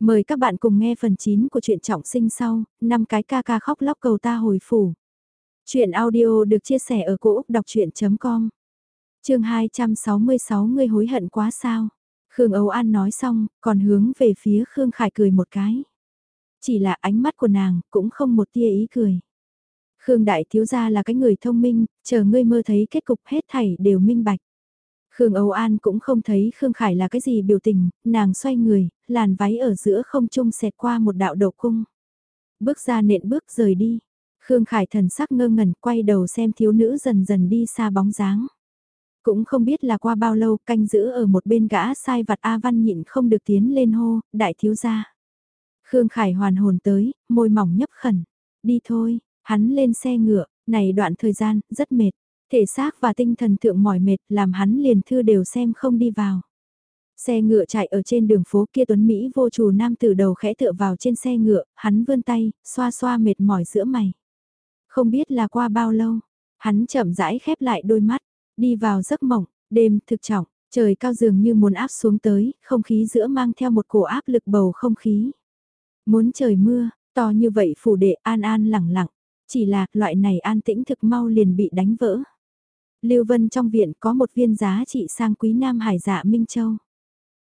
Mời các bạn cùng nghe phần 9 của truyện trọng sinh sau, năm cái ca ca khóc lóc cầu ta hồi phủ. Chuyện audio được chia sẻ ở cỗ đọc chuyện.com Trường 266 người hối hận quá sao? Khương Âu An nói xong, còn hướng về phía Khương Khải cười một cái. Chỉ là ánh mắt của nàng, cũng không một tia ý cười. Khương Đại Thiếu Gia là cái người thông minh, chờ ngươi mơ thấy kết cục hết thảy đều minh bạch. Khương Âu An cũng không thấy Khương Khải là cái gì biểu tình, nàng xoay người, làn váy ở giữa không trung xẹt qua một đạo đầu cung. Bước ra nện bước rời đi. Khương Khải thần sắc ngơ ngẩn quay đầu xem thiếu nữ dần dần đi xa bóng dáng. Cũng không biết là qua bao lâu canh giữ ở một bên gã sai vặt A Văn nhịn không được tiến lên hô, đại thiếu gia. Khương Khải hoàn hồn tới, môi mỏng nhấp khẩn. Đi thôi, hắn lên xe ngựa, này đoạn thời gian, rất mệt. Thể xác và tinh thần thượng mỏi mệt làm hắn liền thư đều xem không đi vào. Xe ngựa chạy ở trên đường phố kia tuấn Mỹ vô chủ nam từ đầu khẽ tựa vào trên xe ngựa, hắn vươn tay, xoa xoa mệt mỏi giữa mày. Không biết là qua bao lâu, hắn chậm rãi khép lại đôi mắt, đi vào giấc mộng, đêm thực trọng, trời cao dường như muốn áp xuống tới, không khí giữa mang theo một cổ áp lực bầu không khí. Muốn trời mưa, to như vậy phủ đệ an an lẳng lặng, chỉ là loại này an tĩnh thực mau liền bị đánh vỡ. Lưu Vân trong viện có một viên giá trị sang quý Nam Hải dạ Minh Châu.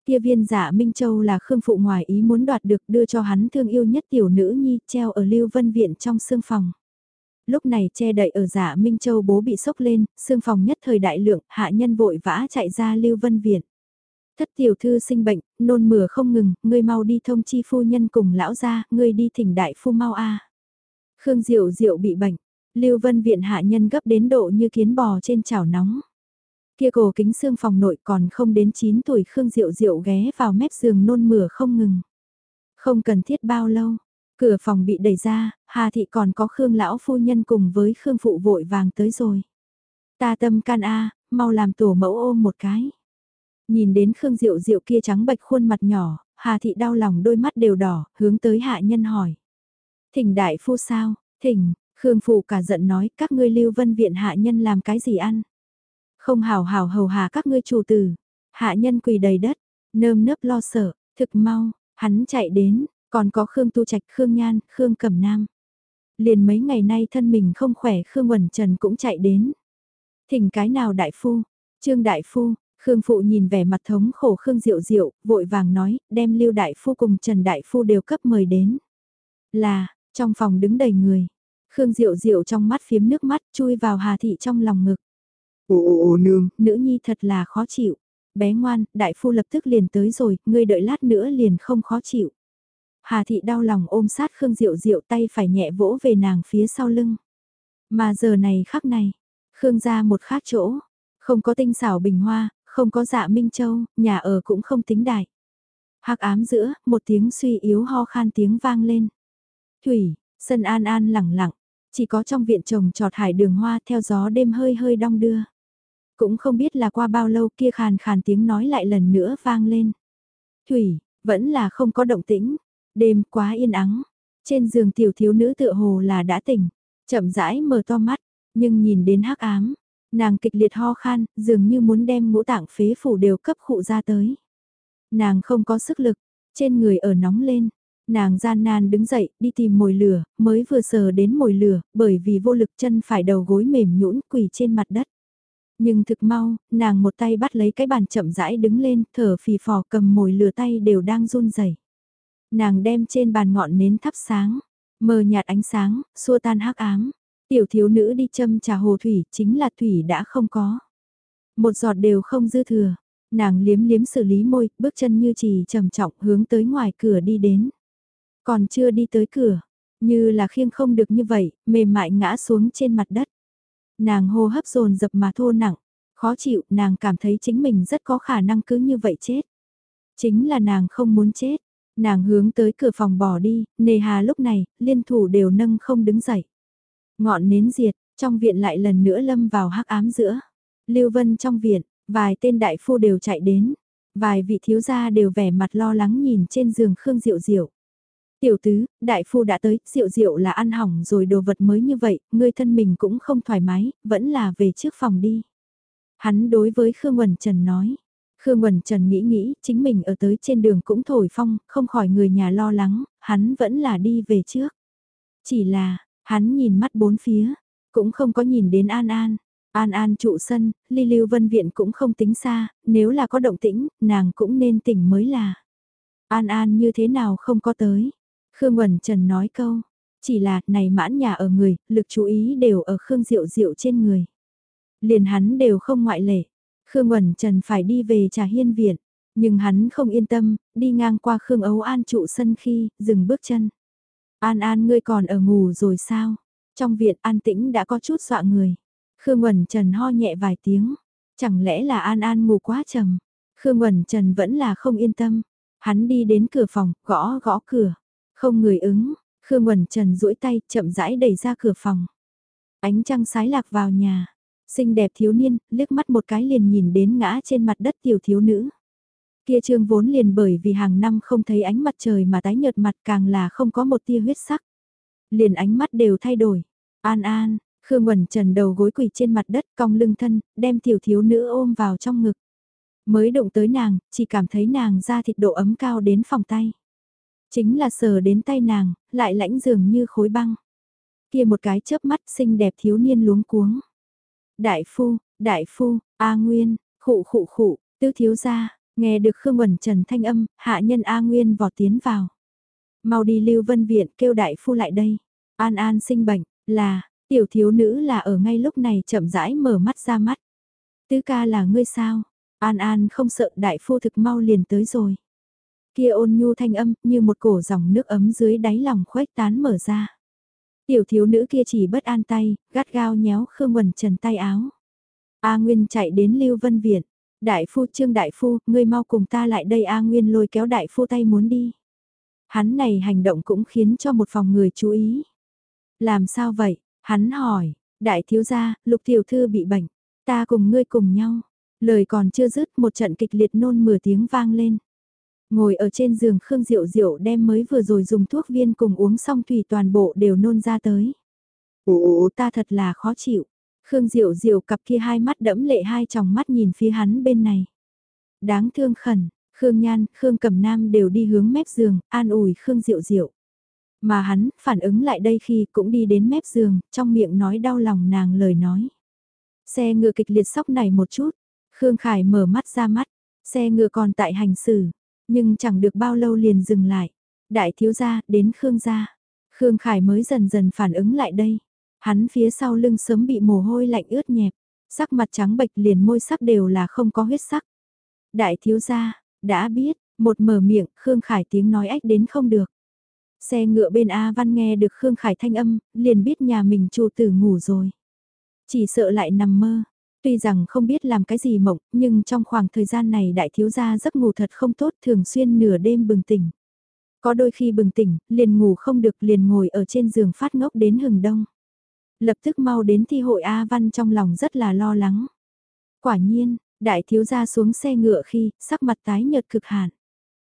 Kia viên dạ Minh Châu là Khương Phụ ngoài ý muốn đoạt được đưa cho hắn thương yêu nhất tiểu nữ nhi treo ở Lưu Vân viện trong xương phòng. Lúc này che đậy ở dạ Minh Châu bố bị sốc lên, xương phòng nhất thời đại lượng, hạ nhân vội vã chạy ra Lưu Vân viện. Thất tiểu thư sinh bệnh, nôn mửa không ngừng, ngươi mau đi thông chi phu nhân cùng lão gia, ngươi đi thỉnh đại phu mau a. Khương Diệu Diệu bị bệnh, Lưu Vân Viện hạ nhân gấp đến độ như kiến bò trên chảo nóng. Kia cổ kính xương phòng nội còn không đến 9 tuổi Khương Diệu Diệu ghé vào mép giường nôn mửa không ngừng. Không cần thiết bao lâu, cửa phòng bị đẩy ra, Hà Thị còn có Khương Lão Phu Nhân cùng với Khương Phụ vội vàng tới rồi. Ta tâm can A, mau làm tổ mẫu ôm một cái. Nhìn đến Khương Diệu Diệu kia trắng bạch khuôn mặt nhỏ, Hà Thị đau lòng đôi mắt đều đỏ, hướng tới hạ nhân hỏi. Thỉnh đại phu sao, thỉnh, Khương Phụ cả giận nói các ngươi lưu vân viện hạ nhân làm cái gì ăn. Không hào hào hầu hà các ngươi chủ tử. Hạ nhân quỳ đầy đất, nơm nớp lo sợ, thực mau, hắn chạy đến, còn có Khương Tu Trạch, Khương Nhan, Khương Cẩm Nam. Liền mấy ngày nay thân mình không khỏe Khương Quẩn Trần cũng chạy đến. Thỉnh cái nào đại phu? Trương đại phu, Khương Phụ nhìn vẻ mặt thống khổ Khương Diệu Diệu, vội vàng nói, đem Lưu đại phu cùng Trần đại phu đều cấp mời đến. Là, trong phòng đứng đầy người, Khương Diệu Diệu trong mắt phiếm nước mắt chui vào Hà Thị trong lòng ngực. Ồ ồ ồ nương, nữ nhi thật là khó chịu. Bé ngoan, đại phu lập tức liền tới rồi, ngươi đợi lát nữa liền không khó chịu. Hà Thị đau lòng ôm sát Khương Diệu Diệu tay phải nhẹ vỗ về nàng phía sau lưng. Mà giờ này khắc này, Khương ra một khác chỗ, không có tinh xảo bình hoa, không có dạ Minh Châu, nhà ở cũng không tính đại. hắc ám giữa, một tiếng suy yếu ho khan tiếng vang lên. Thủy, sân an an lẳng lặng, chỉ có trong viện trồng trọt hải đường hoa theo gió đêm hơi hơi đong đưa. Cũng không biết là qua bao lâu kia khàn khàn tiếng nói lại lần nữa vang lên. Thủy, vẫn là không có động tĩnh. Đêm quá yên ắng. Trên giường tiểu thiếu nữ tựa hồ là đã tỉnh. Chậm rãi mở to mắt, nhưng nhìn đến hắc ám. Nàng kịch liệt ho khan, dường như muốn đem ngũ tạng phế phủ đều cấp khụ ra tới. Nàng không có sức lực, trên người ở nóng lên, Nàng gian nan đứng dậy, đi tìm mồi lửa, mới vừa sờ đến mồi lửa, bởi vì vô lực chân phải đầu gối mềm nhũn quỳ trên mặt đất. Nhưng thực mau, nàng một tay bắt lấy cái bàn chậm rãi đứng lên, thở phì phò cầm mồi lửa tay đều đang run rẩy. Nàng đem trên bàn ngọn nến thắp sáng, mờ nhạt ánh sáng, xua tan hắc ám. Tiểu thiếu nữ đi châm trà hồ thủy, chính là thủy đã không có. Một giọt đều không dư thừa. Nàng liếm liếm xử lý môi, bước chân như trì trầm trọng hướng tới ngoài cửa đi đến. Còn chưa đi tới cửa, như là khiêng không được như vậy, mềm mại ngã xuống trên mặt đất. Nàng hô hấp dồn dập mà thô nặng, khó chịu, nàng cảm thấy chính mình rất có khả năng cứ như vậy chết. Chính là nàng không muốn chết, nàng hướng tới cửa phòng bỏ đi, nề hà lúc này, liên thủ đều nâng không đứng dậy. Ngọn nến diệt, trong viện lại lần nữa lâm vào hắc ám giữa. Lưu Vân trong viện, vài tên đại phu đều chạy đến, vài vị thiếu gia đều vẻ mặt lo lắng nhìn trên giường Khương Diệu Diệu. Tiểu tứ, đại phu đã tới, rượu rượu là ăn hỏng rồi đồ vật mới như vậy, ngươi thân mình cũng không thoải mái, vẫn là về trước phòng đi. Hắn đối với Khương Quẩn Trần nói. Khương Quẩn Trần nghĩ nghĩ, chính mình ở tới trên đường cũng thổi phong, không khỏi người nhà lo lắng, hắn vẫn là đi về trước. Chỉ là, hắn nhìn mắt bốn phía, cũng không có nhìn đến An An. An An trụ sân, ly lưu vân viện cũng không tính xa, nếu là có động tĩnh, nàng cũng nên tỉnh mới là. An An như thế nào không có tới. Khương Quẩn Trần nói câu, chỉ là này mãn nhà ở người, lực chú ý đều ở Khương Diệu Diệu trên người. Liền hắn đều không ngoại lệ. Khương Quẩn Trần phải đi về trà hiên viện, nhưng hắn không yên tâm, đi ngang qua Khương Ấu An trụ sân khi, dừng bước chân. An An ngươi còn ở ngủ rồi sao? Trong viện an tĩnh đã có chút dọa người. Khương Quẩn Trần ho nhẹ vài tiếng. Chẳng lẽ là An An ngủ quá trầm? Khương Quẩn Trần vẫn là không yên tâm. Hắn đi đến cửa phòng, gõ gõ cửa. Không người ứng. Khương Quẩn Trần duỗi tay, chậm rãi đẩy ra cửa phòng. Ánh trăng sái lạc vào nhà. Xinh đẹp thiếu niên, liếc mắt một cái liền nhìn đến ngã trên mặt đất tiểu thiếu nữ. Kia trương vốn liền bởi vì hàng năm không thấy ánh mặt trời mà tái nhợt mặt càng là không có một tia huyết sắc. Liền ánh mắt đều thay đổi. An an, Khương Quẩn Trần đầu gối quỳ trên mặt đất cong lưng thân, đem tiểu thiếu nữ ôm vào trong ngực. Mới động tới nàng, chỉ cảm thấy nàng ra thịt độ ấm cao đến phòng tay. Chính là sờ đến tay nàng, lại lãnh dường như khối băng. Kia một cái chớp mắt xinh đẹp thiếu niên luống cuống. Đại phu, đại phu, A Nguyên, khụ khụ khụ, tứ thiếu gia, nghe được Khương Quẩn Trần thanh âm, hạ nhân A Nguyên vọt tiến vào. Mau đi Lưu Vân Viện kêu đại phu lại đây. An An sinh bệnh, là, tiểu thiếu nữ là ở ngay lúc này chậm rãi mở mắt ra mắt. Tứ ca là ngươi sao? An An không sợ đại phu thực mau liền tới rồi. Kia ôn nhu thanh âm như một cổ dòng nước ấm dưới đáy lòng khuếch tán mở ra. Tiểu thiếu nữ kia chỉ bất an tay, gắt gao nhéo Khương Quần Trần tay áo. A Nguyên chạy đến Lưu Vân Viện. Đại phu Trương Đại Phu, ngươi mau cùng ta lại đây A Nguyên lôi kéo Đại Phu tay muốn đi. Hắn này hành động cũng khiến cho một phòng người chú ý. Làm sao vậy? Hắn hỏi, đại thiếu gia, lục tiểu thư bị bệnh, ta cùng ngươi cùng nhau. Lời còn chưa dứt một trận kịch liệt nôn mửa tiếng vang lên. Ngồi ở trên giường Khương Diệu Diệu đem mới vừa rồi dùng thuốc viên cùng uống xong thủy toàn bộ đều nôn ra tới. Ồ, ta thật là khó chịu. Khương Diệu Diệu cặp kia hai mắt đẫm lệ hai tròng mắt nhìn phía hắn bên này. Đáng thương khẩn, Khương Nhan, Khương Cẩm Nam đều đi hướng mép giường, an ủi Khương Diệu Diệu. Mà hắn, phản ứng lại đây khi cũng đi đến mép giường, trong miệng nói đau lòng nàng lời nói. Xe ngựa kịch liệt sóc này một chút, Khương Khải mở mắt ra mắt, xe ngựa còn tại hành xử, nhưng chẳng được bao lâu liền dừng lại. Đại thiếu gia, đến Khương gia. Khương Khải mới dần dần phản ứng lại đây. Hắn phía sau lưng sớm bị mồ hôi lạnh ướt nhẹp, sắc mặt trắng bệch liền môi sắc đều là không có huyết sắc. Đại thiếu gia, đã biết, một mở miệng, Khương Khải tiếng nói ách đến không được. Xe ngựa bên A Văn nghe được Khương Khải thanh âm, liền biết nhà mình chủ tử ngủ rồi. Chỉ sợ lại nằm mơ. Tuy rằng không biết làm cái gì mộng, nhưng trong khoảng thời gian này đại thiếu gia giấc ngủ thật không tốt thường xuyên nửa đêm bừng tỉnh. Có đôi khi bừng tỉnh, liền ngủ không được liền ngồi ở trên giường phát ngốc đến hừng đông. Lập tức mau đến thi hội A Văn trong lòng rất là lo lắng. Quả nhiên, đại thiếu gia xuống xe ngựa khi, sắc mặt tái nhợt cực hạn.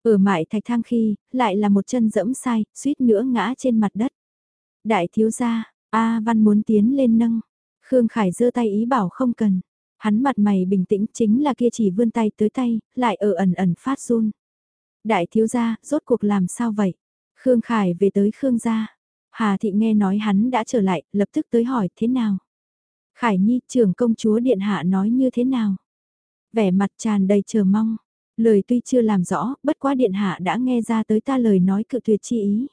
Ở mại thạch thang khi, lại là một chân dẫm sai, suýt nữa ngã trên mặt đất. Đại thiếu gia, A Văn muốn tiến lên nâng. Khương Khải giơ tay ý bảo không cần. Hắn mặt mày bình tĩnh chính là kia chỉ vươn tay tới tay, lại ở ẩn ẩn phát run. Đại thiếu gia, rốt cuộc làm sao vậy? Khương Khải về tới Khương gia. Hà Thị nghe nói hắn đã trở lại, lập tức tới hỏi thế nào? Khải Nhi, trưởng công chúa Điện Hạ nói như thế nào? Vẻ mặt tràn đầy chờ mong. Lời tuy chưa làm rõ, bất quá điện hạ đã nghe ra tới ta lời nói cự tuyệt chi ý.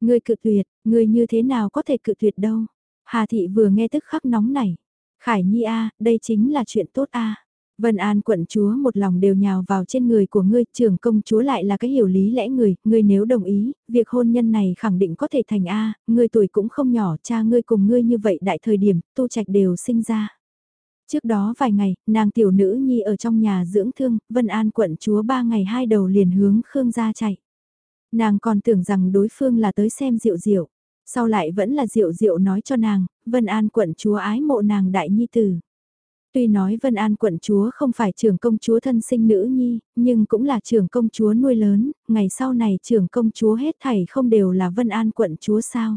Ngươi cự tuyệt, ngươi như thế nào có thể cự tuyệt đâu. Hà thị vừa nghe tức khắc nóng nảy. Khải Nhi a, đây chính là chuyện tốt a. Vân An quận chúa một lòng đều nhào vào trên người của ngươi, trưởng công chúa lại là cái hiểu lý lẽ người, ngươi nếu đồng ý, việc hôn nhân này khẳng định có thể thành A, ngươi tuổi cũng không nhỏ, cha ngươi cùng ngươi như vậy đại thời điểm, tu trạch đều sinh ra. Trước đó vài ngày, nàng tiểu nữ nhi ở trong nhà dưỡng thương, Vân An quận chúa ba ngày hai đầu liền hướng Khương gia chạy. Nàng còn tưởng rằng đối phương là tới xem Diệu Diệu, sau lại vẫn là Diệu Diệu nói cho nàng, Vân An quận chúa ái mộ nàng đại nhi tử. Tuy nói Vân An quận chúa không phải trưởng công chúa thân sinh nữ nhi, nhưng cũng là trưởng công chúa nuôi lớn, ngày sau này trưởng công chúa hết thảy không đều là Vân An quận chúa sao.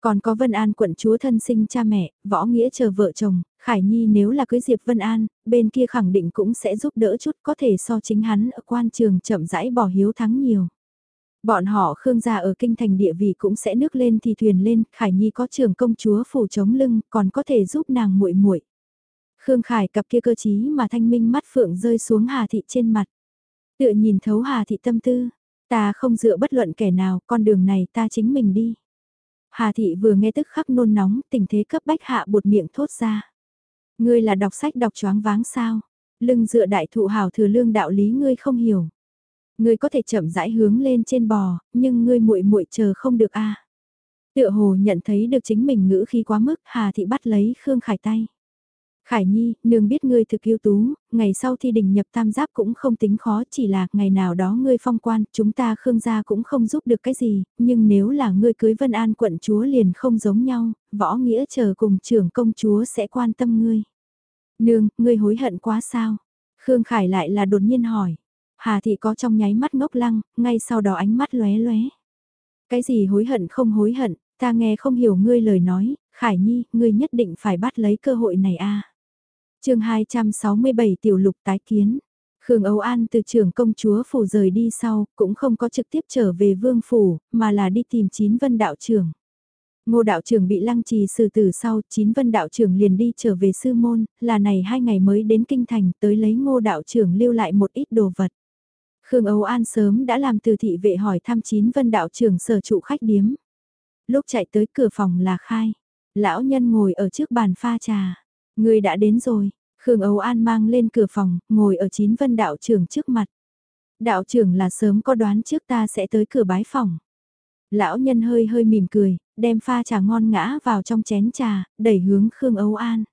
Còn có Vân An quận chúa thân sinh cha mẹ, võ nghĩa chờ vợ chồng, Khải Nhi nếu là cưới Diệp Vân An, bên kia khẳng định cũng sẽ giúp đỡ chút có thể so chính hắn ở quan trường chậm rãi bỏ hiếu thắng nhiều. Bọn họ Khương gia ở kinh thành địa vị cũng sẽ nước lên thì thuyền lên, Khải Nhi có trường công chúa phủ chống lưng, còn có thể giúp nàng muội muội. Khương Khải cặp kia cơ trí mà thanh minh mắt phượng rơi xuống Hà Thị trên mặt. Tựa nhìn thấu Hà Thị tâm tư, ta không dựa bất luận kẻ nào, con đường này ta chính mình đi. Hà Thị vừa nghe tức khắc nôn nóng, tình thế cấp bách hạ bụt miệng thốt ra. Ngươi là đọc sách đọc choáng váng sao? Lưng dựa đại thụ hào thừa lương đạo lý ngươi không hiểu. Ngươi có thể chậm rãi hướng lên trên bò, nhưng ngươi muội muội chờ không được a. Tựa hồ nhận thấy được chính mình ngữ khi quá mức, Hà Thị bắt lấy Khương Khải tay. Khải Nhi, nương biết ngươi thực yêu tú, ngày sau thi đình nhập tam giáp cũng không tính khó chỉ là ngày nào đó ngươi phong quan, chúng ta Khương gia cũng không giúp được cái gì, nhưng nếu là ngươi cưới Vân An quận chúa liền không giống nhau, võ nghĩa chờ cùng trưởng công chúa sẽ quan tâm ngươi. Nương, ngươi hối hận quá sao? Khương Khải lại là đột nhiên hỏi. Hà Thị có trong nháy mắt ngốc lăng, ngay sau đó ánh mắt lóe lóe. Cái gì hối hận không hối hận, ta nghe không hiểu ngươi lời nói, Khải Nhi, ngươi nhất định phải bắt lấy cơ hội này a chương 267 tiểu lục tái kiến. Khương Âu An từ trưởng công chúa phủ rời đi sau, cũng không có trực tiếp trở về vương phủ, mà là đi tìm chín vân đạo trưởng. Ngô đạo trưởng bị lăng trì xử tử sau, chín vân đạo trưởng liền đi trở về sư môn, là này hai ngày mới đến kinh thành tới lấy ngô đạo trưởng lưu lại một ít đồ vật. Khương Âu An sớm đã làm từ thị vệ hỏi thăm chín vân đạo trưởng sở trụ khách điếm. Lúc chạy tới cửa phòng là khai, lão nhân ngồi ở trước bàn pha trà. Người đã đến rồi, Khương Âu An mang lên cửa phòng, ngồi ở chín vân đạo trưởng trước mặt. Đạo trưởng là sớm có đoán trước ta sẽ tới cửa bái phòng. Lão nhân hơi hơi mỉm cười, đem pha trà ngon ngã vào trong chén trà, đẩy hướng Khương Âu An.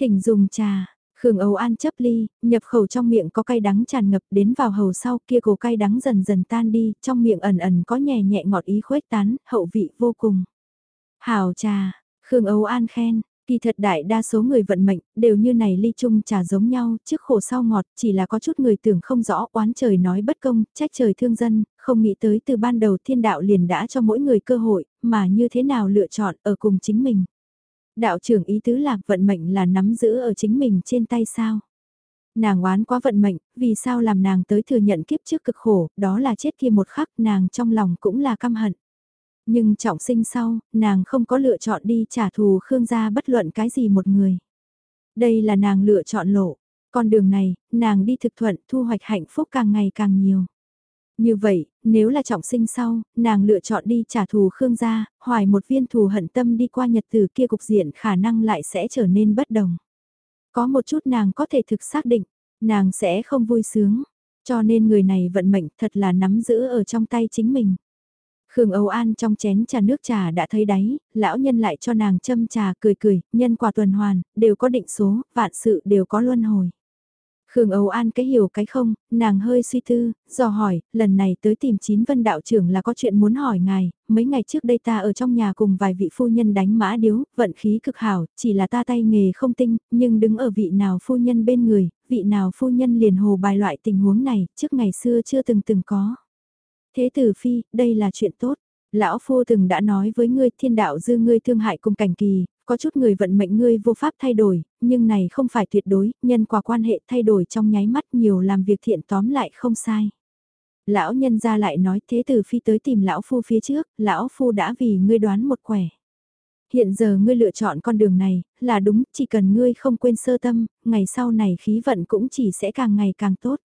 Thỉnh dùng trà, Khương Âu An chấp ly, nhập khẩu trong miệng có cay đắng tràn ngập đến vào hầu sau kia cổ cay đắng dần dần tan đi, trong miệng ẩn ẩn có nhẹ nhẹ ngọt ý khuếch tán, hậu vị vô cùng. Hào trà, Khương Âu An khen, Kỳ thật đại đa số người vận mệnh, đều như này ly chung trà giống nhau, trước khổ sau ngọt, chỉ là có chút người tưởng không rõ oán trời nói bất công, trách trời thương dân, không nghĩ tới từ ban đầu thiên đạo liền đã cho mỗi người cơ hội, mà như thế nào lựa chọn ở cùng chính mình. Đạo trưởng ý tứ là vận mệnh là nắm giữ ở chính mình trên tay sao. Nàng oán quá vận mệnh, vì sao làm nàng tới thừa nhận kiếp trước cực khổ, đó là chết kia một khắc nàng trong lòng cũng là căm hận. Nhưng trọng sinh sau, nàng không có lựa chọn đi trả thù Khương gia bất luận cái gì một người. Đây là nàng lựa chọn lộ. Con đường này, nàng đi thực thuận thu hoạch hạnh phúc càng ngày càng nhiều. Như vậy, nếu là trọng sinh sau, nàng lựa chọn đi trả thù Khương gia, hoài một viên thù hận tâm đi qua nhật từ kia cục diện khả năng lại sẽ trở nên bất đồng. Có một chút nàng có thể thực xác định, nàng sẽ không vui sướng, cho nên người này vận mệnh thật là nắm giữ ở trong tay chính mình. Khương Âu An trong chén trà nước trà đã thấy đáy, lão nhân lại cho nàng châm trà cười cười, nhân quả tuần hoàn, đều có định số, vạn sự đều có luân hồi. Khương Âu An cái hiểu cái không, nàng hơi suy tư, dò hỏi, lần này tới tìm chín vân đạo trưởng là có chuyện muốn hỏi ngài, mấy ngày trước đây ta ở trong nhà cùng vài vị phu nhân đánh mã điếu, vận khí cực hảo, chỉ là ta tay nghề không tinh, nhưng đứng ở vị nào phu nhân bên người, vị nào phu nhân liền hồ bài loại tình huống này, trước ngày xưa chưa từng từng có. Thế tử phi, đây là chuyện tốt. Lão phu từng đã nói với ngươi thiên đạo dư ngươi thương hại cùng cảnh kỳ, có chút người vận mệnh ngươi vô pháp thay đổi, nhưng này không phải tuyệt đối, nhân quả quan hệ thay đổi trong nháy mắt nhiều làm việc thiện tóm lại không sai. Lão nhân ra lại nói thế từ phi tới tìm lão phu phía trước, lão phu đã vì ngươi đoán một quẻ. Hiện giờ ngươi lựa chọn con đường này, là đúng, chỉ cần ngươi không quên sơ tâm, ngày sau này khí vận cũng chỉ sẽ càng ngày càng tốt.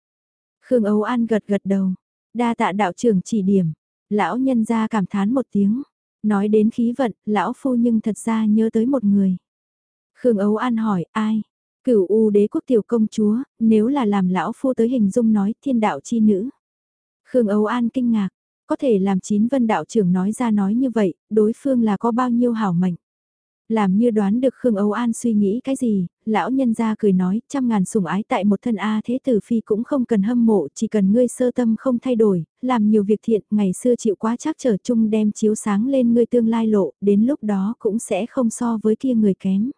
Khương Âu An gật gật đầu, Đa tạ đạo trưởng chỉ điểm, lão nhân ra cảm thán một tiếng. Nói đến khí vận, lão phu nhưng thật ra nhớ tới một người. Khương Ấu An hỏi, ai? Cửu U đế quốc tiểu công chúa, nếu là làm lão phu tới hình dung nói thiên đạo chi nữ. Khương Ấu An kinh ngạc, có thể làm chín vân đạo trưởng nói ra nói như vậy, đối phương là có bao nhiêu hảo mệnh. Làm như đoán được Khương Âu An suy nghĩ cái gì, lão nhân ra cười nói, trăm ngàn sủng ái tại một thân A thế tử phi cũng không cần hâm mộ, chỉ cần ngươi sơ tâm không thay đổi, làm nhiều việc thiện, ngày xưa chịu quá chắc trở chung đem chiếu sáng lên ngươi tương lai lộ, đến lúc đó cũng sẽ không so với kia người kém.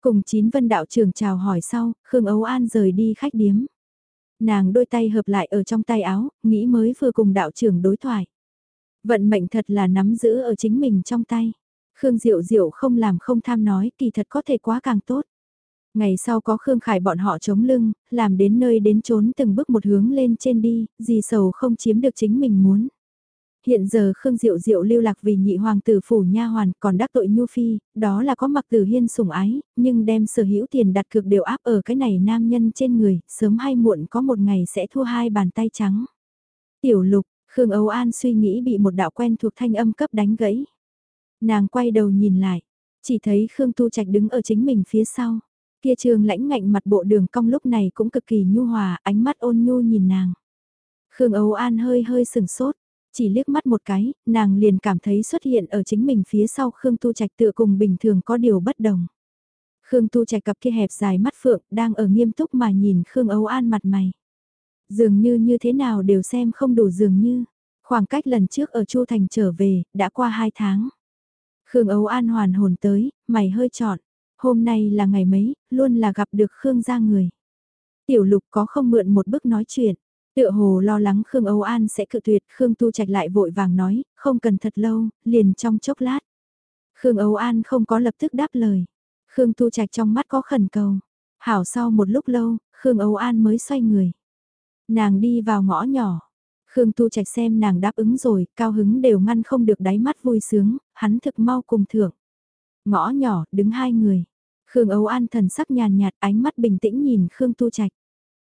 Cùng chín vân đạo trưởng chào hỏi sau, Khương Âu An rời đi khách điếm. Nàng đôi tay hợp lại ở trong tay áo, nghĩ mới vừa cùng đạo trưởng đối thoại. Vận mệnh thật là nắm giữ ở chính mình trong tay. Khương Diệu Diệu không làm không tham nói kỳ thật có thể quá càng tốt. Ngày sau có Khương Khải bọn họ chống lưng, làm đến nơi đến trốn từng bước một hướng lên trên đi, gì sầu không chiếm được chính mình muốn. Hiện giờ Khương Diệu Diệu lưu lạc vì nhị hoàng tử phủ nha hoàn còn đắc tội Nhu Phi, đó là có mặc tử hiên sủng ái, nhưng đem sở hữu tiền đặt cược đều áp ở cái này nam nhân trên người, sớm hay muộn có một ngày sẽ thua hai bàn tay trắng. Tiểu lục, Khương Âu An suy nghĩ bị một đạo quen thuộc thanh âm cấp đánh gãy. Nàng quay đầu nhìn lại, chỉ thấy Khương Tu Trạch đứng ở chính mình phía sau. Kia trường lãnh ngạnh mặt bộ đường cong lúc này cũng cực kỳ nhu hòa, ánh mắt ôn nhu nhìn nàng. Khương Âu An hơi hơi sừng sốt, chỉ liếc mắt một cái, nàng liền cảm thấy xuất hiện ở chính mình phía sau Khương Tu Trạch tựa cùng bình thường có điều bất đồng. Khương Tu Trạch cặp kia hẹp dài mắt phượng, đang ở nghiêm túc mà nhìn Khương Âu An mặt mày. Dường như như thế nào đều xem không đủ dường như. Khoảng cách lần trước ở Chu Thành trở về, đã qua hai tháng. Khương Âu An hoàn hồn tới, mày hơi trọn. Hôm nay là ngày mấy, luôn là gặp được Khương gia người. Tiểu lục có không mượn một bước nói chuyện. Tựa hồ lo lắng Khương Âu An sẽ cự tuyệt, Khương Tu Trạch lại vội vàng nói, không cần thật lâu, liền trong chốc lát. Khương Âu An không có lập tức đáp lời. Khương Tu Trạch trong mắt có khẩn cầu. Hảo sau một lúc lâu, Khương Âu An mới xoay người. Nàng đi vào ngõ nhỏ. Khương Tu Trạch xem nàng đáp ứng rồi, cao hứng đều ngăn không được đáy mắt vui sướng, hắn thực mau cùng thưởng. Ngõ nhỏ, đứng hai người. Khương Âu An thần sắc nhàn nhạt ánh mắt bình tĩnh nhìn Khương Tu Trạch.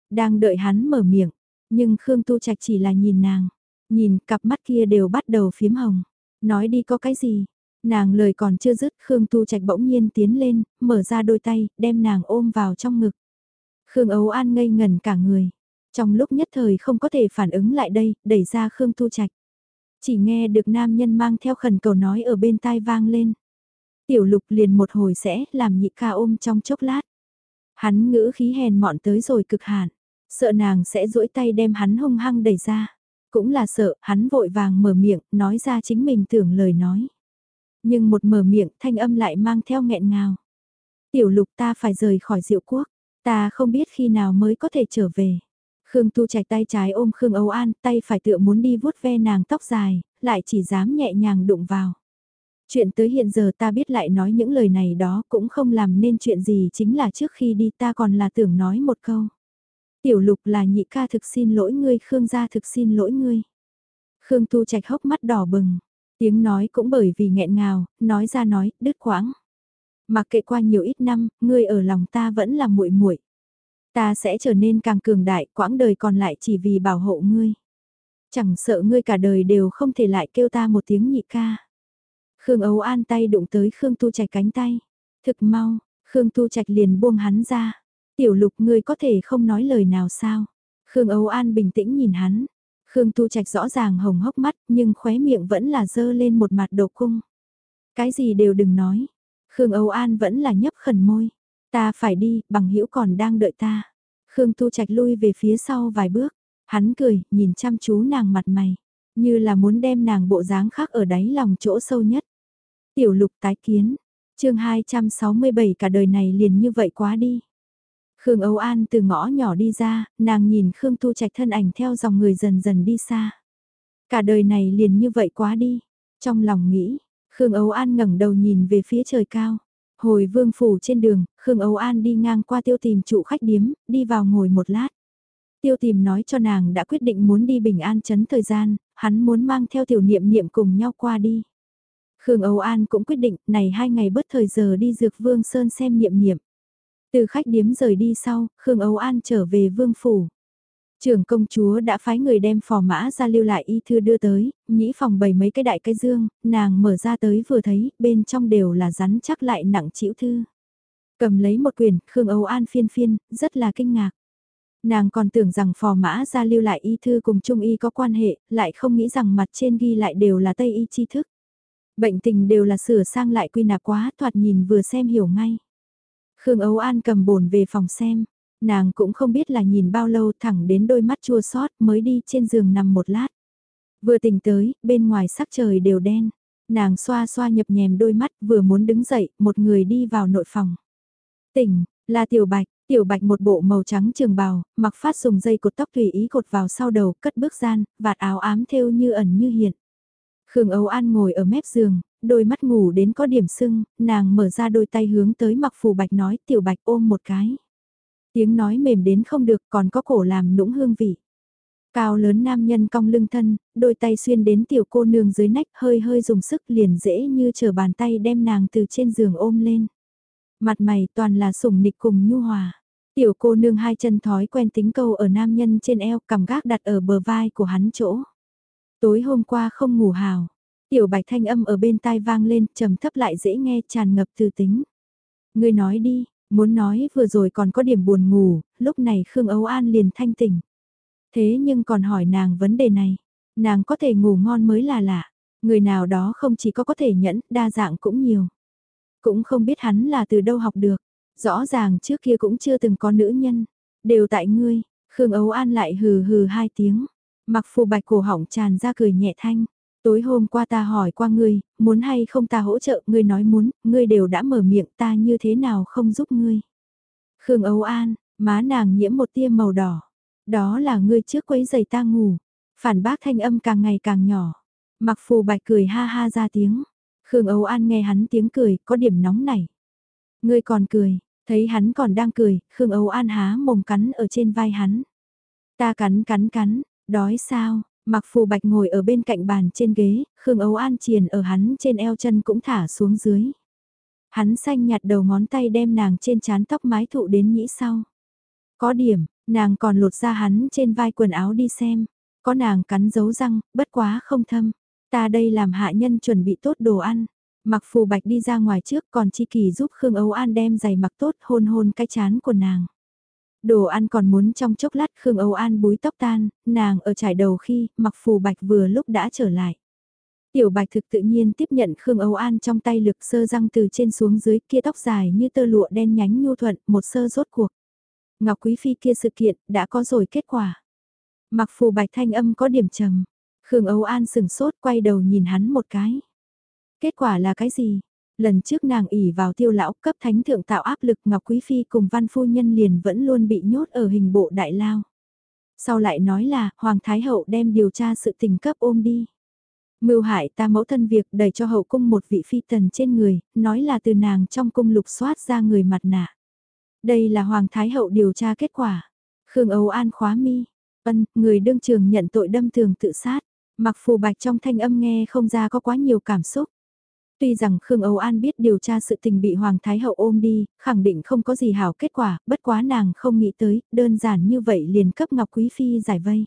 Đang đợi hắn mở miệng, nhưng Khương Tu Trạch chỉ là nhìn nàng. Nhìn cặp mắt kia đều bắt đầu phiếm hồng. Nói đi có cái gì? Nàng lời còn chưa dứt Khương Tu Trạch bỗng nhiên tiến lên, mở ra đôi tay, đem nàng ôm vào trong ngực. Khương Âu An ngây ngần cả người. Trong lúc nhất thời không có thể phản ứng lại đây, đẩy ra Khương Tu Trạch. Chỉ nghe được nam nhân mang theo khẩn cầu nói ở bên tai vang lên. Tiểu lục liền một hồi sẽ làm nhị ca ôm trong chốc lát. Hắn ngữ khí hèn mọn tới rồi cực hạn, sợ nàng sẽ duỗi tay đem hắn hung hăng đẩy ra. Cũng là sợ, hắn vội vàng mở miệng, nói ra chính mình tưởng lời nói. Nhưng một mở miệng thanh âm lại mang theo nghẹn ngào. Tiểu lục ta phải rời khỏi diệu quốc, ta không biết khi nào mới có thể trở về. Khương Tu Trạch tay trái ôm Khương Âu An, tay phải tựa muốn đi vuốt ve nàng tóc dài, lại chỉ dám nhẹ nhàng đụng vào. Chuyện tới hiện giờ ta biết lại nói những lời này đó cũng không làm nên chuyện gì chính là trước khi đi ta còn là tưởng nói một câu. Tiểu lục là nhị ca thực xin lỗi ngươi Khương gia thực xin lỗi ngươi. Khương Tu Trạch hốc mắt đỏ bừng, tiếng nói cũng bởi vì nghẹn ngào, nói ra nói, đứt quãng. Mặc kệ qua nhiều ít năm, ngươi ở lòng ta vẫn là muội muội. Ta sẽ trở nên càng cường đại, quãng đời còn lại chỉ vì bảo hộ ngươi. Chẳng sợ ngươi cả đời đều không thể lại kêu ta một tiếng nhị ca. Khương Âu An tay đụng tới Khương Tu Trạch cánh tay. Thực mau, Khương Tu Trạch liền buông hắn ra. Tiểu lục ngươi có thể không nói lời nào sao? Khương Âu An bình tĩnh nhìn hắn. Khương Tu Trạch rõ ràng hồng hốc mắt nhưng khóe miệng vẫn là dơ lên một mặt độ cung. Cái gì đều đừng nói. Khương Âu An vẫn là nhấp khẩn môi. Ta phải đi, bằng hữu còn đang đợi ta. Khương Tu Trạch lui về phía sau vài bước. Hắn cười, nhìn chăm chú nàng mặt mày. Như là muốn đem nàng bộ dáng khác ở đáy lòng chỗ sâu nhất. Tiểu lục tái kiến. chương 267 cả đời này liền như vậy quá đi. Khương Âu An từ ngõ nhỏ đi ra, nàng nhìn Khương Tu Trạch thân ảnh theo dòng người dần dần đi xa. Cả đời này liền như vậy quá đi. Trong lòng nghĩ, Khương Âu An ngẩng đầu nhìn về phía trời cao. Hồi vương phủ trên đường, Khương Âu An đi ngang qua tiêu tìm trụ khách điếm, đi vào ngồi một lát. Tiêu tìm nói cho nàng đã quyết định muốn đi bình an chấn thời gian, hắn muốn mang theo tiểu niệm niệm cùng nhau qua đi. Khương Âu An cũng quyết định này hai ngày bớt thời giờ đi dược vương sơn xem niệm niệm. Từ khách điếm rời đi sau, Khương Âu An trở về vương phủ. Trưởng công chúa đã phái người đem phò mã ra lưu lại y thư đưa tới, nhĩ phòng bày mấy cái đại cái dương, nàng mở ra tới vừa thấy, bên trong đều là rắn chắc lại nặng chịu thư. Cầm lấy một quyển, Khương Âu An phiên phiên, rất là kinh ngạc. Nàng còn tưởng rằng phò mã ra lưu lại y thư cùng trung y có quan hệ, lại không nghĩ rằng mặt trên ghi lại đều là tây y tri thức. Bệnh tình đều là sửa sang lại quy nạp quá, thoạt nhìn vừa xem hiểu ngay. Khương Âu An cầm bổn về phòng xem, nàng cũng không biết là nhìn bao lâu thẳng đến đôi mắt chua xót mới đi trên giường nằm một lát. Vừa tỉnh tới, bên ngoài sắc trời đều đen. Nàng xoa xoa nhập nhèm đôi mắt vừa muốn đứng dậy, một người đi vào nội phòng. Tỉnh, là Tiểu Bạch, Tiểu Bạch một bộ màu trắng trường bào, mặc phát dùng dây cột tóc tùy ý cột vào sau đầu, cất bước gian, vạt áo ám thêu như ẩn như hiện. Khương Âu An ngồi ở mép giường, đôi mắt ngủ đến có điểm sưng, nàng mở ra đôi tay hướng tới mặc phù bạch nói tiểu bạch ôm một cái. Tiếng nói mềm đến không được còn có cổ làm nũng hương vị. Cao lớn nam nhân cong lưng thân, đôi tay xuyên đến tiểu cô nương dưới nách hơi hơi dùng sức liền dễ như chờ bàn tay đem nàng từ trên giường ôm lên. Mặt mày toàn là sủng nịch cùng nhu hòa. Tiểu cô nương hai chân thói quen tính câu ở nam nhân trên eo cầm gác đặt ở bờ vai của hắn chỗ. Tối hôm qua không ngủ hào. Tiểu bạch thanh âm ở bên tai vang lên trầm thấp lại dễ nghe tràn ngập từ tính. Người nói đi, muốn nói vừa rồi còn có điểm buồn ngủ, lúc này Khương Ấu An liền thanh tỉnh. Thế nhưng còn hỏi nàng vấn đề này, nàng có thể ngủ ngon mới là lạ, người nào đó không chỉ có có thể nhẫn, đa dạng cũng nhiều. Cũng không biết hắn là từ đâu học được, rõ ràng trước kia cũng chưa từng có nữ nhân, đều tại ngươi, Khương Ấu An lại hừ hừ hai tiếng, mặc phù bạch cổ họng tràn ra cười nhẹ thanh. Tối hôm qua ta hỏi qua ngươi, muốn hay không ta hỗ trợ, ngươi nói muốn, ngươi đều đã mở miệng ta như thế nào không giúp ngươi. Khương Âu An, má nàng nhiễm một tia màu đỏ. Đó là ngươi trước quấy giày ta ngủ. Phản bác thanh âm càng ngày càng nhỏ. Mặc phù bạch cười ha ha ra tiếng. Khương Âu An nghe hắn tiếng cười, có điểm nóng này. Ngươi còn cười, thấy hắn còn đang cười, Khương Âu An há mồm cắn ở trên vai hắn. Ta cắn cắn cắn, đói sao, mặc phù bạch ngồi ở bên cạnh bàn trên ghế, Khương ấu An triền ở hắn trên eo chân cũng thả xuống dưới. Hắn xanh nhạt đầu ngón tay đem nàng trên chán tóc mái thụ đến nhĩ sau. Có điểm, Nàng còn lột ra hắn trên vai quần áo đi xem. Có nàng cắn dấu răng, bất quá không thâm. Ta đây làm hạ nhân chuẩn bị tốt đồ ăn. Mặc phù bạch đi ra ngoài trước còn chi kỳ giúp Khương Âu An đem giày mặc tốt hôn hôn cái chán của nàng. Đồ ăn còn muốn trong chốc lát Khương Âu An búi tóc tan, nàng ở trải đầu khi mặc phù bạch vừa lúc đã trở lại. Tiểu bạch thực tự nhiên tiếp nhận Khương Âu An trong tay lực sơ răng từ trên xuống dưới kia tóc dài như tơ lụa đen nhánh nhu thuận, một sơ rốt cuộc. Ngọc Quý Phi kia sự kiện đã có rồi kết quả. Mặc phù bạch thanh âm có điểm trầm. Khương Âu An sừng sốt quay đầu nhìn hắn một cái. Kết quả là cái gì? Lần trước nàng ỉ vào tiêu lão cấp thánh thượng tạo áp lực Ngọc Quý Phi cùng văn phu nhân liền vẫn luôn bị nhốt ở hình bộ đại lao. Sau lại nói là Hoàng Thái Hậu đem điều tra sự tình cấp ôm đi. Mưu hại ta mẫu thân việc đẩy cho hậu cung một vị phi tần trên người, nói là từ nàng trong cung lục soát ra người mặt nạ. Đây là Hoàng Thái Hậu điều tra kết quả. Khương Âu An khóa mi. Ân, người đương trường nhận tội đâm thường tự sát. Mặc phù bạch trong thanh âm nghe không ra có quá nhiều cảm xúc. Tuy rằng Khương Âu An biết điều tra sự tình bị Hoàng Thái Hậu ôm đi, khẳng định không có gì hảo kết quả, bất quá nàng không nghĩ tới, đơn giản như vậy liền cấp Ngọc Quý Phi giải vây.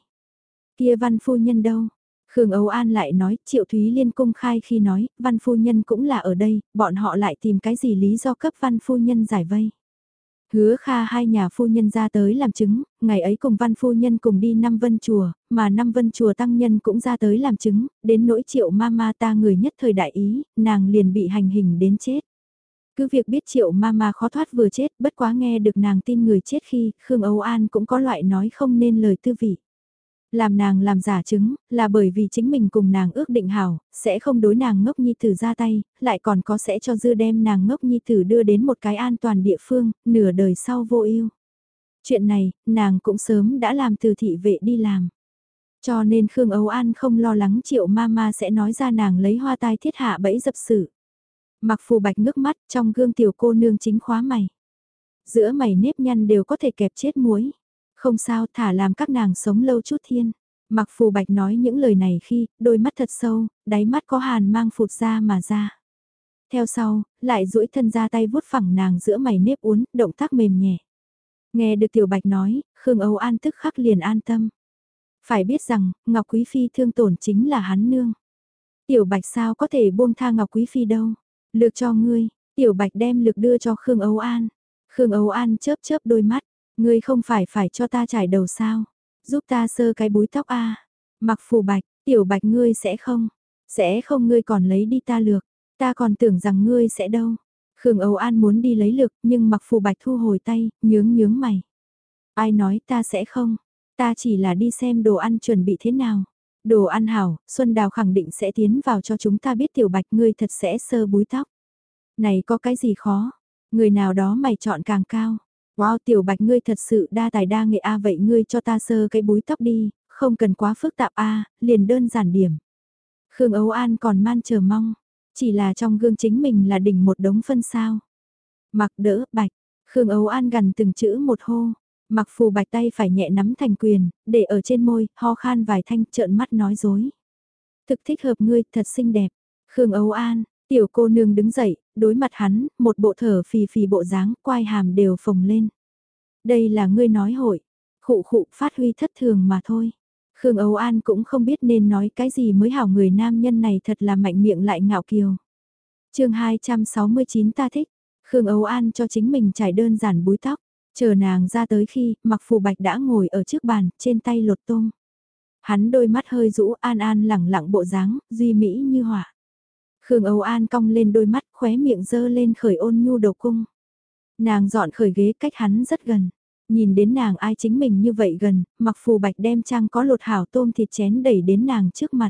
Kia văn phu nhân đâu? Khương Âu An lại nói, Triệu Thúy Liên công khai khi nói, văn phu nhân cũng là ở đây, bọn họ lại tìm cái gì lý do cấp văn phu nhân giải vây. Hứa Kha hai nhà phu nhân ra tới làm chứng, ngày ấy cùng văn phu nhân cùng đi năm vân chùa, mà năm vân chùa tăng nhân cũng ra tới làm chứng, đến nỗi triệu mama ta người nhất thời đại ý, nàng liền bị hành hình đến chết. Cứ việc biết triệu mama khó thoát vừa chết, bất quá nghe được nàng tin người chết khi, Khương Âu An cũng có loại nói không nên lời tư vị. Làm nàng làm giả chứng, là bởi vì chính mình cùng nàng ước định hảo, sẽ không đối nàng ngốc nhi tử ra tay, lại còn có sẽ cho dư đem nàng ngốc nhi tử đưa đến một cái an toàn địa phương, nửa đời sau vô ưu. Chuyện này, nàng cũng sớm đã làm từ thị vệ đi làm. Cho nên Khương Âu An không lo lắng triệu mama sẽ nói ra nàng lấy hoa tai thiết hạ bẫy dập sự. Mặc phù bạch nước mắt trong gương tiểu cô nương chính khóa mày. Giữa mày nếp nhăn đều có thể kẹp chết muối. Không sao thả làm các nàng sống lâu chút thiên. Mặc phù bạch nói những lời này khi, đôi mắt thật sâu, đáy mắt có hàn mang phụt ra mà ra. Theo sau, lại duỗi thân ra tay vuốt phẳng nàng giữa mày nếp uốn, động tác mềm nhẹ. Nghe được tiểu bạch nói, Khương Âu An tức khắc liền an tâm. Phải biết rằng, Ngọc Quý Phi thương tổn chính là hắn nương. Tiểu bạch sao có thể buông tha Ngọc Quý Phi đâu. Lược cho ngươi, tiểu bạch đem lực đưa cho Khương Âu An. Khương Âu An chớp chớp đôi mắt, Ngươi không phải phải cho ta trải đầu sao? Giúp ta sơ cái búi tóc a. Mặc phù bạch, tiểu bạch ngươi sẽ không? Sẽ không ngươi còn lấy đi ta lược. Ta còn tưởng rằng ngươi sẽ đâu. Khương Âu An muốn đi lấy lược nhưng mặc phù bạch thu hồi tay, nhướng nhướng mày. Ai nói ta sẽ không? Ta chỉ là đi xem đồ ăn chuẩn bị thế nào. Đồ ăn hảo, Xuân Đào khẳng định sẽ tiến vào cho chúng ta biết tiểu bạch ngươi thật sẽ sơ búi tóc. Này có cái gì khó? Người nào đó mày chọn càng cao. Wow tiểu bạch ngươi thật sự đa tài đa nghệ a vậy ngươi cho ta sơ cái búi tóc đi, không cần quá phức tạp a liền đơn giản điểm. Khương ấu An còn man chờ mong, chỉ là trong gương chính mình là đỉnh một đống phân sao. Mặc đỡ, bạch, Khương ấu An gần từng chữ một hô, mặc phù bạch tay phải nhẹ nắm thành quyền, để ở trên môi, ho khan vài thanh trợn mắt nói dối. Thực thích hợp ngươi, thật xinh đẹp. Khương ấu An, tiểu cô nương đứng dậy, đối mặt hắn, một bộ thở phì phì bộ dáng, quai hàm đều phồng lên. Đây là ngươi nói hội, khụ khụ phát huy thất thường mà thôi. Khương Âu An cũng không biết nên nói cái gì mới hảo người nam nhân này thật là mạnh miệng lại ngạo kiều. chương 269 ta thích, Khương Âu An cho chính mình trải đơn giản búi tóc, chờ nàng ra tới khi mặc phù bạch đã ngồi ở trước bàn, trên tay lột tôm. Hắn đôi mắt hơi rũ an an lẳng lặng bộ dáng, duy mỹ như hỏa. Khương Âu An cong lên đôi mắt khóe miệng dơ lên khởi ôn nhu đầu cung. Nàng dọn khởi ghế cách hắn rất gần. Nhìn đến nàng ai chính mình như vậy gần, mặc phù bạch đem trang có lột hảo tôm thịt chén đẩy đến nàng trước mặt.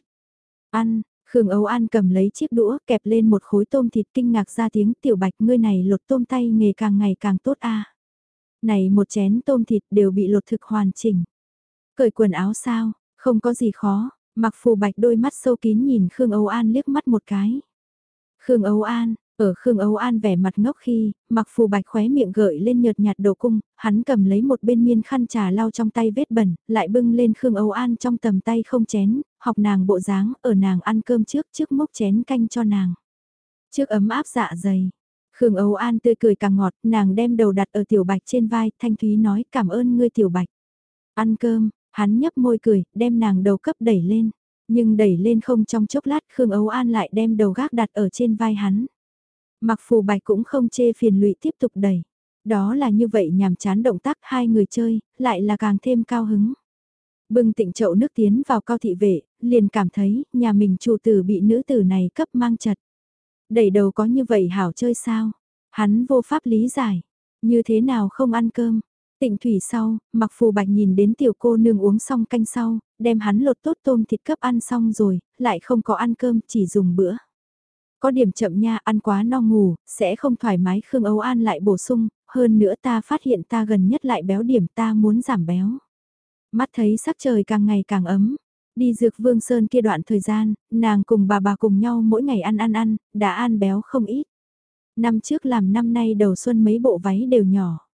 Ăn, Khương Âu An cầm lấy chiếc đũa kẹp lên một khối tôm thịt kinh ngạc ra tiếng tiểu bạch ngươi này lột tôm tay nghề càng ngày càng tốt a Này một chén tôm thịt đều bị lột thực hoàn chỉnh. Cởi quần áo sao, không có gì khó, mặc phù bạch đôi mắt sâu kín nhìn Khương Âu An liếc mắt một cái. Khương Âu An, ở Khương Âu An vẻ mặt ngốc khi, mặc phù bạch khóe miệng gợi lên nhợt nhạt đồ cung, hắn cầm lấy một bên miên khăn trà lau trong tay vết bẩn, lại bưng lên Khương Âu An trong tầm tay không chén, học nàng bộ dáng, ở nàng ăn cơm trước trước mốc chén canh cho nàng. Trước ấm áp dạ dày. Khương Âu An tươi cười càng ngọt, nàng đem đầu đặt ở tiểu bạch trên vai, thanh thúy nói cảm ơn ngươi tiểu bạch. Ăn cơm, hắn nhấp môi cười, đem nàng đầu cấp đẩy lên. Nhưng đẩy lên không trong chốc lát Khương ấu An lại đem đầu gác đặt ở trên vai hắn. Mặc phù bạch cũng không chê phiền lụy tiếp tục đẩy. Đó là như vậy nhàm chán động tác hai người chơi, lại là càng thêm cao hứng. Bưng tịnh chậu nước tiến vào cao thị vệ, liền cảm thấy nhà mình chủ tử bị nữ tử này cấp mang chật. Đẩy đầu có như vậy hảo chơi sao? Hắn vô pháp lý giải. Như thế nào không ăn cơm? Tịnh thủy sau, mặc phù bạch nhìn đến tiểu cô nương uống xong canh sau, đem hắn lột tốt tôm thịt cấp ăn xong rồi, lại không có ăn cơm chỉ dùng bữa. Có điểm chậm nha, ăn quá no ngủ, sẽ không thoải mái Khương Âu An lại bổ sung, hơn nữa ta phát hiện ta gần nhất lại béo điểm ta muốn giảm béo. Mắt thấy sắc trời càng ngày càng ấm, đi dược vương sơn kia đoạn thời gian, nàng cùng bà bà cùng nhau mỗi ngày ăn ăn ăn, đã ăn béo không ít. Năm trước làm năm nay đầu xuân mấy bộ váy đều nhỏ.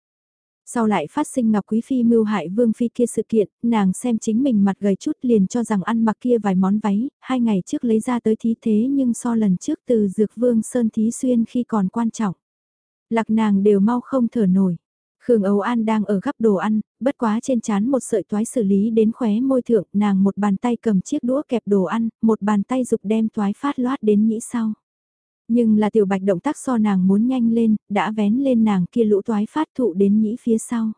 Sau lại phát sinh Ngọc Quý Phi mưu hại Vương Phi kia sự kiện, nàng xem chính mình mặt gầy chút liền cho rằng ăn mặc kia vài món váy, hai ngày trước lấy ra tới thí thế nhưng so lần trước từ Dược Vương Sơn thí xuyên khi còn quan trọng. Lạc nàng đều mau không thở nổi. Khương Âu An đang ở gắp đồ ăn, bất quá trên chán một sợi toái xử lý đến khóe môi thượng, nàng một bàn tay cầm chiếc đũa kẹp đồ ăn, một bàn tay dục đem toái phát loát đến nhĩ sau. Nhưng là tiểu bạch động tác so nàng muốn nhanh lên, đã vén lên nàng kia lũ toái phát thụ đến nhĩ phía sau.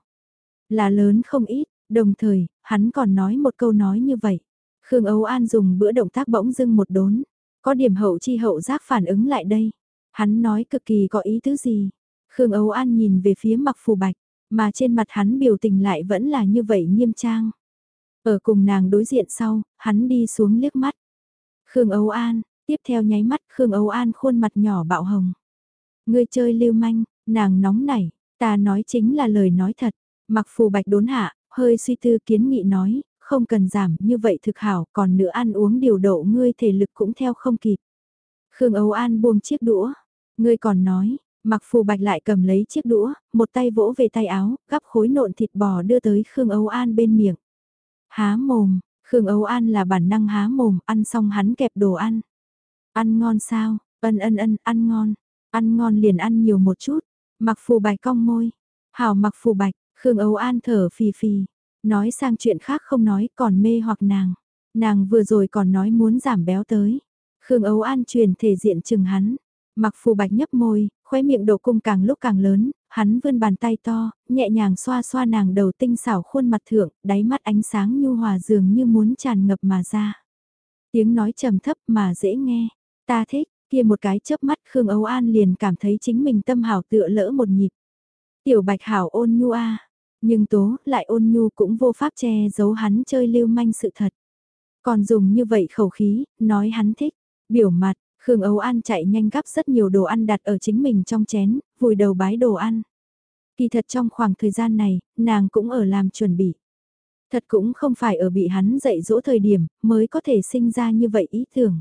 Là lớn không ít, đồng thời, hắn còn nói một câu nói như vậy. Khương Âu An dùng bữa động tác bỗng dưng một đốn, có điểm hậu chi hậu giác phản ứng lại đây. Hắn nói cực kỳ có ý tứ gì. Khương Âu An nhìn về phía mặc phù bạch, mà trên mặt hắn biểu tình lại vẫn là như vậy nghiêm trang. Ở cùng nàng đối diện sau, hắn đi xuống liếc mắt. Khương Âu An, Tiếp theo nháy mắt Khương Âu An khuôn mặt nhỏ bạo hồng. Ngươi chơi lưu manh, nàng nóng nảy, ta nói chính là lời nói thật. Mặc phù bạch đốn hạ, hơi suy tư kiến nghị nói, không cần giảm như vậy thực hảo, còn nữa ăn uống điều độ ngươi thể lực cũng theo không kịp. Khương Âu An buông chiếc đũa, ngươi còn nói, mặc phù bạch lại cầm lấy chiếc đũa, một tay vỗ về tay áo, gắp khối nộn thịt bò đưa tới Khương Âu An bên miệng. Há mồm, Khương Âu An là bản năng há mồm, ăn xong hắn kẹp đồ ăn. Ăn ngon sao, ân ân ân, ăn ngon, ăn ngon liền ăn nhiều một chút, mặc phù bạch cong môi, hảo mặc phù bạch, Khương ấu An thở phì phì, nói sang chuyện khác không nói còn mê hoặc nàng, nàng vừa rồi còn nói muốn giảm béo tới. Khương ấu An truyền thể diện chừng hắn, mặc phù bạch nhấp môi, khóe miệng độ cung càng lúc càng lớn, hắn vươn bàn tay to, nhẹ nhàng xoa xoa nàng đầu tinh xảo khuôn mặt thượng, đáy mắt ánh sáng nhu hòa dường như muốn tràn ngập mà ra. Tiếng nói trầm thấp mà dễ nghe, Ta thích, kia một cái chớp mắt Khương Âu An liền cảm thấy chính mình tâm hảo tựa lỡ một nhịp. Tiểu bạch hảo ôn nhu a nhưng tố lại ôn nhu cũng vô pháp che giấu hắn chơi lưu manh sự thật. Còn dùng như vậy khẩu khí, nói hắn thích, biểu mặt, Khương Âu An chạy nhanh gắp rất nhiều đồ ăn đặt ở chính mình trong chén, vùi đầu bái đồ ăn. Kỳ thật trong khoảng thời gian này, nàng cũng ở làm chuẩn bị. Thật cũng không phải ở bị hắn dạy dỗ thời điểm, mới có thể sinh ra như vậy ý tưởng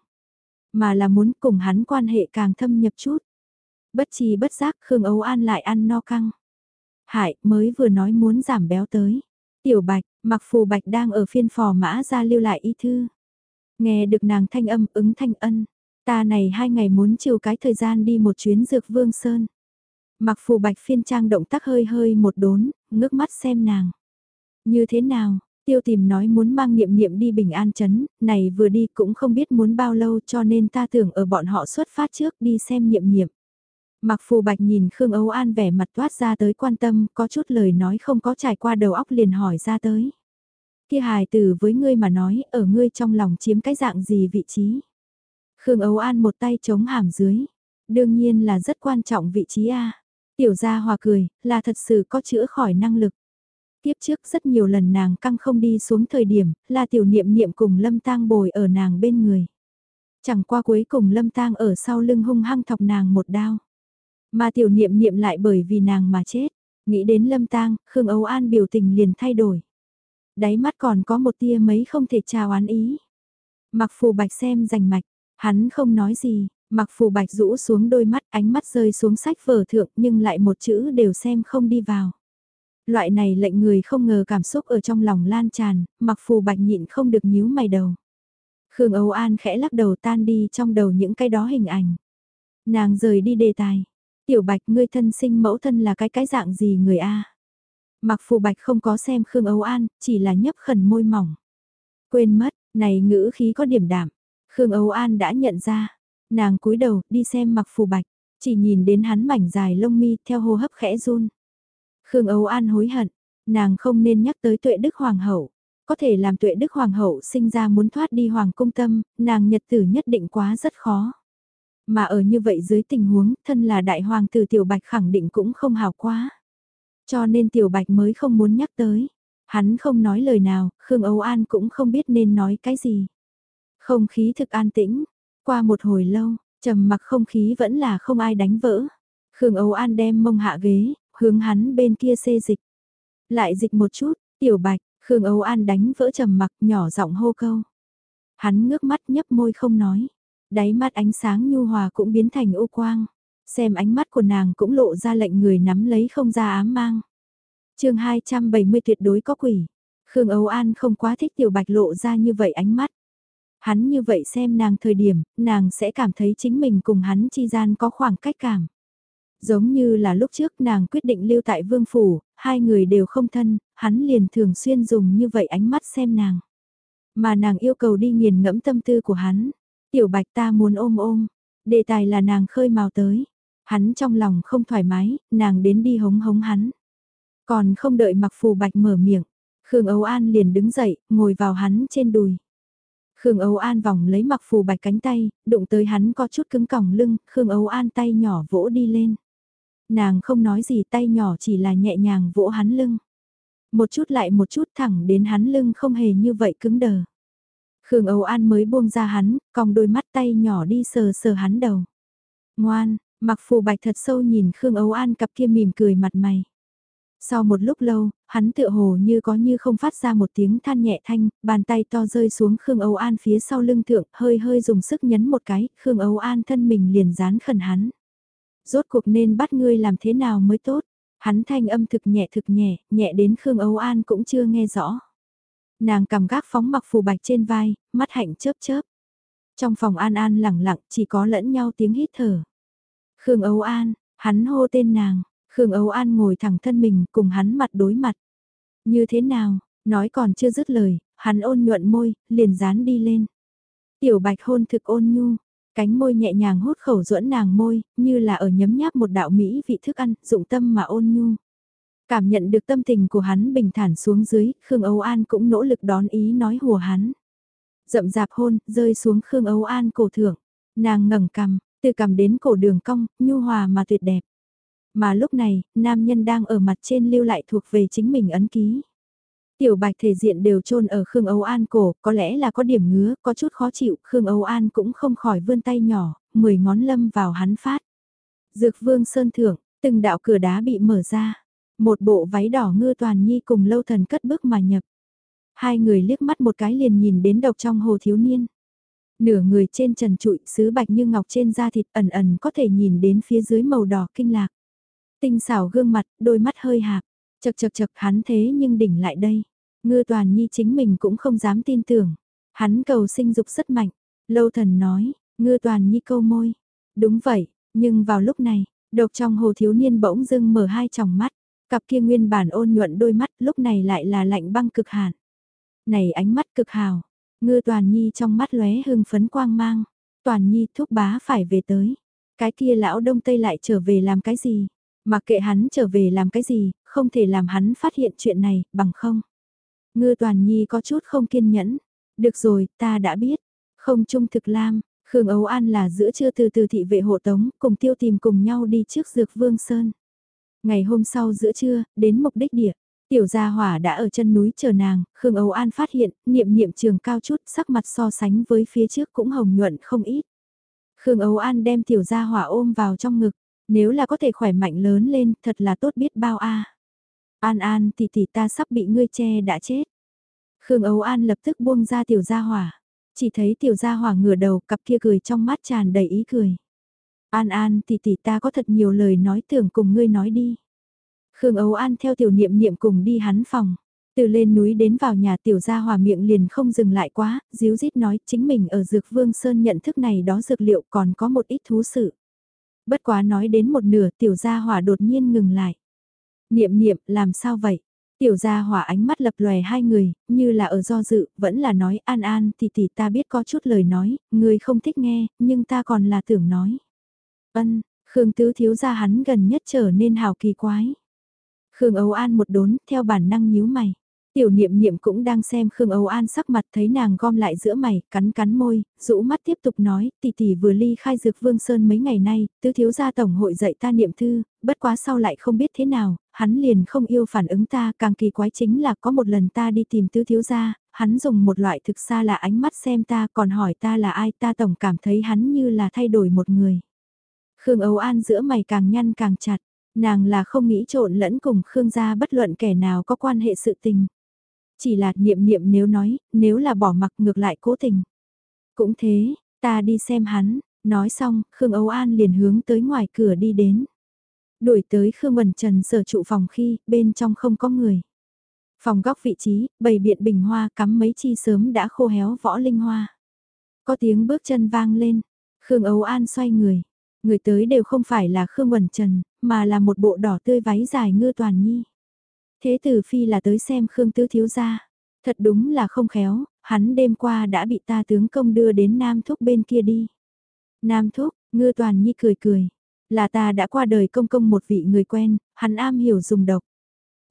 mà là muốn cùng hắn quan hệ càng thâm nhập chút. Bất chi bất giác Khương Âu An lại ăn no căng. Hải mới vừa nói muốn giảm béo tới. Tiểu Bạch, mặc phù Bạch đang ở phiên phò mã ra lưu lại y thư. Nghe được nàng thanh âm ứng thanh ân. Ta này hai ngày muốn chiều cái thời gian đi một chuyến dược vương sơn. Mặc phù Bạch phiên trang động tác hơi hơi một đốn, ngước mắt xem nàng. Như thế nào, tiêu tìm nói muốn mang niệm niệm đi bình an chấn, này vừa đi cũng không biết muốn bao lâu cho nên ta tưởng ở bọn họ xuất phát trước đi xem niệm niệm. Mặc phù bạch nhìn Khương Âu An vẻ mặt toát ra tới quan tâm, có chút lời nói không có trải qua đầu óc liền hỏi ra tới. Kia hài tử với ngươi mà nói, ở ngươi trong lòng chiếm cái dạng gì vị trí? Khương Âu An một tay chống hàm dưới. Đương nhiên là rất quan trọng vị trí A. Tiểu gia hòa cười, là thật sự có chữa khỏi năng lực. Tiếp trước rất nhiều lần nàng căng không đi xuống thời điểm, là tiểu niệm niệm cùng lâm tang bồi ở nàng bên người. Chẳng qua cuối cùng lâm tang ở sau lưng hung hăng thọc nàng một đao. Mà tiểu niệm niệm lại bởi vì nàng mà chết. Nghĩ đến lâm tang, Khương Âu An biểu tình liền thay đổi. Đáy mắt còn có một tia mấy không thể chào án ý. Mặc phù bạch xem rành mạch, hắn không nói gì, mặc phù bạch rũ xuống đôi mắt ánh mắt rơi xuống sách vở thượng nhưng lại một chữ đều xem không đi vào. Loại này lệnh người không ngờ cảm xúc ở trong lòng lan tràn, mặc phù bạch nhịn không được nhíu mày đầu. Khương Âu An khẽ lắc đầu tan đi trong đầu những cái đó hình ảnh. Nàng rời đi đề tài. Tiểu bạch ngươi thân sinh mẫu thân là cái cái dạng gì người A. Mặc phù bạch không có xem Khương Âu An, chỉ là nhấp khẩn môi mỏng. Quên mất, này ngữ khí có điểm đảm. Khương Âu An đã nhận ra. Nàng cúi đầu đi xem mặc phù bạch, chỉ nhìn đến hắn mảnh dài lông mi theo hô hấp khẽ run. Khương Âu An hối hận, nàng không nên nhắc tới tuệ đức hoàng hậu. Có thể làm tuệ đức hoàng hậu sinh ra muốn thoát đi hoàng cung tâm, nàng nhật tử nhất định quá rất khó. Mà ở như vậy dưới tình huống, thân là đại hoàng tử Tiểu Bạch khẳng định cũng không hào quá. Cho nên Tiểu Bạch mới không muốn nhắc tới. Hắn không nói lời nào, Khương Âu An cũng không biết nên nói cái gì. Không khí thực an tĩnh, qua một hồi lâu, trầm mặc không khí vẫn là không ai đánh vỡ. Khương Âu An đem mông hạ ghế, hướng hắn bên kia xê dịch. Lại dịch một chút, Tiểu Bạch, Khương Âu An đánh vỡ trầm mặc nhỏ giọng hô câu. Hắn ngước mắt nhấp môi không nói. Đáy mắt ánh sáng nhu hòa cũng biến thành ô quang. Xem ánh mắt của nàng cũng lộ ra lệnh người nắm lấy không ra ám mang. chương 270 tuyệt đối có quỷ. Khương Âu An không quá thích tiểu bạch lộ ra như vậy ánh mắt. Hắn như vậy xem nàng thời điểm, nàng sẽ cảm thấy chính mình cùng hắn chi gian có khoảng cách cảm. Giống như là lúc trước nàng quyết định lưu tại vương phủ, hai người đều không thân, hắn liền thường xuyên dùng như vậy ánh mắt xem nàng. Mà nàng yêu cầu đi nghiền ngẫm tâm tư của hắn, Tiểu bạch ta muốn ôm ôm. Đề tài là nàng khơi mào tới. Hắn trong lòng không thoải mái, nàng đến đi hống hống hắn. Còn không đợi mặc phù bạch mở miệng. Khương Âu An liền đứng dậy, ngồi vào hắn trên đùi. Khương Âu An vòng lấy mặc phù bạch cánh tay, đụng tới hắn có chút cứng còng lưng, Khương Âu An tay nhỏ vỗ đi lên. Nàng không nói gì tay nhỏ chỉ là nhẹ nhàng vỗ hắn lưng. Một chút lại một chút thẳng đến hắn lưng không hề như vậy cứng đờ. Khương Âu An mới buông ra hắn, còng đôi mắt tay nhỏ đi sờ sờ hắn đầu. Ngoan, mặc phù bạch thật sâu nhìn Khương Âu An cặp kia mỉm cười mặt mày. Sau một lúc lâu, hắn tựa hồ như có như không phát ra một tiếng than nhẹ thanh, bàn tay to rơi xuống Khương Âu An phía sau lưng thượng, hơi hơi dùng sức nhấn một cái, Khương Âu An thân mình liền dán khẩn hắn. Rốt cuộc nên bắt ngươi làm thế nào mới tốt? Hắn thanh âm thực nhẹ thực nhẹ, nhẹ đến Khương Âu An cũng chưa nghe rõ. Nàng cầm gác phóng mặc phù bạch trên vai, mắt hạnh chớp chớp. Trong phòng an an lẳng lặng chỉ có lẫn nhau tiếng hít thở. Khương Âu An, hắn hô tên nàng, Khương Âu An ngồi thẳng thân mình cùng hắn mặt đối mặt. Như thế nào, nói còn chưa dứt lời, hắn ôn nhuận môi, liền dán đi lên. Tiểu bạch hôn thực ôn nhu, cánh môi nhẹ nhàng hút khẩu duẫn nàng môi, như là ở nhấm nháp một đạo mỹ vị thức ăn, dụng tâm mà ôn nhu. Cảm nhận được tâm tình của hắn bình thản xuống dưới, Khương Âu An cũng nỗ lực đón ý nói hùa hắn. Rậm rạp hôn, rơi xuống Khương Âu An cổ thượng. Nàng ngẩng cằm, từ cằm đến cổ đường cong, nhu hòa mà tuyệt đẹp. Mà lúc này, nam nhân đang ở mặt trên lưu lại thuộc về chính mình ấn ký. Tiểu bạch thể diện đều trôn ở Khương Âu An cổ, có lẽ là có điểm ngứa, có chút khó chịu, Khương Âu An cũng không khỏi vươn tay nhỏ, mười ngón lâm vào hắn phát. Dược vương sơn thưởng, từng đạo cửa đá bị mở ra. Một bộ váy đỏ ngư toàn nhi cùng lâu thần cất bước mà nhập. Hai người liếc mắt một cái liền nhìn đến độc trong hồ thiếu niên. Nửa người trên trần trụi, sứ bạch như ngọc trên da thịt ẩn ẩn có thể nhìn đến phía dưới màu đỏ kinh lạc. Tinh xảo gương mặt, đôi mắt hơi hạp, chật chật chật hắn thế nhưng đỉnh lại đây. Ngư toàn nhi chính mình cũng không dám tin tưởng. Hắn cầu sinh dục rất mạnh. Lâu thần nói, ngư toàn nhi câu môi. Đúng vậy, nhưng vào lúc này, độc trong hồ thiếu niên bỗng dưng mở hai tròng mắt. Cặp kia nguyên bản ôn nhuận đôi mắt lúc này lại là lạnh băng cực hạn. Này ánh mắt cực hào, ngư toàn nhi trong mắt lóe hưng phấn quang mang. Toàn nhi thúc bá phải về tới. Cái kia lão đông tây lại trở về làm cái gì? Mặc kệ hắn trở về làm cái gì, không thể làm hắn phát hiện chuyện này, bằng không. Ngư toàn nhi có chút không kiên nhẫn. Được rồi, ta đã biết. Không trung thực lam, Khương Ấu An là giữa trưa từ từ thị vệ hộ tống, cùng tiêu tìm cùng nhau đi trước dược vương sơn. Ngày hôm sau giữa trưa, đến mục đích địa. Tiểu gia hỏa đã ở chân núi chờ nàng, Khương Âu An phát hiện, niệm niệm trường cao chút, sắc mặt so sánh với phía trước cũng hồng nhuận không ít. Khương Âu An đem tiểu gia hỏa ôm vào trong ngực, nếu là có thể khỏe mạnh lớn lên, thật là tốt biết bao a. An An tỷ tỷ ta sắp bị ngươi che đã chết. Khương Âu An lập tức buông ra tiểu gia hỏa, chỉ thấy tiểu gia hỏa ngửa đầu, cặp kia cười trong mắt tràn đầy ý cười. An An tỷ tỷ ta có thật nhiều lời nói tưởng cùng ngươi nói đi. Khương Âu An theo tiểu niệm niệm cùng đi hắn phòng. Từ lên núi đến vào nhà tiểu gia hòa miệng liền không dừng lại quá, díu dít nói chính mình ở Dược Vương Sơn nhận thức này đó dược liệu còn có một ít thú sự. Bất quá nói đến một nửa tiểu gia hỏa đột nhiên ngừng lại. Niệm niệm làm sao vậy? Tiểu gia hỏa ánh mắt lập lòe hai người, như là ở do dự, vẫn là nói an an thì thì ta biết có chút lời nói, người không thích nghe, nhưng ta còn là tưởng nói. Ân, Khương Tứ thiếu gia hắn gần nhất trở nên hào kỳ quái. Khương Âu An một đốn, theo bản năng nhíu mày. Tiểu niệm niệm cũng đang xem Khương Âu An sắc mặt thấy nàng gom lại giữa mày, cắn cắn môi, rũ mắt tiếp tục nói, tỷ tỷ vừa ly khai dược vương sơn mấy ngày nay, tứ thiếu gia tổng hội dạy ta niệm thư, bất quá sau lại không biết thế nào, hắn liền không yêu phản ứng ta, càng kỳ quái chính là có một lần ta đi tìm tứ thiếu gia, hắn dùng một loại thực xa là ánh mắt xem ta còn hỏi ta là ai ta tổng cảm thấy hắn như là thay đổi một người. Khương Âu An giữa mày càng nhăn càng chặt, nàng là không nghĩ trộn lẫn cùng Khương gia bất luận kẻ nào có quan hệ sự tình. Chỉ là niệm niệm nếu nói, nếu là bỏ mặc ngược lại cố tình. Cũng thế, ta đi xem hắn, nói xong, Khương Âu An liền hướng tới ngoài cửa đi đến. Đuổi tới Khương bẩn Trần sở trụ phòng khi, bên trong không có người. Phòng góc vị trí, bầy biện bình hoa cắm mấy chi sớm đã khô héo võ linh hoa. Có tiếng bước chân vang lên, Khương Âu An xoay người. Người tới đều không phải là Khương bẩn Trần, mà là một bộ đỏ tươi váy dài ngư toàn nhi. Thế tử phi là tới xem Khương Tứ Thiếu gia. Thật đúng là không khéo, hắn đêm qua đã bị ta tướng công đưa đến Nam Thúc bên kia đi. Nam Thúc, ngư toàn nhi cười cười. Là ta đã qua đời công công một vị người quen, hắn am hiểu dùng độc.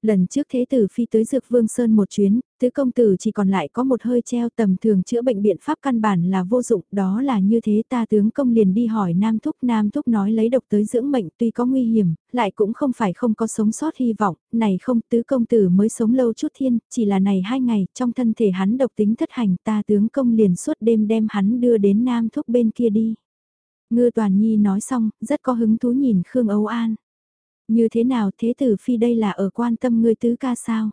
Lần trước thế tử phi tới Dược Vương Sơn một chuyến, tứ công tử chỉ còn lại có một hơi treo tầm thường chữa bệnh biện pháp căn bản là vô dụng, đó là như thế ta tướng công liền đi hỏi Nam Thúc, Nam Thúc nói lấy độc tới dưỡng mệnh tuy có nguy hiểm, lại cũng không phải không có sống sót hy vọng, này không tứ công tử mới sống lâu chút thiên, chỉ là này hai ngày, trong thân thể hắn độc tính thất hành ta tướng công liền suốt đêm đem hắn đưa đến Nam Thúc bên kia đi. Ngư Toàn Nhi nói xong, rất có hứng thú nhìn Khương Âu An. Như thế nào thế tử phi đây là ở quan tâm ngươi tứ ca sao?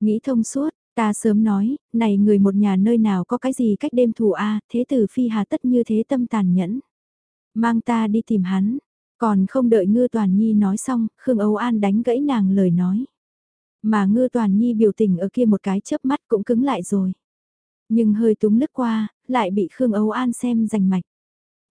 Nghĩ thông suốt, ta sớm nói, này người một nhà nơi nào có cái gì cách đêm thù a thế tử phi hà tất như thế tâm tàn nhẫn. Mang ta đi tìm hắn, còn không đợi ngư toàn nhi nói xong, Khương Âu An đánh gãy nàng lời nói. Mà ngư toàn nhi biểu tình ở kia một cái chớp mắt cũng cứng lại rồi. Nhưng hơi túng lướt qua, lại bị Khương Âu An xem rành mạch.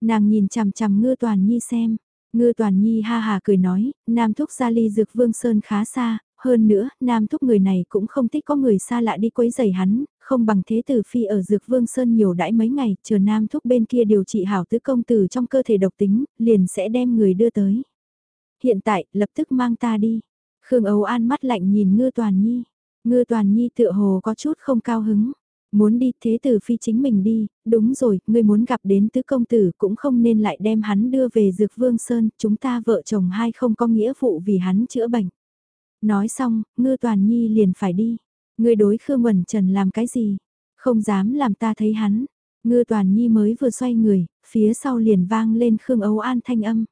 Nàng nhìn chằm chằm ngư toàn nhi xem, Ngư Toàn Nhi ha hà cười nói, Nam Thúc ra ly dược Vương Sơn khá xa, hơn nữa, Nam Thúc người này cũng không thích có người xa lạ đi quấy rầy hắn, không bằng thế tử phi ở dược Vương Sơn nhiều đãi mấy ngày, chờ Nam Thúc bên kia điều trị hảo tứ công tử trong cơ thể độc tính, liền sẽ đem người đưa tới. Hiện tại, lập tức mang ta đi. Khương Âu An mắt lạnh nhìn Ngư Toàn Nhi. Ngư Toàn Nhi tựa hồ có chút không cao hứng. Muốn đi thế tử phi chính mình đi, đúng rồi, ngươi muốn gặp đến tứ công tử cũng không nên lại đem hắn đưa về dược vương sơn, chúng ta vợ chồng hai không có nghĩa vụ vì hắn chữa bệnh. Nói xong, ngư toàn nhi liền phải đi. Ngươi đối Khương Quẩn Trần làm cái gì? Không dám làm ta thấy hắn. Ngư toàn nhi mới vừa xoay người, phía sau liền vang lên Khương Âu An thanh âm.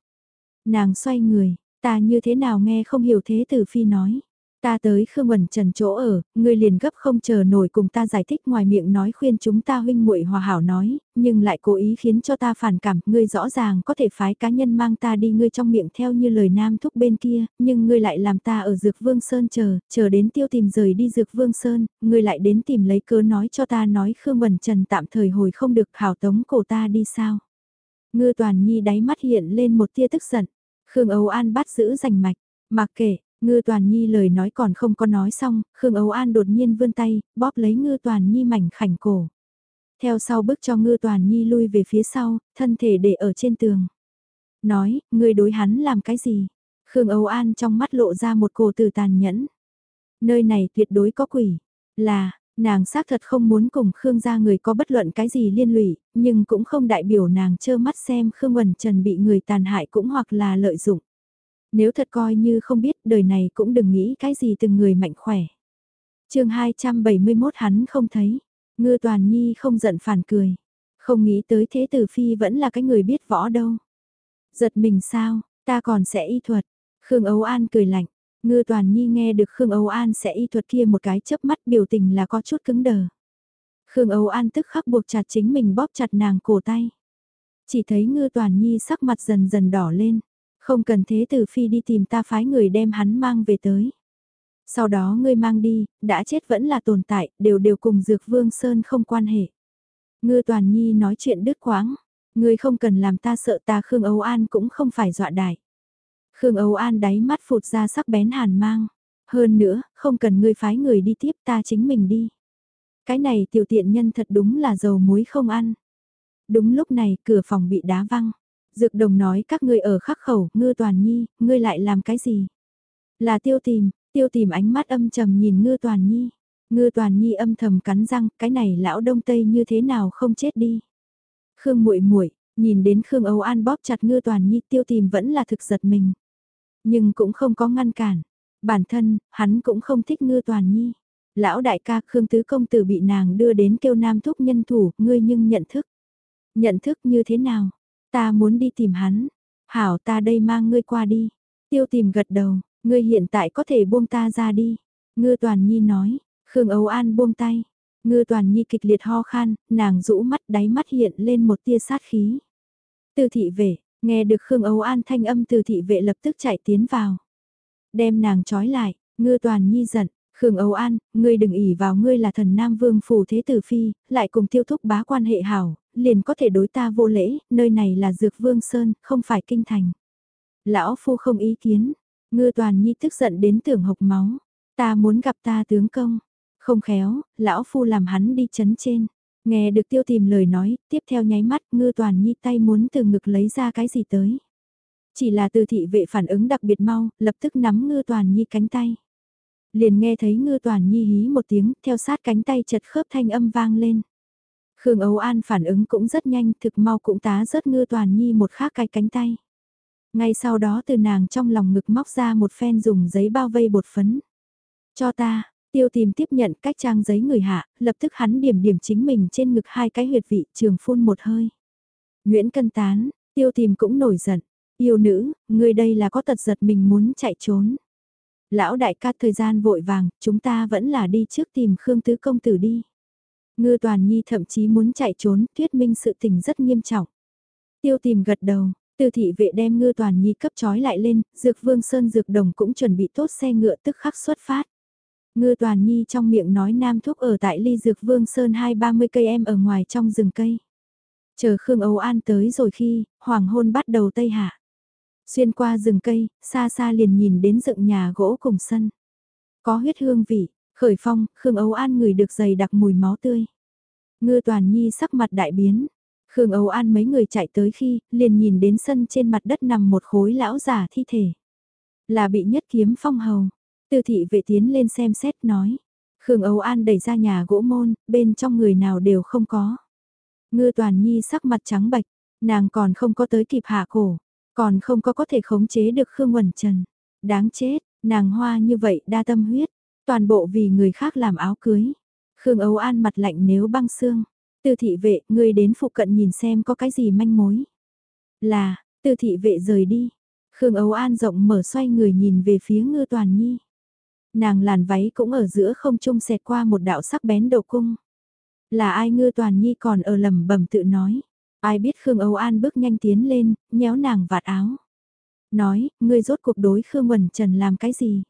Nàng xoay người, ta như thế nào nghe không hiểu thế tử phi nói. Ta tới Khương Quẩn Trần chỗ ở, ngươi liền gấp không chờ nổi cùng ta giải thích ngoài miệng nói khuyên chúng ta huynh muội hòa hảo nói, nhưng lại cố ý khiến cho ta phản cảm, ngươi rõ ràng có thể phái cá nhân mang ta đi ngươi trong miệng theo như lời nam thúc bên kia, nhưng ngươi lại làm ta ở Dược Vương Sơn chờ, chờ đến tiêu tìm rời đi Dược Vương Sơn, ngươi lại đến tìm lấy cớ nói cho ta nói Khương Quẩn Trần tạm thời hồi không được hảo tống cổ ta đi sao. Ngư Toàn Nhi đáy mắt hiện lên một tia tức giận, Khương Âu An bắt giữ rành mạch, mặc kệ, Ngư Toàn Nhi lời nói còn không có nói xong, Khương Âu An đột nhiên vươn tay, bóp lấy Ngư Toàn Nhi mảnh khảnh cổ. Theo sau bước cho Ngư Toàn Nhi lui về phía sau, thân thể để ở trên tường. Nói, ngươi đối hắn làm cái gì? Khương Âu An trong mắt lộ ra một cổ từ tàn nhẫn. Nơi này tuyệt đối có quỷ. Là, nàng xác thật không muốn cùng Khương gia người có bất luận cái gì liên lụy, nhưng cũng không đại biểu nàng trơ mắt xem Khương Quần Trần bị người tàn hại cũng hoặc là lợi dụng. Nếu thật coi như không biết đời này cũng đừng nghĩ cái gì từng người mạnh khỏe. chương 271 hắn không thấy. Ngư Toàn Nhi không giận phản cười. Không nghĩ tới thế tử phi vẫn là cái người biết võ đâu. Giật mình sao, ta còn sẽ y thuật. Khương Âu An cười lạnh. Ngư Toàn Nhi nghe được Khương Âu An sẽ y thuật kia một cái chớp mắt biểu tình là có chút cứng đờ. Khương Âu An tức khắc buộc chặt chính mình bóp chặt nàng cổ tay. Chỉ thấy Ngư Toàn Nhi sắc mặt dần dần đỏ lên. Không cần thế từ phi đi tìm ta phái người đem hắn mang về tới. Sau đó ngươi mang đi, đã chết vẫn là tồn tại, đều đều cùng Dược Vương Sơn không quan hệ. Ngư Toàn Nhi nói chuyện đứt quáng, ngươi không cần làm ta sợ ta Khương Âu An cũng không phải dọa đại. Khương Âu An đáy mắt phụt ra sắc bén hàn mang. Hơn nữa, không cần ngươi phái người đi tiếp ta chính mình đi. Cái này tiểu tiện nhân thật đúng là dầu muối không ăn. Đúng lúc này cửa phòng bị đá văng. Dược đồng nói các ngươi ở khắc khẩu, ngư toàn nhi, ngươi lại làm cái gì? Là tiêu tìm, tiêu tìm ánh mắt âm trầm nhìn ngư toàn nhi. Ngư toàn nhi âm thầm cắn răng, cái này lão đông tây như thế nào không chết đi. Khương muội muội nhìn đến Khương Âu An bóp chặt ngư toàn nhi tiêu tìm vẫn là thực giật mình. Nhưng cũng không có ngăn cản. Bản thân, hắn cũng không thích ngư toàn nhi. Lão đại ca Khương Tứ Công Tử bị nàng đưa đến kêu nam thúc nhân thủ, ngươi nhưng nhận thức. Nhận thức như thế nào? Ta muốn đi tìm hắn. Hảo ta đây mang ngươi qua đi. Tiêu tìm gật đầu, ngươi hiện tại có thể buông ta ra đi. Ngư Toàn Nhi nói, Khương Âu An buông tay. Ngư Toàn Nhi kịch liệt ho khan, nàng rũ mắt đáy mắt hiện lên một tia sát khí. Từ thị vệ, nghe được Khương Âu An thanh âm từ thị vệ lập tức chạy tiến vào. Đem nàng trói lại, Ngư Toàn Nhi giận, Khương Âu An, ngươi đừng ỉ vào ngươi là thần Nam Vương phủ thế tử phi, lại cùng tiêu thúc bá quan hệ hảo, liền có thể đối ta vô lễ, nơi này là Dược Vương Sơn, không phải kinh thành. Lão Phu không ý kiến, ngư toàn nhi tức giận đến tưởng hộc máu, ta muốn gặp ta tướng công. Không khéo, Lão Phu làm hắn đi chấn trên. Nghe được tiêu tìm lời nói, tiếp theo nháy mắt ngư toàn nhi tay muốn từ ngực lấy ra cái gì tới. Chỉ là từ thị vệ phản ứng đặc biệt mau, lập tức nắm ngư toàn nhi cánh tay. Liền nghe thấy ngư toàn nhi hí một tiếng, theo sát cánh tay chật khớp thanh âm vang lên. Khương Âu An phản ứng cũng rất nhanh, thực mau cũng tá rớt ngư toàn nhi một khác cái cánh tay. Ngay sau đó từ nàng trong lòng ngực móc ra một phen dùng giấy bao vây bột phấn. Cho ta, tiêu tìm tiếp nhận cách trang giấy người hạ, lập tức hắn điểm điểm chính mình trên ngực hai cái huyệt vị trường phun một hơi. Nguyễn Cân Tán, tiêu tìm cũng nổi giận. Yêu nữ, người đây là có tật giật mình muốn chạy trốn. Lão đại ca thời gian vội vàng, chúng ta vẫn là đi trước tìm Khương Tứ Công Tử đi. Ngư Toàn Nhi thậm chí muốn chạy trốn, thuyết minh sự tình rất nghiêm trọng. Tiêu tìm gật đầu, Tư thị vệ đem Ngư Toàn Nhi cấp trói lại lên, Dược Vương Sơn Dược Đồng cũng chuẩn bị tốt xe ngựa tức khắc xuất phát. Ngư Toàn Nhi trong miệng nói nam thuốc ở tại ly Dược Vương Sơn hai ba mươi cây em ở ngoài trong rừng cây. Chờ Khương Âu An tới rồi khi, hoàng hôn bắt đầu tây hạ. Xuyên qua rừng cây, xa xa liền nhìn đến dựng nhà gỗ cùng sân. Có huyết hương vị, Khởi phong, Khương Âu An người được dày đặc mùi máu tươi. Ngư Toàn Nhi sắc mặt đại biến. Khương Âu An mấy người chạy tới khi, liền nhìn đến sân trên mặt đất nằm một khối lão giả thi thể. Là bị nhất kiếm phong hầu. Tư thị vệ tiến lên xem xét nói. Khương Âu An đẩy ra nhà gỗ môn, bên trong người nào đều không có. Ngư Toàn Nhi sắc mặt trắng bạch, nàng còn không có tới kịp hạ cổ, còn không có có thể khống chế được Khương Quẩn Trần. Đáng chết, nàng hoa như vậy đa tâm huyết, Toàn bộ vì người khác làm áo cưới. Khương Âu An mặt lạnh nếu băng xương. Tư thị vệ, ngươi đến phụ cận nhìn xem có cái gì manh mối. Là, tư thị vệ rời đi. Khương Âu An rộng mở xoay người nhìn về phía ngư toàn nhi. Nàng làn váy cũng ở giữa không trung xẹt qua một đạo sắc bén đầu cung. Là ai ngư toàn nhi còn ở lầm bẩm tự nói. Ai biết Khương Âu An bước nhanh tiến lên, nhéo nàng vạt áo. Nói, ngươi rốt cuộc đối Khương Quẩn Trần làm cái gì?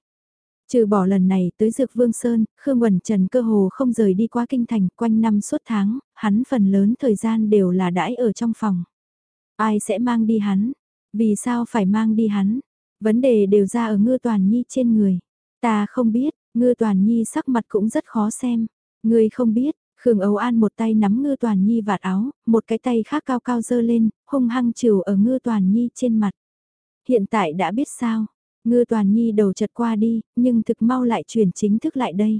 Trừ bỏ lần này tới Dược Vương Sơn, Khương Quẩn Trần cơ hồ không rời đi qua kinh thành quanh năm suốt tháng, hắn phần lớn thời gian đều là đãi ở trong phòng. Ai sẽ mang đi hắn? Vì sao phải mang đi hắn? Vấn đề đều ra ở ngư toàn nhi trên người. Ta không biết, ngư toàn nhi sắc mặt cũng rất khó xem. Ngươi không biết, Khương Âu An một tay nắm ngư toàn nhi vạt áo, một cái tay khác cao cao dơ lên, hung hăng chiều ở ngư toàn nhi trên mặt. Hiện tại đã biết sao, ngư toàn nhi đầu chật qua đi, nhưng thực mau lại chuyển chính thức lại đây.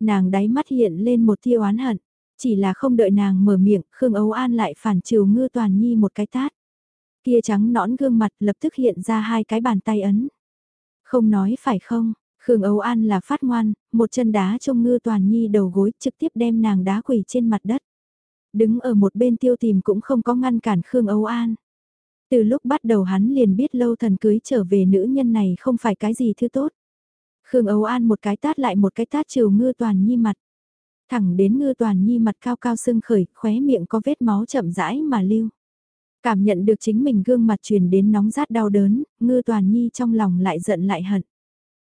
Nàng đáy mắt hiện lên một tia oán hận, chỉ là không đợi nàng mở miệng, Khương Âu An lại phản chiều ngư toàn nhi một cái tát. Kia trắng nõn gương mặt lập tức hiện ra hai cái bàn tay ấn. Không nói phải không, Khương Âu An là phát ngoan, một chân đá trông ngư toàn nhi đầu gối trực tiếp đem nàng đá quỳ trên mặt đất. Đứng ở một bên tiêu tìm cũng không có ngăn cản Khương Âu An. Từ lúc bắt đầu hắn liền biết lâu thần cưới trở về nữ nhân này không phải cái gì thứ tốt. Khương Âu An một cái tát lại một cái tát chiều ngư toàn nhi mặt. Thẳng đến ngư toàn nhi mặt cao cao sưng khởi, khóe miệng có vết máu chậm rãi mà lưu. Cảm nhận được chính mình gương mặt truyền đến nóng rát đau đớn, ngư toàn nhi trong lòng lại giận lại hận.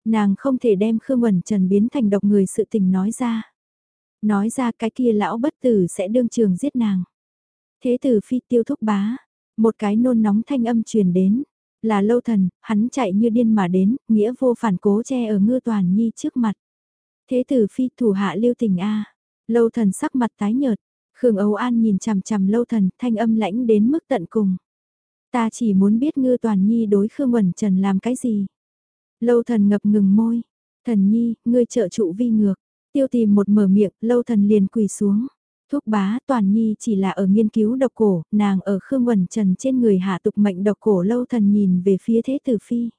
Nàng không thể đem Khương Quẩn Trần biến thành độc người sự tình nói ra. Nói ra cái kia lão bất tử sẽ đương trường giết nàng. Thế tử phi tiêu thúc bá, một cái nôn nóng thanh âm truyền đến. Là lâu thần, hắn chạy như điên mà đến, nghĩa vô phản cố che ở ngư toàn nhi trước mặt. Thế tử phi thủ hạ lưu tình A. Lâu thần sắc mặt tái nhợt. Khương Âu An nhìn chằm chằm lâu thần, thanh âm lãnh đến mức tận cùng. Ta chỉ muốn biết ngư toàn nhi đối Khương Quẩn Trần làm cái gì. Lâu thần ngập ngừng môi. Thần nhi, ngươi trợ trụ vi ngược. Tiêu tìm một mở miệng, lâu thần liền quỳ xuống. Thuốc bá toàn nhi chỉ là ở nghiên cứu độc cổ, nàng ở Khương Quẩn Trần trên người hạ tục mệnh độc cổ lâu thần nhìn về phía thế tử phi.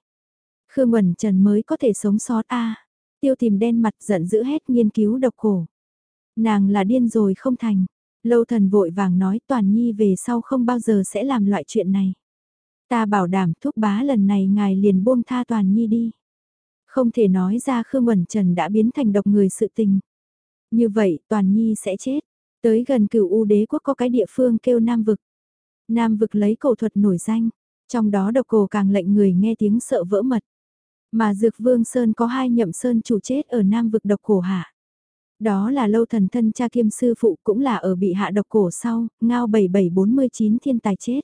Khương Quẩn Trần mới có thể sống sót a Tiêu tìm đen mặt giận dữ hết nghiên cứu độc cổ. Nàng là điên rồi không thành. Lâu thần vội vàng nói toàn nhi về sau không bao giờ sẽ làm loại chuyện này. Ta bảo đảm thuốc bá lần này ngài liền buông tha toàn nhi đi. Không thể nói ra Khương Quẩn Trần đã biến thành độc người sự tình. Như vậy toàn nhi sẽ chết. Tới gần cửu U đế quốc có cái địa phương kêu Nam Vực. Nam Vực lấy cổ thuật nổi danh. Trong đó độc cổ càng lệnh người nghe tiếng sợ vỡ mật. Mà Dược Vương Sơn có hai nhậm sơn chủ chết ở Nam Vực độc cổ hạ. Đó là lâu thần thân cha kiêm sư phụ cũng là ở bị hạ độc cổ sau, ngao 7749 thiên tài chết.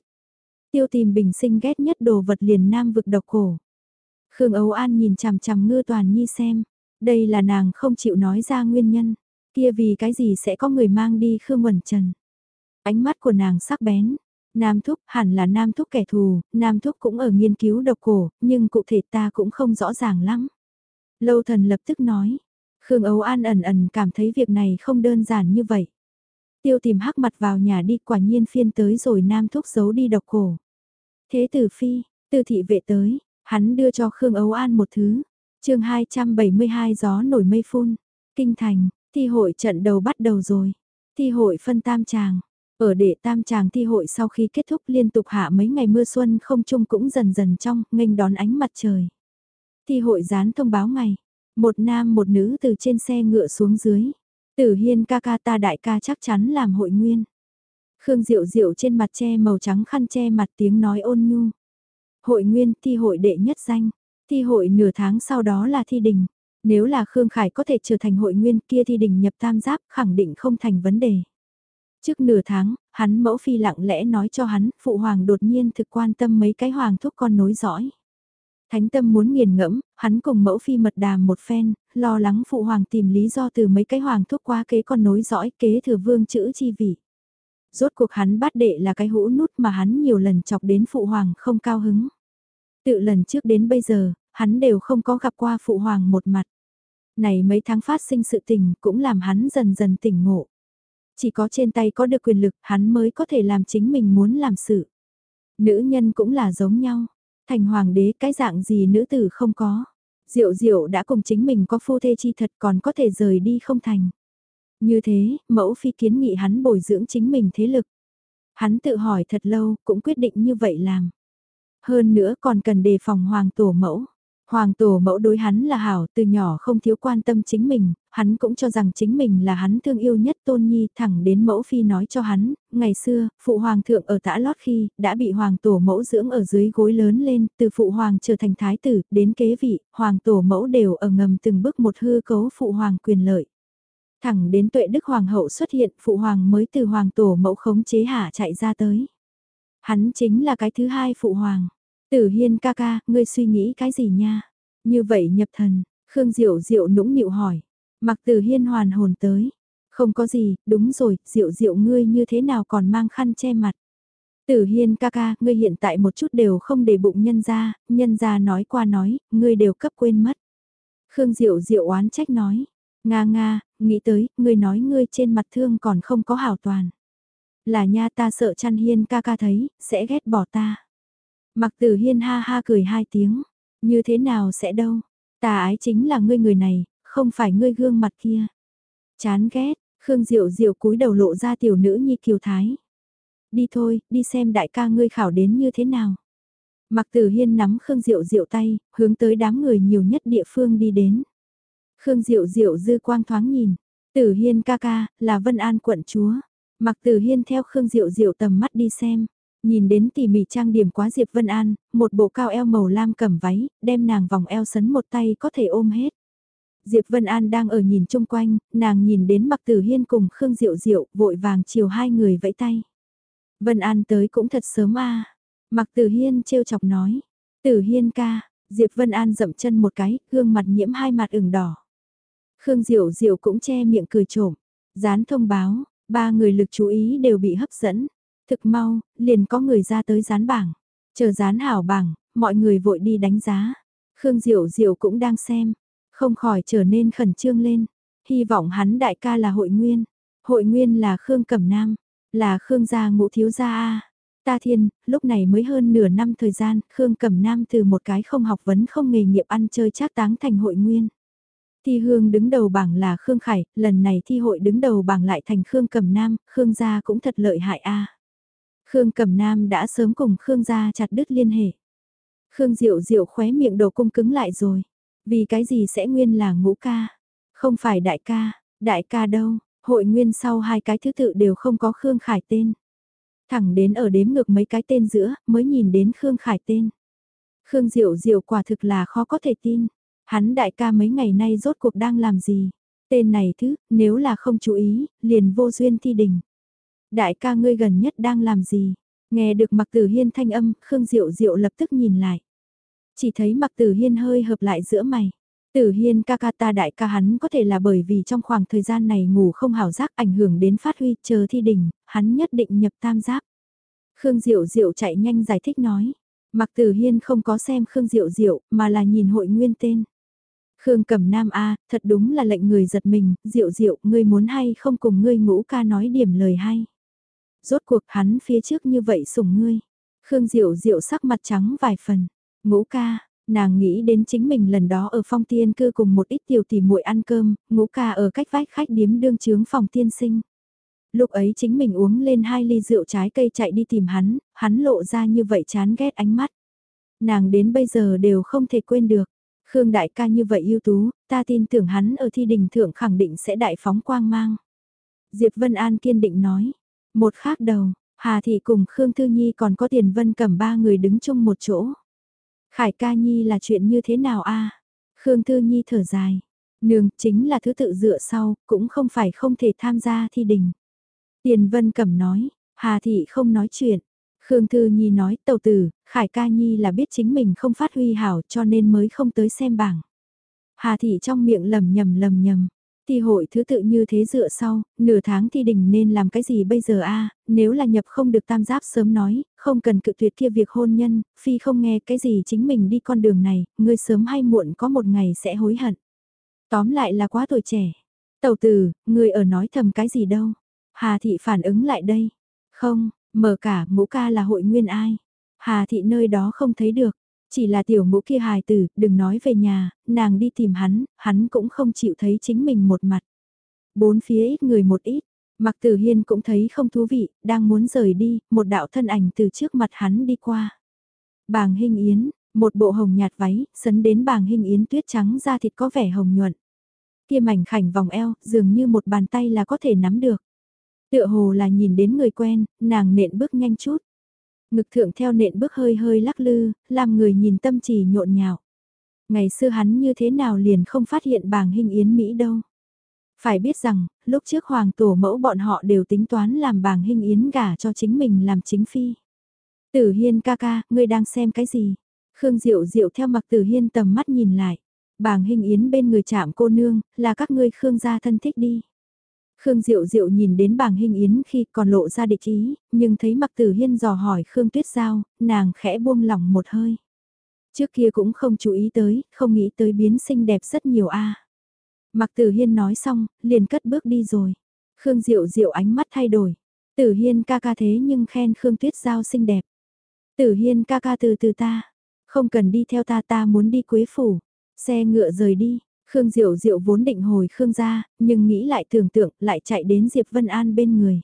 Tiêu tìm bình sinh ghét nhất đồ vật liền nam vực độc cổ. Khương Âu An nhìn chằm chằm ngư toàn nhi xem, đây là nàng không chịu nói ra nguyên nhân, kia vì cái gì sẽ có người mang đi Khương Quẩn Trần. Ánh mắt của nàng sắc bén, Nam Thúc hẳn là Nam Thúc kẻ thù, Nam Thúc cũng ở nghiên cứu độc cổ, nhưng cụ thể ta cũng không rõ ràng lắm. Lâu thần lập tức nói, Khương ấu An ẩn ẩn cảm thấy việc này không đơn giản như vậy. Tiêu tìm hắc mặt vào nhà đi quả nhiên phiên tới rồi Nam Thúc giấu đi độc cổ. Thế tử phi, tư thị vệ tới, hắn đưa cho Khương ấu An một thứ. chương 272 gió nổi mây phun. Kinh thành, thi hội trận đầu bắt đầu rồi. Thi hội phân tam tràng. Ở đệ tam tràng thi hội sau khi kết thúc liên tục hạ mấy ngày mưa xuân không trung cũng dần dần trong, nghênh đón ánh mặt trời. Thi hội dán thông báo ngày. Một nam một nữ từ trên xe ngựa xuống dưới. Tử hiên ca ca ta đại ca chắc chắn làm hội nguyên. Khương Diệu Diệu trên mặt che màu trắng khăn che mặt tiếng nói ôn nhu. Hội nguyên thi hội đệ nhất danh, thi hội nửa tháng sau đó là thi đình. Nếu là Khương Khải có thể trở thành hội nguyên kia thì đình nhập tam giáp khẳng định không thành vấn đề. Trước nửa tháng, hắn mẫu phi lặng lẽ nói cho hắn, phụ hoàng đột nhiên thực quan tâm mấy cái hoàng thúc con nối dõi. Thánh tâm muốn nghiền ngẫm, hắn cùng mẫu phi mật đàm một phen, lo lắng phụ hoàng tìm lý do từ mấy cái hoàng thúc qua kế con nối dõi kế thừa vương chữ chi vị rốt cuộc hắn bắt đệ là cái hũ nút mà hắn nhiều lần chọc đến phụ hoàng không cao hứng. Tự lần trước đến bây giờ, hắn đều không có gặp qua phụ hoàng một mặt. Này mấy tháng phát sinh sự tình cũng làm hắn dần dần tỉnh ngộ. Chỉ có trên tay có được quyền lực hắn mới có thể làm chính mình muốn làm sự. Nữ nhân cũng là giống nhau. Thành hoàng đế cái dạng gì nữ tử không có. Diệu diệu đã cùng chính mình có phu thê chi thật còn có thể rời đi không thành. Như thế, mẫu phi kiến nghị hắn bồi dưỡng chính mình thế lực. Hắn tự hỏi thật lâu, cũng quyết định như vậy làm. Hơn nữa còn cần đề phòng hoàng tổ mẫu. Hoàng tổ mẫu đối hắn là hảo, từ nhỏ không thiếu quan tâm chính mình, hắn cũng cho rằng chính mình là hắn thương yêu nhất tôn nhi thẳng đến mẫu phi nói cho hắn, ngày xưa, phụ hoàng thượng ở tã lót khi, đã bị hoàng tổ mẫu dưỡng ở dưới gối lớn lên, từ phụ hoàng trở thành thái tử, đến kế vị, hoàng tổ mẫu đều ở ngầm từng bước một hư cấu phụ hoàng quyền lợi. Thẳng đến tuệ đức hoàng hậu xuất hiện, phụ hoàng mới từ hoàng tổ mẫu khống chế hạ chạy ra tới. Hắn chính là cái thứ hai phụ hoàng. Tử hiên ca ca, ngươi suy nghĩ cái gì nha? Như vậy nhập thần, Khương Diệu Diệu nũng nịu hỏi. Mặc tử hiên hoàn hồn tới. Không có gì, đúng rồi, Diệu Diệu ngươi như thế nào còn mang khăn che mặt. Tử hiên ca ca, ngươi hiện tại một chút đều không để bụng nhân ra, nhân ra nói qua nói, ngươi đều cấp quên mất. Khương Diệu Diệu oán trách nói. Nga nga, nghĩ tới, ngươi nói ngươi trên mặt thương còn không có hảo toàn. Là nha ta sợ chăn hiên ca ca thấy, sẽ ghét bỏ ta. Mặc tử hiên ha ha cười hai tiếng. Như thế nào sẽ đâu? Ta ái chính là ngươi người này, không phải ngươi gương mặt kia. Chán ghét, Khương Diệu Diệu cúi đầu lộ ra tiểu nữ nhi kiều thái. Đi thôi, đi xem đại ca ngươi khảo đến như thế nào. Mặc tử hiên nắm Khương Diệu Diệu tay, hướng tới đám người nhiều nhất địa phương đi đến. Khương Diệu Diệu dư quang thoáng nhìn. Tử hiên ca ca, là Vân An quận chúa. Mặc tử hiên theo Khương Diệu Diệu tầm mắt đi xem. Nhìn đến tỉ mỉ trang điểm quá Diệp Vân An, một bộ cao eo màu lam cầm váy, đem nàng vòng eo sấn một tay có thể ôm hết. Diệp Vân An đang ở nhìn chung quanh, nàng nhìn đến Mặc Tử Hiên cùng Khương Diệu Diệu, vội vàng chiều hai người vẫy tay. Vân An tới cũng thật sớm a. À. Mặc Tử Hiên trêu chọc nói, "Tử Hiên ca." Diệp Vân An dậm chân một cái, gương mặt nhiễm hai mặt ửng đỏ. Khương Diệu Diệu cũng che miệng cười trộm, dán thông báo, ba người lực chú ý đều bị hấp dẫn. Thực mau, liền có người ra tới dán bảng. Chờ dán hảo bảng, mọi người vội đi đánh giá. Khương Diệu Diệu cũng đang xem, không khỏi trở nên khẩn trương lên. Hy vọng hắn đại ca là hội nguyên. Hội nguyên là Khương Cẩm Nam, là Khương gia ngũ thiếu gia A. Ta thiên, lúc này mới hơn nửa năm thời gian, Khương Cẩm Nam từ một cái không học vấn không nghề nghiệp ăn chơi trác táng thành hội nguyên. Thi hương đứng đầu bảng là Khương Khải, lần này thi hội đứng đầu bảng lại thành Khương Cẩm Nam, Khương gia cũng thật lợi hại a. Khương Cẩm Nam đã sớm cùng Khương gia chặt đứt liên hệ. Khương Diệu Diệu khóe miệng đầu cung cứng lại rồi. Vì cái gì sẽ nguyên là ngũ ca? Không phải đại ca, đại ca đâu, hội nguyên sau hai cái thứ tự đều không có Khương Khải tên. Thẳng đến ở đếm ngược mấy cái tên giữa, mới nhìn đến Khương Khải tên. Khương Diệu Diệu quả thực là khó có thể tin. Hắn đại ca mấy ngày nay rốt cuộc đang làm gì? Tên này thứ, nếu là không chú ý, liền vô duyên thi đình. Đại ca ngươi gần nhất đang làm gì? Nghe được Mặc Tử Hiên thanh âm, Khương Diệu Diệu lập tức nhìn lại. Chỉ thấy Mặc Tử Hiên hơi hợp lại giữa mày. Tử Hiên ca ca ta đại ca hắn có thể là bởi vì trong khoảng thời gian này ngủ không hảo giác ảnh hưởng đến phát huy chờ thi đỉnh, hắn nhất định nhập tam giáp. Khương Diệu Diệu chạy nhanh giải thích nói. Mặc Tử Hiên không có xem Khương Diệu Diệu mà là nhìn hội nguyên tên. Khương Cẩm Nam a, thật đúng là lệnh người giật mình, Diệu Diệu, ngươi muốn hay không cùng ngươi ngũ ca nói điểm lời hay rốt cuộc hắn phía trước như vậy sủng ngươi. Khương Diệu Diệu sắc mặt trắng vài phần, ngũ ca, nàng nghĩ đến chính mình lần đó ở phong tiên cư cùng một ít tiểu tỷ muội ăn cơm, ngũ ca ở cách vách khách điếm đương chướng phòng tiên sinh. Lúc ấy chính mình uống lên hai ly rượu trái cây chạy đi tìm hắn, hắn lộ ra như vậy chán ghét ánh mắt. Nàng đến bây giờ đều không thể quên được. Khương đại ca như vậy ưu tú, ta tin tưởng hắn ở thi đình thượng khẳng định sẽ đại phóng quang mang. Diệp Vân An kiên định nói, một khác đầu, Hà Thị cùng Khương Thư Nhi còn có tiền vân cầm ba người đứng chung một chỗ. Khải ca Nhi là chuyện như thế nào a Khương Thư Nhi thở dài. Nương chính là thứ tự dựa sau, cũng không phải không thể tham gia thi đình. Tiền vân cẩm nói, Hà Thị không nói chuyện. Khương Thư Nhi nói, tàu tử, Khải ca Nhi là biết chính mình không phát huy hảo cho nên mới không tới xem bảng. Hà Thị trong miệng lầm nhầm lầm nhầm. Thi hội thứ tự như thế dựa sau, nửa tháng thi đình nên làm cái gì bây giờ a nếu là nhập không được tam giáp sớm nói, không cần cự tuyệt kia việc hôn nhân, phi không nghe cái gì chính mình đi con đường này, ngươi sớm hay muộn có một ngày sẽ hối hận. Tóm lại là quá tuổi trẻ. Tầu tử, ngươi ở nói thầm cái gì đâu. Hà thị phản ứng lại đây. Không, mở cả ngũ ca là hội nguyên ai. Hà thị nơi đó không thấy được. Chỉ là tiểu ngũ kia hài tử, đừng nói về nhà, nàng đi tìm hắn, hắn cũng không chịu thấy chính mình một mặt. Bốn phía ít người một ít, Mặc Tử Hiên cũng thấy không thú vị, đang muốn rời đi, một đạo thân ảnh từ trước mặt hắn đi qua. Bàng Hinh Yến, Một bộ hồng nhạt váy, sấn đến bàng hình yến tuyết trắng da thịt có vẻ hồng nhuận. Kia mảnh khảnh vòng eo, dường như một bàn tay là có thể nắm được. Tựa hồ là nhìn đến người quen, nàng nện bước nhanh chút. Ngực thượng theo nện bước hơi hơi lắc lư, làm người nhìn tâm trì nhộn nhạo. Ngày xưa hắn như thế nào liền không phát hiện bàng hình yến Mỹ đâu. Phải biết rằng, lúc trước hoàng tổ mẫu bọn họ đều tính toán làm bàng hình yến gả cho chính mình làm chính phi. Tử Hiên ca ca, ngươi đang xem cái gì? Khương Diệu Diệu theo mặc Tử Hiên tầm mắt nhìn lại. Bàng hình yến bên người chạm cô nương, là các ngươi Khương gia thân thích đi. Khương Diệu Diệu nhìn đến bảng hình yến khi còn lộ ra địch ý, nhưng thấy mặc Tử Hiên dò hỏi Khương Tuyết Giao, nàng khẽ buông lỏng một hơi. Trước kia cũng không chú ý tới, không nghĩ tới biến xinh đẹp rất nhiều a. Mặc Tử Hiên nói xong, liền cất bước đi rồi. Khương Diệu Diệu ánh mắt thay đổi. Tử Hiên ca ca thế nhưng khen Khương Tuyết Giao xinh đẹp. Tử Hiên ca ca từ từ ta. Không cần đi theo ta ta muốn đi Quế Phủ. Xe ngựa rời đi. Khương Diệu Diệu vốn định hồi Khương gia, nhưng nghĩ lại tưởng tượng lại chạy đến Diệp Vân An bên người.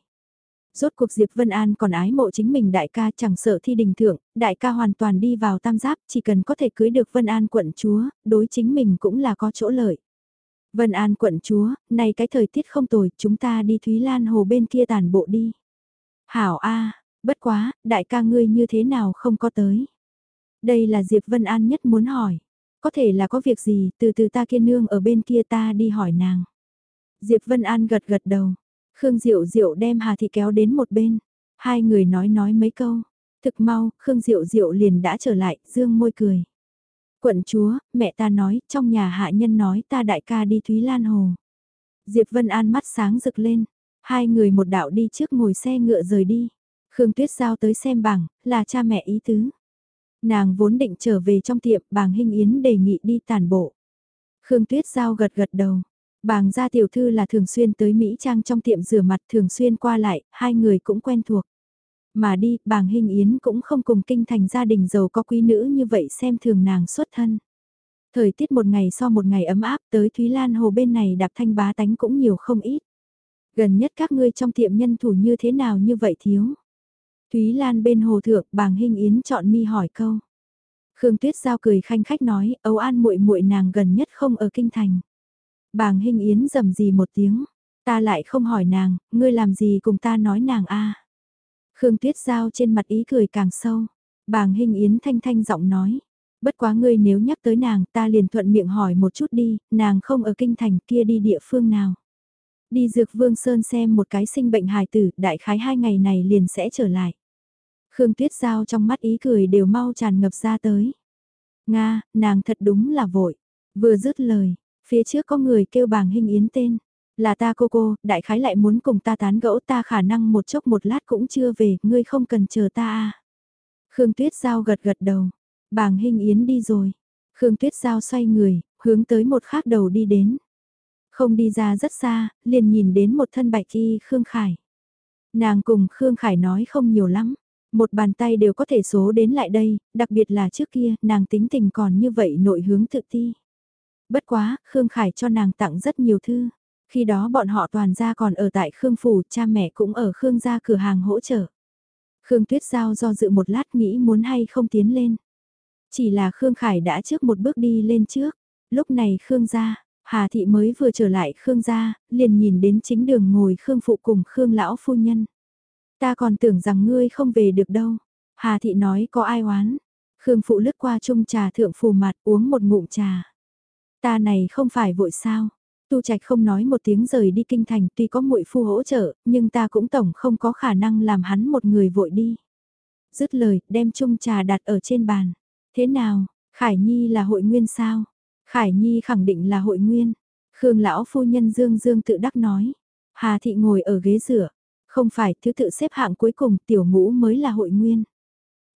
Rốt cuộc Diệp Vân An còn ái mộ chính mình đại ca chẳng sợ thi đình thượng, đại ca hoàn toàn đi vào tam giáp chỉ cần có thể cưới được Vân An quận chúa, đối chính mình cũng là có chỗ lợi. Vân An quận chúa, này cái thời tiết không tồi, chúng ta đi Thúy Lan Hồ bên kia tàn bộ đi. Hảo A, bất quá, đại ca ngươi như thế nào không có tới. Đây là Diệp Vân An nhất muốn hỏi. Có thể là có việc gì, từ từ ta kia nương ở bên kia ta đi hỏi nàng. Diệp Vân An gật gật đầu. Khương Diệu Diệu đem Hà Thị kéo đến một bên. Hai người nói nói mấy câu. Thực mau, Khương Diệu Diệu liền đã trở lại, dương môi cười. Quận chúa, mẹ ta nói, trong nhà hạ nhân nói ta đại ca đi Thúy Lan Hồ. Diệp Vân An mắt sáng rực lên. Hai người một đạo đi trước ngồi xe ngựa rời đi. Khương Tuyết Giao tới xem bảng, là cha mẹ ý tứ. Nàng vốn định trở về trong tiệm, bàng Hinh Yến đề nghị đi tàn bộ. Khương Tuyết Giao gật gật đầu. Bàng gia tiểu thư là thường xuyên tới Mỹ Trang trong tiệm rửa mặt thường xuyên qua lại, hai người cũng quen thuộc. Mà đi, bàng Hinh Yến cũng không cùng kinh thành gia đình giàu có quý nữ như vậy xem thường nàng xuất thân. Thời tiết một ngày so một ngày ấm áp tới Thúy Lan Hồ bên này đạp thanh bá tánh cũng nhiều không ít. Gần nhất các ngươi trong tiệm nhân thủ như thế nào như vậy thiếu. Thúy Lan bên hồ thượng, bàng Hình Yến chọn mi hỏi câu. Khương Tuyết Giao cười khanh khách nói, Âu An muội muội nàng gần nhất không ở kinh thành. Bàng Hinh Yến rầm gì một tiếng, ta lại không hỏi nàng, ngươi làm gì cùng ta nói nàng a? Khương Tuyết Giao trên mặt ý cười càng sâu. Bàng Hinh Yến thanh thanh giọng nói, bất quá ngươi nếu nhắc tới nàng, ta liền thuận miệng hỏi một chút đi, nàng không ở kinh thành kia đi địa phương nào. Đi dược vương sơn xem một cái sinh bệnh hài tử, đại khái hai ngày này liền sẽ trở lại. Khương Tuyết Giao trong mắt ý cười đều mau tràn ngập ra tới. Nga, nàng thật đúng là vội. Vừa dứt lời, phía trước có người kêu bàng hình yến tên. Là ta cô cô, đại khái lại muốn cùng ta tán gẫu ta khả năng một chốc một lát cũng chưa về, ngươi không cần chờ ta à. Khương Tuyết Giao gật gật đầu. Bàng hình yến đi rồi. Khương Tuyết Giao xoay người, hướng tới một khác đầu đi đến. Không đi ra rất xa, liền nhìn đến một thân bạch y Khương Khải. Nàng cùng Khương Khải nói không nhiều lắm. Một bàn tay đều có thể số đến lại đây, đặc biệt là trước kia, nàng tính tình còn như vậy nội hướng tự ti. Bất quá, Khương Khải cho nàng tặng rất nhiều thư. Khi đó bọn họ toàn gia còn ở tại Khương Phủ, cha mẹ cũng ở Khương gia cửa hàng hỗ trợ. Khương Tuyết Giao do dự một lát nghĩ muốn hay không tiến lên. Chỉ là Khương Khải đã trước một bước đi lên trước. Lúc này Khương gia, Hà Thị mới vừa trở lại Khương gia, liền nhìn đến chính đường ngồi Khương Phụ cùng Khương Lão Phu Nhân. Ta còn tưởng rằng ngươi không về được đâu. Hà thị nói có ai oán. Khương phụ lướt qua chung trà thượng phù mặt uống một ngụm trà. Ta này không phải vội sao. Tu Trạch không nói một tiếng rời đi kinh thành tuy có muội phu hỗ trợ, nhưng ta cũng tổng không có khả năng làm hắn một người vội đi. Dứt lời, đem chung trà đặt ở trên bàn. Thế nào, Khải Nhi là hội nguyên sao? Khải Nhi khẳng định là hội nguyên. Khương lão phu nhân Dương Dương tự đắc nói. Hà thị ngồi ở ghế rửa, không phải, thứ tự xếp hạng cuối cùng, tiểu ngũ mới là hội nguyên.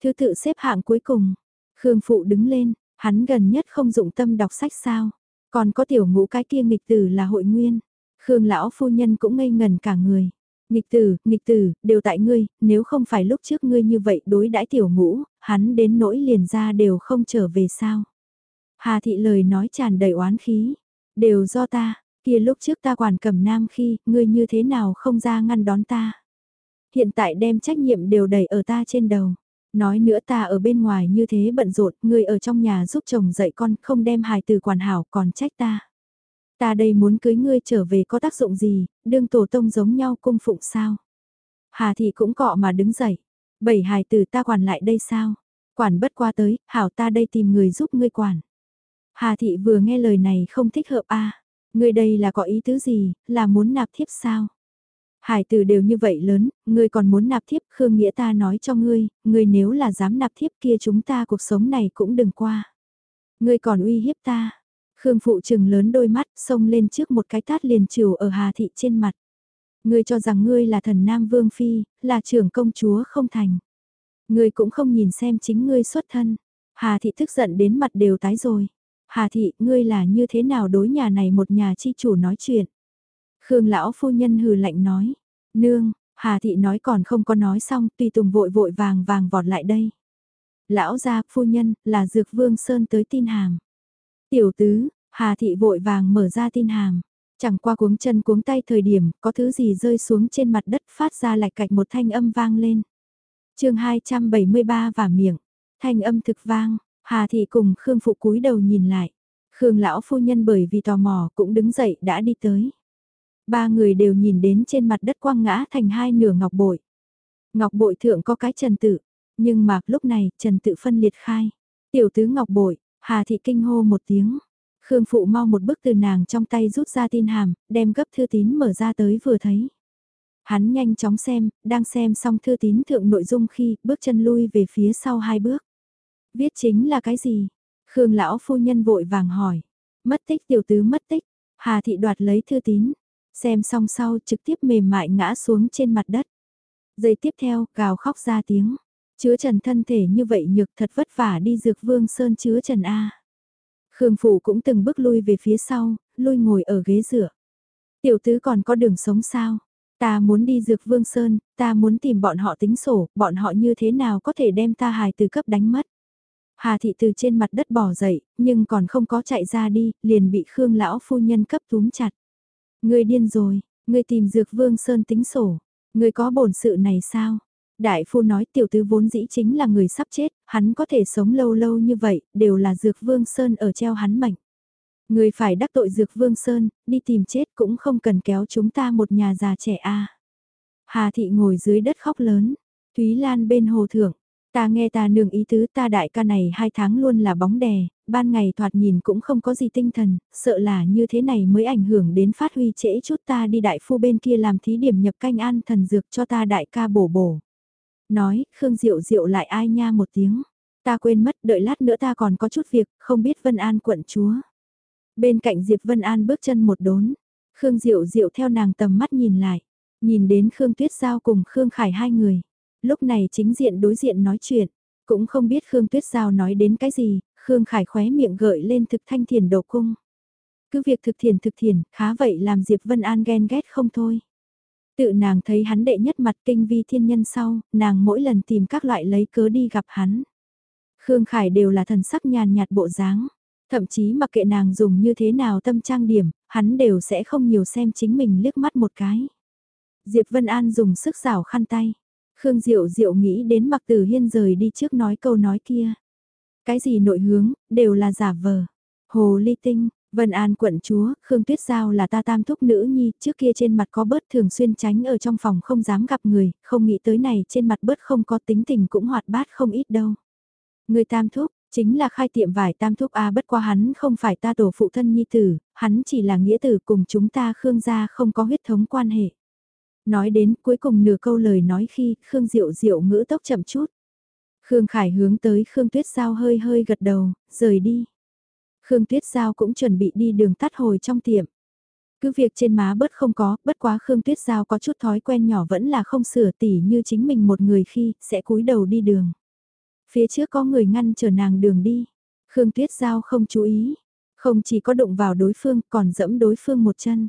Thứ tự xếp hạng cuối cùng, Khương Phụ đứng lên, hắn gần nhất không dụng tâm đọc sách sao. Còn có tiểu ngũ cái kia nghịch tử là hội nguyên. Khương lão phu nhân cũng ngây ngần cả người. Nghịch tử, nghịch tử, đều tại ngươi, nếu không phải lúc trước ngươi như vậy đối đãi tiểu ngũ, hắn đến nỗi liền ra đều không trở về sao. Hà thị lời nói tràn đầy oán khí. Đều do ta, Kia lúc trước ta quản cầm nam khi, ngươi như thế nào không ra ngăn đón ta. Hiện tại đem trách nhiệm đều đẩy ở ta trên đầu. Nói nữa ta ở bên ngoài như thế bận rộn, ngươi ở trong nhà giúp chồng dạy con, không đem hài từ quản hảo còn trách ta. Ta đây muốn cưới ngươi trở về có tác dụng gì, đương tổ tông giống nhau cung phụng sao. Hà thị cũng cọ mà đứng dậy. Bảy hài từ ta quản lại đây sao? Quản bất qua tới, hảo ta đây tìm người giúp ngươi quản. Hà thị vừa nghe lời này không thích hợp a Ngươi đây là có ý tứ gì, là muốn nạp thiếp sao? Hải tử đều như vậy lớn, ngươi còn muốn nạp thiếp, Khương Nghĩa ta nói cho ngươi, ngươi nếu là dám nạp thiếp kia chúng ta cuộc sống này cũng đừng qua. Ngươi còn uy hiếp ta. Khương Phụ trừng lớn đôi mắt, xông lên trước một cái tát liền chiều ở Hà Thị trên mặt. Ngươi cho rằng ngươi là thần Nam Vương Phi, là trưởng công chúa không thành. Ngươi cũng không nhìn xem chính ngươi xuất thân. Hà Thị tức giận đến mặt đều tái rồi. Hà Thị, ngươi là như thế nào đối nhà này một nhà chi chủ nói chuyện. Khương lão phu nhân hừ lạnh nói. Nương, Hà Thị nói còn không có nói xong, tùy tùng vội vội vàng vàng vọt lại đây. Lão gia, phu nhân, là Dược Vương Sơn tới tin hàm. Tiểu tứ, Hà Thị vội vàng mở ra tin hàm. Chẳng qua cuống chân cuống tay thời điểm, có thứ gì rơi xuống trên mặt đất phát ra lạch cạch một thanh âm vang lên. chương 273 và miệng, thanh âm thực vang, Hà Thị cùng Khương Phụ cúi đầu nhìn lại. Khương lão phu nhân bởi vì tò mò cũng đứng dậy đã đi tới. Ba người đều nhìn đến trên mặt đất quăng ngã thành hai nửa ngọc bội. Ngọc bội thượng có cái trần tự, nhưng mà lúc này trần tự phân liệt khai. Tiểu tứ ngọc bội, Hà Thị kinh hô một tiếng. Khương Phụ mau một bức từ nàng trong tay rút ra tin hàm, đem gấp thư tín mở ra tới vừa thấy. Hắn nhanh chóng xem, đang xem xong thư tín thượng nội dung khi bước chân lui về phía sau hai bước. Viết chính là cái gì? Khương lão phu nhân vội vàng hỏi. Mất tích tiểu tứ mất tích. Hà thị đoạt lấy thư tín. Xem xong sau trực tiếp mềm mại ngã xuống trên mặt đất. Giây tiếp theo gào khóc ra tiếng. Chứa trần thân thể như vậy nhược thật vất vả đi dược vương sơn chứa trần A. Khương Phụ cũng từng bước lui về phía sau, lui ngồi ở ghế dựa. Tiểu tứ còn có đường sống sao? Ta muốn đi dược vương sơn, ta muốn tìm bọn họ tính sổ, bọn họ như thế nào có thể đem ta hài từ cấp đánh mất. Hà thị từ trên mặt đất bỏ dậy, nhưng còn không có chạy ra đi, liền bị Khương lão phu nhân cấp túm chặt. Ngươi điên rồi, ngươi tìm dược vương sơn tính sổ, ngươi có bổn sự này sao? Đại phu nói tiểu tứ vốn dĩ chính là người sắp chết, hắn có thể sống lâu lâu như vậy, đều là dược vương sơn ở treo hắn mệnh. Người phải đắc tội dược vương sơn, đi tìm chết cũng không cần kéo chúng ta một nhà già trẻ a. Hà thị ngồi dưới đất khóc lớn, Thúy Lan bên hồ thượng, Ta nghe ta nương ý tứ ta đại ca này hai tháng luôn là bóng đè, ban ngày thoạt nhìn cũng không có gì tinh thần, sợ là như thế này mới ảnh hưởng đến phát huy trễ chút ta đi đại phu bên kia làm thí điểm nhập canh an thần dược cho ta đại ca bổ bổ. Nói, Khương Diệu Diệu lại ai nha một tiếng. Ta quên mất, đợi lát nữa ta còn có chút việc, không biết Vân An quận chúa. Bên cạnh Diệp Vân An bước chân một đốn, Khương Diệu Diệu theo nàng tầm mắt nhìn lại, nhìn đến Khương Tuyết Giao cùng Khương Khải hai người lúc này chính diện đối diện nói chuyện, cũng không biết Khương Tuyết Giao nói đến cái gì, Khương Khải khóe miệng gợi lên thực thanh thiền đầu cung. Cứ việc thực thiền thực thiền, khá vậy làm Diệp Vân An ghen ghét không thôi. Tự nàng thấy hắn đệ nhất mặt kinh vi thiên nhân sau, nàng mỗi lần tìm các loại lấy cớ đi gặp hắn. Khương Khải đều là thần sắc nhàn nhạt bộ dáng, thậm chí mặc kệ nàng dùng như thế nào tâm trang điểm, hắn đều sẽ không nhiều xem chính mình liếc mắt một cái. Diệp Vân An dùng sức rảo khăn tay. Khương Diệu Diệu nghĩ đến Mặc Tử Hiên rời đi trước nói câu nói kia. Cái gì nội hướng, đều là giả vờ. Hồ Ly Tinh, Vân An quận chúa, Khương Tuyết Giao là ta tam thúc nữ nhi, trước kia trên mặt có bớt thường xuyên tránh ở trong phòng không dám gặp người, không nghĩ tới này trên mặt bớt không có tính tình cũng hoạt bát không ít đâu. Người tam thúc, chính là khai tiệm vải tam thúc A bất qua hắn không phải ta tổ phụ thân nhi tử, hắn chỉ là nghĩa tử cùng chúng ta Khương gia không có huyết thống quan hệ. Nói đến cuối cùng nửa câu lời nói khi Khương Diệu Diệu ngữ tốc chậm chút. Khương Khải hướng tới Khương Tuyết Giao hơi hơi gật đầu, rời đi. Khương Tuyết Giao cũng chuẩn bị đi đường tắt hồi trong tiệm. Cứ việc trên má bớt không có, bất quá Khương Tuyết Giao có chút thói quen nhỏ vẫn là không sửa tỉ như chính mình một người khi sẽ cúi đầu đi đường. Phía trước có người ngăn chờ nàng đường đi. Khương Tuyết Giao không chú ý, không chỉ có đụng vào đối phương còn dẫm đối phương một chân.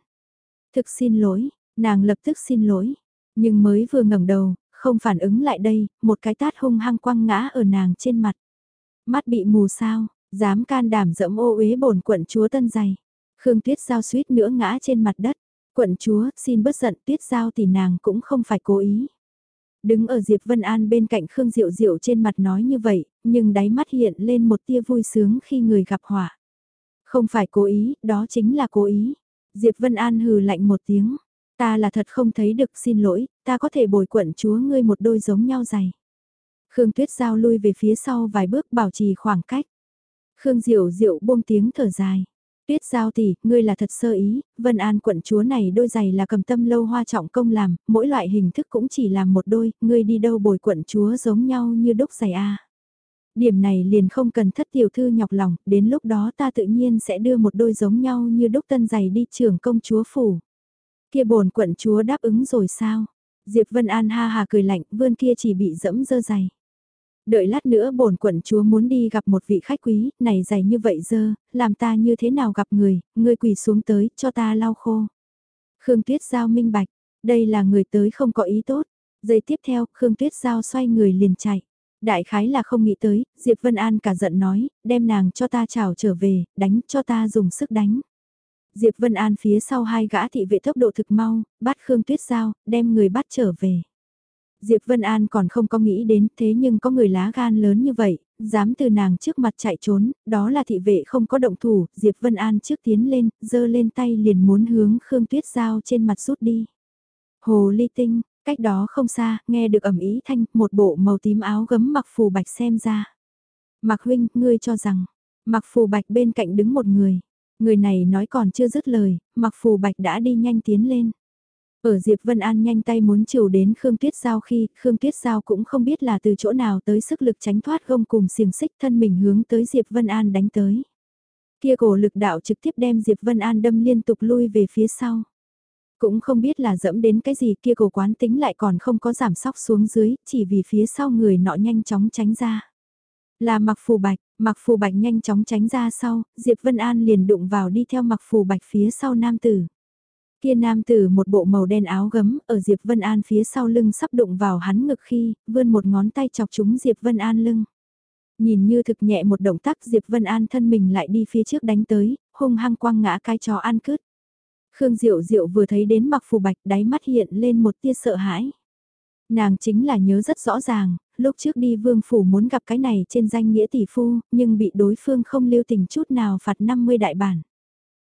Thực xin lỗi, Nàng lập tức xin lỗi, nhưng mới vừa ngẩng đầu, không phản ứng lại đây, một cái tát hung hăng quăng ngã ở nàng trên mặt. Mắt bị mù sao, dám can đảm dẫm ô uế bổn quận chúa tân dày. Khương Tuyết Giao suýt nữa ngã trên mặt đất. Quận chúa, xin bớt giận Tuyết Giao thì nàng cũng không phải cố ý. Đứng ở Diệp Vân An bên cạnh Khương Diệu Diệu trên mặt nói như vậy, nhưng đáy mắt hiện lên một tia vui sướng khi người gặp họa. Không phải cố ý, đó chính là cố ý. Diệp Vân An hừ lạnh một tiếng. Ta là thật không thấy được xin lỗi, ta có thể bồi quận chúa ngươi một đôi giống nhau giày. Khương Tuyết Giao lui về phía sau vài bước bảo trì khoảng cách. Khương Diệu Diệu buông tiếng thở dài. Tuyết Giao tỷ, ngươi là thật sơ ý, Vân An quận chúa này đôi giày là cầm tâm lâu hoa trọng công làm, mỗi loại hình thức cũng chỉ làm một đôi, ngươi đi đâu bồi quận chúa giống nhau như đúc giày a. Điểm này liền không cần thất tiểu thư nhọc lòng, đến lúc đó ta tự nhiên sẽ đưa một đôi giống nhau như đúc tân giày đi trưởng công chúa phủ. Kia bổn quận chúa đáp ứng rồi sao? Diệp Vân An ha hà cười lạnh, vươn kia chỉ bị dẫm dơ dày. Đợi lát nữa bổn quận chúa muốn đi gặp một vị khách quý, này dày như vậy dơ, làm ta như thế nào gặp người, người quỳ xuống tới, cho ta lau khô. Khương Tuyết Giao minh bạch, đây là người tới không có ý tốt. Giây tiếp theo, Khương Tuyết Giao xoay người liền chạy. Đại khái là không nghĩ tới, Diệp Vân An cả giận nói, đem nàng cho ta chào trở về, đánh cho ta dùng sức đánh. Diệp Vân An phía sau hai gã thị vệ tốc độ thực mau, bắt Khương Tuyết Giao, đem người bắt trở về. Diệp Vân An còn không có nghĩ đến thế nhưng có người lá gan lớn như vậy, dám từ nàng trước mặt chạy trốn, đó là thị vệ không có động thủ, Diệp Vân An trước tiến lên, giơ lên tay liền muốn hướng Khương Tuyết Giao trên mặt rút đi. Hồ ly tinh, cách đó không xa, nghe được ẩm ý thanh, một bộ màu tím áo gấm mặc phù bạch xem ra. Mặc huynh, ngươi cho rằng, mặc phù bạch bên cạnh đứng một người. Người này nói còn chưa dứt lời, mặc phù bạch đã đi nhanh tiến lên. Ở Diệp Vân An nhanh tay muốn chiều đến Khương Tuyết Giao khi Khương Tuyết Giao cũng không biết là từ chỗ nào tới sức lực tránh thoát gông cùng xiềng xích thân mình hướng tới Diệp Vân An đánh tới. Kia cổ lực đạo trực tiếp đem Diệp Vân An đâm liên tục lui về phía sau. Cũng không biết là dẫm đến cái gì kia cổ quán tính lại còn không có giảm sóc xuống dưới, chỉ vì phía sau người nọ nhanh chóng tránh ra. Là mặc phù bạch, mặc phù bạch nhanh chóng tránh ra sau, Diệp Vân An liền đụng vào đi theo mặc phù bạch phía sau nam tử. Kia nam tử một bộ màu đen áo gấm, ở Diệp Vân An phía sau lưng sắp đụng vào hắn ngực khi, vươn một ngón tay chọc trúng Diệp Vân An lưng. Nhìn như thực nhẹ một động tác Diệp Vân An thân mình lại đi phía trước đánh tới, hung hăng quăng ngã cái chó ăn cứt. Khương Diệu Diệu vừa thấy đến mặc phù bạch đáy mắt hiện lên một tia sợ hãi. Nàng chính là nhớ rất rõ ràng, lúc trước đi vương phủ muốn gặp cái này trên danh nghĩa tỷ phu, nhưng bị đối phương không lưu tình chút nào phạt 50 đại bản.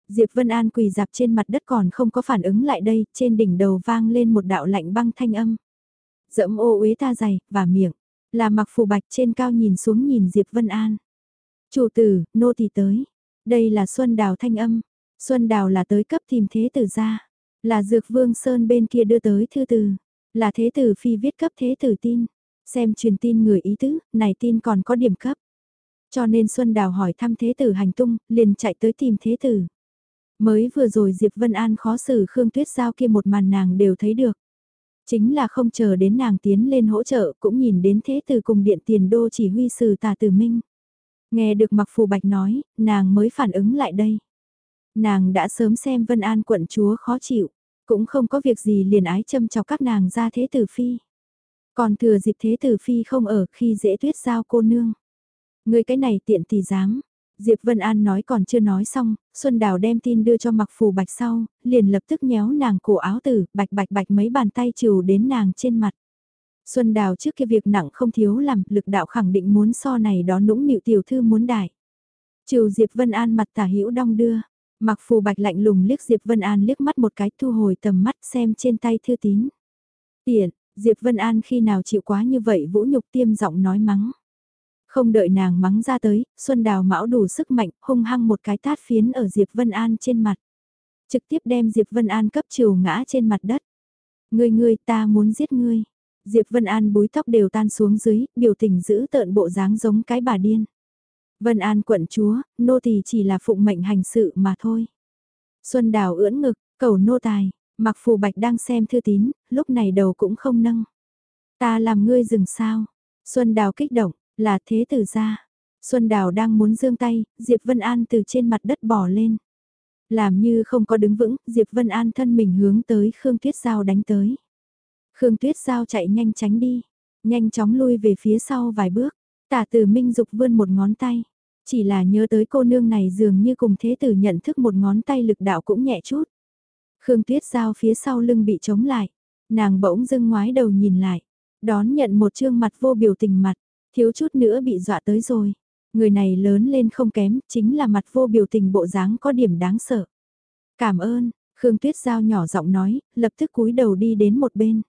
Diệp Vân An quỳ dạp trên mặt đất còn không có phản ứng lại đây, trên đỉnh đầu vang lên một đạo lạnh băng thanh âm. Dẫm ô uế ta dày, và miệng, là mặc phù bạch trên cao nhìn xuống nhìn Diệp Vân An. Chủ tử, nô tỳ tới. Đây là Xuân Đào thanh âm. Xuân Đào là tới cấp tìm thế tử ra. Là Dược Vương Sơn bên kia đưa tới thư từ. Là thế tử phi viết cấp thế tử tin. Xem truyền tin người ý tứ, này tin còn có điểm cấp. Cho nên Xuân Đào hỏi thăm thế tử hành tung, liền chạy tới tìm thế tử. Mới vừa rồi Diệp Vân An khó xử Khương Tuyết Giao kia một màn nàng đều thấy được. Chính là không chờ đến nàng tiến lên hỗ trợ cũng nhìn đến thế tử cùng điện tiền đô chỉ huy sử tà tử minh. Nghe được mặc phù bạch nói, nàng mới phản ứng lại đây. Nàng đã sớm xem Vân An quận chúa khó chịu, cũng không có việc gì liền ái châm chọc các nàng ra thế tử phi. Còn thừa dịp thế tử phi không ở khi dễ tuyết giao cô nương. Người cái này tiện thì dám, Diệp Vân An nói còn chưa nói xong, Xuân Đào đem tin đưa cho mặc phù bạch sau, liền lập tức nhéo nàng cổ áo tử, bạch bạch bạch mấy bàn tay trừ đến nàng trên mặt. Xuân Đào trước kia việc nặng không thiếu làm, lực đạo khẳng định muốn so này đó nũng nịu tiểu thư muốn đại. Trừ Diệp Vân An mặt tả hữu đong đưa, mặc phù bạch lạnh lùng liếc Diệp Vân An liếc mắt một cái thu hồi tầm mắt xem trên tay thư tín. Tiện, Diệp Vân An khi nào chịu quá như vậy vũ nhục tiêm giọng nói mắng. Không đợi nàng mắng ra tới, Xuân Đào mão đủ sức mạnh, hung hăng một cái tát phiến ở Diệp Vân An trên mặt. Trực tiếp đem Diệp Vân An cấp chiều ngã trên mặt đất. Ngươi ngươi ta muốn giết ngươi. Diệp Vân An búi tóc đều tan xuống dưới, biểu tình giữ tợn bộ dáng giống cái bà điên. Vân An quận chúa, nô tỳ chỉ là phụng mệnh hành sự mà thôi. Xuân Đào ưỡn ngực, cầu nô tài, mặc phù bạch đang xem thư tín, lúc này đầu cũng không nâng. Ta làm ngươi dừng sao? Xuân Đào kích động, là thế tử ra. Xuân Đào đang muốn dương tay, Diệp Vân An từ trên mặt đất bỏ lên. Làm như không có đứng vững, Diệp Vân An thân mình hướng tới Khương Tuyết Giao đánh tới. Khương Tuyết Giao chạy nhanh tránh đi, nhanh chóng lui về phía sau vài bước. Tả tử Minh Dục vươn một ngón tay. Chỉ là nhớ tới cô nương này dường như cùng thế tử nhận thức một ngón tay lực đạo cũng nhẹ chút. Khương Tuyết Giao phía sau lưng bị chống lại. Nàng bỗng dưng ngoái đầu nhìn lại. Đón nhận một trương mặt vô biểu tình mặt, thiếu chút nữa bị dọa tới rồi. Người này lớn lên không kém, chính là mặt vô biểu tình bộ dáng có điểm đáng sợ. Cảm ơn, Khương Tuyết Giao nhỏ giọng nói, lập tức cúi đầu đi đến một bên.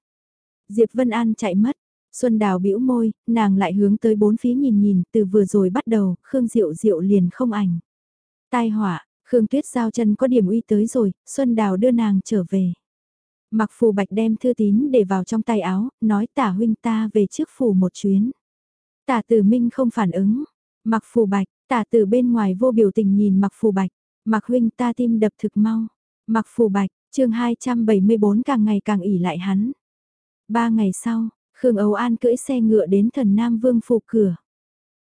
Diệp Vân An chạy mất, Xuân Đào bĩu môi, nàng lại hướng tới bốn phía nhìn nhìn, từ vừa rồi bắt đầu, Khương Diệu Diệu liền không ảnh. Tai họa, Khương Tuyết Giao chân có điểm uy tới rồi, Xuân Đào đưa nàng trở về. Mặc phù bạch đem thư tín để vào trong tay áo, nói tả huynh ta về trước phủ một chuyến. Tả tử minh không phản ứng. Mặc phù bạch, tả tử bên ngoài vô biểu tình nhìn mặc phù bạch. Mặc huynh ta tim đập thực mau. Mặc phù bạch, chương 274 càng ngày càng ỉ lại hắn. Ba ngày sau, Khương Âu An cưỡi xe ngựa đến thần Nam Vương phủ cửa.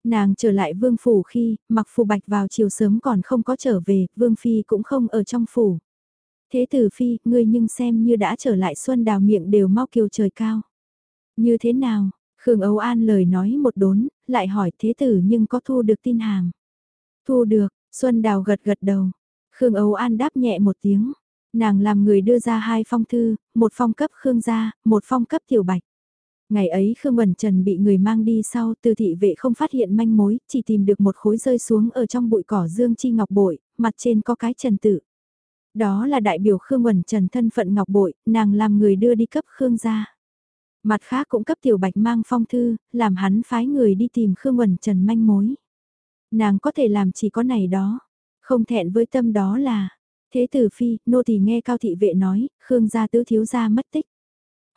Nàng trở lại Vương phủ khi, mặc phù bạch vào chiều sớm còn không có trở về, Vương Phi cũng không ở trong phủ. Thế tử Phi, ngươi nhưng xem như đã trở lại xuân đào miệng đều mau kiều trời cao. Như thế nào? Khương Âu An lời nói một đốn, lại hỏi thế tử nhưng có thu được tin hàng Thu được, Xuân Đào gật gật đầu. Khương Âu An đáp nhẹ một tiếng. Nàng làm người đưa ra hai phong thư, một phong cấp Khương gia, một phong cấp Tiểu Bạch. Ngày ấy Khương Bẩn Trần bị người mang đi sau từ thị vệ không phát hiện manh mối, chỉ tìm được một khối rơi xuống ở trong bụi cỏ dương chi ngọc bội, mặt trên có cái trần tự. Đó là đại biểu Khương Bẩn Trần thân phận ngọc bội, nàng làm người đưa đi cấp Khương gia. Mặt khác cũng cấp Tiểu Bạch mang phong thư, làm hắn phái người đi tìm Khương Bẩn Trần manh mối. Nàng có thể làm chỉ có này đó, không thẹn với tâm đó là Thế tử phi, nô thì nghe cao thị vệ nói, Khương gia tứ thiếu gia mất tích.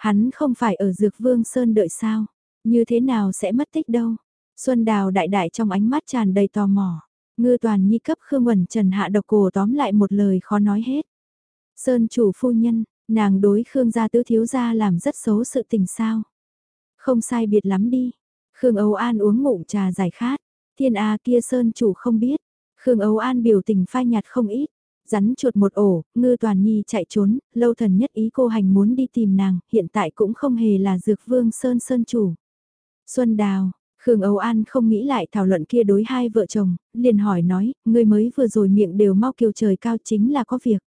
Hắn không phải ở Dược Vương Sơn đợi sao? Như thế nào sẽ mất tích đâu? Xuân Đào đại đại trong ánh mắt tràn đầy tò mò. Ngư toàn nhi cấp Khương Quẩn Trần hạ độc cổ tóm lại một lời khó nói hết. Sơn chủ phu nhân, nàng đối Khương gia tứ thiếu gia làm rất xấu sự tình sao. Không sai biệt lắm đi. Khương Âu An uống ngụm trà giải khát. Thiên A kia Sơn chủ không biết. Khương Âu An biểu tình phai nhạt không ít. Rắn chuột một ổ, ngư toàn nhi chạy trốn, lâu thần nhất ý cô hành muốn đi tìm nàng, hiện tại cũng không hề là dược vương sơn sơn chủ. Xuân Đào, Khương Âu An không nghĩ lại thảo luận kia đối hai vợ chồng, liền hỏi nói, người mới vừa rồi miệng đều mau kiều trời cao chính là có việc.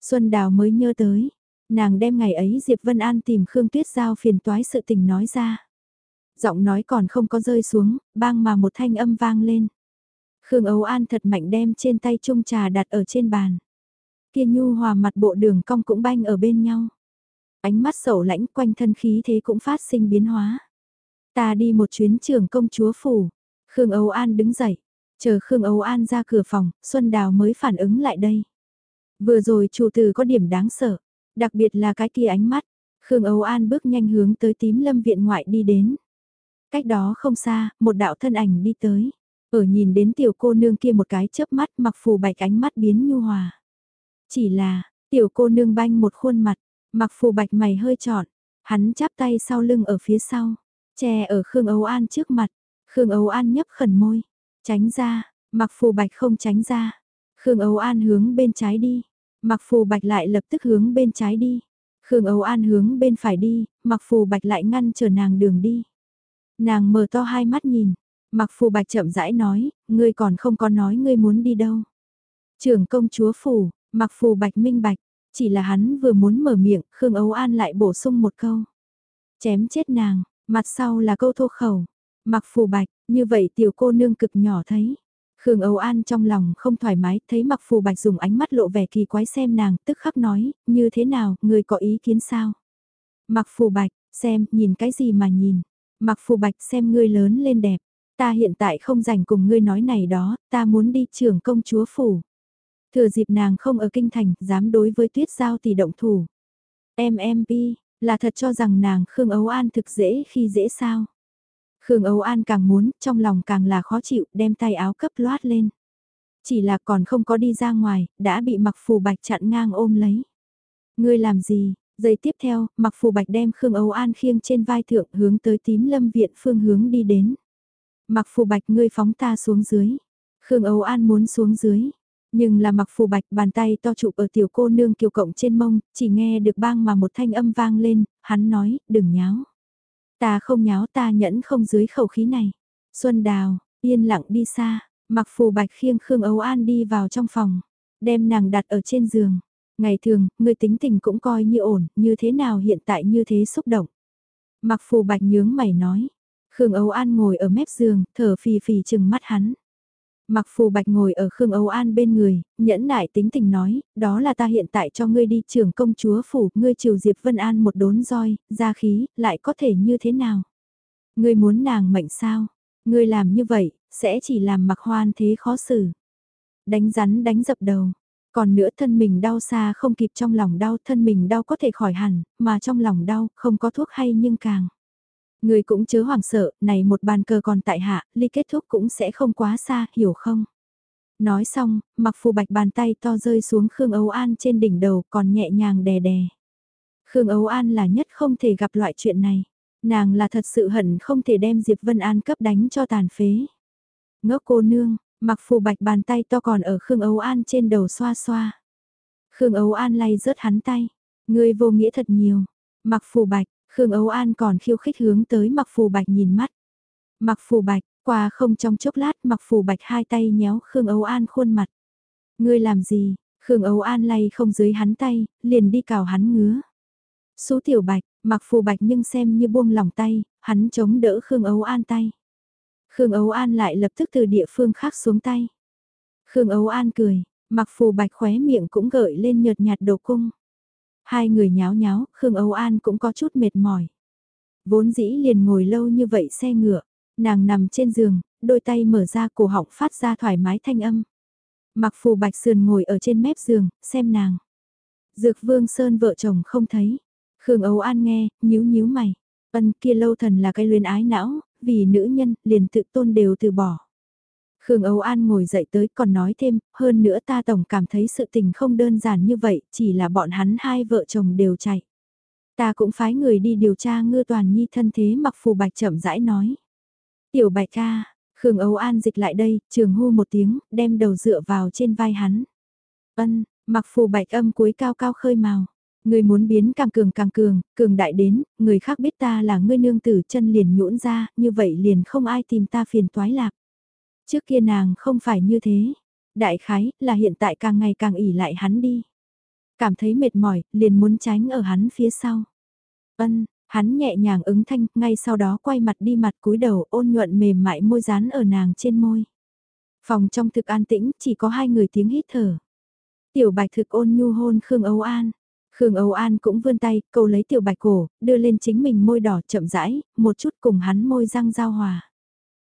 Xuân Đào mới nhớ tới, nàng đem ngày ấy Diệp Vân An tìm Khương Tuyết Giao phiền toái sự tình nói ra. Giọng nói còn không có rơi xuống, bang mà một thanh âm vang lên. Khương Âu An thật mạnh đem trên tay chung trà đặt ở trên bàn. Kia nhu hòa mặt bộ đường cong cũng banh ở bên nhau. Ánh mắt sầu lãnh quanh thân khí thế cũng phát sinh biến hóa. Ta đi một chuyến trường công chúa phủ. Khương Âu An đứng dậy. Chờ Khương Âu An ra cửa phòng, Xuân Đào mới phản ứng lại đây. Vừa rồi chủ tử có điểm đáng sợ. Đặc biệt là cái kia ánh mắt. Khương Âu An bước nhanh hướng tới tím lâm viện ngoại đi đến. Cách đó không xa, một đạo thân ảnh đi tới. Ở nhìn đến tiểu cô nương kia một cái chớp mắt mặc phù bạch ánh mắt biến nhu hòa. Chỉ là, tiểu cô nương banh một khuôn mặt, mặc phù bạch mày hơi trọn, hắn chắp tay sau lưng ở phía sau, che ở Khương Âu An trước mặt, Khương Âu An nhấp khẩn môi, tránh ra, mặc phù bạch không tránh ra, Khương Âu An hướng bên trái đi, mặc phù bạch lại lập tức hướng bên trái đi, Khương Âu An hướng bên phải đi, mặc phù bạch lại ngăn chờ nàng đường đi. Nàng mở to hai mắt nhìn, Mặc phù bạch chậm rãi nói, ngươi còn không có nói ngươi muốn đi đâu. Trưởng công chúa phủ, mặc phù bạch minh bạch, chỉ là hắn vừa muốn mở miệng, Khương Ấu An lại bổ sung một câu. Chém chết nàng, mặt sau là câu thô khẩu. Mặc phù bạch, như vậy tiểu cô nương cực nhỏ thấy. Khương Âu An trong lòng không thoải mái, thấy mặc phù bạch dùng ánh mắt lộ vẻ kỳ quái xem nàng, tức khắc nói, như thế nào, người có ý kiến sao? Mặc phù bạch, xem, nhìn cái gì mà nhìn. Mặc phù bạch xem ngươi lớn lên đẹp. Ta hiện tại không dành cùng ngươi nói này đó, ta muốn đi trường công chúa phủ. Thừa dịp nàng không ở kinh thành, dám đối với tuyết giao tỷ động thủ. Em em bi, là thật cho rằng nàng Khương Ấu An thực dễ khi dễ sao. Khương Ấu An càng muốn, trong lòng càng là khó chịu, đem tay áo cấp loát lên. Chỉ là còn không có đi ra ngoài, đã bị mặc phù bạch chặn ngang ôm lấy. Ngươi làm gì? Giây tiếp theo, mặc phù bạch đem Khương Ấu An khiêng trên vai thượng hướng tới tím lâm viện phương hướng đi đến. Mặc phù bạch ngươi phóng ta xuống dưới. Khương Âu An muốn xuống dưới. Nhưng là mặc phù bạch bàn tay to chụp ở tiểu cô nương kiều cộng trên mông, chỉ nghe được bang mà một thanh âm vang lên, hắn nói, đừng nháo. Ta không nháo ta nhẫn không dưới khẩu khí này. Xuân đào, yên lặng đi xa, mặc phù bạch khiêng Khương Âu An đi vào trong phòng, đem nàng đặt ở trên giường. Ngày thường, người tính tình cũng coi như ổn, như thế nào hiện tại như thế xúc động. Mặc phù bạch nhướng mày nói. Khương Âu An ngồi ở mép giường, thở phì phì chừng mắt hắn. Mặc phù bạch ngồi ở Khương Âu An bên người, nhẫn nại tính tình nói, đó là ta hiện tại cho ngươi đi trưởng công chúa phủ, ngươi chiều Diệp Vân An một đốn roi, ra khí, lại có thể như thế nào? Ngươi muốn nàng mệnh sao? Ngươi làm như vậy, sẽ chỉ làm mặc hoan thế khó xử. Đánh rắn đánh dập đầu. Còn nữa thân mình đau xa không kịp trong lòng đau, thân mình đau có thể khỏi hẳn, mà trong lòng đau, không có thuốc hay nhưng càng. Người cũng chớ hoảng sợ, này một bàn cờ còn tại hạ, ly kết thúc cũng sẽ không quá xa, hiểu không? Nói xong, mặc phù bạch bàn tay to rơi xuống Khương Âu An trên đỉnh đầu còn nhẹ nhàng đè đè. Khương Âu An là nhất không thể gặp loại chuyện này. Nàng là thật sự hận không thể đem Diệp Vân An cấp đánh cho tàn phế. Ngốc cô nương, mặc phù bạch bàn tay to còn ở Khương Âu An trên đầu xoa xoa. Khương Âu An lay rớt hắn tay. Ngươi vô nghĩa thật nhiều. Mặc phù bạch, Khương Âu An còn khiêu khích hướng tới mặc phù bạch nhìn mắt. Mặc phù bạch, qua không trong chốc lát mặc phù bạch hai tay nhéo Khương Âu An khuôn mặt. Ngươi làm gì? Khương Âu An lay không dưới hắn tay, liền đi cào hắn ngứa. Số tiểu bạch, mặc phù bạch nhưng xem như buông lỏng tay, hắn chống đỡ Khương Âu An tay. Khương Âu An lại lập tức từ địa phương khác xuống tay. Khương Âu An cười, mặc phù bạch khóe miệng cũng gợi lên nhợt nhạt đầu cung. Hai người nháo nháo, Khương Âu An cũng có chút mệt mỏi. Vốn dĩ liền ngồi lâu như vậy xe ngựa, nàng nằm trên giường, đôi tay mở ra cổ họng phát ra thoải mái thanh âm. Mặc phù bạch sườn ngồi ở trên mép giường, xem nàng. Dược vương sơn vợ chồng không thấy. Khương Âu An nghe, nhíu nhíu mày. Ân kia lâu thần là cái luyến ái não, vì nữ nhân, liền tự tôn đều từ bỏ. Khương Âu An ngồi dậy tới còn nói thêm, hơn nữa ta tổng cảm thấy sự tình không đơn giản như vậy, chỉ là bọn hắn hai vợ chồng đều chạy. Ta cũng phái người đi điều tra ngư toàn nhi thân thế mặc phù bạch chậm rãi nói. Tiểu bạch ca, Khương Âu An dịch lại đây, trường hô một tiếng, đem đầu dựa vào trên vai hắn. Ân, mặc phù bạch âm cuối cao cao khơi màu. Người muốn biến càng cường càng cường, cường đại đến, người khác biết ta là ngươi nương tử chân liền nhũn ra, như vậy liền không ai tìm ta phiền toái lạc. Trước kia nàng không phải như thế. Đại khái là hiện tại càng ngày càng ỉ lại hắn đi. Cảm thấy mệt mỏi, liền muốn tránh ở hắn phía sau. Ân, hắn nhẹ nhàng ứng thanh, ngay sau đó quay mặt đi mặt cúi đầu ôn nhuận mềm mại môi dán ở nàng trên môi. Phòng trong thực an tĩnh, chỉ có hai người tiếng hít thở. Tiểu bạch thực ôn nhu hôn Khương Âu An. Khương Âu An cũng vươn tay, câu lấy tiểu bạch cổ, đưa lên chính mình môi đỏ chậm rãi, một chút cùng hắn môi răng giao hòa.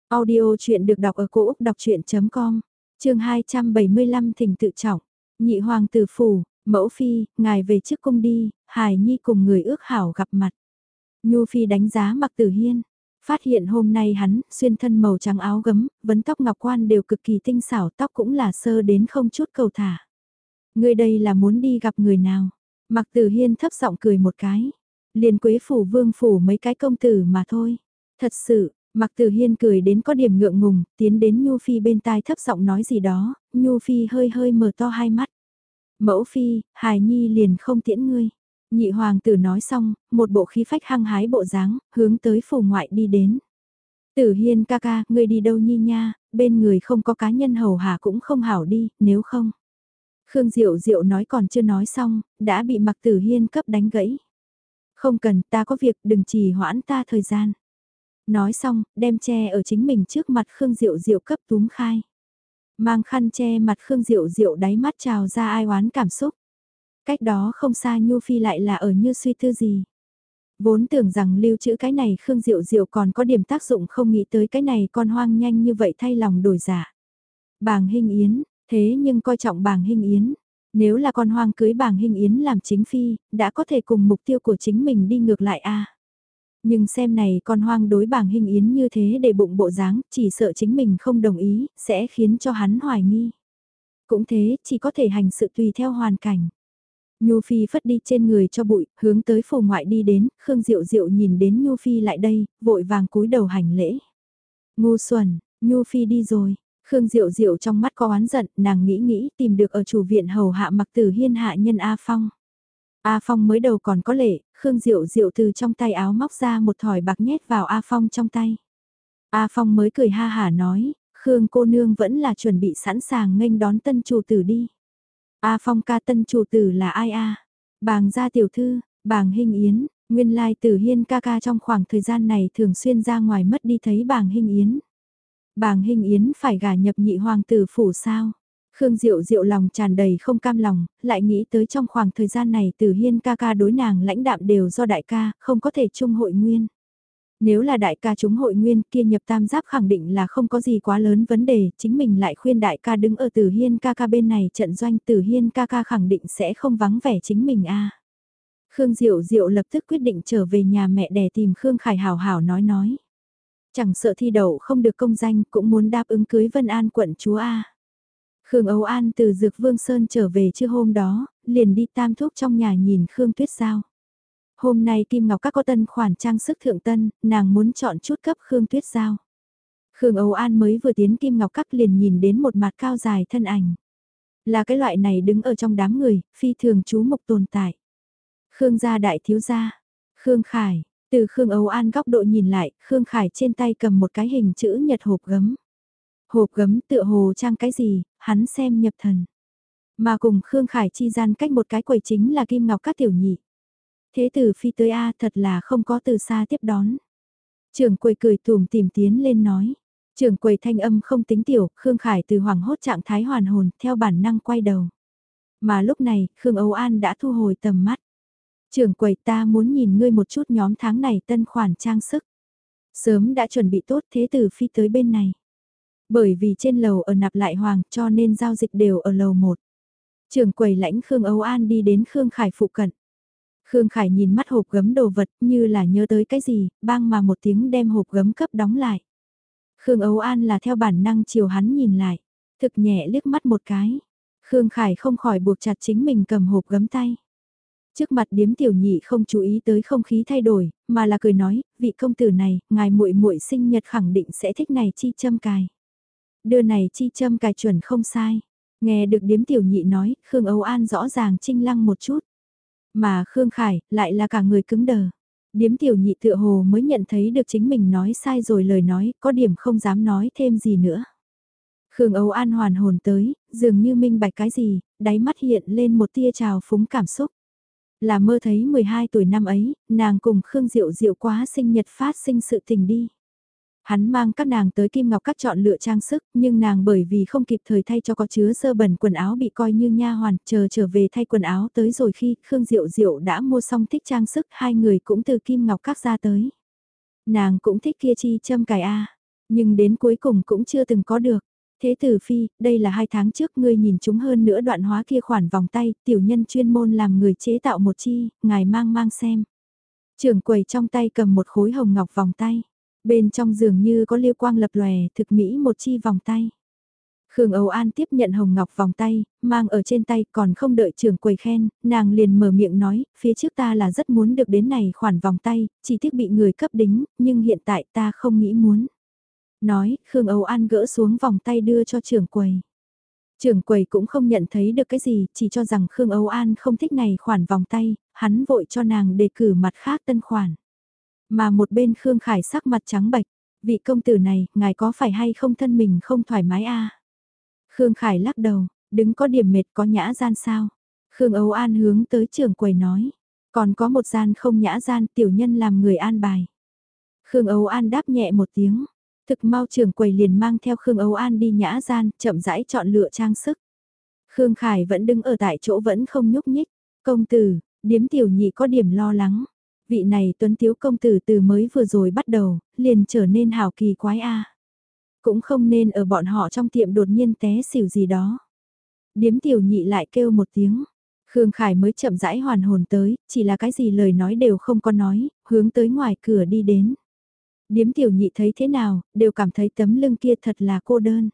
Audio chuyện được đọc ở cổ Úc đọc chuyện.com, trường 275 thỉnh tự trọng, nhị hoàng tử phủ, mẫu phi, ngài về trước cung đi, Hải Nhi cùng người ước hảo gặp mặt. Nhu Phi đánh giá mặc tử hiên, phát hiện hôm nay hắn, xuyên thân màu trắng áo gấm, vấn tóc ngọc quan đều cực kỳ tinh xảo tóc cũng là sơ đến không chút cầu thả. Người đây là muốn đi gặp người nào? Mặc tử hiên thấp giọng cười một cái. Liền quế phủ vương phủ mấy cái công tử mà thôi. Thật sự, Mặc Tử Hiên cười đến có điểm ngượng ngùng, tiến đến Nhu Phi bên tai thấp giọng nói gì đó, Nhu Phi hơi hơi mở to hai mắt. Mẫu Phi, hài Nhi liền không tiễn ngươi. Nhị hoàng tử nói xong, một bộ khí phách hăng hái bộ dáng, hướng tới phủ ngoại đi đến. Tử Hiên ca ca, ngươi đi đâu nhi nha, bên người không có cá nhân hầu hạ cũng không hảo đi, nếu không. Khương Diệu Diệu nói còn chưa nói xong, đã bị Mặc Tử Hiên cấp đánh gãy. Không cần, ta có việc, đừng trì hoãn ta thời gian. Nói xong, đem che ở chính mình trước mặt Khương Diệu Diệu cấp túm khai. Mang khăn che mặt Khương Diệu Diệu đáy mắt trào ra ai oán cảm xúc. Cách đó không xa Nhu Phi lại là ở như suy tư gì. Vốn tưởng rằng lưu trữ cái này Khương Diệu Diệu còn có điểm tác dụng không nghĩ tới cái này con hoang nhanh như vậy thay lòng đổi giả. Bàng Hinh Yến, thế nhưng coi trọng Bàng Hinh Yến. Nếu là con hoang cưới Bàng Hinh Yến làm chính phi, đã có thể cùng mục tiêu của chính mình đi ngược lại a. Nhưng xem này con hoang đối bảng hình yến như thế để bụng bộ dáng, chỉ sợ chính mình không đồng ý, sẽ khiến cho hắn hoài nghi. Cũng thế, chỉ có thể hành sự tùy theo hoàn cảnh. Nhu Phi phất đi trên người cho bụi, hướng tới phủ ngoại đi đến, Khương Diệu Diệu nhìn đến Nhu Phi lại đây, vội vàng cúi đầu hành lễ. Ngu xuẩn, Nhu Phi đi rồi. Khương Diệu Diệu trong mắt có oán giận, nàng nghĩ nghĩ tìm được ở chủ viện hầu hạ mặc tử hiên hạ nhân A Phong. A Phong mới đầu còn có lệ, Khương Diệu Diệu từ trong tay áo móc ra một thỏi bạc nhét vào A Phong trong tay. A Phong mới cười ha hả nói, Khương cô nương vẫn là chuẩn bị sẵn sàng nghênh đón tân chủ tử đi. A Phong ca tân chủ tử là ai a? Bàng gia tiểu thư, bàng hình yến, Nguyên lai Tử Hiên ca ca trong khoảng thời gian này thường xuyên ra ngoài mất đi thấy bàng hình yến. Bàng hình yến phải gả nhập nhị hoàng tử phủ sao? Khương Diệu Diệu lòng tràn đầy không cam lòng, lại nghĩ tới trong khoảng thời gian này Tử Hiên ca ca đối nàng lãnh đạm đều do đại ca, không có thể chung hội nguyên. Nếu là đại ca chúng hội nguyên kia nhập tam giáp khẳng định là không có gì quá lớn vấn đề, chính mình lại khuyên đại ca đứng ở Tử Hiên ca ca bên này trận doanh Tử Hiên ca ca khẳng định sẽ không vắng vẻ chính mình a. Khương Diệu Diệu lập tức quyết định trở về nhà mẹ đẻ tìm Khương Khải hảo hảo nói nói. Chẳng sợ thi đậu không được công danh cũng muốn đáp ứng cưới Vân An quận chúa A. Khương Âu An từ Dược Vương Sơn trở về chưa hôm đó, liền đi tam thuốc trong nhà nhìn Khương Tuyết Giao. Hôm nay Kim Ngọc các có tân khoản trang sức thượng tân, nàng muốn chọn chút cấp Khương Tuyết Giao. Khương Âu An mới vừa tiến Kim Ngọc các liền nhìn đến một mặt cao dài thân ảnh. Là cái loại này đứng ở trong đám người, phi thường chú mục tồn tại. Khương gia đại thiếu gia, Khương Khải, từ Khương Âu An góc độ nhìn lại, Khương Khải trên tay cầm một cái hình chữ nhật hộp gấm. Hộp gấm tựa hồ trang cái gì, hắn xem nhập thần. Mà cùng Khương Khải chi gian cách một cái quầy chính là Kim Ngọc các tiểu nhị. Thế tử phi tới A thật là không có từ xa tiếp đón. Trưởng quầy cười thùm tìm tiến lên nói. Trưởng quầy thanh âm không tính tiểu, Khương Khải từ hoảng hốt trạng thái hoàn hồn, theo bản năng quay đầu. Mà lúc này, Khương Âu An đã thu hồi tầm mắt. Trưởng quầy ta muốn nhìn ngươi một chút nhóm tháng này tân khoản trang sức. Sớm đã chuẩn bị tốt thế tử phi tới bên này. Bởi vì trên lầu ở nạp lại hoàng cho nên giao dịch đều ở lầu 1. Trưởng quầy lãnh Khương Âu An đi đến Khương Khải phụ cận. Khương Khải nhìn mắt hộp gấm đồ vật như là nhớ tới cái gì, bang mà một tiếng đem hộp gấm cấp đóng lại. Khương Âu An là theo bản năng chiều hắn nhìn lại, thực nhẹ liếc mắt một cái. Khương Khải không khỏi buộc chặt chính mình cầm hộp gấm tay. Trước mặt điếm tiểu nhị không chú ý tới không khí thay đổi, mà là cười nói, vị công tử này, ngài muội muội sinh nhật khẳng định sẽ thích này chi châm cài. Đưa này chi châm cài chuẩn không sai. Nghe được điếm tiểu nhị nói, Khương Âu An rõ ràng trinh lăng một chút. Mà Khương Khải, lại là cả người cứng đờ. Điếm tiểu nhị tựa hồ mới nhận thấy được chính mình nói sai rồi lời nói, có điểm không dám nói thêm gì nữa. Khương Âu An hoàn hồn tới, dường như minh bạch cái gì, đáy mắt hiện lên một tia trào phúng cảm xúc. Là mơ thấy 12 tuổi năm ấy, nàng cùng Khương Diệu Diệu quá sinh nhật phát sinh sự tình đi. Hắn mang các nàng tới Kim Ngọc các chọn lựa trang sức, nhưng nàng bởi vì không kịp thời thay cho có chứa sơ bẩn quần áo bị coi như nha hoàn, chờ trở về thay quần áo tới rồi khi Khương Diệu Diệu đã mua xong thích trang sức, hai người cũng từ Kim Ngọc các ra tới. Nàng cũng thích kia chi châm cài A, nhưng đến cuối cùng cũng chưa từng có được. Thế tử phi, đây là hai tháng trước ngươi nhìn chúng hơn nữa đoạn hóa kia khoản vòng tay, tiểu nhân chuyên môn làm người chế tạo một chi, ngài mang mang xem. Trưởng quầy trong tay cầm một khối hồng ngọc vòng tay. Bên trong giường như có liêu quang lập lòe, thực mỹ một chi vòng tay. Khương Âu An tiếp nhận hồng ngọc vòng tay, mang ở trên tay còn không đợi trưởng quầy khen, nàng liền mở miệng nói, phía trước ta là rất muốn được đến này khoản vòng tay, chỉ tiếc bị người cấp đính, nhưng hiện tại ta không nghĩ muốn. Nói, Khương Âu An gỡ xuống vòng tay đưa cho trưởng quầy. Trưởng quầy cũng không nhận thấy được cái gì, chỉ cho rằng Khương Âu An không thích này khoản vòng tay, hắn vội cho nàng đề cử mặt khác tân khoản. Mà một bên Khương Khải sắc mặt trắng bệch, vị công tử này, ngài có phải hay không thân mình không thoải mái a? Khương Khải lắc đầu, đứng có điểm mệt có nhã gian sao? Khương Âu An hướng tới trưởng quầy nói, còn có một gian không nhã gian tiểu nhân làm người an bài. Khương Âu An đáp nhẹ một tiếng, thực mau trưởng quầy liền mang theo Khương Âu An đi nhã gian, chậm rãi chọn lựa trang sức. Khương Khải vẫn đứng ở tại chỗ vẫn không nhúc nhích, công tử, điếm tiểu nhị có điểm lo lắng vị này tuấn tiếu công tử từ mới vừa rồi bắt đầu, liền trở nên hào kỳ quái a. Cũng không nên ở bọn họ trong tiệm đột nhiên té xỉu gì đó. Điếm tiểu nhị lại kêu một tiếng. Khương Khải mới chậm rãi hoàn hồn tới, chỉ là cái gì lời nói đều không có nói, hướng tới ngoài cửa đi đến. Điếm tiểu nhị thấy thế nào, đều cảm thấy tấm lưng kia thật là cô đơn.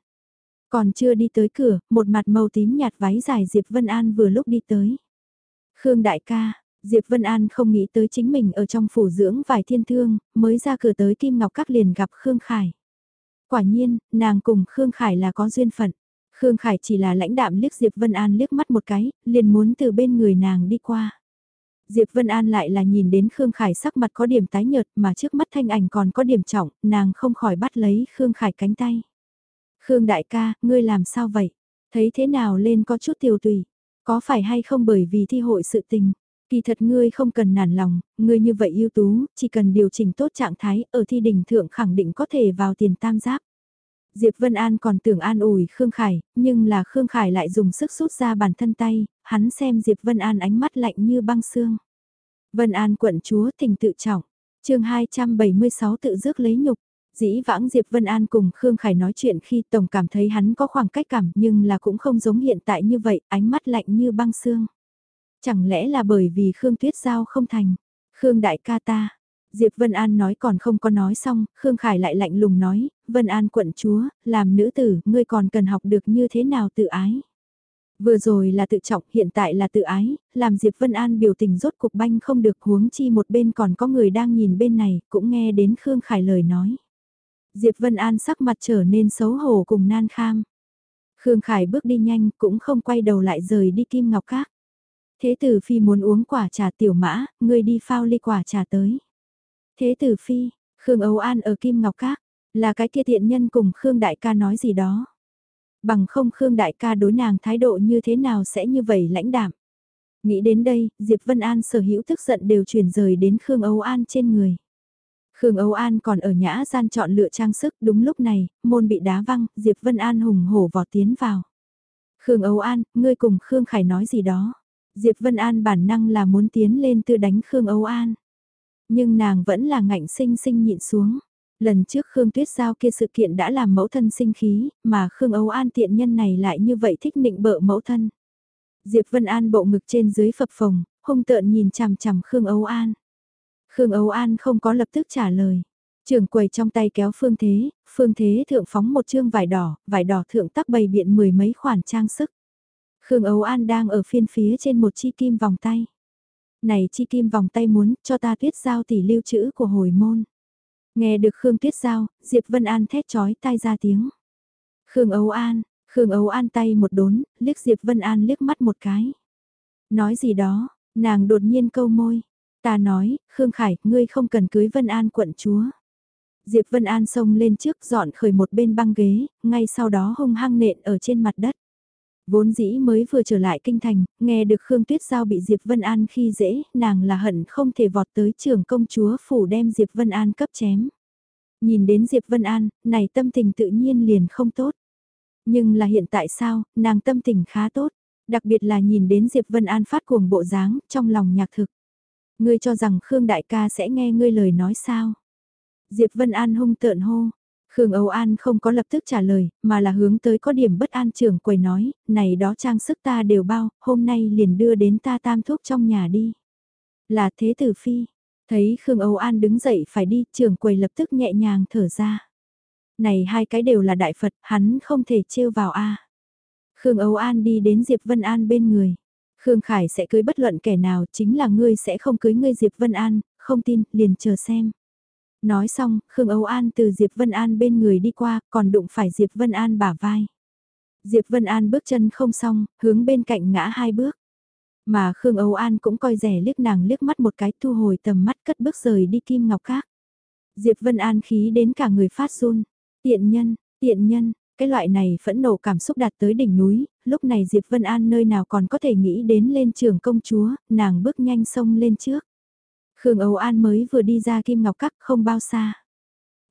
Còn chưa đi tới cửa, một mặt màu tím nhạt váy dài Diệp Vân An vừa lúc đi tới. Khương đại ca, Diệp Vân An không nghĩ tới chính mình ở trong phủ dưỡng vài thiên thương, mới ra cửa tới Kim Ngọc Các liền gặp Khương Khải. Quả nhiên, nàng cùng Khương Khải là có duyên phận. Khương Khải chỉ là lãnh đạm liếc Diệp Vân An liếc mắt một cái, liền muốn từ bên người nàng đi qua. Diệp Vân An lại là nhìn đến Khương Khải sắc mặt có điểm tái nhợt mà trước mắt thanh ảnh còn có điểm trọng, nàng không khỏi bắt lấy Khương Khải cánh tay. Khương đại ca, ngươi làm sao vậy? Thấy thế nào lên có chút tiêu tùy, có phải hay không bởi vì thi hội sự tình? Kỳ thật ngươi không cần nản lòng, ngươi như vậy ưu tú, chỉ cần điều chỉnh tốt trạng thái ở thi đỉnh thượng khẳng định có thể vào tiền tam giáp. Diệp Vân An còn tưởng an ủi Khương Khải, nhưng là Khương Khải lại dùng sức rút ra bản thân tay, hắn xem Diệp Vân An ánh mắt lạnh như băng xương. Vân An quận chúa tình tự trọng, chương 276 tự rước lấy nhục. Dĩ vãng Diệp Vân An cùng Khương Khải nói chuyện khi Tổng cảm thấy hắn có khoảng cách cảm nhưng là cũng không giống hiện tại như vậy, ánh mắt lạnh như băng xương. Chẳng lẽ là bởi vì Khương Tuyết Giao không thành? Khương đại ca ta. Diệp Vân An nói còn không có nói xong, Khương Khải lại lạnh lùng nói, Vân An quận chúa, làm nữ tử, ngươi còn cần học được như thế nào tự ái. Vừa rồi là tự trọng, hiện tại là tự ái, làm Diệp Vân An biểu tình rốt cục banh không được huống chi một bên còn có người đang nhìn bên này, cũng nghe đến Khương Khải lời nói. Diệp Vân An sắc mặt trở nên xấu hổ cùng nan kham. Khương Khải bước đi nhanh cũng không quay đầu lại rời đi Kim Ngọc Các. Thế tử phi muốn uống quả trà tiểu mã, ngươi đi phao ly quả trà tới. Thế tử phi, Khương Âu An ở Kim Ngọc Các, là cái kia tiện nhân cùng Khương Đại ca nói gì đó. Bằng không Khương Đại ca đối nàng thái độ như thế nào sẽ như vậy lãnh đạm. Nghĩ đến đây, Diệp Vân An sở hữu tức giận đều chuyển rời đến Khương Âu An trên người. Khương Âu An còn ở nhã gian chọn lựa trang sức, đúng lúc này, môn bị đá văng, Diệp Vân An hùng hổ vọt tiến vào. Khương Âu An, ngươi cùng Khương Khải nói gì đó. Diệp Vân An bản năng là muốn tiến lên tư đánh Khương Âu An. Nhưng nàng vẫn là ngạnh sinh sinh nhịn xuống. Lần trước Khương Tuyết Giao kia sự kiện đã làm mẫu thân sinh khí, mà Khương Âu An tiện nhân này lại như vậy thích nịnh bợ mẫu thân. Diệp Vân An bộ ngực trên dưới phập phồng, hung tợn nhìn chằm chằm Khương Âu An. Khương Âu An không có lập tức trả lời. Trường quầy trong tay kéo phương thế, phương thế thượng phóng một chương vải đỏ, vải đỏ thượng tắc bày biện mười mấy khoản trang sức. Khương Âu An đang ở phiên phía trên một chi kim vòng tay. Này chi kim vòng tay muốn cho ta tuyết giao tỷ lưu trữ của hồi môn. Nghe được Khương Tuyết Giao, Diệp Vân An thét chói tai ra tiếng. Khương Âu An, Khương Âu An tay một đốn, liếc Diệp Vân An liếc mắt một cái. Nói gì đó, nàng đột nhiên câu môi. Ta nói, Khương Khải, ngươi không cần cưới Vân An quận chúa. Diệp Vân An xông lên trước dọn khởi một bên băng ghế, ngay sau đó hung hăng nện ở trên mặt đất. Vốn dĩ mới vừa trở lại kinh thành, nghe được Khương Tuyết Giao bị Diệp Vân An khi dễ, nàng là hận không thể vọt tới trường công chúa phủ đem Diệp Vân An cấp chém. Nhìn đến Diệp Vân An, này tâm tình tự nhiên liền không tốt. Nhưng là hiện tại sao, nàng tâm tình khá tốt, đặc biệt là nhìn đến Diệp Vân An phát cuồng bộ dáng, trong lòng nhạc thực. Ngươi cho rằng Khương Đại ca sẽ nghe ngươi lời nói sao? Diệp Vân An hung tợn hô, Khương Âu An không có lập tức trả lời, mà là hướng tới có điểm bất an trưởng quầy nói, này đó trang sức ta đều bao, hôm nay liền đưa đến ta tam thuốc trong nhà đi. Là thế tử phi, thấy Khương Âu An đứng dậy phải đi, trưởng quầy lập tức nhẹ nhàng thở ra. Này hai cái đều là đại Phật, hắn không thể trêu vào a. Khương Âu An đi đến Diệp Vân An bên người. Khương Khải sẽ cưới bất luận kẻ nào, chính là ngươi sẽ không cưới ngươi Diệp Vân An, không tin, liền chờ xem. Nói xong, Khương Âu An từ Diệp Vân An bên người đi qua, còn đụng phải Diệp Vân An bả vai. Diệp Vân An bước chân không xong, hướng bên cạnh ngã hai bước. Mà Khương Âu An cũng coi rẻ liếc nàng liếc mắt một cái thu hồi tầm mắt cất bước rời đi Kim Ngọc Các. Diệp Vân An khí đến cả người phát run. Tiện nhân, tiện nhân, cái loại này phẫn nộ cảm xúc đạt tới đỉnh núi, lúc này Diệp Vân An nơi nào còn có thể nghĩ đến lên trường công chúa, nàng bước nhanh sông lên trước. Khương Âu An mới vừa đi ra Kim Ngọc Các không bao xa.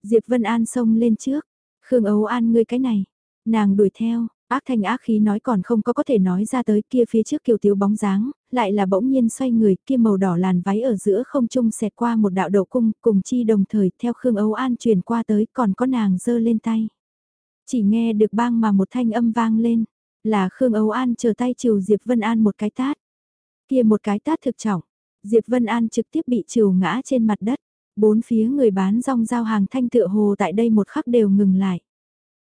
Diệp Vân An xông lên trước. Khương Âu An ngươi cái này. Nàng đuổi theo, ác thanh ác khí nói còn không có có thể nói ra tới kia phía trước kiều tiếu bóng dáng, lại là bỗng nhiên xoay người kia màu đỏ làn váy ở giữa không trung xẹt qua một đạo đầu cung cùng chi đồng thời theo Khương Âu An truyền qua tới còn có nàng giơ lên tay. Chỉ nghe được bang mà một thanh âm vang lên, là Khương Âu An chờ tay chiều Diệp Vân An một cái tát. Kia một cái tát thực trọng, Diệp Vân An trực tiếp bị trừ ngã trên mặt đất. Bốn phía người bán rong giao hàng thanh tựa hồ tại đây một khắc đều ngừng lại.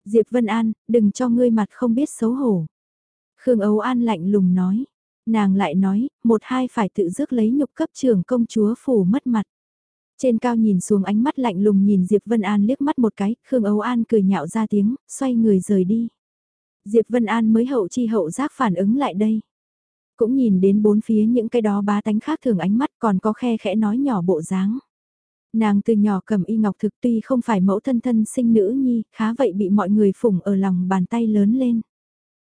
Diệp Vân An, đừng cho ngươi mặt không biết xấu hổ. Khương Âu An lạnh lùng nói. Nàng lại nói, một hai phải tự dứt lấy nhục cấp trưởng công chúa phủ mất mặt. Trên cao nhìn xuống ánh mắt lạnh lùng nhìn Diệp Vân An liếc mắt một cái, Khương Âu An cười nhạo ra tiếng, xoay người rời đi. Diệp Vân An mới hậu chi hậu giác phản ứng lại đây cũng nhìn đến bốn phía những cái đó bá tánh khác thường ánh mắt còn có khe khẽ nói nhỏ bộ dáng. Nàng từ nhỏ cầm y ngọc thực tuy không phải mẫu thân thân sinh nữ nhi, khá vậy bị mọi người phủng ở lòng bàn tay lớn lên.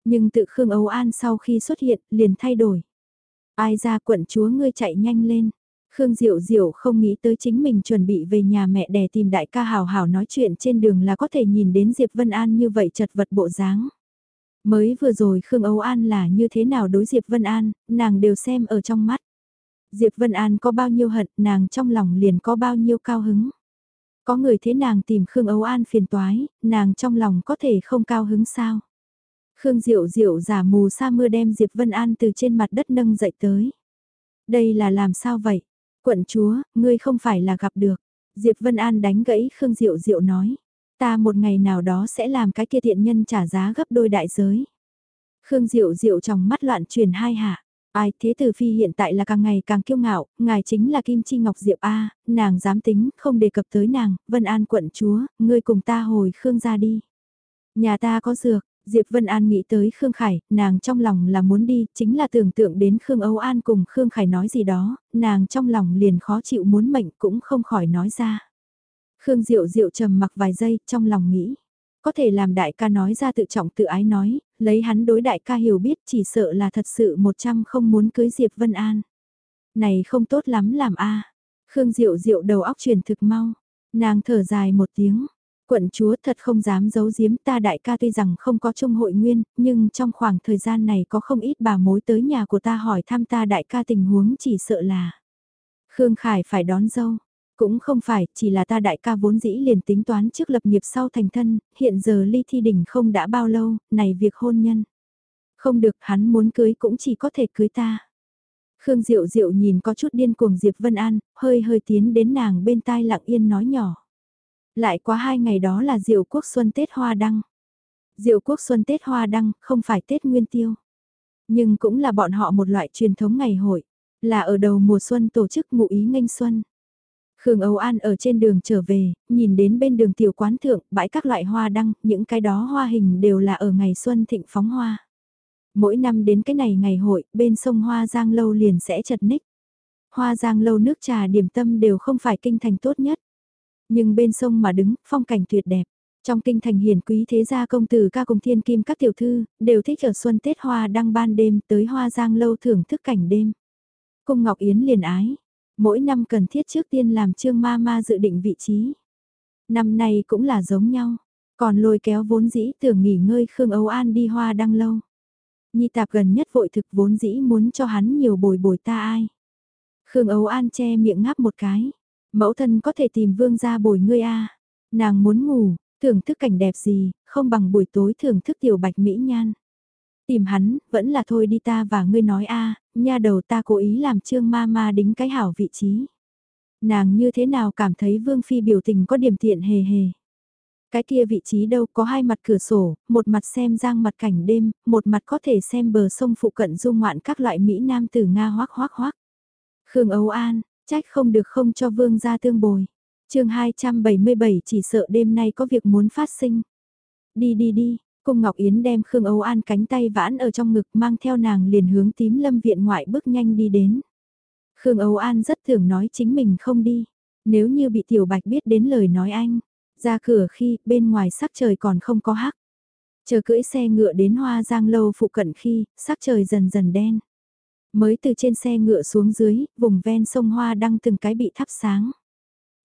Nhưng tự Khương Âu An sau khi xuất hiện, liền thay đổi. Ai ra quận chúa ngươi chạy nhanh lên. Khương Diệu Diệu không nghĩ tới chính mình chuẩn bị về nhà mẹ đẻ tìm đại ca hào hào nói chuyện trên đường là có thể nhìn đến Diệp Vân An như vậy chật vật bộ dáng. Mới vừa rồi Khương Âu An là như thế nào đối Diệp Vân An, nàng đều xem ở trong mắt. Diệp Vân An có bao nhiêu hận, nàng trong lòng liền có bao nhiêu cao hứng. Có người thế nàng tìm Khương Âu An phiền toái, nàng trong lòng có thể không cao hứng sao. Khương Diệu Diệu giả mù sa mưa đem Diệp Vân An từ trên mặt đất nâng dậy tới. Đây là làm sao vậy? Quận chúa, ngươi không phải là gặp được. Diệp Vân An đánh gãy Khương Diệu Diệu nói. Ta một ngày nào đó sẽ làm cái kia thiện nhân trả giá gấp đôi đại giới. Khương Diệu Diệu trong mắt loạn truyền hai hạ. Ai thế tử phi hiện tại là càng ngày càng kiêu ngạo, ngài chính là Kim Chi Ngọc Diệp A, nàng dám tính, không đề cập tới nàng, Vân An quận chúa, ngươi cùng ta hồi Khương ra đi. Nhà ta có dược, Diệp Vân An nghĩ tới Khương Khải, nàng trong lòng là muốn đi, chính là tưởng tượng đến Khương Âu An cùng Khương Khải nói gì đó, nàng trong lòng liền khó chịu muốn mệnh cũng không khỏi nói ra. Khương Diệu Diệu trầm mặc vài giây, trong lòng nghĩ. Có thể làm đại ca nói ra tự trọng tự ái nói, lấy hắn đối đại ca hiểu biết chỉ sợ là thật sự một trăm không muốn cưới Diệp Vân An. Này không tốt lắm làm a Khương Diệu Diệu đầu óc truyền thực mau. Nàng thở dài một tiếng, quận chúa thật không dám giấu giếm ta đại ca tuy rằng không có trung hội nguyên, nhưng trong khoảng thời gian này có không ít bà mối tới nhà của ta hỏi thăm ta đại ca tình huống chỉ sợ là. Khương Khải phải đón dâu. Cũng không phải, chỉ là ta đại ca vốn dĩ liền tính toán trước lập nghiệp sau thành thân, hiện giờ ly thi đỉnh không đã bao lâu, này việc hôn nhân. Không được, hắn muốn cưới cũng chỉ có thể cưới ta. Khương Diệu Diệu nhìn có chút điên cuồng Diệp Vân An, hơi hơi tiến đến nàng bên tai lặng yên nói nhỏ. Lại quá hai ngày đó là Diệu Quốc Xuân Tết Hoa Đăng. Diệu Quốc Xuân Tết Hoa Đăng không phải Tết Nguyên Tiêu. Nhưng cũng là bọn họ một loại truyền thống ngày hội, là ở đầu mùa xuân tổ chức ngụ ý nghênh xuân. Khương Âu An ở trên đường trở về, nhìn đến bên đường tiểu quán thượng, bãi các loại hoa đăng, những cái đó hoa hình đều là ở ngày xuân thịnh phóng hoa. Mỗi năm đến cái này ngày hội, bên sông Hoa Giang Lâu liền sẽ chật ních. Hoa Giang Lâu nước trà điểm tâm đều không phải kinh thành tốt nhất. Nhưng bên sông mà đứng, phong cảnh tuyệt đẹp. Trong kinh thành hiển quý thế gia công tử ca cùng thiên kim các tiểu thư, đều thích ở xuân Tết hoa đăng ban đêm tới hoa giang lâu thưởng thức cảnh đêm. Cung Ngọc Yến liền ái, mỗi năm cần thiết trước tiên làm trương ma ma dự định vị trí. Năm nay cũng là giống nhau, còn lôi kéo vốn dĩ tưởng nghỉ ngơi Khương Âu An đi hoa đăng lâu. Nhi tạp gần nhất vội thực vốn dĩ muốn cho hắn nhiều bồi bồi ta ai. Khương Âu An che miệng ngáp một cái. Mẫu thân có thể tìm vương ra bồi ngươi a Nàng muốn ngủ, thưởng thức cảnh đẹp gì, không bằng buổi tối thưởng thức tiểu bạch mỹ nhan. Tìm hắn, vẫn là thôi đi ta và ngươi nói a nha đầu ta cố ý làm trương ma ma đính cái hảo vị trí. Nàng như thế nào cảm thấy vương phi biểu tình có điểm tiện hề hề. Cái kia vị trí đâu có hai mặt cửa sổ, một mặt xem giang mặt cảnh đêm, một mặt có thể xem bờ sông phụ cận du ngoạn các loại Mỹ Nam từ Nga hoác hoác hoác. Khương Âu An, trách không được không cho vương ra tương bồi. chương 277 chỉ sợ đêm nay có việc muốn phát sinh. Đi đi đi, Cung Ngọc Yến đem Khương Âu An cánh tay vãn ở trong ngực mang theo nàng liền hướng tím lâm viện ngoại bước nhanh đi đến. Khương Âu An rất thường nói chính mình không đi. Nếu như bị Tiểu Bạch biết đến lời nói anh, ra cửa khi bên ngoài sắc trời còn không có hắc. Chờ cưỡi xe ngựa đến hoa giang lâu phụ cận khi, sắc trời dần dần đen. Mới từ trên xe ngựa xuống dưới, vùng ven sông hoa đăng từng cái bị thắp sáng.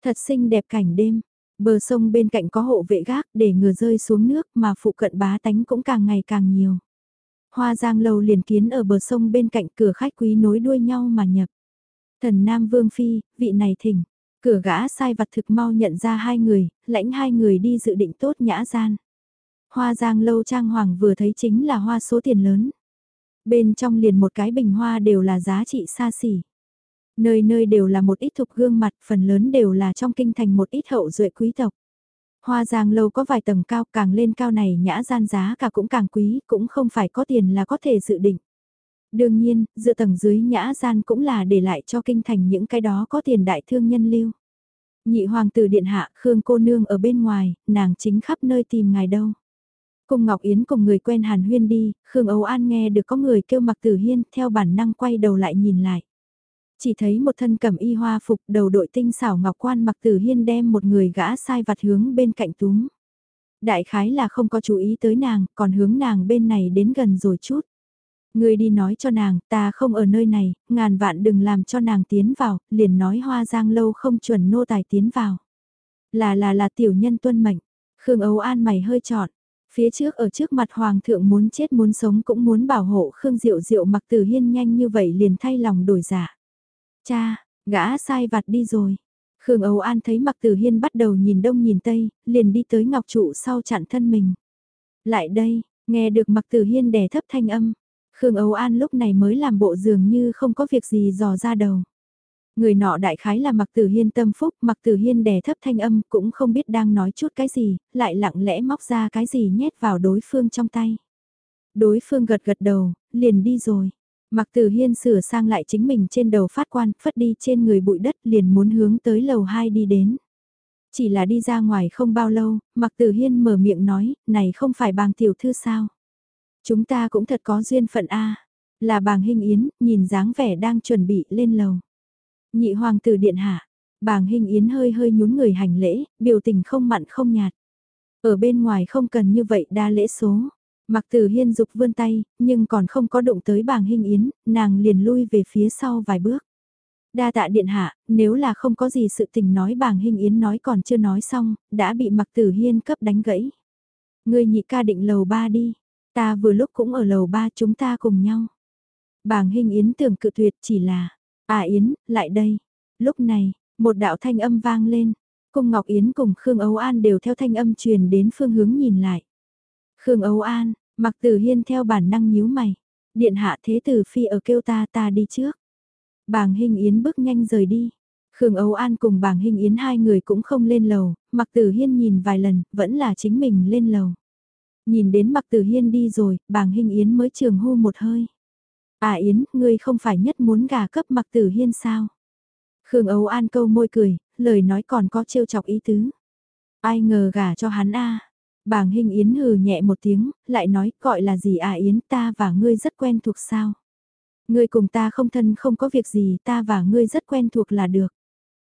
Thật xinh đẹp cảnh đêm, bờ sông bên cạnh có hộ vệ gác để ngừa rơi xuống nước mà phụ cận bá tánh cũng càng ngày càng nhiều. Hoa giang lâu liền kiến ở bờ sông bên cạnh cửa khách quý nối đuôi nhau mà nhập. Thần Nam Vương Phi, vị này thỉnh, Cửa gã sai vặt thực mau nhận ra hai người, lãnh hai người đi dự định tốt nhã gian. Hoa giang lâu trang hoàng vừa thấy chính là hoa số tiền lớn. Bên trong liền một cái bình hoa đều là giá trị xa xỉ. Nơi nơi đều là một ít thục gương mặt, phần lớn đều là trong kinh thành một ít hậu duệ quý tộc. Hoa giang lâu có vài tầng cao, càng lên cao này nhã gian giá cả cũng càng quý, cũng không phải có tiền là có thể dự định. Đương nhiên, dựa tầng dưới nhã gian cũng là để lại cho kinh thành những cái đó có tiền đại thương nhân lưu. Nhị hoàng tử điện hạ Khương cô nương ở bên ngoài, nàng chính khắp nơi tìm ngài đâu. Cùng Ngọc Yến cùng người quen Hàn Huyên đi, Khương Âu An nghe được có người kêu mặc tử hiên, theo bản năng quay đầu lại nhìn lại. Chỉ thấy một thân cẩm y hoa phục đầu đội tinh xảo ngọc quan mặc tử hiên đem một người gã sai vặt hướng bên cạnh túm. Đại khái là không có chú ý tới nàng, còn hướng nàng bên này đến gần rồi chút. người đi nói cho nàng, ta không ở nơi này, ngàn vạn đừng làm cho nàng tiến vào, liền nói hoa giang lâu không chuẩn nô tài tiến vào. Là là là tiểu nhân tuân mệnh, Khương Âu An mày hơi trọn, phía trước ở trước mặt hoàng thượng muốn chết muốn sống cũng muốn bảo hộ Khương Diệu Diệu mặc tử hiên nhanh như vậy liền thay lòng đổi giả. Cha, gã sai vặt đi rồi. Khương Âu An thấy mặc tử hiên bắt đầu nhìn đông nhìn tây, liền đi tới ngọc trụ sau chặn thân mình. Lại đây, nghe được mặc tử hiên đè thấp thanh âm. Khương Âu An lúc này mới làm bộ dường như không có việc gì dò ra đầu. Người nọ đại khái là mặc tử hiên tâm phúc, mặc tử hiên đè thấp thanh âm cũng không biết đang nói chút cái gì, lại lặng lẽ móc ra cái gì nhét vào đối phương trong tay. Đối phương gật gật đầu, liền đi rồi. Mặc tử hiên sửa sang lại chính mình trên đầu phát quan, phất đi trên người bụi đất liền muốn hướng tới lầu 2 đi đến. Chỉ là đi ra ngoài không bao lâu, mặc tử hiên mở miệng nói, này không phải bàng tiểu thư sao. Chúng ta cũng thật có duyên phận a Là bàng hình yến, nhìn dáng vẻ đang chuẩn bị lên lầu. Nhị hoàng tử điện hạ, bàng hình yến hơi hơi nhún người hành lễ, biểu tình không mặn không nhạt. Ở bên ngoài không cần như vậy đa lễ số. Mặc tử hiên dục vươn tay, nhưng còn không có động tới bàng hình yến, nàng liền lui về phía sau vài bước. Đa tạ điện hạ, nếu là không có gì sự tình nói bàng hình yến nói còn chưa nói xong, đã bị mặc tử hiên cấp đánh gãy. Người nhị ca định lầu ba đi, ta vừa lúc cũng ở lầu ba chúng ta cùng nhau. Bàng hình yến tưởng cự tuyệt chỉ là, à yến, lại đây. Lúc này, một đạo thanh âm vang lên, cung Ngọc Yến cùng Khương Âu An đều theo thanh âm truyền đến phương hướng nhìn lại. Khương Âu An, mặc tử hiên theo bản năng nhíu mày. Điện hạ thế tử phi ở kêu ta ta đi trước. Bàng Hinh Yến bước nhanh rời đi. Khương Âu An cùng bàng Hinh Yến hai người cũng không lên lầu, mặc tử hiên nhìn vài lần, vẫn là chính mình lên lầu. Nhìn đến mặc tử hiên đi rồi, bàng Hinh Yến mới trường hô một hơi. À Yến, ngươi không phải nhất muốn gà cấp mặc tử hiên sao? Khương Âu An câu môi cười, lời nói còn có trêu chọc ý tứ. Ai ngờ gả cho hắn a Bàng Hinh Yến hừ nhẹ một tiếng, lại nói, gọi là gì à Yến, ta và ngươi rất quen thuộc sao? Ngươi cùng ta không thân không có việc gì, ta và ngươi rất quen thuộc là được.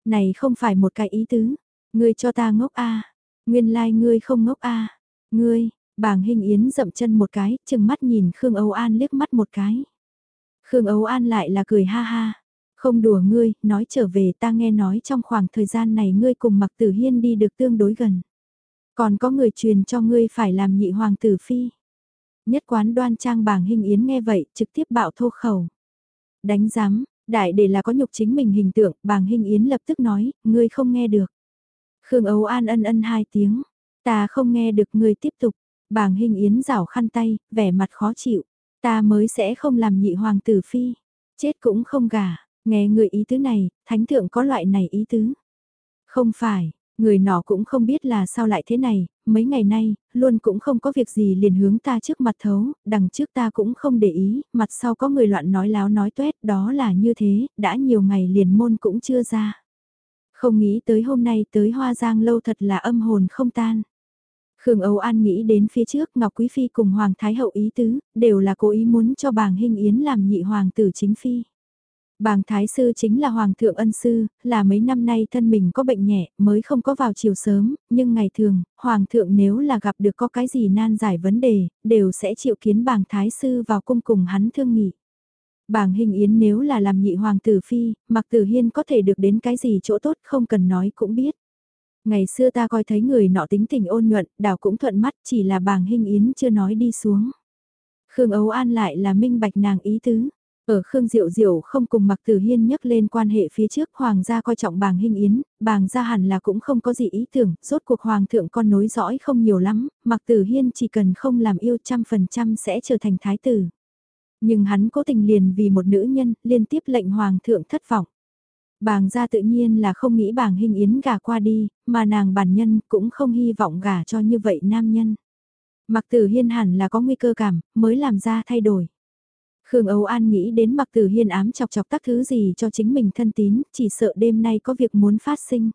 Này không phải một cái ý tứ, ngươi cho ta ngốc a nguyên lai like ngươi không ngốc a ngươi, bàng Hinh Yến dậm chân một cái, chừng mắt nhìn Khương Âu An liếc mắt một cái. Khương Âu An lại là cười ha ha. Không đùa ngươi, nói trở về ta nghe nói trong khoảng thời gian này ngươi cùng Mặc Tử Hiên đi được tương đối gần. Còn có người truyền cho ngươi phải làm nhị hoàng tử phi. Nhất quán đoan trang bảng hình yến nghe vậy, trực tiếp bạo thô khẩu. Đánh giám, đại để là có nhục chính mình hình tượng, bảng hình yến lập tức nói, ngươi không nghe được. Khương Âu An ân ân hai tiếng, ta không nghe được ngươi tiếp tục. Bảng hình yến rảo khăn tay, vẻ mặt khó chịu. Ta mới sẽ không làm nhị hoàng tử phi. Chết cũng không gả, nghe người ý tứ này, thánh thượng có loại này ý tứ. Không phải, Người nọ cũng không biết là sao lại thế này, mấy ngày nay, luôn cũng không có việc gì liền hướng ta trước mặt thấu, đằng trước ta cũng không để ý, mặt sau có người loạn nói láo nói tuét, đó là như thế, đã nhiều ngày liền môn cũng chưa ra. Không nghĩ tới hôm nay tới Hoa Giang lâu thật là âm hồn không tan. Khương Âu An nghĩ đến phía trước Ngọc Quý Phi cùng Hoàng Thái Hậu ý tứ, đều là cố ý muốn cho bàng hình yến làm nhị hoàng tử chính phi. Bàng Thái Sư chính là Hoàng thượng ân sư, là mấy năm nay thân mình có bệnh nhẹ, mới không có vào chiều sớm, nhưng ngày thường, Hoàng thượng nếu là gặp được có cái gì nan giải vấn đề, đều sẽ chịu kiến bàng Thái Sư vào cung cùng hắn thương nghị. Bàng Hình Yến nếu là làm nhị hoàng tử phi, mặc tử hiên có thể được đến cái gì chỗ tốt không cần nói cũng biết. Ngày xưa ta coi thấy người nọ tính tình ôn nhuận, đảo cũng thuận mắt chỉ là bàng Hình Yến chưa nói đi xuống. Khương Ấu An lại là minh bạch nàng ý tứ. Ở Khương Diệu Diệu không cùng Mạc Tử Hiên nhắc lên quan hệ phía trước Hoàng gia coi trọng bàng hình yến, bàng gia hẳn là cũng không có gì ý tưởng, rốt cuộc Hoàng thượng con nối dõi không nhiều lắm, Mạc Tử Hiên chỉ cần không làm yêu trăm phần trăm sẽ trở thành thái tử. Nhưng hắn cố tình liền vì một nữ nhân, liên tiếp lệnh Hoàng thượng thất vọng. Bàng gia tự nhiên là không nghĩ bàng hình yến gả qua đi, mà nàng bản nhân cũng không hy vọng gả cho như vậy nam nhân. Mạc Tử Hiên hẳn là có nguy cơ cảm, mới làm ra thay đổi. Khương Âu An nghĩ đến mặc tử hiên ám chọc chọc tác thứ gì cho chính mình thân tín, chỉ sợ đêm nay có việc muốn phát sinh.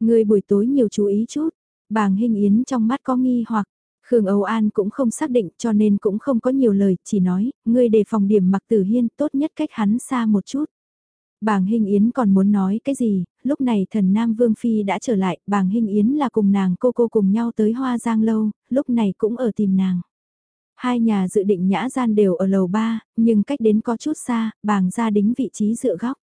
Người buổi tối nhiều chú ý chút, bàng hình yến trong mắt có nghi hoặc, Khương Âu An cũng không xác định cho nên cũng không có nhiều lời, chỉ nói, ngươi đề phòng điểm mặc tử hiên tốt nhất cách hắn xa một chút. Bàng Hinh Yến còn muốn nói cái gì, lúc này thần Nam Vương Phi đã trở lại, bàng Hinh Yến là cùng nàng cô cô cùng nhau tới Hoa Giang Lâu, lúc này cũng ở tìm nàng. Hai nhà dự định nhã gian đều ở lầu ba, nhưng cách đến có chút xa, bàng ra đính vị trí dựa góc.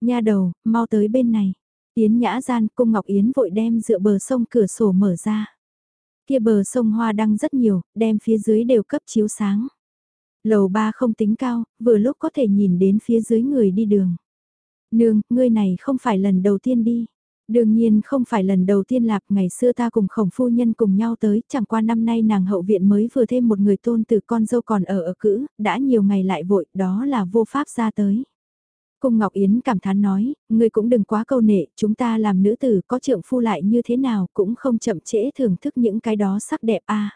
Nha đầu, mau tới bên này. Tiến nhã gian, cung Ngọc Yến vội đem dựa bờ sông cửa sổ mở ra. Kia bờ sông hoa đăng rất nhiều, đem phía dưới đều cấp chiếu sáng. Lầu ba không tính cao, vừa lúc có thể nhìn đến phía dưới người đi đường. Nương, ngươi này không phải lần đầu tiên đi. Đương nhiên không phải lần đầu tiên lạp ngày xưa ta cùng khổng phu nhân cùng nhau tới, chẳng qua năm nay nàng hậu viện mới vừa thêm một người tôn từ con dâu còn ở ở cữ, đã nhiều ngày lại vội, đó là vô pháp ra tới. Cung Ngọc Yến cảm thán nói, ngươi cũng đừng quá câu nệ, chúng ta làm nữ tử có trượng phu lại như thế nào cũng không chậm trễ thưởng thức những cái đó sắc đẹp a.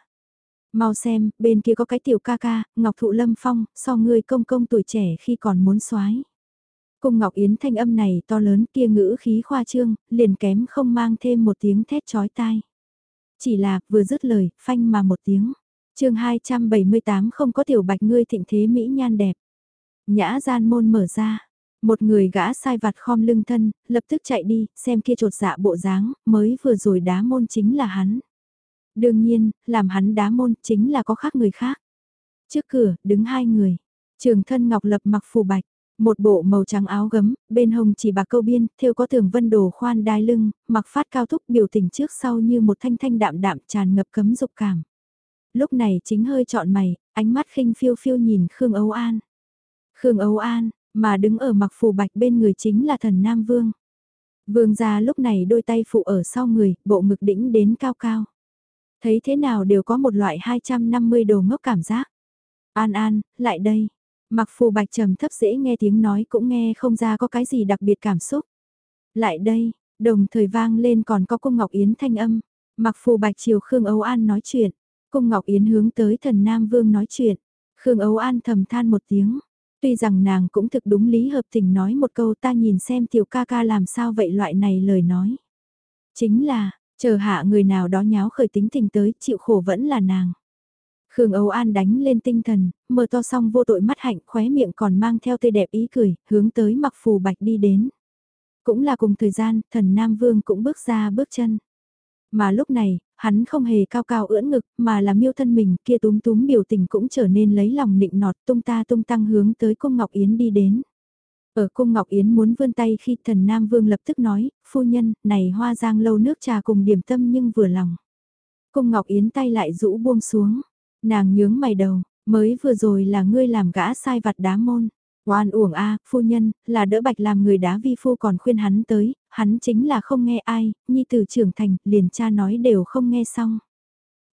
Mau xem, bên kia có cái tiểu ca ca, Ngọc Thụ Lâm Phong, so ngươi công công tuổi trẻ khi còn muốn soái. Cung Ngọc Yến thanh âm này to lớn kia ngữ khí khoa trương, liền kém không mang thêm một tiếng thét chói tai. Chỉ là, vừa dứt lời, phanh mà một tiếng. chương 278 không có tiểu bạch ngươi thịnh thế mỹ nhan đẹp. Nhã gian môn mở ra, một người gã sai vặt khom lưng thân, lập tức chạy đi, xem kia trột dạ bộ dáng, mới vừa rồi đá môn chính là hắn. Đương nhiên, làm hắn đá môn chính là có khác người khác. Trước cửa, đứng hai người. Trường thân ngọc lập mặc phù bạch, một bộ màu trắng áo gấm, bên hông chỉ bạc câu biên, thêu có tường vân đồ khoan đai lưng, mặc phát cao thúc biểu tình trước sau như một thanh thanh đạm đạm tràn ngập cấm dục cảm. Lúc này chính hơi chọn mày, ánh mắt khinh phiêu phiêu nhìn Khương Âu An. Khương Âu An, mà đứng ở mặc phù bạch bên người chính là thần Nam Vương. Vương gia lúc này đôi tay phụ ở sau người, bộ ngực đĩnh đến cao cao. Thấy thế nào đều có một loại 250 đồ ngốc cảm giác. An An, lại đây. Mặc phù bạch trầm thấp dễ nghe tiếng nói cũng nghe không ra có cái gì đặc biệt cảm xúc. Lại đây, đồng thời vang lên còn có cung Ngọc Yến thanh âm. Mặc phù bạch chiều Khương Âu An nói chuyện. Cung Ngọc Yến hướng tới thần Nam Vương nói chuyện. Khương Âu An thầm than một tiếng. Tuy rằng nàng cũng thực đúng lý hợp tình nói một câu ta nhìn xem tiểu ca ca làm sao vậy loại này lời nói. Chính là, chờ hạ người nào đó nháo khởi tính tình tới chịu khổ vẫn là nàng. Khương Âu An đánh lên tinh thần, mở to xong vô tội mắt hạnh khóe miệng còn mang theo tươi đẹp ý cười, hướng tới mặc phù bạch đi đến. Cũng là cùng thời gian, thần Nam Vương cũng bước ra bước chân. Mà lúc này, hắn không hề cao cao ưỡn ngực, mà là miêu thân mình kia túm túm biểu tình cũng trở nên lấy lòng nịnh nọt tung ta tung tăng hướng tới cung Ngọc Yến đi đến. Ở cung Ngọc Yến muốn vươn tay khi thần Nam Vương lập tức nói, phu nhân, này hoa giang lâu nước trà cùng điểm tâm nhưng vừa lòng. Cung Ngọc Yến tay lại rũ buông xuống, nàng nhướng mày đầu, mới vừa rồi là ngươi làm gã sai vặt đá môn. Oan uổng a, phu nhân, là đỡ bạch làm người đá vi phu còn khuyên hắn tới, hắn chính là không nghe ai, nhi tử trưởng thành, liền cha nói đều không nghe xong.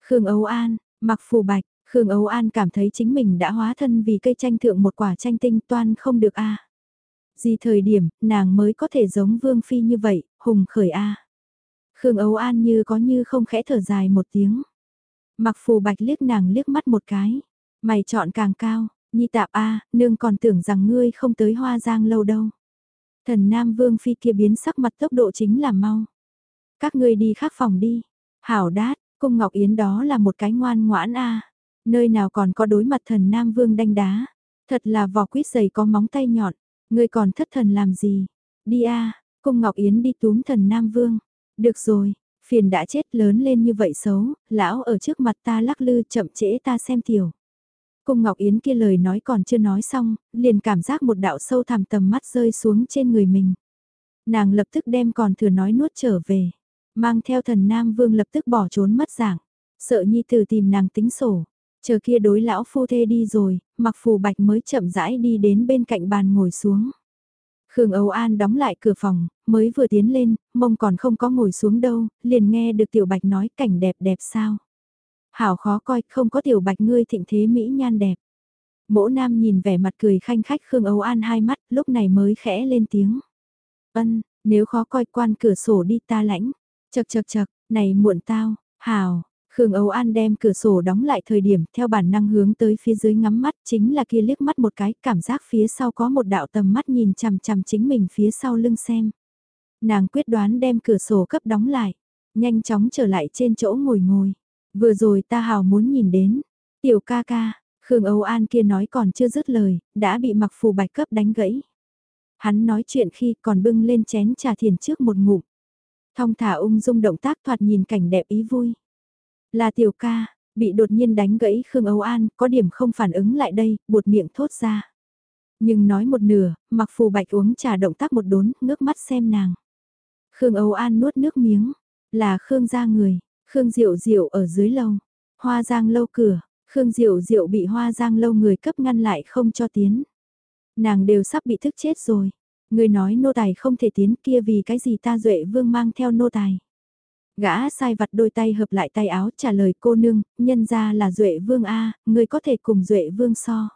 Khương Âu An, mặc phù bạch, Khương Âu An cảm thấy chính mình đã hóa thân vì cây tranh thượng một quả tranh tinh toan không được a. Gì thời điểm, nàng mới có thể giống Vương Phi như vậy, hùng khởi a. Khương Âu An như có như không khẽ thở dài một tiếng. Mặc phù bạch liếc nàng liếc mắt một cái. Mày chọn càng cao, Nhi tạp a, nương còn tưởng rằng ngươi không tới hoa giang lâu đâu. Thần Nam Vương Phi kia biến sắc mặt tốc độ chính là mau. Các ngươi đi khác phòng đi. Hảo đát, cung Ngọc Yến đó là một cái ngoan ngoãn a. Nơi nào còn có đối mặt thần Nam Vương đanh đá. Thật là vỏ quýt dày có móng tay nhọn. Ngươi còn thất thần làm gì? Đi a, cung Ngọc Yến đi túm thần Nam Vương. Được rồi, phiền đã chết lớn lên như vậy xấu, lão ở trước mặt ta lắc lư chậm trễ ta xem tiểu. Cung Ngọc Yến kia lời nói còn chưa nói xong, liền cảm giác một đạo sâu thẳm tầm mắt rơi xuống trên người mình. Nàng lập tức đem còn thừa nói nuốt trở về, mang theo thần Nam Vương lập tức bỏ trốn mất dạng, sợ Nhi Tử tìm nàng tính sổ. Chờ kia đối lão phu thê đi rồi, mặc phù bạch mới chậm rãi đi đến bên cạnh bàn ngồi xuống. Khương Âu An đóng lại cửa phòng, mới vừa tiến lên, mông còn không có ngồi xuống đâu, liền nghe được tiểu bạch nói cảnh đẹp đẹp sao. Hảo khó coi, không có tiểu bạch ngươi thịnh thế mỹ nhan đẹp. Mỗ nam nhìn vẻ mặt cười khanh khách Khương Âu An hai mắt, lúc này mới khẽ lên tiếng. Ân, nếu khó coi quan cửa sổ đi ta lãnh. Chật chật chật, này muộn tao, hảo. Khương Âu An đem cửa sổ đóng lại thời điểm theo bản năng hướng tới phía dưới ngắm mắt chính là kia liếc mắt một cái cảm giác phía sau có một đạo tầm mắt nhìn chằm chằm chính mình phía sau lưng xem. Nàng quyết đoán đem cửa sổ cấp đóng lại, nhanh chóng trở lại trên chỗ ngồi ngồi. Vừa rồi ta hào muốn nhìn đến, tiểu ca ca, Khương Âu An kia nói còn chưa dứt lời, đã bị mặc phù bạch cấp đánh gãy. Hắn nói chuyện khi còn bưng lên chén trà thiền trước một ngụm. Thong thả ung dung động tác thoạt nhìn cảnh đẹp ý vui. Là tiểu ca, Bị đột nhiên đánh gãy Khương Âu An, có điểm không phản ứng lại đây, buột miệng thốt ra. Nhưng nói một nửa, mặc phù bạch uống trà động tác một đốn, ngước mắt xem nàng. Khương Âu An nuốt nước miếng, là Khương ra người, Khương Diệu Diệu ở dưới lâu, hoa giang lâu cửa, Khương Diệu Diệu bị hoa giang lâu người cấp ngăn lại không cho tiến. Nàng đều sắp bị thức chết rồi. Người nói nô tài không thể tiến kia vì cái gì ta duệ vương mang theo nô tài. Gã sai vặt đôi tay hợp lại tay áo trả lời cô nương, nhân ra là duệ vương A, người có thể cùng duệ vương so.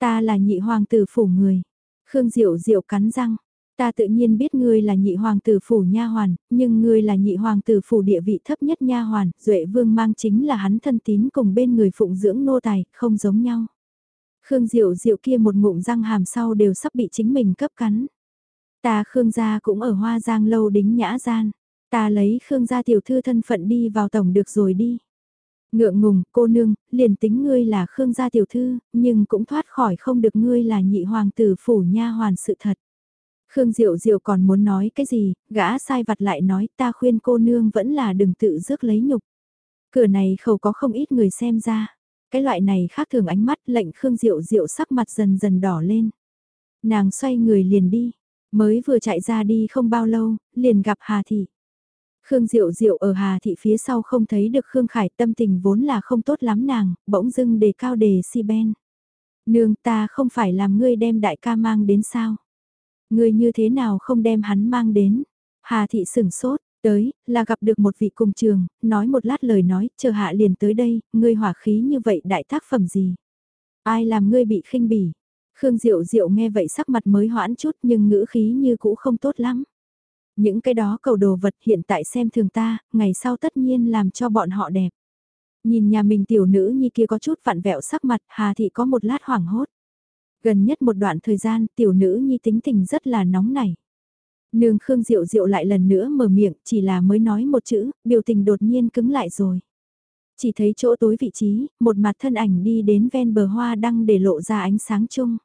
Ta là nhị hoàng tử phủ người. Khương Diệu Diệu cắn răng. Ta tự nhiên biết ngươi là nhị hoàng tử phủ nha hoàn, nhưng ngươi là nhị hoàng tử phủ địa vị thấp nhất nha hoàn, Duệ Vương mang chính là hắn thân tín cùng bên người phụng dưỡng nô tài, không giống nhau. Khương Diệu Diệu kia một ngụm răng hàm sau đều sắp bị chính mình cấp cắn. Ta Khương gia cũng ở Hoa Giang lâu đính nhã gian. Ta lấy Khương gia tiểu thư thân phận đi vào tổng được rồi đi. Ngượng ngùng, cô nương, liền tính ngươi là Khương gia tiểu thư, nhưng cũng thoát khỏi không được ngươi là nhị hoàng tử phủ nha hoàn sự thật. Khương Diệu Diệu còn muốn nói cái gì, gã sai vặt lại nói ta khuyên cô nương vẫn là đừng tự rước lấy nhục. Cửa này khẩu có không ít người xem ra. Cái loại này khác thường ánh mắt lệnh Khương Diệu Diệu sắc mặt dần dần đỏ lên. Nàng xoay người liền đi, mới vừa chạy ra đi không bao lâu, liền gặp Hà Thị. Khương Diệu Diệu ở Hà Thị phía sau không thấy được Khương Khải tâm tình vốn là không tốt lắm nàng, bỗng dưng đề cao đề si ben. Nương ta không phải làm ngươi đem đại ca mang đến sao? Ngươi như thế nào không đem hắn mang đến? Hà Thị sửng sốt, tới, là gặp được một vị cùng trường, nói một lát lời nói, chờ hạ liền tới đây, ngươi hỏa khí như vậy đại tác phẩm gì? Ai làm ngươi bị khinh bỉ? Khương Diệu Diệu nghe vậy sắc mặt mới hoãn chút nhưng ngữ khí như cũ không tốt lắm. Những cái đó cầu đồ vật hiện tại xem thường ta, ngày sau tất nhiên làm cho bọn họ đẹp. Nhìn nhà mình tiểu nữ như kia có chút vặn vẹo sắc mặt, Hà Thị có một lát hoảng hốt. Gần nhất một đoạn thời gian, tiểu nữ nhi tính tình rất là nóng nảy. Nương Khương Diệu Diệu lại lần nữa mở miệng, chỉ là mới nói một chữ, biểu tình đột nhiên cứng lại rồi. Chỉ thấy chỗ tối vị trí, một mặt thân ảnh đi đến ven bờ hoa đăng để lộ ra ánh sáng chung.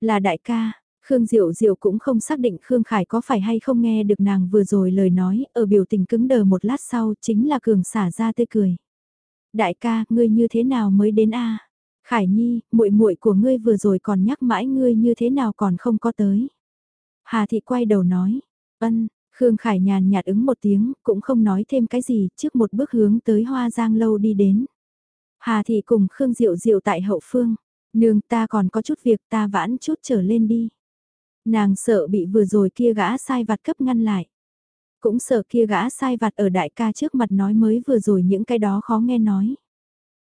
Là đại ca, Khương Diệu Diệu cũng không xác định Khương Khải có phải hay không nghe được nàng vừa rồi lời nói, ở biểu tình cứng đờ một lát sau chính là cường xả ra tươi cười. Đại ca, ngươi như thế nào mới đến a? Khải Nhi, muội muội của ngươi vừa rồi còn nhắc mãi ngươi như thế nào còn không có tới. Hà Thị quay đầu nói, ân, Khương Khải nhàn nhạt ứng một tiếng, cũng không nói thêm cái gì, trước một bước hướng tới Hoa Giang Lâu đi đến. Hà Thị cùng Khương Diệu Diệu tại hậu phương, nương ta còn có chút việc ta vãn chút trở lên đi. Nàng sợ bị vừa rồi kia gã sai vặt cấp ngăn lại. Cũng sợ kia gã sai vặt ở đại ca trước mặt nói mới vừa rồi những cái đó khó nghe nói.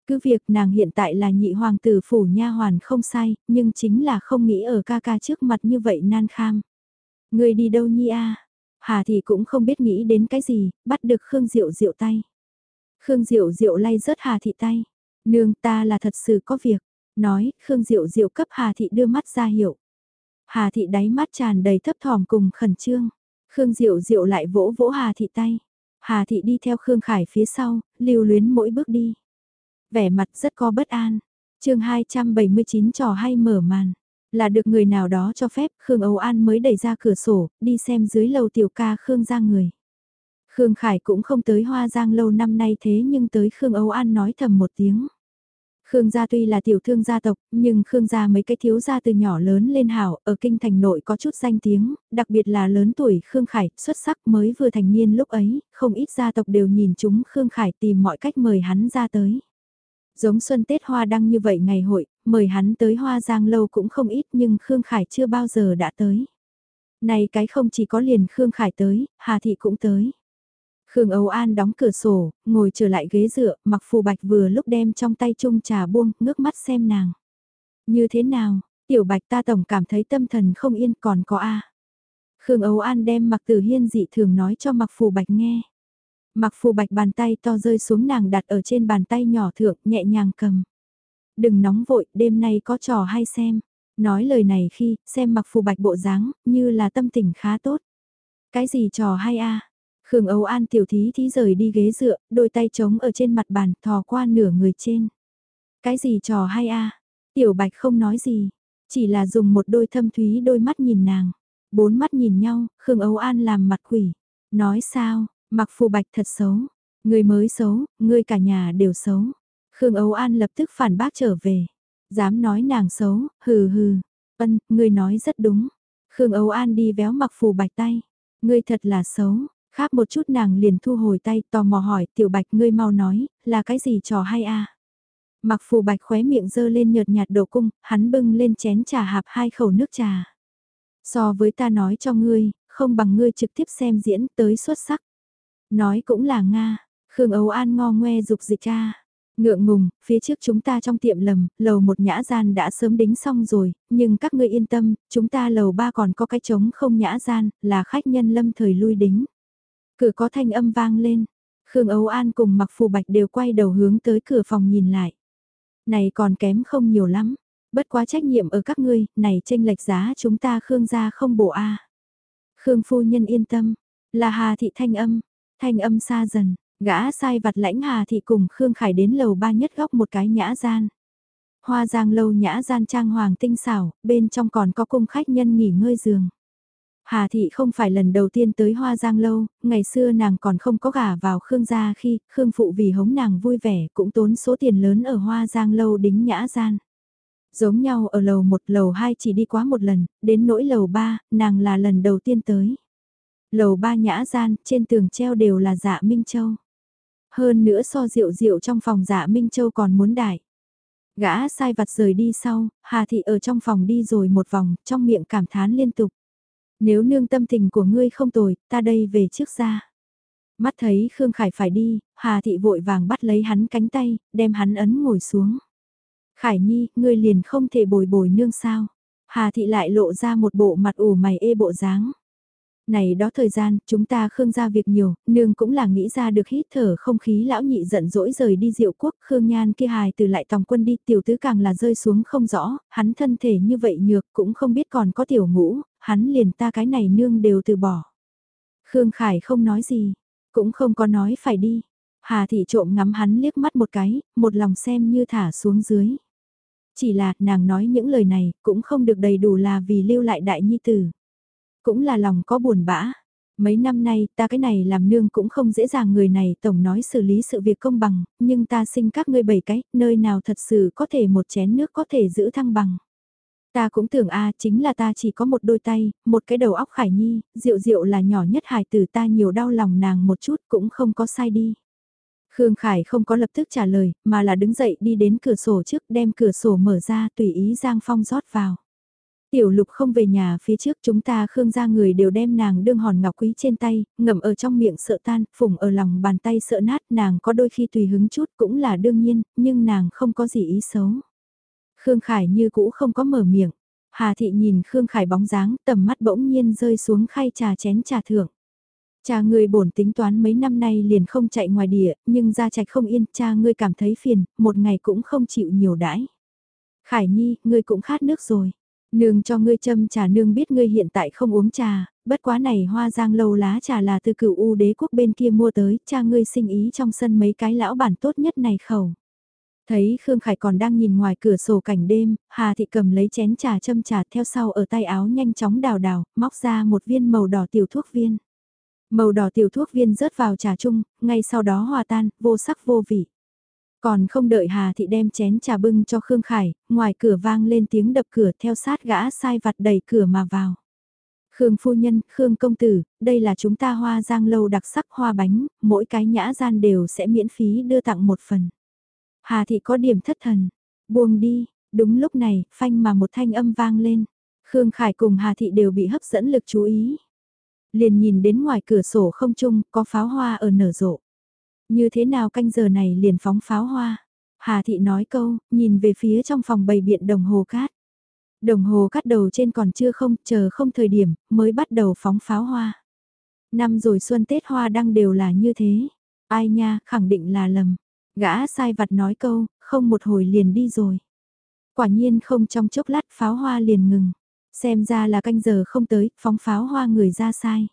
Cứ việc nàng hiện tại là nhị hoàng tử phủ nha hoàn không sai, nhưng chính là không nghĩ ở ca ca trước mặt như vậy nan kham. Người đi đâu nhi a? Hà thì cũng không biết nghĩ đến cái gì, bắt được Khương Diệu Diệu tay. Khương Diệu Diệu lay rớt Hà thị tay. Nương ta là thật sự có việc. Nói, Khương Diệu Diệu cấp Hà thị đưa mắt ra hiểu Hà thị đáy mắt tràn đầy thấp thỏm cùng khẩn trương. Khương Diệu Diệu lại vỗ vỗ Hà thị tay. Hà thị đi theo Khương Khải phía sau, lưu luyến mỗi bước đi. Vẻ mặt rất có bất an. chương 279 trò hay mở màn. Là được người nào đó cho phép Khương Âu An mới đẩy ra cửa sổ, đi xem dưới lầu tiểu ca Khương ra người. Khương Khải cũng không tới Hoa Giang lâu năm nay thế nhưng tới Khương Âu An nói thầm một tiếng. Khương gia tuy là tiểu thương gia tộc, nhưng Khương gia mấy cái thiếu gia từ nhỏ lớn lên hảo, ở kinh thành nội có chút danh tiếng, đặc biệt là lớn tuổi Khương Khải, xuất sắc mới vừa thành niên lúc ấy, không ít gia tộc đều nhìn chúng Khương Khải tìm mọi cách mời hắn ra tới. Giống xuân Tết Hoa Đăng như vậy ngày hội, mời hắn tới Hoa Giang lâu cũng không ít nhưng Khương Khải chưa bao giờ đã tới. Này cái không chỉ có liền Khương Khải tới, Hà Thị cũng tới. Khương Âu An đóng cửa sổ, ngồi trở lại ghế dựa, mặc phù bạch vừa lúc đem trong tay chung trà buông, ngước mắt xem nàng. Như thế nào, tiểu bạch ta tổng cảm thấy tâm thần không yên còn có A. Khương Âu An đem mặc tử hiên dị thường nói cho mặc phù bạch nghe. Mặc phù bạch bàn tay to rơi xuống nàng đặt ở trên bàn tay nhỏ thượng nhẹ nhàng cầm. Đừng nóng vội, đêm nay có trò hay xem. Nói lời này khi, xem mặc phù bạch bộ dáng, như là tâm tình khá tốt. Cái gì trò hay a Khương Âu An tiểu thí thí rời đi ghế dựa, đôi tay trống ở trên mặt bàn, thò qua nửa người trên. Cái gì trò hay a Tiểu bạch không nói gì, chỉ là dùng một đôi thâm thúy đôi mắt nhìn nàng. Bốn mắt nhìn nhau, Khương Âu An làm mặt quỷ. Nói sao, mặc phù bạch thật xấu. Người mới xấu, người cả nhà đều xấu. Khương Âu An lập tức phản bác trở về. Dám nói nàng xấu, hừ hừ. Ân, ngươi nói rất đúng. Khương Âu An đi véo mặc phù bạch tay. Ngươi thật là xấu. Khác một chút nàng liền thu hồi tay tò mò hỏi tiểu bạch ngươi mau nói, là cái gì trò hay a Mặc phù bạch khóe miệng dơ lên nhợt nhạt đổ cung, hắn bưng lên chén trà hạp hai khẩu nước trà. So với ta nói cho ngươi, không bằng ngươi trực tiếp xem diễn tới xuất sắc. Nói cũng là Nga, Khương ấu An ngo ngoe dục dịch cha. Ngượng ngùng, phía trước chúng ta trong tiệm lầm, lầu một nhã gian đã sớm đính xong rồi, nhưng các ngươi yên tâm, chúng ta lầu ba còn có cái trống không nhã gian, là khách nhân lâm thời lui đính. Cửa có thanh âm vang lên, Khương Âu An cùng mặc phù bạch đều quay đầu hướng tới cửa phòng nhìn lại. Này còn kém không nhiều lắm, bất quá trách nhiệm ở các ngươi, này tranh lệch giá chúng ta Khương gia không bổ a Khương phu nhân yên tâm, là Hà thị thanh âm, thanh âm xa dần, gã sai vặt lãnh Hà thị cùng Khương Khải đến lầu ba nhất góc một cái nhã gian. Hoa giang lâu nhã gian trang hoàng tinh xảo, bên trong còn có cung khách nhân nghỉ ngơi giường. Hà Thị không phải lần đầu tiên tới Hoa Giang Lâu, ngày xưa nàng còn không có gả vào Khương gia khi Khương Phụ vì hống nàng vui vẻ cũng tốn số tiền lớn ở Hoa Giang Lâu đính nhã gian. Giống nhau ở lầu 1 lầu 2 chỉ đi quá một lần, đến nỗi lầu 3, nàng là lần đầu tiên tới. Lầu 3 nhã gian, trên tường treo đều là dạ Minh Châu. Hơn nữa so rượu rượu trong phòng dạ Minh Châu còn muốn đại. Gã sai vặt rời đi sau, Hà Thị ở trong phòng đi rồi một vòng, trong miệng cảm thán liên tục. Nếu nương tâm tình của ngươi không tồi, ta đây về trước ra. Mắt thấy Khương Khải phải đi, Hà Thị vội vàng bắt lấy hắn cánh tay, đem hắn ấn ngồi xuống. Khải Nhi, ngươi liền không thể bồi bồi nương sao. Hà Thị lại lộ ra một bộ mặt ủ mày ê bộ dáng. Này đó thời gian, chúng ta khương ra việc nhiều, nương cũng là nghĩ ra được hít thở không khí lão nhị giận dỗi rời đi diệu quốc, khương nhan kia hài từ lại tòng quân đi, tiểu tứ càng là rơi xuống không rõ, hắn thân thể như vậy nhược cũng không biết còn có tiểu ngũ, hắn liền ta cái này nương đều từ bỏ. Khương Khải không nói gì, cũng không có nói phải đi. Hà thị trộm ngắm hắn liếc mắt một cái, một lòng xem như thả xuống dưới. Chỉ là nàng nói những lời này cũng không được đầy đủ là vì lưu lại đại nhi tử. Cũng là lòng có buồn bã. Mấy năm nay ta cái này làm nương cũng không dễ dàng người này tổng nói xử lý sự việc công bằng, nhưng ta sinh các ngươi bảy cái, nơi nào thật sự có thể một chén nước có thể giữ thăng bằng. Ta cũng tưởng a chính là ta chỉ có một đôi tay, một cái đầu óc khải nhi, diệu diệu là nhỏ nhất hài tử ta nhiều đau lòng nàng một chút cũng không có sai đi. Khương Khải không có lập tức trả lời, mà là đứng dậy đi đến cửa sổ trước đem cửa sổ mở ra tùy ý Giang Phong rót vào. Tiểu lục không về nhà phía trước chúng ta khương gia người đều đem nàng đương hòn ngọc quý trên tay, ngậm ở trong miệng sợ tan, phủng ở lòng bàn tay sợ nát nàng có đôi khi tùy hứng chút cũng là đương nhiên, nhưng nàng không có gì ý xấu. Khương Khải như cũ không có mở miệng. Hà thị nhìn Khương Khải bóng dáng tầm mắt bỗng nhiên rơi xuống khay trà chén trà thưởng. Cha ngươi bổn tính toán mấy năm nay liền không chạy ngoài địa, nhưng ra trạch không yên, cha ngươi cảm thấy phiền, một ngày cũng không chịu nhiều đãi. Khải Nhi, ngươi cũng khát nước rồi. Nương cho ngươi châm trà nương biết ngươi hiện tại không uống trà, bất quá này hoa giang lâu lá trà là từ cựu u đế quốc bên kia mua tới, cha ngươi sinh ý trong sân mấy cái lão bản tốt nhất này khẩu. Thấy Khương Khải còn đang nhìn ngoài cửa sổ cảnh đêm, Hà Thị cầm lấy chén trà châm trà theo sau ở tay áo nhanh chóng đào đào, móc ra một viên màu đỏ tiểu thuốc viên. Màu đỏ tiểu thuốc viên rớt vào trà chung, ngay sau đó hòa tan, vô sắc vô vị. Còn không đợi Hà Thị đem chén trà bưng cho Khương Khải, ngoài cửa vang lên tiếng đập cửa theo sát gã sai vặt đẩy cửa mà vào. Khương phu nhân, Khương công tử, đây là chúng ta hoa giang lâu đặc sắc hoa bánh, mỗi cái nhã gian đều sẽ miễn phí đưa tặng một phần. Hà Thị có điểm thất thần, buông đi, đúng lúc này, phanh mà một thanh âm vang lên. Khương Khải cùng Hà Thị đều bị hấp dẫn lực chú ý. Liền nhìn đến ngoài cửa sổ không trung có pháo hoa ở nở rộ. Như thế nào canh giờ này liền phóng pháo hoa? Hà Thị nói câu, nhìn về phía trong phòng bày biện đồng hồ cát. Đồng hồ cát đầu trên còn chưa không, chờ không thời điểm, mới bắt đầu phóng pháo hoa. Năm rồi xuân Tết hoa đăng đều là như thế. Ai nha, khẳng định là lầm. Gã sai vặt nói câu, không một hồi liền đi rồi. Quả nhiên không trong chốc lát pháo hoa liền ngừng. Xem ra là canh giờ không tới, phóng pháo hoa người ra sai.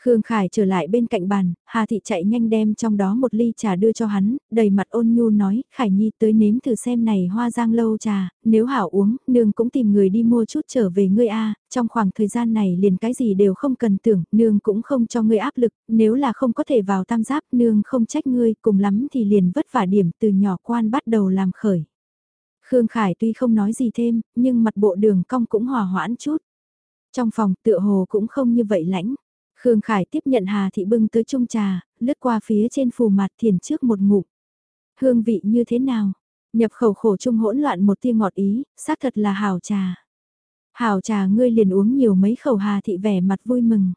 Khương Khải trở lại bên cạnh bàn, Hà Thị chạy nhanh đem trong đó một ly trà đưa cho hắn, đầy mặt ôn nhu nói, Khải Nhi tới nếm thử xem này hoa giang lâu trà, nếu hảo uống, nương cũng tìm người đi mua chút trở về ngươi a trong khoảng thời gian này liền cái gì đều không cần tưởng, nương cũng không cho ngươi áp lực, nếu là không có thể vào tam giáp, nương không trách ngươi, cùng lắm thì liền vất vả điểm từ nhỏ quan bắt đầu làm khởi. Khương Khải tuy không nói gì thêm, nhưng mặt bộ đường cong cũng hòa hoãn chút. Trong phòng tựa hồ cũng không như vậy lãnh. Khương Khải tiếp nhận Hà Thị bưng tới chung trà, lướt qua phía trên phù mặt thiền trước một ngụm. Hương vị như thế nào? Nhập khẩu khổ chung hỗn loạn một tia ngọt ý, xác thật là hào trà. Hào trà ngươi liền uống nhiều mấy khẩu Hà Thị vẻ mặt vui mừng.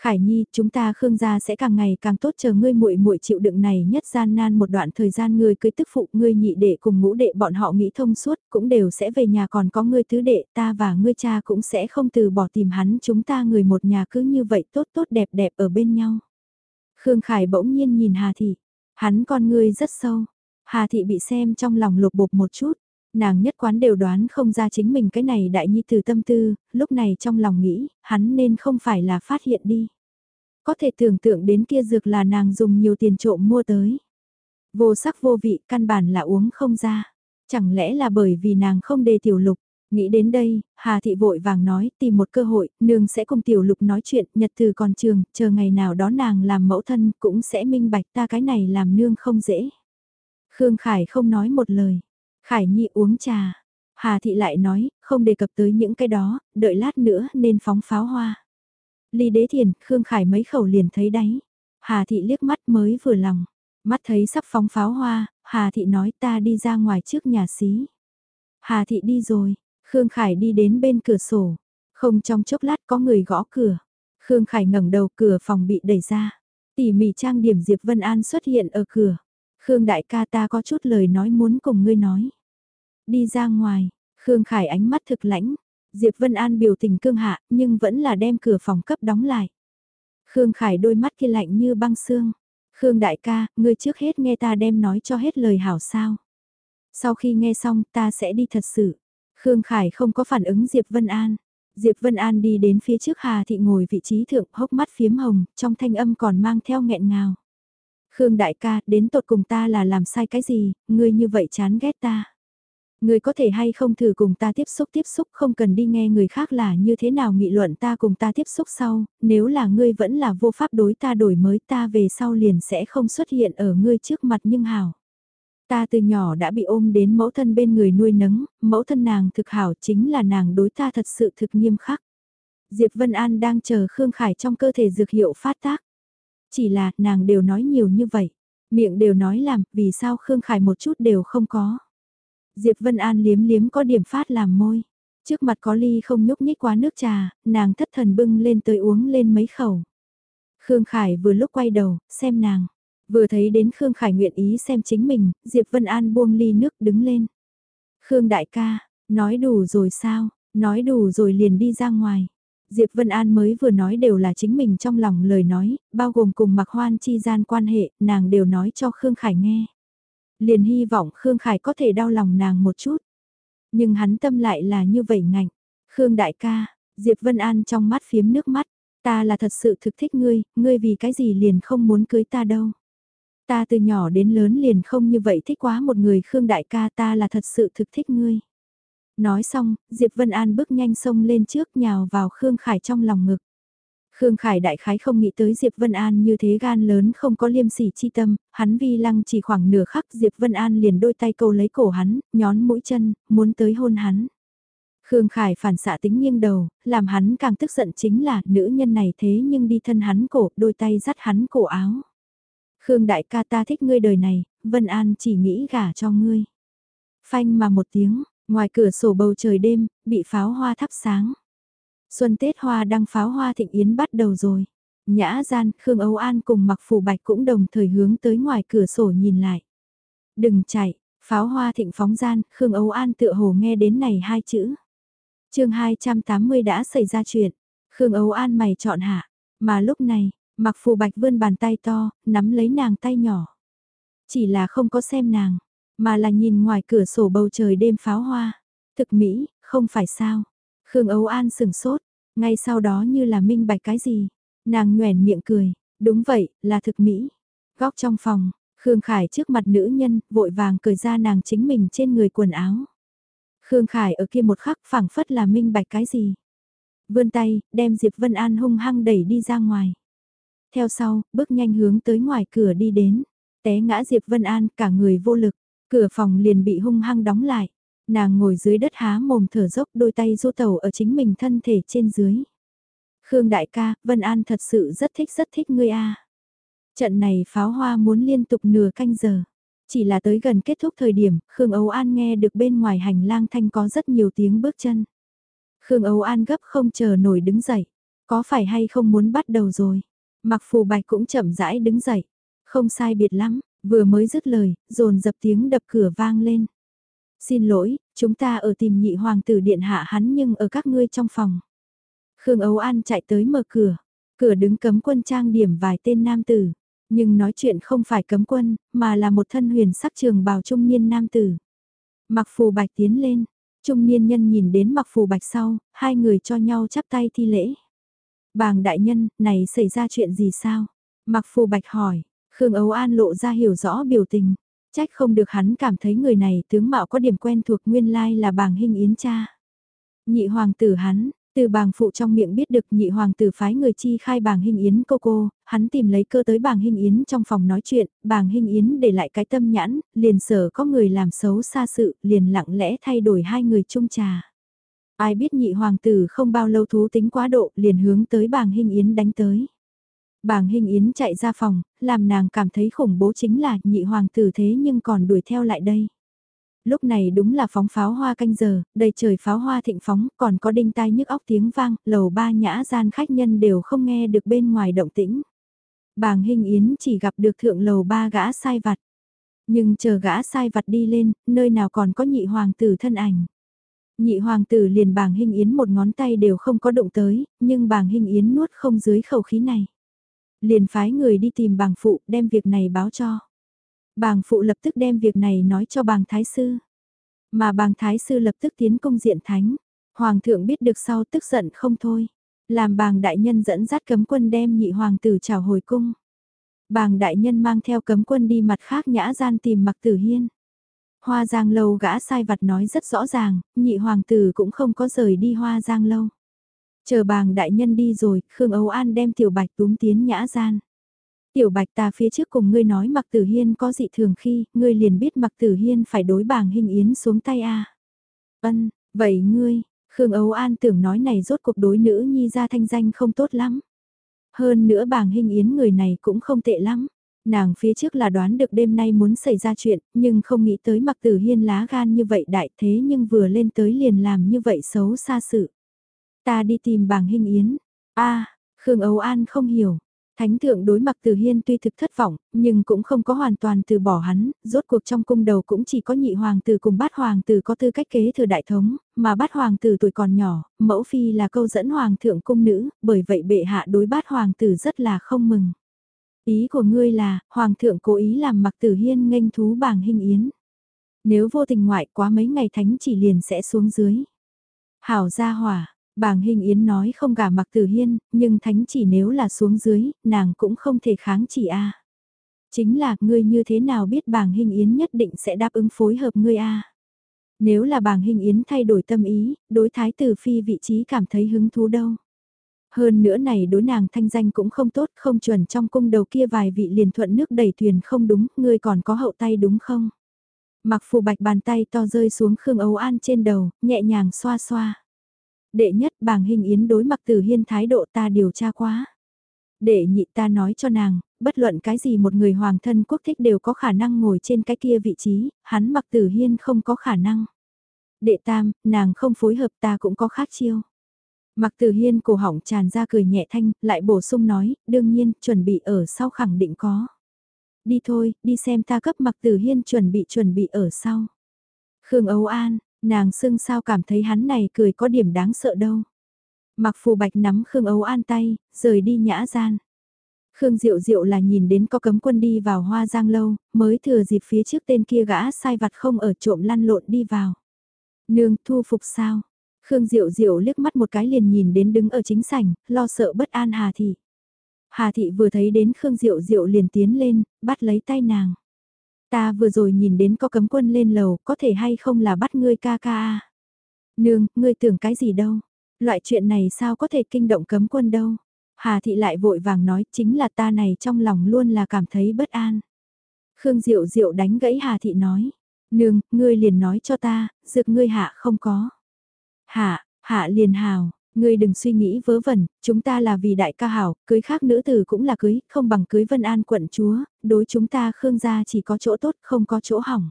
Khải Nhi, chúng ta Khương gia sẽ càng ngày càng tốt chờ ngươi muội muội chịu đựng này nhất gian nan một đoạn thời gian ngươi cưới tức phụ, ngươi nhị đệ cùng ngũ đệ bọn họ nghĩ thông suốt, cũng đều sẽ về nhà còn có ngươi tứ đệ, ta và ngươi cha cũng sẽ không từ bỏ tìm hắn, chúng ta người một nhà cứ như vậy tốt tốt đẹp đẹp ở bên nhau. Khương Khải bỗng nhiên nhìn Hà Thị, hắn con ngươi rất sâu, Hà Thị bị xem trong lòng lục bục một chút nàng nhất quán đều đoán không ra chính mình cái này đại nhi từ tâm tư, lúc này trong lòng nghĩ, hắn nên không phải là phát hiện đi. Có thể tưởng tượng đến kia dược là nàng dùng nhiều tiền trộm mua tới. Vô sắc vô vị, căn bản là uống không ra. Chẳng lẽ là bởi vì nàng không đề tiểu lục. Nghĩ đến đây, Hà Thị vội vàng nói, tìm một cơ hội, nương sẽ cùng tiểu lục nói chuyện, nhật từ còn trường, chờ ngày nào đó nàng làm mẫu thân, cũng sẽ minh bạch ta cái này làm nương không dễ. Khương Khải không nói một lời, Khải Nhi uống trà. Hà Thị lại nói, không đề cập tới những cái đó, đợi lát nữa nên phóng pháo hoa. Ly đế thiền, Khương Khải mấy khẩu liền thấy đáy. Hà Thị liếc mắt mới vừa lòng. Mắt thấy sắp phóng pháo hoa, Hà Thị nói ta đi ra ngoài trước nhà xí. Hà Thị đi rồi, Khương Khải đi đến bên cửa sổ. Không trong chốc lát có người gõ cửa. Khương Khải ngẩng đầu cửa phòng bị đẩy ra. Tỉ mỉ trang điểm Diệp Vân An xuất hiện ở cửa. Khương đại ca ta có chút lời nói muốn cùng ngươi nói. Đi ra ngoài, Khương Khải ánh mắt thực lãnh, Diệp Vân An biểu tình cương hạ nhưng vẫn là đem cửa phòng cấp đóng lại. Khương Khải đôi mắt kia lạnh như băng xương. Khương đại ca, ngươi trước hết nghe ta đem nói cho hết lời hảo sao. Sau khi nghe xong ta sẽ đi thật sự. Khương Khải không có phản ứng Diệp Vân An. Diệp Vân An đi đến phía trước Hà Thị ngồi vị trí thượng hốc mắt phiếm hồng, trong thanh âm còn mang theo nghẹn ngào. Khương đại ca, đến tột cùng ta là làm sai cái gì, ngươi như vậy chán ghét ta. Ngươi có thể hay không thử cùng ta tiếp xúc tiếp xúc không cần đi nghe người khác là như thế nào nghị luận ta cùng ta tiếp xúc sau, nếu là ngươi vẫn là vô pháp đối ta đổi mới ta về sau liền sẽ không xuất hiện ở ngươi trước mặt nhưng hảo. Ta từ nhỏ đã bị ôm đến mẫu thân bên người nuôi nấng, mẫu thân nàng thực hảo chính là nàng đối ta thật sự thực nghiêm khắc. Diệp Vân An đang chờ Khương Khải trong cơ thể dược hiệu phát tác. Chỉ là nàng đều nói nhiều như vậy, miệng đều nói làm, vì sao Khương Khải một chút đều không có. Diệp Vân An liếm liếm có điểm phát làm môi. Trước mặt có ly không nhúc nhích quá nước trà, nàng thất thần bưng lên tới uống lên mấy khẩu. Khương Khải vừa lúc quay đầu, xem nàng. Vừa thấy đến Khương Khải nguyện ý xem chính mình, Diệp Vân An buông ly nước đứng lên. Khương đại ca, nói đủ rồi sao, nói đủ rồi liền đi ra ngoài. Diệp Vân An mới vừa nói đều là chính mình trong lòng lời nói, bao gồm cùng Mạc Hoan chi gian quan hệ, nàng đều nói cho Khương Khải nghe. Liền hy vọng Khương Khải có thể đau lòng nàng một chút. Nhưng hắn tâm lại là như vậy ngạnh. Khương đại ca, Diệp Vân An trong mắt phiếm nước mắt, ta là thật sự thực thích ngươi, ngươi vì cái gì liền không muốn cưới ta đâu. Ta từ nhỏ đến lớn liền không như vậy thích quá một người Khương đại ca ta là thật sự thực thích ngươi. Nói xong, Diệp Vân An bước nhanh sông lên trước nhào vào Khương Khải trong lòng ngực. Khương Khải đại khái không nghĩ tới Diệp Vân An như thế gan lớn không có liêm sỉ chi tâm, hắn vi lăng chỉ khoảng nửa khắc Diệp Vân An liền đôi tay câu lấy cổ hắn, nhón mũi chân, muốn tới hôn hắn. Khương Khải phản xạ tính nghiêng đầu, làm hắn càng tức giận chính là nữ nhân này thế nhưng đi thân hắn cổ, đôi tay dắt hắn cổ áo. Khương đại ca ta thích ngươi đời này, Vân An chỉ nghĩ gả cho ngươi. Phanh mà một tiếng, ngoài cửa sổ bầu trời đêm, bị pháo hoa thắp sáng. Xuân Tết hoa đăng pháo hoa thịnh yến bắt đầu rồi. Nhã gian, Khương Âu An cùng mặc phủ bạch cũng đồng thời hướng tới ngoài cửa sổ nhìn lại. Đừng chạy, pháo hoa thịnh phóng gian, Khương Âu An tựa hồ nghe đến này hai chữ. chương 280 đã xảy ra chuyện, Khương Âu An mày chọn hạ, mà lúc này, mặc phù bạch vươn bàn tay to, nắm lấy nàng tay nhỏ. Chỉ là không có xem nàng, mà là nhìn ngoài cửa sổ bầu trời đêm pháo hoa. Thực mỹ, không phải sao. Khương Âu An sừng sốt, ngay sau đó như là minh bạch cái gì. Nàng nhoẻn miệng cười, đúng vậy, là thực mỹ. Góc trong phòng, Khương Khải trước mặt nữ nhân, vội vàng cởi ra nàng chính mình trên người quần áo. Khương Khải ở kia một khắc phảng phất là minh bạch cái gì. Vươn tay, đem Diệp Vân An hung hăng đẩy đi ra ngoài. Theo sau, bước nhanh hướng tới ngoài cửa đi đến. Té ngã Diệp Vân An cả người vô lực. Cửa phòng liền bị hung hăng đóng lại. Nàng ngồi dưới đất há mồm thở dốc đôi tay du tàu ở chính mình thân thể trên dưới. Khương đại ca, Vân An thật sự rất thích rất thích ngươi a. Trận này pháo hoa muốn liên tục nửa canh giờ. Chỉ là tới gần kết thúc thời điểm, Khương Âu An nghe được bên ngoài hành lang thanh có rất nhiều tiếng bước chân. Khương Âu An gấp không chờ nổi đứng dậy. Có phải hay không muốn bắt đầu rồi? Mặc phù bạch cũng chậm rãi đứng dậy. Không sai biệt lắm, vừa mới dứt lời, dồn dập tiếng đập cửa vang lên. Xin lỗi, chúng ta ở tìm nhị hoàng tử điện hạ hắn nhưng ở các ngươi trong phòng. Khương Âu An chạy tới mở cửa. Cửa đứng cấm quân trang điểm vài tên nam tử. Nhưng nói chuyện không phải cấm quân, mà là một thân huyền sắc trường bào trung niên nam tử. Mặc phù bạch tiến lên, trung niên nhân nhìn đến mặc phù bạch sau, hai người cho nhau chắp tay thi lễ. Bàng đại nhân, này xảy ra chuyện gì sao? Mặc phù bạch hỏi, Khương Âu An lộ ra hiểu rõ biểu tình. Trách không được hắn cảm thấy người này tướng mạo có điểm quen thuộc nguyên lai là bàng hình yến cha. Nhị hoàng tử hắn, từ bàng phụ trong miệng biết được nhị hoàng tử phái người chi khai bàng hình yến cô cô, hắn tìm lấy cơ tới bàng hình yến trong phòng nói chuyện, bàng hình yến để lại cái tâm nhãn, liền sở có người làm xấu xa sự, liền lặng lẽ thay đổi hai người chung trà. Ai biết nhị hoàng tử không bao lâu thú tính quá độ, liền hướng tới bàng hình yến đánh tới. Bàng hình yến chạy ra phòng, làm nàng cảm thấy khủng bố chính là nhị hoàng tử thế nhưng còn đuổi theo lại đây lúc này đúng là phóng pháo hoa canh giờ, đầy trời pháo hoa thịnh phóng, còn có đinh tai nhức óc tiếng vang, lầu ba nhã gian khách nhân đều không nghe được bên ngoài động tĩnh. Bàng Hình Yến chỉ gặp được thượng lầu ba gã sai vặt. Nhưng chờ gã sai vặt đi lên, nơi nào còn có nhị hoàng tử thân ảnh. Nhị hoàng tử liền bàng Hình Yến một ngón tay đều không có động tới, nhưng bàng Hình Yến nuốt không dưới khẩu khí này. Liền phái người đi tìm bàng phụ đem việc này báo cho. Bàng phụ lập tức đem việc này nói cho bàng thái sư. Mà bàng thái sư lập tức tiến công diện thánh. Hoàng thượng biết được sau tức giận không thôi. Làm bàng đại nhân dẫn dắt cấm quân đem nhị hoàng tử chào hồi cung. Bàng đại nhân mang theo cấm quân đi mặt khác nhã gian tìm mặc tử hiên. Hoa giang lâu gã sai vặt nói rất rõ ràng, nhị hoàng tử cũng không có rời đi hoa giang lâu. Chờ bàng đại nhân đi rồi, Khương Âu An đem tiểu bạch túm tiến nhã gian. Tiểu bạch ta phía trước cùng ngươi nói mặc tử hiên có dị thường khi, ngươi liền biết mặc tử hiên phải đối bàng hình yến xuống tay a Ân, vậy ngươi, Khương Âu An tưởng nói này rốt cuộc đối nữ nhi ra thanh danh không tốt lắm. Hơn nữa bàng hình yến người này cũng không tệ lắm. Nàng phía trước là đoán được đêm nay muốn xảy ra chuyện, nhưng không nghĩ tới mặc tử hiên lá gan như vậy đại thế nhưng vừa lên tới liền làm như vậy xấu xa sự. Ta đi tìm bảng hình yến. a Khương Âu An không hiểu, Thánh thượng đối mặt từ hiên tuy thực thất vọng, nhưng cũng không có hoàn toàn từ bỏ hắn, rốt cuộc trong cung đầu cũng chỉ có nhị hoàng tử cùng bát hoàng tử có tư cách kế thừa đại thống, mà bát hoàng tử tuổi còn nhỏ, mẫu phi là câu dẫn hoàng thượng cung nữ, bởi vậy bệ hạ đối bát hoàng tử rất là không mừng. Ý của ngươi là, hoàng thượng cố ý làm mặc tử hiên nghênh thú bảng hình yến. Nếu vô tình ngoại quá mấy ngày thánh chỉ liền sẽ xuống dưới. Hảo gia hỏa, Bàng Hình Yến nói không gả mặc tử hiên, nhưng thánh chỉ nếu là xuống dưới, nàng cũng không thể kháng chỉ a. Chính là, ngươi như thế nào biết bàng Hình Yến nhất định sẽ đáp ứng phối hợp ngươi a. Nếu là bàng Hình Yến thay đổi tâm ý, đối thái tử phi vị trí cảm thấy hứng thú đâu. Hơn nữa này đối nàng thanh danh cũng không tốt, không chuẩn trong cung đầu kia vài vị liền thuận nước đẩy thuyền không đúng, ngươi còn có hậu tay đúng không? Mặc phù bạch bàn tay to rơi xuống Khương Ấu An trên đầu, nhẹ nhàng xoa xoa. Đệ nhất bàng hình yến đối mặc tử hiên thái độ ta điều tra quá. Đệ nhị ta nói cho nàng, bất luận cái gì một người hoàng thân quốc thích đều có khả năng ngồi trên cái kia vị trí, hắn mặc tử hiên không có khả năng. Đệ tam, nàng không phối hợp ta cũng có khác chiêu. Mặc tử hiên cổ họng tràn ra cười nhẹ thanh, lại bổ sung nói, đương nhiên, chuẩn bị ở sau khẳng định có. Đi thôi, đi xem ta cấp mặc tử hiên chuẩn bị chuẩn bị ở sau. Khương Âu An, Nàng xưng sao cảm thấy hắn này cười có điểm đáng sợ đâu. Mặc phù bạch nắm Khương Ấu An tay, rời đi nhã gian. Khương Diệu Diệu là nhìn đến có cấm quân đi vào hoa giang lâu, mới thừa dịp phía trước tên kia gã sai vặt không ở trộm lăn lộn đi vào. Nương thu phục sao? Khương Diệu Diệu liếc mắt một cái liền nhìn đến đứng ở chính sảnh, lo sợ bất an Hà Thị. Hà Thị vừa thấy đến Khương Diệu Diệu liền tiến lên, bắt lấy tay nàng. Ta vừa rồi nhìn đến có cấm quân lên lầu, có thể hay không là bắt ngươi ca ca à? Nương, ngươi tưởng cái gì đâu? Loại chuyện này sao có thể kinh động cấm quân đâu? Hà Thị lại vội vàng nói chính là ta này trong lòng luôn là cảm thấy bất an. Khương Diệu Diệu đánh gãy Hà Thị nói. Nương, ngươi liền nói cho ta, dược ngươi hạ không có. Hạ, hạ liền hào, ngươi đừng suy nghĩ vớ vẩn, chúng ta là vì đại ca hảo, cưới khác nữ tử cũng là cưới, không bằng cưới Vân An quận chúa, đối chúng ta Khương gia chỉ có chỗ tốt không có chỗ hỏng.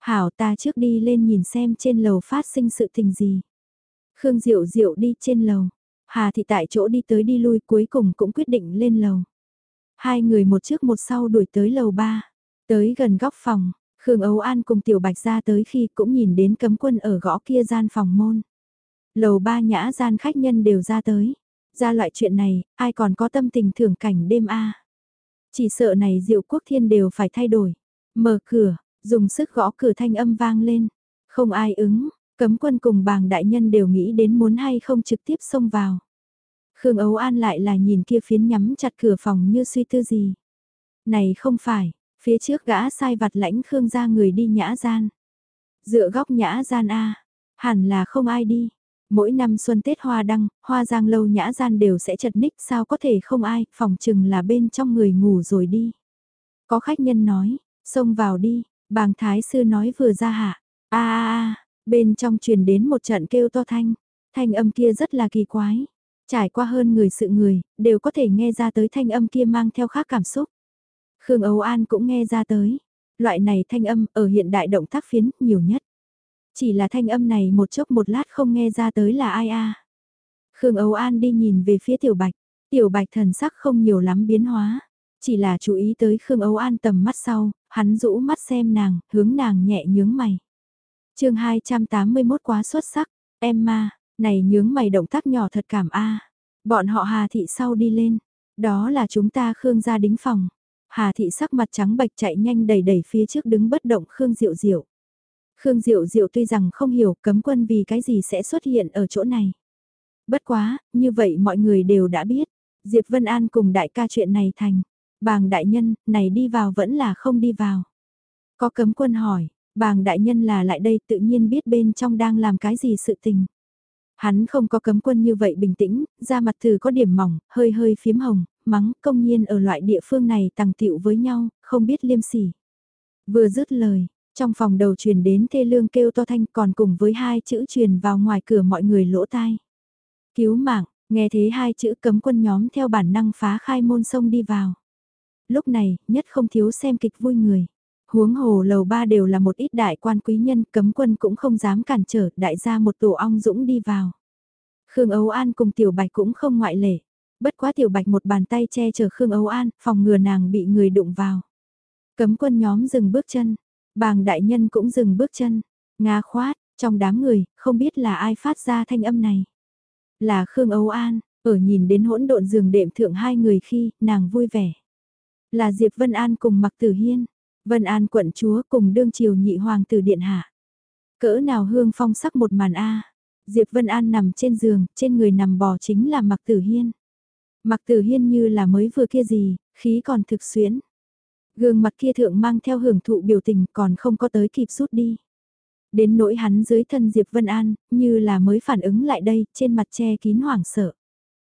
Hảo ta trước đi lên nhìn xem trên lầu phát sinh sự tình gì. Khương Diệu Diệu đi trên lầu, Hà thì tại chỗ đi tới đi lui cuối cùng cũng quyết định lên lầu. Hai người một trước một sau đuổi tới lầu ba, tới gần góc phòng, Khương Âu An cùng Tiểu Bạch ra tới khi cũng nhìn đến cấm quân ở gõ kia gian phòng môn. Lầu ba nhã gian khách nhân đều ra tới. Ra loại chuyện này, ai còn có tâm tình thưởng cảnh đêm a Chỉ sợ này diệu quốc thiên đều phải thay đổi. Mở cửa, dùng sức gõ cửa thanh âm vang lên. Không ai ứng, cấm quân cùng bàng đại nhân đều nghĩ đến muốn hay không trực tiếp xông vào. Khương ấu An lại là nhìn kia phiến nhắm chặt cửa phòng như suy tư gì. Này không phải, phía trước gã sai vặt lãnh Khương ra người đi nhã gian. Dựa góc nhã gian A, hẳn là không ai đi. Mỗi năm xuân Tết hoa đăng, hoa giang lâu nhã gian đều sẽ chật ních sao có thể không ai, phòng chừng là bên trong người ngủ rồi đi. Có khách nhân nói, xông vào đi, bàng thái sư nói vừa ra hạ, a a a, bên trong truyền đến một trận kêu to thanh, thanh âm kia rất là kỳ quái. Trải qua hơn người sự người, đều có thể nghe ra tới thanh âm kia mang theo khác cảm xúc. Khương Âu An cũng nghe ra tới. Loại này thanh âm ở hiện đại động tác phiến nhiều nhất. Chỉ là thanh âm này một chốc một lát không nghe ra tới là ai a. Khương Âu An đi nhìn về phía Tiểu Bạch. Tiểu Bạch thần sắc không nhiều lắm biến hóa. Chỉ là chú ý tới Khương Âu An tầm mắt sau, hắn rũ mắt xem nàng, hướng nàng nhẹ nhướng mày. chương 281 quá xuất sắc, em ma, này nhướng mày động tác nhỏ thật cảm a Bọn họ Hà Thị sau đi lên, đó là chúng ta Khương gia đính phòng. Hà Thị sắc mặt trắng bạch chạy nhanh đẩy đẩy phía trước đứng bất động Khương Diệu Diệu. Khương Diệu Diệu tuy rằng không hiểu cấm quân vì cái gì sẽ xuất hiện ở chỗ này. Bất quá, như vậy mọi người đều đã biết. Diệp Vân An cùng đại ca chuyện này thành. Bàng đại nhân, này đi vào vẫn là không đi vào. Có cấm quân hỏi, bàng đại nhân là lại đây tự nhiên biết bên trong đang làm cái gì sự tình. Hắn không có cấm quân như vậy bình tĩnh, da mặt thử có điểm mỏng, hơi hơi phiếm hồng, mắng công nhiên ở loại địa phương này tàng tiệu với nhau, không biết liêm sỉ. Vừa dứt lời, trong phòng đầu truyền đến thê lương kêu to thanh còn cùng với hai chữ truyền vào ngoài cửa mọi người lỗ tai. Cứu mạng, nghe thế hai chữ cấm quân nhóm theo bản năng phá khai môn sông đi vào. Lúc này, nhất không thiếu xem kịch vui người. Huống hồ lầu ba đều là một ít đại quan quý nhân cấm quân cũng không dám cản trở đại gia một tổ ong dũng đi vào. Khương Âu An cùng Tiểu Bạch cũng không ngoại lệ. Bất quá Tiểu Bạch một bàn tay che chở Khương Âu An, phòng ngừa nàng bị người đụng vào. Cấm quân nhóm dừng bước chân, bàng đại nhân cũng dừng bước chân. Nga khoát, trong đám người, không biết là ai phát ra thanh âm này. Là Khương Âu An, ở nhìn đến hỗn độn giường đệm thượng hai người khi, nàng vui vẻ. Là Diệp Vân An cùng Mặc Tử Hiên, Vân An quận chúa cùng đương triều nhị hoàng tử điện hạ. Cỡ nào hương phong sắc một màn A. Diệp Vân An nằm trên giường, trên người nằm bò chính là Mặc Tử Hiên. Mặc Tử Hiên như là mới vừa kia gì, khí còn thực xuyến. Gương mặt kia thượng mang theo hưởng thụ biểu tình còn không có tới kịp rút đi. Đến nỗi hắn dưới thân Diệp Vân An, như là mới phản ứng lại đây, trên mặt che kín hoảng sợ.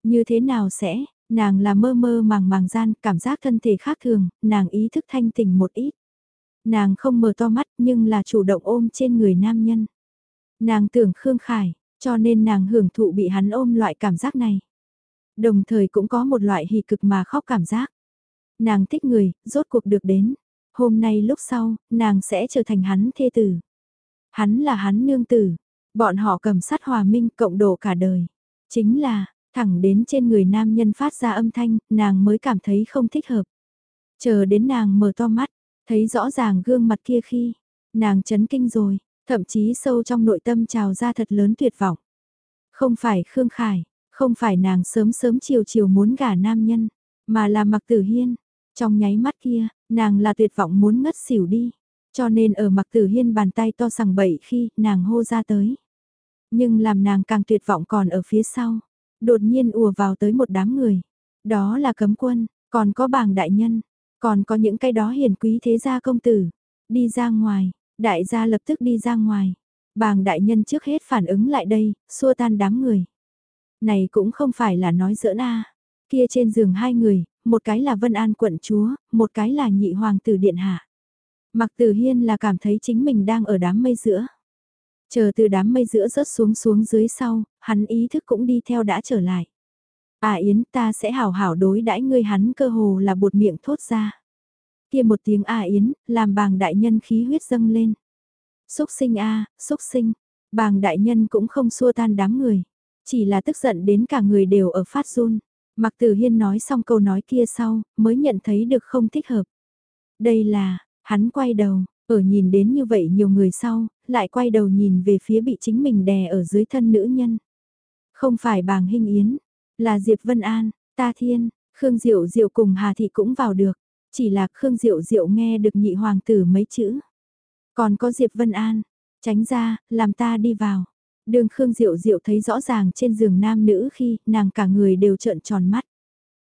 Như thế nào sẽ, nàng là mơ mơ màng màng gian, cảm giác thân thể khác thường, nàng ý thức thanh tỉnh một ít. Nàng không mở to mắt nhưng là chủ động ôm trên người nam nhân. Nàng tưởng Khương Khải, cho nên nàng hưởng thụ bị hắn ôm loại cảm giác này. Đồng thời cũng có một loại hỉ cực mà khóc cảm giác. Nàng thích người, rốt cuộc được đến. Hôm nay lúc sau, nàng sẽ trở thành hắn thê tử. Hắn là hắn nương tử. Bọn họ cầm sát hòa minh cộng độ cả đời. Chính là, thẳng đến trên người nam nhân phát ra âm thanh, nàng mới cảm thấy không thích hợp. Chờ đến nàng mở to mắt, thấy rõ ràng gương mặt kia khi, nàng chấn kinh rồi, thậm chí sâu trong nội tâm trào ra thật lớn tuyệt vọng. Không phải Khương Khải, không phải nàng sớm sớm chiều chiều muốn gả nam nhân, mà là mặc tử hiên. Trong nháy mắt kia, nàng là tuyệt vọng muốn ngất xỉu đi. Cho nên ở mặc tử hiên bàn tay to sằng bậy khi nàng hô ra tới. Nhưng làm nàng càng tuyệt vọng còn ở phía sau. Đột nhiên ùa vào tới một đám người. Đó là cấm quân, còn có bàng đại nhân, còn có những cái đó hiền quý thế gia công tử. Đi ra ngoài, đại gia lập tức đi ra ngoài. Bàng đại nhân trước hết phản ứng lại đây, xua tan đám người. Này cũng không phải là nói giỡn a Kia trên giường hai người, một cái là Vân An quận chúa, một cái là nhị hoàng tử điện hạ. Mặc tử hiên là cảm thấy chính mình đang ở đám mây giữa. Chờ từ đám mây giữa rớt xuống xuống dưới sau, hắn ý thức cũng đi theo đã trở lại. À Yến ta sẽ hảo hảo đối đãi ngươi hắn cơ hồ là bột miệng thốt ra. Kia một tiếng à Yến, làm bàng đại nhân khí huyết dâng lên. Xúc sinh a à, xúc sinh, bàng đại nhân cũng không xua tan đám người. Chỉ là tức giận đến cả người đều ở phát run. Mạc tử hiên nói xong câu nói kia sau, mới nhận thấy được không thích hợp. Đây là, hắn quay đầu, ở nhìn đến như vậy nhiều người sau, lại quay đầu nhìn về phía bị chính mình đè ở dưới thân nữ nhân. Không phải bàng hình yến, là Diệp Vân An, ta thiên, Khương Diệu Diệu cùng Hà Thị cũng vào được, chỉ là Khương Diệu Diệu nghe được nhị hoàng tử mấy chữ. Còn có Diệp Vân An, tránh ra, làm ta đi vào. Đường Khương Diệu Diệu thấy rõ ràng trên giường nam nữ khi nàng cả người đều trợn tròn mắt.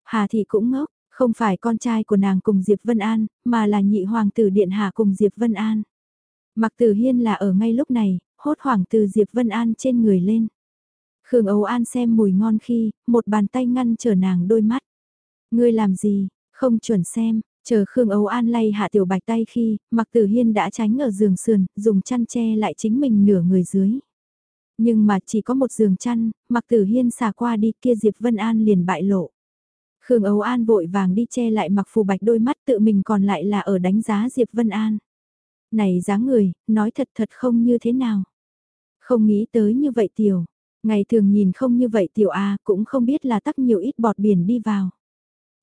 Hà Thị cũng ngốc, không phải con trai của nàng cùng Diệp Vân An, mà là nhị hoàng tử điện hạ cùng Diệp Vân An. Mặc tử hiên là ở ngay lúc này, hốt hoảng từ Diệp Vân An trên người lên. Khương Âu An xem mùi ngon khi, một bàn tay ngăn trở nàng đôi mắt. Ngươi làm gì, không chuẩn xem, chờ Khương Âu An lay hạ tiểu bạch tay khi, mặc tử hiên đã tránh ở giường sườn, dùng chăn che lại chính mình nửa người dưới. Nhưng mà chỉ có một giường chăn, mặc tử hiên xả qua đi kia Diệp Vân An liền bại lộ. Khương Âu An vội vàng đi che lại mặc phù bạch đôi mắt tự mình còn lại là ở đánh giá Diệp Vân An. Này dáng người, nói thật thật không như thế nào. Không nghĩ tới như vậy tiểu, ngày thường nhìn không như vậy tiểu A cũng không biết là tắc nhiều ít bọt biển đi vào.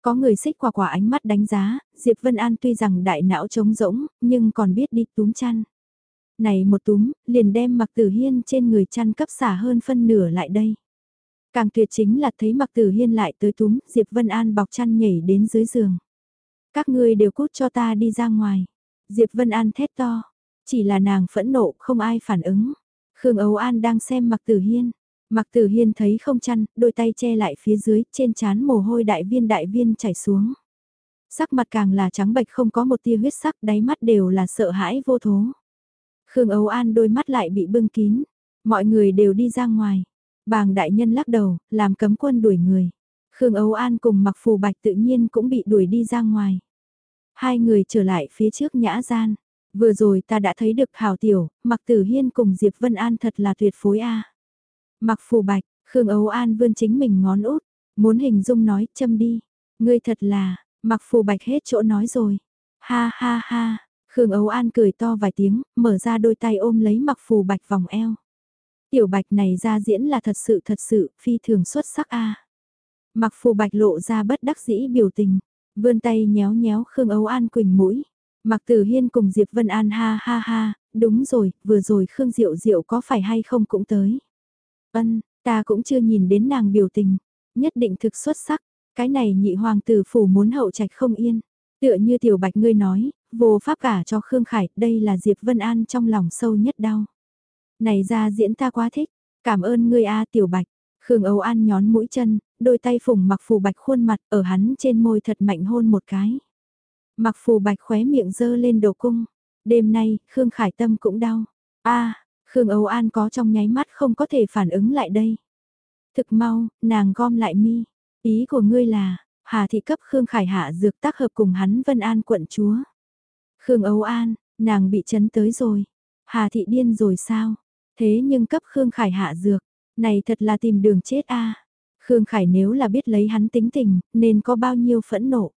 Có người xích quả quả ánh mắt đánh giá, Diệp Vân An tuy rằng đại não trống rỗng, nhưng còn biết đi túm chăn. Này một túm, liền đem mặc tử hiên trên người chăn cấp xả hơn phân nửa lại đây. Càng tuyệt chính là thấy mặc tử hiên lại tới túm, Diệp Vân An bọc chăn nhảy đến dưới giường. Các ngươi đều cút cho ta đi ra ngoài. Diệp Vân An thét to. Chỉ là nàng phẫn nộ, không ai phản ứng. Khương Âu An đang xem mặc tử hiên. Mặc tử hiên thấy không chăn, đôi tay che lại phía dưới, trên chán mồ hôi đại viên đại viên chảy xuống. Sắc mặt càng là trắng bệch không có một tia huyết sắc, đáy mắt đều là sợ hãi vô thố. Khương Âu An đôi mắt lại bị bưng kín. Mọi người đều đi ra ngoài. Bàng đại nhân lắc đầu, làm cấm quân đuổi người. Khương Âu An cùng mặc phù bạch tự nhiên cũng bị đuổi đi ra ngoài. Hai người trở lại phía trước nhã gian. Vừa rồi ta đã thấy được hào tiểu, mặc tử hiên cùng Diệp Vân An thật là tuyệt phối a. Mặc phù bạch, Khương Âu An vươn chính mình ngón út, muốn hình dung nói châm đi. Ngươi thật là, mặc phù bạch hết chỗ nói rồi. Ha ha ha, Khương Âu An cười to vài tiếng, mở ra đôi tay ôm lấy mặc phù bạch vòng eo. Tiểu bạch này ra diễn là thật sự thật sự, phi thường xuất sắc a. Mặc phù bạch lộ ra bất đắc dĩ biểu tình, vươn tay nhéo nhéo Khương Âu An quỳnh mũi. Mặc tử hiên cùng Diệp Vân An ha ha ha, đúng rồi, vừa rồi Khương Diệu Diệu có phải hay không cũng tới. Ân, ta cũng chưa nhìn đến nàng biểu tình, nhất định thực xuất sắc, cái này nhị hoàng tử phủ muốn hậu trạch không yên. Tựa như tiểu bạch ngươi nói, vô pháp cả cho Khương Khải, đây là Diệp Vân An trong lòng sâu nhất đau. Này ra diễn ta quá thích, cảm ơn ngươi a tiểu bạch. Khương Âu An nhón mũi chân, đôi tay phùng mặc phù bạch khuôn mặt ở hắn trên môi thật mạnh hôn một cái. Mặc phù bạch khóe miệng dơ lên đầu cung. Đêm nay, Khương Khải Tâm cũng đau. a Khương Âu An có trong nháy mắt không có thể phản ứng lại đây. Thực mau, nàng gom lại mi. Ý của ngươi là, Hà Thị cấp Khương Khải hạ dược tác hợp cùng hắn Vân An quận chúa. Khương Âu An, nàng bị chấn tới rồi. Hà Thị điên rồi sao? Thế nhưng cấp Khương Khải hạ dược, này thật là tìm đường chết a. Khương Khải nếu là biết lấy hắn tính tình, nên có bao nhiêu phẫn nộ.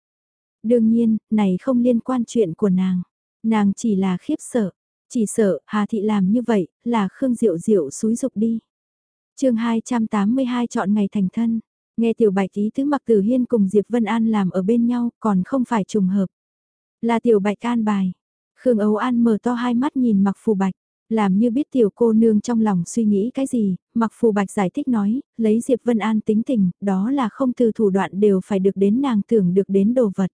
Đương nhiên, này không liên quan chuyện của nàng. Nàng chỉ là khiếp sợ. Chỉ sợ, Hà Thị làm như vậy, là Khương Diệu Diệu xúi dục đi. chương 282 chọn ngày thành thân. Nghe tiểu bạch ý tứ mặc tử hiên cùng Diệp Vân An làm ở bên nhau, còn không phải trùng hợp. Là tiểu bạch an bài. Khương Âu An mở to hai mắt nhìn mặc phù bạch. Làm như biết tiểu cô nương trong lòng suy nghĩ cái gì, mặc phù bạch giải thích nói, lấy Diệp Vân An tính tình, đó là không từ thủ đoạn đều phải được đến nàng tưởng được đến đồ vật.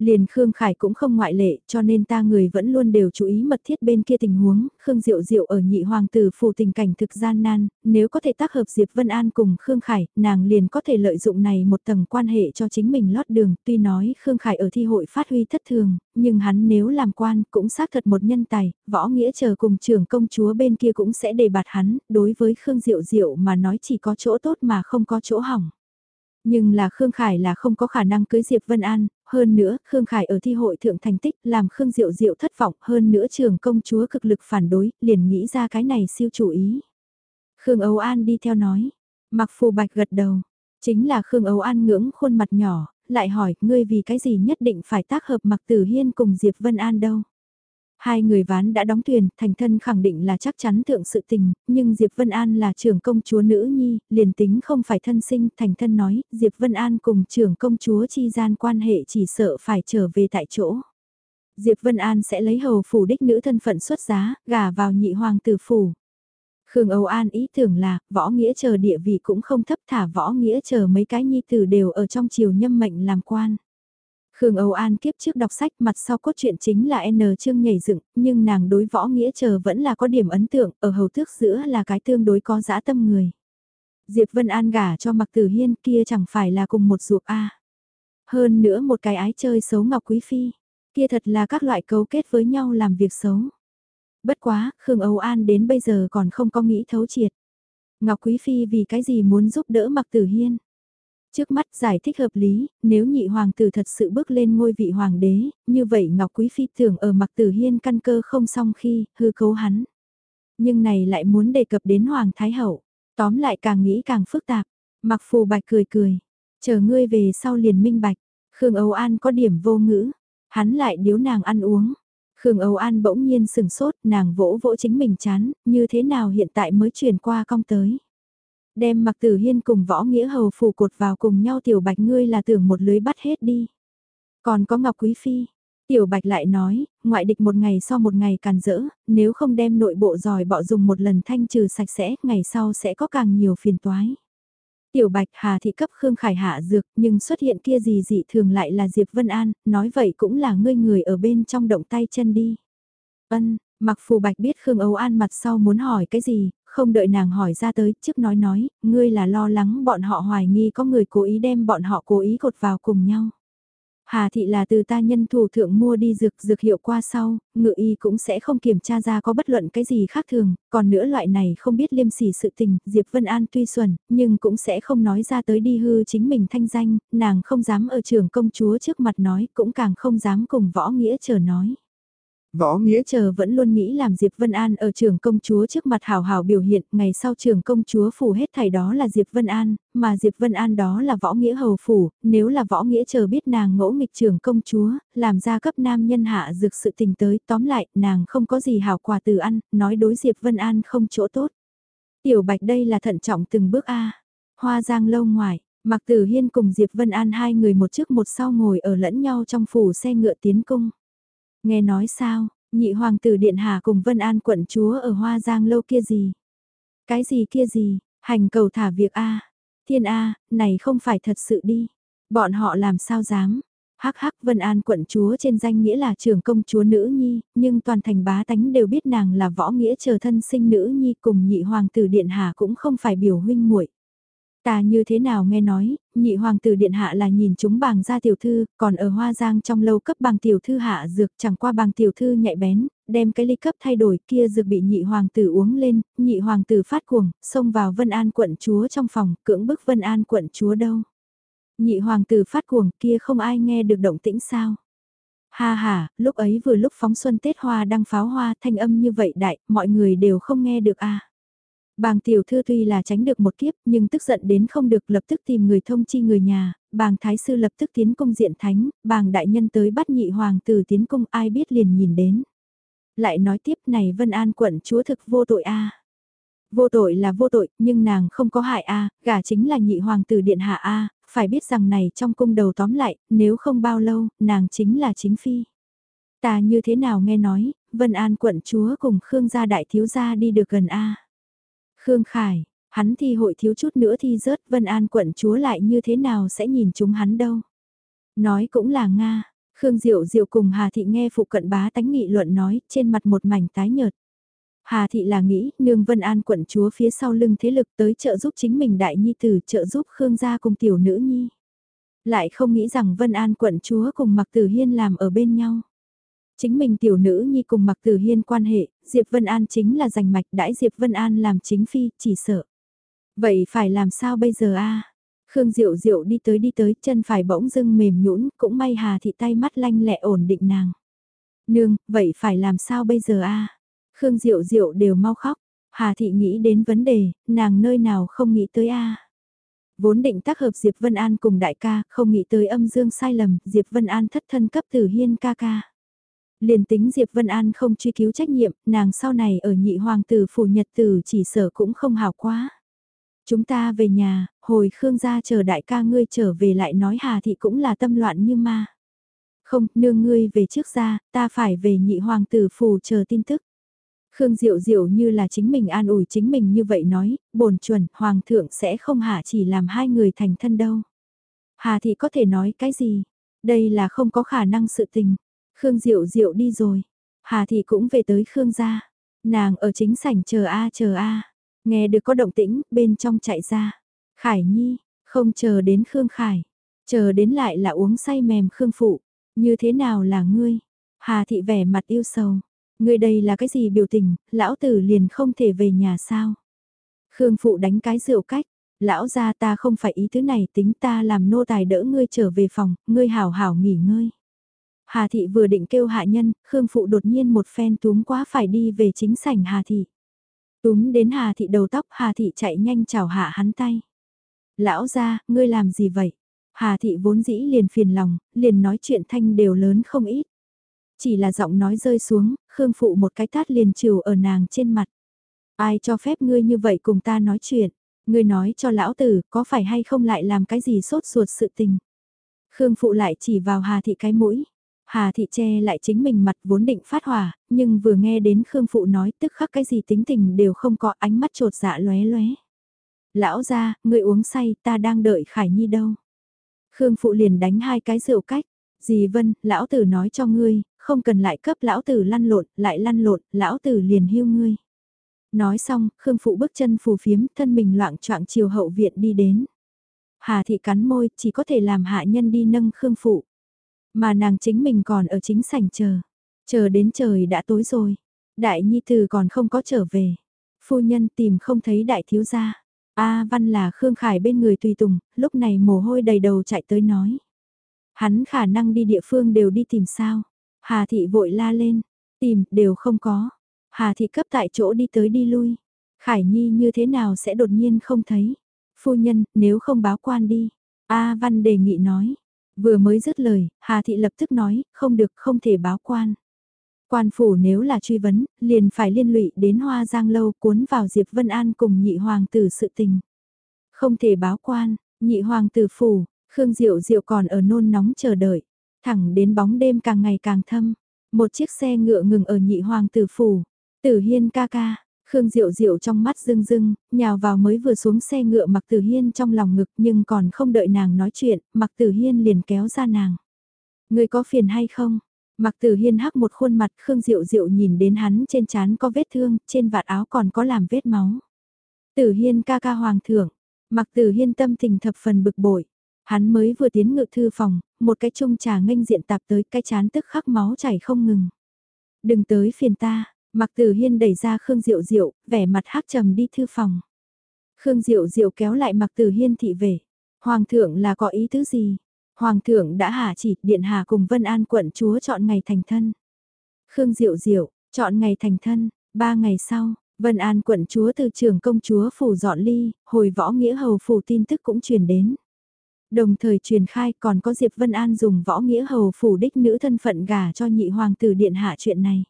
Liền Khương Khải cũng không ngoại lệ, cho nên ta người vẫn luôn đều chú ý mật thiết bên kia tình huống, Khương Diệu Diệu ở nhị hoàng tử phủ tình cảnh thực gian nan, nếu có thể tác hợp Diệp Vân An cùng Khương Khải, nàng liền có thể lợi dụng này một tầng quan hệ cho chính mình lót đường, tuy nói Khương Khải ở thi hội phát huy thất thường, nhưng hắn nếu làm quan cũng xác thật một nhân tài, võ nghĩa chờ cùng trưởng công chúa bên kia cũng sẽ đề bạt hắn, đối với Khương Diệu Diệu mà nói chỉ có chỗ tốt mà không có chỗ hỏng. Nhưng là Khương Khải là không có khả năng cưới Diệp Vân An, hơn nữa, Khương Khải ở thi hội thượng thành tích làm Khương Diệu Diệu thất vọng, hơn nữa trường công chúa cực lực phản đối, liền nghĩ ra cái này siêu chủ ý. Khương Âu An đi theo nói, mặc phù bạch gật đầu, chính là Khương Âu An ngưỡng khuôn mặt nhỏ, lại hỏi, ngươi vì cái gì nhất định phải tác hợp mặc tử hiên cùng Diệp Vân An đâu. Hai người ván đã đóng thuyền, thành thân khẳng định là chắc chắn thượng sự tình, nhưng Diệp Vân An là trưởng công chúa nữ nhi, liền tính không phải thân sinh, thành thân nói, Diệp Vân An cùng trưởng công chúa chi gian quan hệ chỉ sợ phải trở về tại chỗ. Diệp Vân An sẽ lấy hầu phủ đích nữ thân phận xuất giá, gả vào nhị hoàng tử phủ. Khương Âu An ý tưởng là, võ nghĩa chờ địa vị cũng không thấp thả võ nghĩa chờ mấy cái nhi tử đều ở trong triều nhâm mệnh làm quan. Khương Âu An kiếp trước đọc sách mặt sau cốt truyện chính là N chương nhảy dựng, nhưng nàng đối võ nghĩa chờ vẫn là có điểm ấn tượng, ở hầu thước giữa là cái tương đối có dã tâm người. Diệp Vân An gả cho Mặc Tử Hiên kia chẳng phải là cùng một ruột A. Hơn nữa một cái ái chơi xấu Ngọc Quý Phi, kia thật là các loại cấu kết với nhau làm việc xấu. Bất quá, Khương Âu An đến bây giờ còn không có nghĩ thấu triệt. Ngọc Quý Phi vì cái gì muốn giúp đỡ Mặc Tử Hiên? Trước mắt giải thích hợp lý, nếu nhị hoàng tử thật sự bước lên ngôi vị hoàng đế, như vậy Ngọc Quý Phi tưởng ở mặc tử hiên căn cơ không xong khi, hư cấu hắn. Nhưng này lại muốn đề cập đến Hoàng Thái Hậu, tóm lại càng nghĩ càng phức tạp. Mặc phù bạch cười cười, chờ ngươi về sau liền minh bạch, Khương Âu An có điểm vô ngữ, hắn lại điếu nàng ăn uống. Khương Âu An bỗng nhiên sừng sốt, nàng vỗ vỗ chính mình chán, như thế nào hiện tại mới chuyển qua cong tới. Đem mặc tử hiên cùng võ nghĩa hầu phủ cột vào cùng nhau tiểu bạch ngươi là tưởng một lưới bắt hết đi. Còn có Ngọc Quý Phi, Tiểu Bạch lại nói, ngoại địch một ngày so một ngày càn rỡ, nếu không đem nội bộ giỏi bọ dùng một lần thanh trừ sạch sẽ, ngày sau sẽ có càng nhiều phiền toái. Tiểu Bạch Hà thị cấp Khương Khải hạ dược, nhưng xuất hiện kia gì dị thường lại là Diệp Vân An, nói vậy cũng là ngươi người ở bên trong động tay chân đi. Ân, mặc phù Bạch biết Khương Âu An mặt sau muốn hỏi cái gì, không đợi nàng hỏi ra tới, trước nói nói, ngươi là lo lắng bọn họ hoài nghi có người cố ý đem bọn họ cố ý cột vào cùng nhau. Hà thị là từ ta nhân thủ thượng mua đi dược dược hiệu qua sau, ngự y cũng sẽ không kiểm tra ra có bất luận cái gì khác thường, còn nữa loại này không biết liêm sỉ sự tình, Diệp Vân An tuy xuẩn, nhưng cũng sẽ không nói ra tới đi hư chính mình thanh danh, nàng không dám ở trường công chúa trước mặt nói, cũng càng không dám cùng võ nghĩa chờ nói. Võ Nghĩa chờ vẫn luôn nghĩ làm Diệp Vân An ở trường công chúa trước mặt hào hào biểu hiện, ngày sau trường công chúa phủ hết thảy đó là Diệp Vân An, mà Diệp Vân An đó là Võ Nghĩa hầu phủ, nếu là Võ Nghĩa chờ biết nàng ngỗ nghịch trường công chúa, làm ra cấp nam nhân hạ dược sự tình tới, tóm lại, nàng không có gì hào quà từ ăn, nói đối Diệp Vân An không chỗ tốt. Tiểu Bạch đây là thận trọng từng bước A. Hoa giang lâu ngoài, Mạc Tử Hiên cùng Diệp Vân An hai người một trước một sau ngồi ở lẫn nhau trong phủ xe ngựa tiến cung. Nghe nói sao, nhị hoàng tử Điện hạ cùng Vân An quận chúa ở Hoa Giang lâu kia gì? Cái gì kia gì, hành cầu thả việc A. Thiên A, này không phải thật sự đi. Bọn họ làm sao dám? Hắc hắc Vân An quận chúa trên danh nghĩa là trưởng công chúa nữ nhi, nhưng toàn thành bá tánh đều biết nàng là võ nghĩa chờ thân sinh nữ nhi cùng nhị hoàng tử Điện hạ cũng không phải biểu huynh muội Ta như thế nào nghe nói, nhị hoàng tử điện hạ là nhìn chúng bàng gia tiểu thư, còn ở hoa giang trong lâu cấp bàng tiểu thư hạ dược chẳng qua bàng tiểu thư nhạy bén, đem cái ly cấp thay đổi kia dược bị nhị hoàng tử uống lên, nhị hoàng tử phát cuồng, xông vào Vân An quận chúa trong phòng, cưỡng bức Vân An quận chúa đâu. Nhị hoàng tử phát cuồng kia không ai nghe được động tĩnh sao. Ha ha, lúc ấy vừa lúc phóng xuân Tết hoa đăng pháo hoa thanh âm như vậy đại, mọi người đều không nghe được à. Bàng tiểu thư tuy là tránh được một kiếp nhưng tức giận đến không được lập tức tìm người thông chi người nhà, bàng thái sư lập tức tiến cung diện thánh, bàng đại nhân tới bắt nhị hoàng tử tiến cung ai biết liền nhìn đến. Lại nói tiếp này Vân An quận chúa thực vô tội a Vô tội là vô tội, nhưng nàng không có hại a gả chính là nhị hoàng tử điện hạ a phải biết rằng này trong cung đầu tóm lại, nếu không bao lâu, nàng chính là chính phi. Ta như thế nào nghe nói, Vân An quận chúa cùng Khương gia đại thiếu gia đi được gần a Khương Khải, hắn thi hội thiếu chút nữa thi rớt Vân An quận chúa lại như thế nào sẽ nhìn chúng hắn đâu. Nói cũng là Nga, Khương Diệu Diệu cùng Hà Thị nghe phụ cận bá tánh nghị luận nói, trên mặt một mảnh tái nhợt. Hà Thị là nghĩ, nương Vân An quận chúa phía sau lưng thế lực tới trợ giúp chính mình đại nhi tử trợ giúp Khương gia cùng tiểu nữ nhi. Lại không nghĩ rằng Vân An quận chúa cùng Mạc Tử Hiên làm ở bên nhau. Chính mình tiểu nữ nhi cùng mặc Tử Hiên quan hệ, Diệp Vân An chính là giành mạch đãi Diệp Vân An làm chính phi, chỉ sợ. Vậy phải làm sao bây giờ a? Khương Diệu Diệu đi tới đi tới, chân phải bỗng dưng mềm nhũn, cũng may Hà Thị tay mắt lanh lẹ ổn định nàng. Nương, vậy phải làm sao bây giờ a? Khương Diệu Diệu đều mau khóc, Hà Thị nghĩ đến vấn đề, nàng nơi nào không nghĩ tới a? Vốn định tác hợp Diệp Vân An cùng đại ca, không nghĩ tới âm dương sai lầm, Diệp Vân An thất thân cấp tử hiên ca ca. Liền tính Diệp Vân An không truy cứu trách nhiệm, nàng sau này ở nhị hoàng tử phủ nhật tử chỉ sở cũng không hảo quá. Chúng ta về nhà, hồi Khương gia chờ đại ca ngươi trở về lại nói Hà Thị cũng là tâm loạn như ma. Không, nương ngươi về trước ra, ta phải về nhị hoàng tử phủ chờ tin tức. Khương Diệu Diệu như là chính mình an ủi chính mình như vậy nói, bổn chuẩn, hoàng thượng sẽ không hạ chỉ làm hai người thành thân đâu. Hà Thị có thể nói cái gì? Đây là không có khả năng sự tình. Khương Diệu Diệu đi rồi. Hà Thị cũng về tới Khương gia. Nàng ở chính sảnh chờ a chờ a. Nghe được có động tĩnh, bên trong chạy ra. Khải Nhi, không chờ đến Khương Khải. Chờ đến lại là uống say mềm Khương Phụ. Như thế nào là ngươi? Hà Thị vẻ mặt yêu sầu. Ngươi đây là cái gì biểu tình, lão tử liền không thể về nhà sao? Khương Phụ đánh cái rượu cách. Lão gia ta không phải ý thứ này tính ta làm nô tài đỡ ngươi trở về phòng, ngươi hảo hảo nghỉ ngơi. Hà Thị vừa định kêu hạ nhân, Khương Phụ đột nhiên một phen túm quá phải đi về chính sảnh Hà Thị. Túm đến Hà Thị đầu tóc, Hà Thị chạy nhanh chào hạ hắn tay. Lão ra, ngươi làm gì vậy? Hà Thị vốn dĩ liền phiền lòng, liền nói chuyện thanh đều lớn không ít. Chỉ là giọng nói rơi xuống, Khương Phụ một cái tát liền trừ ở nàng trên mặt. Ai cho phép ngươi như vậy cùng ta nói chuyện? Ngươi nói cho lão tử, có phải hay không lại làm cái gì sốt ruột sự tình? Khương Phụ lại chỉ vào Hà Thị cái mũi. Hà Thị che lại chính mình mặt vốn định phát hỏa, nhưng vừa nghe đến Khương Phụ nói tức khắc cái gì tính tình đều không có ánh mắt trột dạ lóe lóe. Lão ra, người uống say, ta đang đợi Khải Nhi đâu. Khương Phụ liền đánh hai cái rượu cách. Dì Vân, lão tử nói cho ngươi, không cần lại cấp lão tử lăn lộn, lại lăn lộn, lão tử liền hưu ngươi. Nói xong, Khương Phụ bước chân phù phiếm, thân mình loạn choạng chiều hậu viện đi đến. Hà Thị cắn môi, chỉ có thể làm hạ nhân đi nâng Khương Phụ. Mà nàng chính mình còn ở chính sảnh chờ. Chờ đến trời đã tối rồi. Đại Nhi Tử còn không có trở về. Phu nhân tìm không thấy đại thiếu gia. A Văn là Khương Khải bên người tùy tùng, lúc này mồ hôi đầy đầu chạy tới nói. Hắn khả năng đi địa phương đều đi tìm sao. Hà Thị vội la lên. Tìm, đều không có. Hà Thị cấp tại chỗ đi tới đi lui. Khải Nhi như thế nào sẽ đột nhiên không thấy. Phu nhân, nếu không báo quan đi. A Văn đề nghị nói. Vừa mới dứt lời, Hà Thị lập tức nói, không được không thể báo quan. Quan phủ nếu là truy vấn, liền phải liên lụy đến Hoa Giang Lâu cuốn vào Diệp Vân An cùng nhị hoàng tử sự tình. Không thể báo quan, nhị hoàng tử phủ, Khương Diệu Diệu còn ở nôn nóng chờ đợi, thẳng đến bóng đêm càng ngày càng thâm. Một chiếc xe ngựa ngừng ở nhị hoàng tử phủ, tử hiên ca ca, Khương Diệu Diệu trong mắt rưng rưng, nhào vào mới vừa xuống xe ngựa Mặc Tử Hiên trong lòng ngực nhưng còn không đợi nàng nói chuyện, Mặc Tử Hiên liền kéo ra nàng. Người có phiền hay không? Mặc Tử Hiên hắc một khuôn mặt Khương Diệu Diệu nhìn đến hắn trên trán có vết thương, trên vạt áo còn có làm vết máu. Tử Hiên ca ca hoàng thượng, Mặc Tử Hiên tâm tình thập phần bực bội. Hắn mới vừa tiến ngự thư phòng, một cái chung trà nghênh diện tạp tới cái chán tức khắc máu chảy không ngừng. Đừng tới phiền ta, Mặc Tử Hiên đẩy ra Khương Diệu Diệu, vẻ mặt hắc trầm đi thư phòng. Khương Diệu Diệu kéo lại Mặc Tử Hiên thị về. Hoàng thượng là có ý tứ gì? Hoàng thượng đã hạ chỉ, điện hạ cùng Vân An quận chúa chọn ngày thành thân. Khương Diệu Diệu, chọn ngày thành thân, ba ngày sau, Vân An quận chúa từ trường công chúa phủ dọn ly, hồi võ nghĩa hầu phủ tin tức cũng truyền đến. Đồng thời truyền khai còn có Diệp Vân An dùng võ nghĩa hầu phủ đích nữ thân phận gả cho nhị hoàng tử điện hạ chuyện này.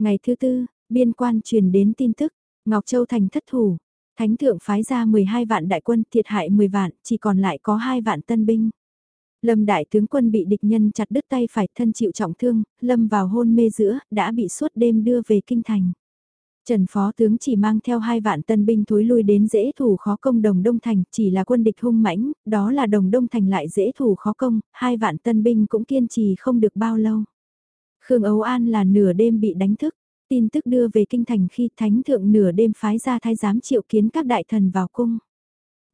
Ngày thứ tư, biên quan truyền đến tin tức, Ngọc Châu thành thất thủ, Thánh thượng phái ra 12 vạn đại quân thiệt hại 10 vạn, chỉ còn lại có 2 vạn tân binh. Lâm đại tướng quân bị địch nhân chặt đứt tay phải thân chịu trọng thương, lâm vào hôn mê giữa, đã bị suốt đêm đưa về kinh thành. Trần Phó Tướng chỉ mang theo hai vạn tân binh thối lui đến dễ thủ khó công đồng Đông Thành, chỉ là quân địch hung mãnh, đó là đồng Đông Thành lại dễ thủ khó công, hai vạn tân binh cũng kiên trì không được bao lâu. Khương Ấu An là nửa đêm bị đánh thức, tin tức đưa về kinh thành khi thánh thượng nửa đêm phái ra thái giám triệu kiến các đại thần vào cung.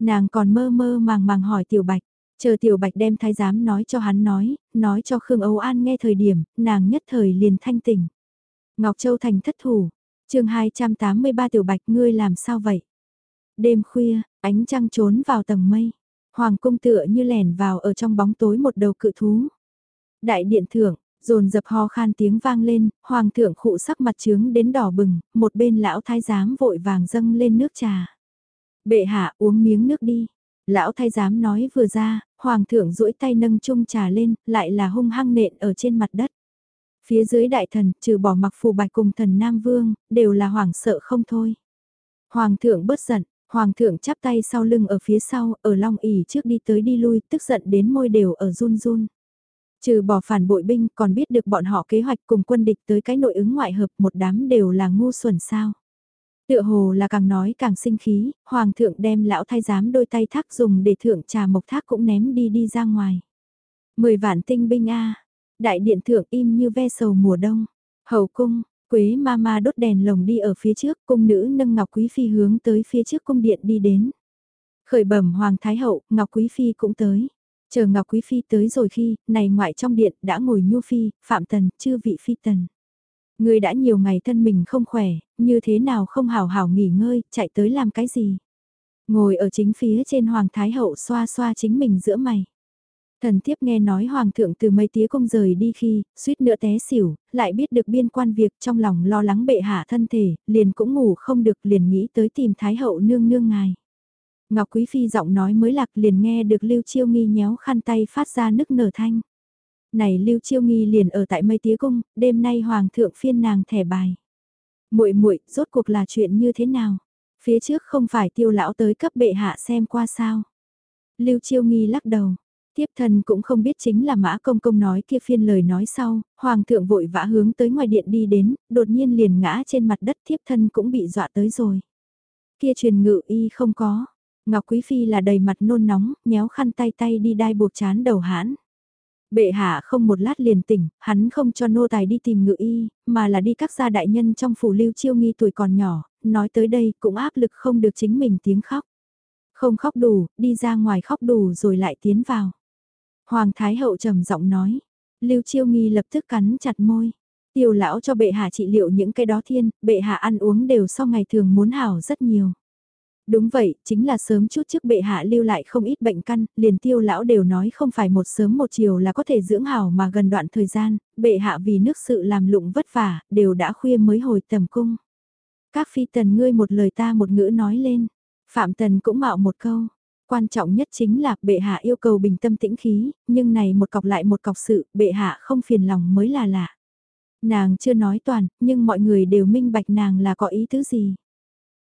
Nàng còn mơ mơ màng màng hỏi Tiểu Bạch, chờ Tiểu Bạch đem thái giám nói cho hắn nói, nói cho Khương Âu An nghe thời điểm, nàng nhất thời liền thanh tỉnh. Ngọc Châu Thành thất thủ, chương 283 Tiểu Bạch ngươi làm sao vậy? Đêm khuya, ánh trăng trốn vào tầng mây, hoàng cung tựa như lẻn vào ở trong bóng tối một đầu cự thú. Đại điện thưởng, dồn dập ho khan tiếng vang lên, hoàng thượng khụ sắc mặt trướng đến đỏ bừng, một bên lão thái giám vội vàng dâng lên nước trà. Bệ hạ uống miếng nước đi. Lão thái giám nói vừa ra, hoàng thượng duỗi tay nâng chung trà lên, lại là hung hăng nện ở trên mặt đất. Phía dưới đại thần, trừ bỏ mặc phù bạch cùng thần Nam Vương, đều là hoàng sợ không thôi. Hoàng thượng bớt giận, hoàng thượng chắp tay sau lưng ở phía sau, ở long ỉ trước đi tới đi lui, tức giận đến môi đều ở run run. Trừ bỏ phản bội binh còn biết được bọn họ kế hoạch cùng quân địch tới cái nội ứng ngoại hợp một đám đều là ngu xuẩn sao. Tựa hồ là càng nói càng sinh khí, hoàng thượng đem lão thái giám đôi tay thác dùng để thượng trà mộc thác cũng ném đi đi ra ngoài. Mười vạn tinh binh a đại điện thượng im như ve sầu mùa đông. Hầu cung, Quế ma ma đốt đèn lồng đi ở phía trước, cung nữ nâng Ngọc Quý Phi hướng tới phía trước cung điện đi đến. Khởi bẩm Hoàng Thái Hậu, Ngọc Quý Phi cũng tới. Chờ Ngọc Quý Phi tới rồi khi, này ngoại trong điện đã ngồi Nhu Phi, Phạm Tần, chư vị Phi Tần. Người đã nhiều ngày thân mình không khỏe, như thế nào không hào hào nghỉ ngơi, chạy tới làm cái gì. Ngồi ở chính phía trên Hoàng Thái Hậu xoa xoa chính mình giữa mày. Thần tiếp nghe nói Hoàng thượng từ mấy tía công rời đi khi, suýt nữa té xỉu, lại biết được biên quan việc trong lòng lo lắng bệ hạ thân thể, liền cũng ngủ không được liền nghĩ tới tìm Thái Hậu nương nương ngài. Ngọc Quý Phi giọng nói mới lạc liền nghe được Lưu Chiêu Nghi nhéo khăn tay phát ra nức nở thanh. Này Lưu Chiêu Nghi liền ở tại mây tía cung, đêm nay Hoàng thượng phiên nàng thẻ bài. muội muội rốt cuộc là chuyện như thế nào? Phía trước không phải tiêu lão tới cấp bệ hạ xem qua sao? Lưu Chiêu Nghi lắc đầu. Tiếp thân cũng không biết chính là mã công công nói kia phiên lời nói sau, hoàng thượng vội vã hướng tới ngoài điện đi đến, đột nhiên liền ngã trên mặt đất thiếp thân cũng bị dọa tới rồi. Kia truyền ngự y không có, Ngọc Quý Phi là đầy mặt nôn nóng, nhéo khăn tay tay đi đai buộc chán đầu hãn. Bệ hạ không một lát liền tỉnh, hắn không cho nô tài đi tìm ngự y, mà là đi các gia đại nhân trong phủ lưu chiêu nghi tuổi còn nhỏ, nói tới đây cũng áp lực không được chính mình tiếng khóc. Không khóc đủ, đi ra ngoài khóc đủ rồi lại tiến vào. Hoàng Thái Hậu trầm giọng nói, lưu chiêu nghi lập tức cắn chặt môi. Tiêu lão cho bệ hạ trị liệu những cái đó thiên, bệ hạ ăn uống đều so ngày thường muốn hảo rất nhiều. Đúng vậy, chính là sớm chút trước bệ hạ lưu lại không ít bệnh căn, liền tiêu lão đều nói không phải một sớm một chiều là có thể dưỡng hảo mà gần đoạn thời gian, bệ hạ vì nước sự làm lụng vất vả, đều đã khuya mới hồi tầm cung. Các phi tần ngươi một lời ta một ngữ nói lên, phạm tần cũng mạo một câu. Quan trọng nhất chính là bệ hạ yêu cầu bình tâm tĩnh khí, nhưng này một cọc lại một cọc sự, bệ hạ không phiền lòng mới là lạ. Nàng chưa nói toàn, nhưng mọi người đều minh bạch nàng là có ý tứ gì.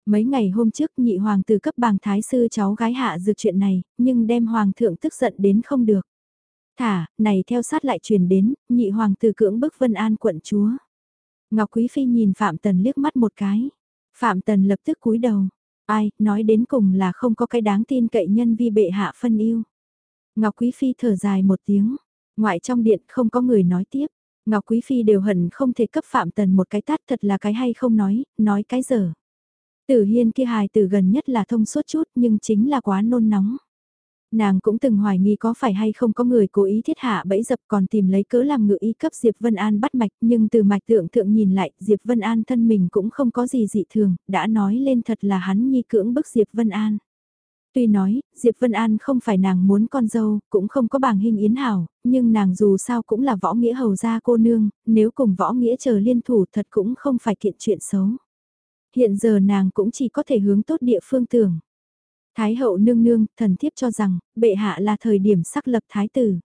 Mấy ngày hôm trước nhị hoàng tử cấp bàng thái sư cháu gái hạ dược chuyện này, nhưng đem hoàng thượng tức giận đến không được. Thả, này theo sát lại truyền đến, nhị hoàng tử cưỡng bức Vân An quận chúa. Ngọc Quý Phi nhìn Phạm Tần liếc mắt một cái. Phạm Tần lập tức cúi đầu. Ai, nói đến cùng là không có cái đáng tin cậy nhân vi bệ hạ phân yêu. Ngọc Quý Phi thở dài một tiếng. Ngoại trong điện không có người nói tiếp. Ngọc Quý Phi đều hận không thể cấp Phạm Tần một cái tát thật là cái hay không nói, nói cái dở. Tử hiên kia hài từ gần nhất là thông suốt chút nhưng chính là quá nôn nóng. Nàng cũng từng hoài nghi có phải hay không có người cố ý thiết hạ bẫy dập còn tìm lấy cớ làm ngự y cấp Diệp Vân An bắt mạch nhưng từ mạch tượng thượng nhìn lại Diệp Vân An thân mình cũng không có gì dị thường, đã nói lên thật là hắn nhi cưỡng bức Diệp Vân An. Tuy nói, Diệp Vân An không phải nàng muốn con dâu, cũng không có bảng hình yến hảo, nhưng nàng dù sao cũng là võ nghĩa hầu gia cô nương, nếu cùng võ nghĩa chờ liên thủ thật cũng không phải kiện chuyện xấu. Hiện giờ nàng cũng chỉ có thể hướng tốt địa phương tưởng. Thái hậu nương nương, thần thiếp cho rằng, bệ hạ là thời điểm sắc lập thái tử.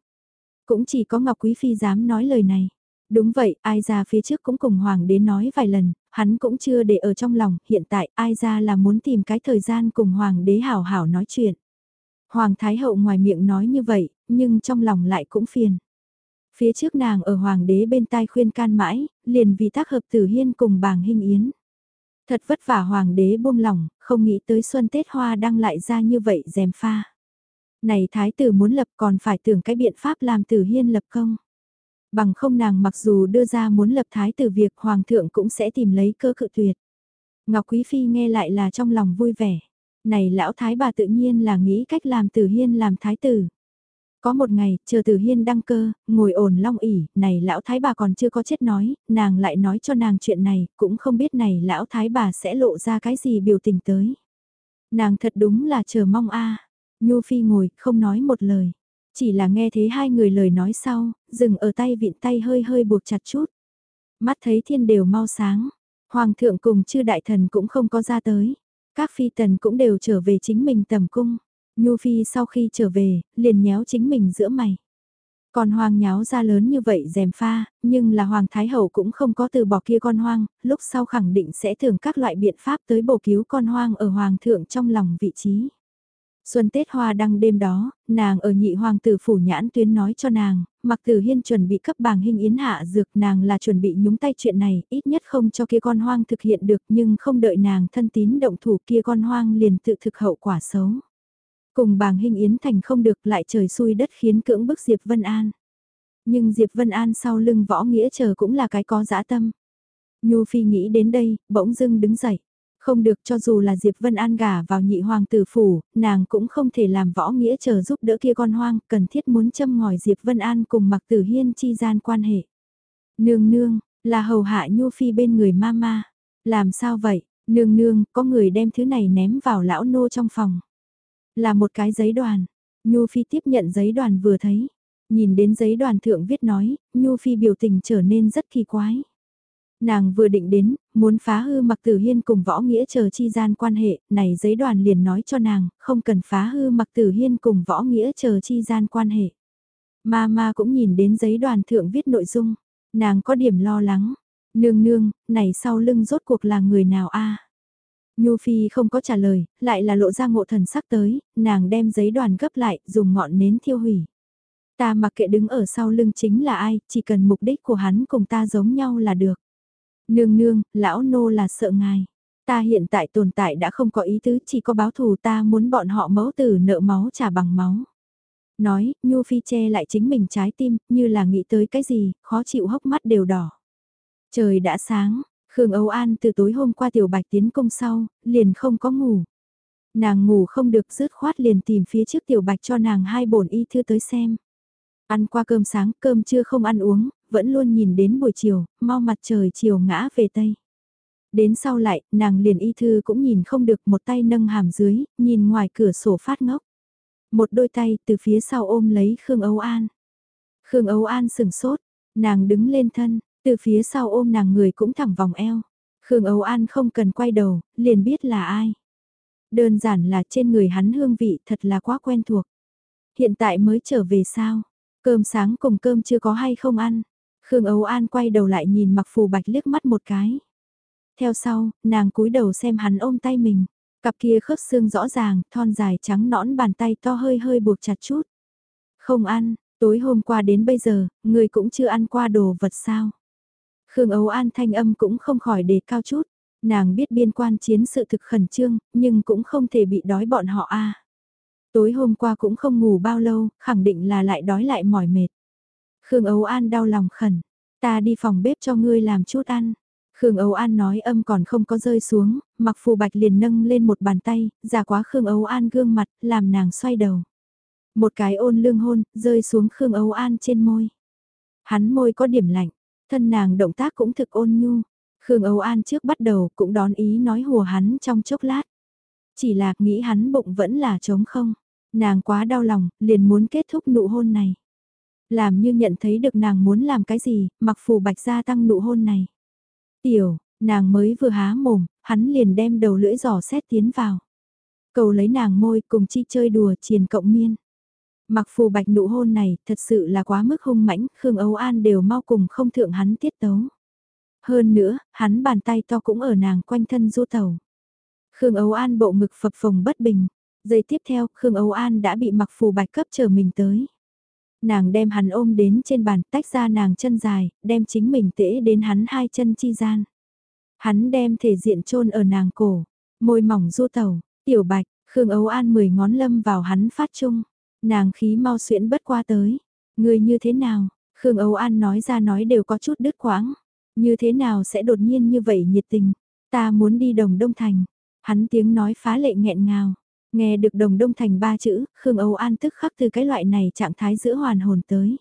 Cũng chỉ có Ngọc Quý Phi dám nói lời này. Đúng vậy, ai ra phía trước cũng cùng hoàng đế nói vài lần, hắn cũng chưa để ở trong lòng, hiện tại ai ra là muốn tìm cái thời gian cùng hoàng đế hảo hảo nói chuyện. Hoàng Thái Hậu ngoài miệng nói như vậy, nhưng trong lòng lại cũng phiền. Phía trước nàng ở hoàng đế bên tai khuyên can mãi, liền vì tác hợp tử hiên cùng bàng hình yến. Thật vất vả hoàng đế buông lỏng, không nghĩ tới xuân Tết hoa đăng lại ra như vậy dèm pha. Này thái tử muốn lập còn phải tưởng cái biện pháp làm tử hiên lập công. Bằng không nàng mặc dù đưa ra muốn lập thái tử việc hoàng thượng cũng sẽ tìm lấy cơ cự tuyệt. Ngọc Quý Phi nghe lại là trong lòng vui vẻ. Này lão thái bà tự nhiên là nghĩ cách làm tử hiên làm thái tử. Có một ngày, chờ Tử Hiên đăng cơ, ngồi ổn long ỉ, này lão thái bà còn chưa có chết nói, nàng lại nói cho nàng chuyện này, cũng không biết này lão thái bà sẽ lộ ra cái gì biểu tình tới. Nàng thật đúng là chờ mong a. Nhu Phi ngồi, không nói một lời. Chỉ là nghe thấy hai người lời nói sau, dừng ở tay vịn tay hơi hơi buộc chặt chút. Mắt thấy thiên đều mau sáng, hoàng thượng cùng chư đại thần cũng không có ra tới. Các phi tần cũng đều trở về chính mình tầm cung. Nhu Phi sau khi trở về, liền nhéo chính mình giữa mày. Con hoang nháo ra lớn như vậy dèm pha, nhưng là Hoàng Thái Hậu cũng không có từ bỏ kia con hoang, lúc sau khẳng định sẽ thưởng các loại biện pháp tới bổ cứu con hoang ở Hoàng thượng trong lòng vị trí. Xuân Tết Hoa đăng đêm đó, nàng ở nhị hoàng tử phủ nhãn tuyến nói cho nàng, mặc tử hiên chuẩn bị cấp bàng hình yến hạ dược nàng là chuẩn bị nhúng tay chuyện này, ít nhất không cho kia con hoang thực hiện được nhưng không đợi nàng thân tín động thủ kia con hoang liền tự thực hậu quả xấu. Cùng bàng hình yến thành không được lại trời xui đất khiến cưỡng bức Diệp Vân An. Nhưng Diệp Vân An sau lưng võ nghĩa chờ cũng là cái có dã tâm. Nhu Phi nghĩ đến đây, bỗng dưng đứng dậy. Không được cho dù là Diệp Vân An gả vào nhị hoàng tử phủ, nàng cũng không thể làm võ nghĩa chờ giúp đỡ kia con hoang, cần thiết muốn châm ngòi Diệp Vân An cùng mặc tử hiên chi gian quan hệ. Nương nương, là hầu hạ Nhu Phi bên người mama. Làm sao vậy, nương nương, có người đem thứ này ném vào lão nô trong phòng. Là một cái giấy đoàn. Nhu Phi tiếp nhận giấy đoàn vừa thấy. Nhìn đến giấy đoàn thượng viết nói, Nhu Phi biểu tình trở nên rất kỳ quái. Nàng vừa định đến, muốn phá hư mặc tử hiên cùng võ nghĩa chờ chi gian quan hệ, này giấy đoàn liền nói cho nàng, không cần phá hư mặc tử hiên cùng võ nghĩa chờ chi gian quan hệ. Ma ma cũng nhìn đến giấy đoàn thượng viết nội dung, nàng có điểm lo lắng. Nương nương, này sau lưng rốt cuộc là người nào a Nhu Phi không có trả lời, lại là lộ ra ngộ thần sắc tới, nàng đem giấy đoàn gấp lại, dùng ngọn nến thiêu hủy. Ta mặc kệ đứng ở sau lưng chính là ai, chỉ cần mục đích của hắn cùng ta giống nhau là được. Nương nương, lão nô là sợ ngài. Ta hiện tại tồn tại đã không có ý tứ, chỉ có báo thù ta muốn bọn họ mẫu tử nợ máu trả bằng máu. Nói, Nhu Phi che lại chính mình trái tim, như là nghĩ tới cái gì, khó chịu hốc mắt đều đỏ. Trời đã sáng, Khương Âu An từ tối hôm qua tiểu bạch tiến công sau, liền không có ngủ. Nàng ngủ không được rứt khoát liền tìm phía trước tiểu bạch cho nàng hai bổn y thư tới xem. Ăn qua cơm sáng, cơm trưa không ăn uống, vẫn luôn nhìn đến buổi chiều, mau mặt trời chiều ngã về Tây. Đến sau lại, nàng liền y thư cũng nhìn không được một tay nâng hàm dưới, nhìn ngoài cửa sổ phát ngốc. Một đôi tay từ phía sau ôm lấy Khương Âu An. Khương Âu An sừng sốt, nàng đứng lên thân, từ phía sau ôm nàng người cũng thẳng vòng eo. Khương Âu An không cần quay đầu, liền biết là ai. Đơn giản là trên người hắn hương vị thật là quá quen thuộc. Hiện tại mới trở về sao? Cơm sáng cùng cơm chưa có hay không ăn? Khương Âu An quay đầu lại nhìn mặc phù bạch liếc mắt một cái. Theo sau, nàng cúi đầu xem hắn ôm tay mình. Cặp kia khớp xương rõ ràng, thon dài trắng nõn bàn tay to hơi hơi buộc chặt chút. Không ăn, tối hôm qua đến bây giờ, người cũng chưa ăn qua đồ vật sao. Khương Âu An thanh âm cũng không khỏi đề cao chút. Nàng biết biên quan chiến sự thực khẩn trương, nhưng cũng không thể bị đói bọn họ a. Tối hôm qua cũng không ngủ bao lâu, khẳng định là lại đói lại mỏi mệt. Khương Âu An đau lòng khẩn, ta đi phòng bếp cho ngươi làm chút ăn. Khương Âu An nói âm còn không có rơi xuống, mặc phù bạch liền nâng lên một bàn tay, giả quá Khương Âu An gương mặt, làm nàng xoay đầu. Một cái ôn lương hôn, rơi xuống Khương Âu An trên môi. Hắn môi có điểm lạnh, thân nàng động tác cũng thực ôn nhu. Khương Âu An trước bắt đầu cũng đón ý nói hùa hắn trong chốc lát. Chỉ là nghĩ hắn bụng vẫn là trống không. Nàng quá đau lòng, liền muốn kết thúc nụ hôn này. Làm như nhận thấy được nàng muốn làm cái gì, mặc phù bạch gia tăng nụ hôn này. Tiểu, nàng mới vừa há mồm, hắn liền đem đầu lưỡi giỏ xét tiến vào. Cầu lấy nàng môi cùng chi chơi đùa triền cộng miên. Mặc phù bạch nụ hôn này thật sự là quá mức hung mãnh, Khương Âu An đều mau cùng không thượng hắn tiết tấu. Hơn nữa, hắn bàn tay to cũng ở nàng quanh thân du tàu. Khương Âu An bộ ngực phập phồng bất bình. Giây tiếp theo, Khương Âu An đã bị mặc phù bạch cấp chờ mình tới. Nàng đem hắn ôm đến trên bàn, tách ra nàng chân dài, đem chính mình tễ đến hắn hai chân chi gian. Hắn đem thể diện chôn ở nàng cổ, môi mỏng du tẩu, tiểu bạch, Khương Ấu An mười ngón lâm vào hắn phát chung, nàng khí mau xuyễn bất qua tới. Người như thế nào? Khương âu An nói ra nói đều có chút đứt quãng. Như thế nào sẽ đột nhiên như vậy nhiệt tình? Ta muốn đi đồng Đông Thành. Hắn tiếng nói phá lệ nghẹn ngào. Nghe được đồng Đông Thành ba chữ, Khương Âu An tức khắc từ cái loại này trạng thái giữa hoàn hồn tới.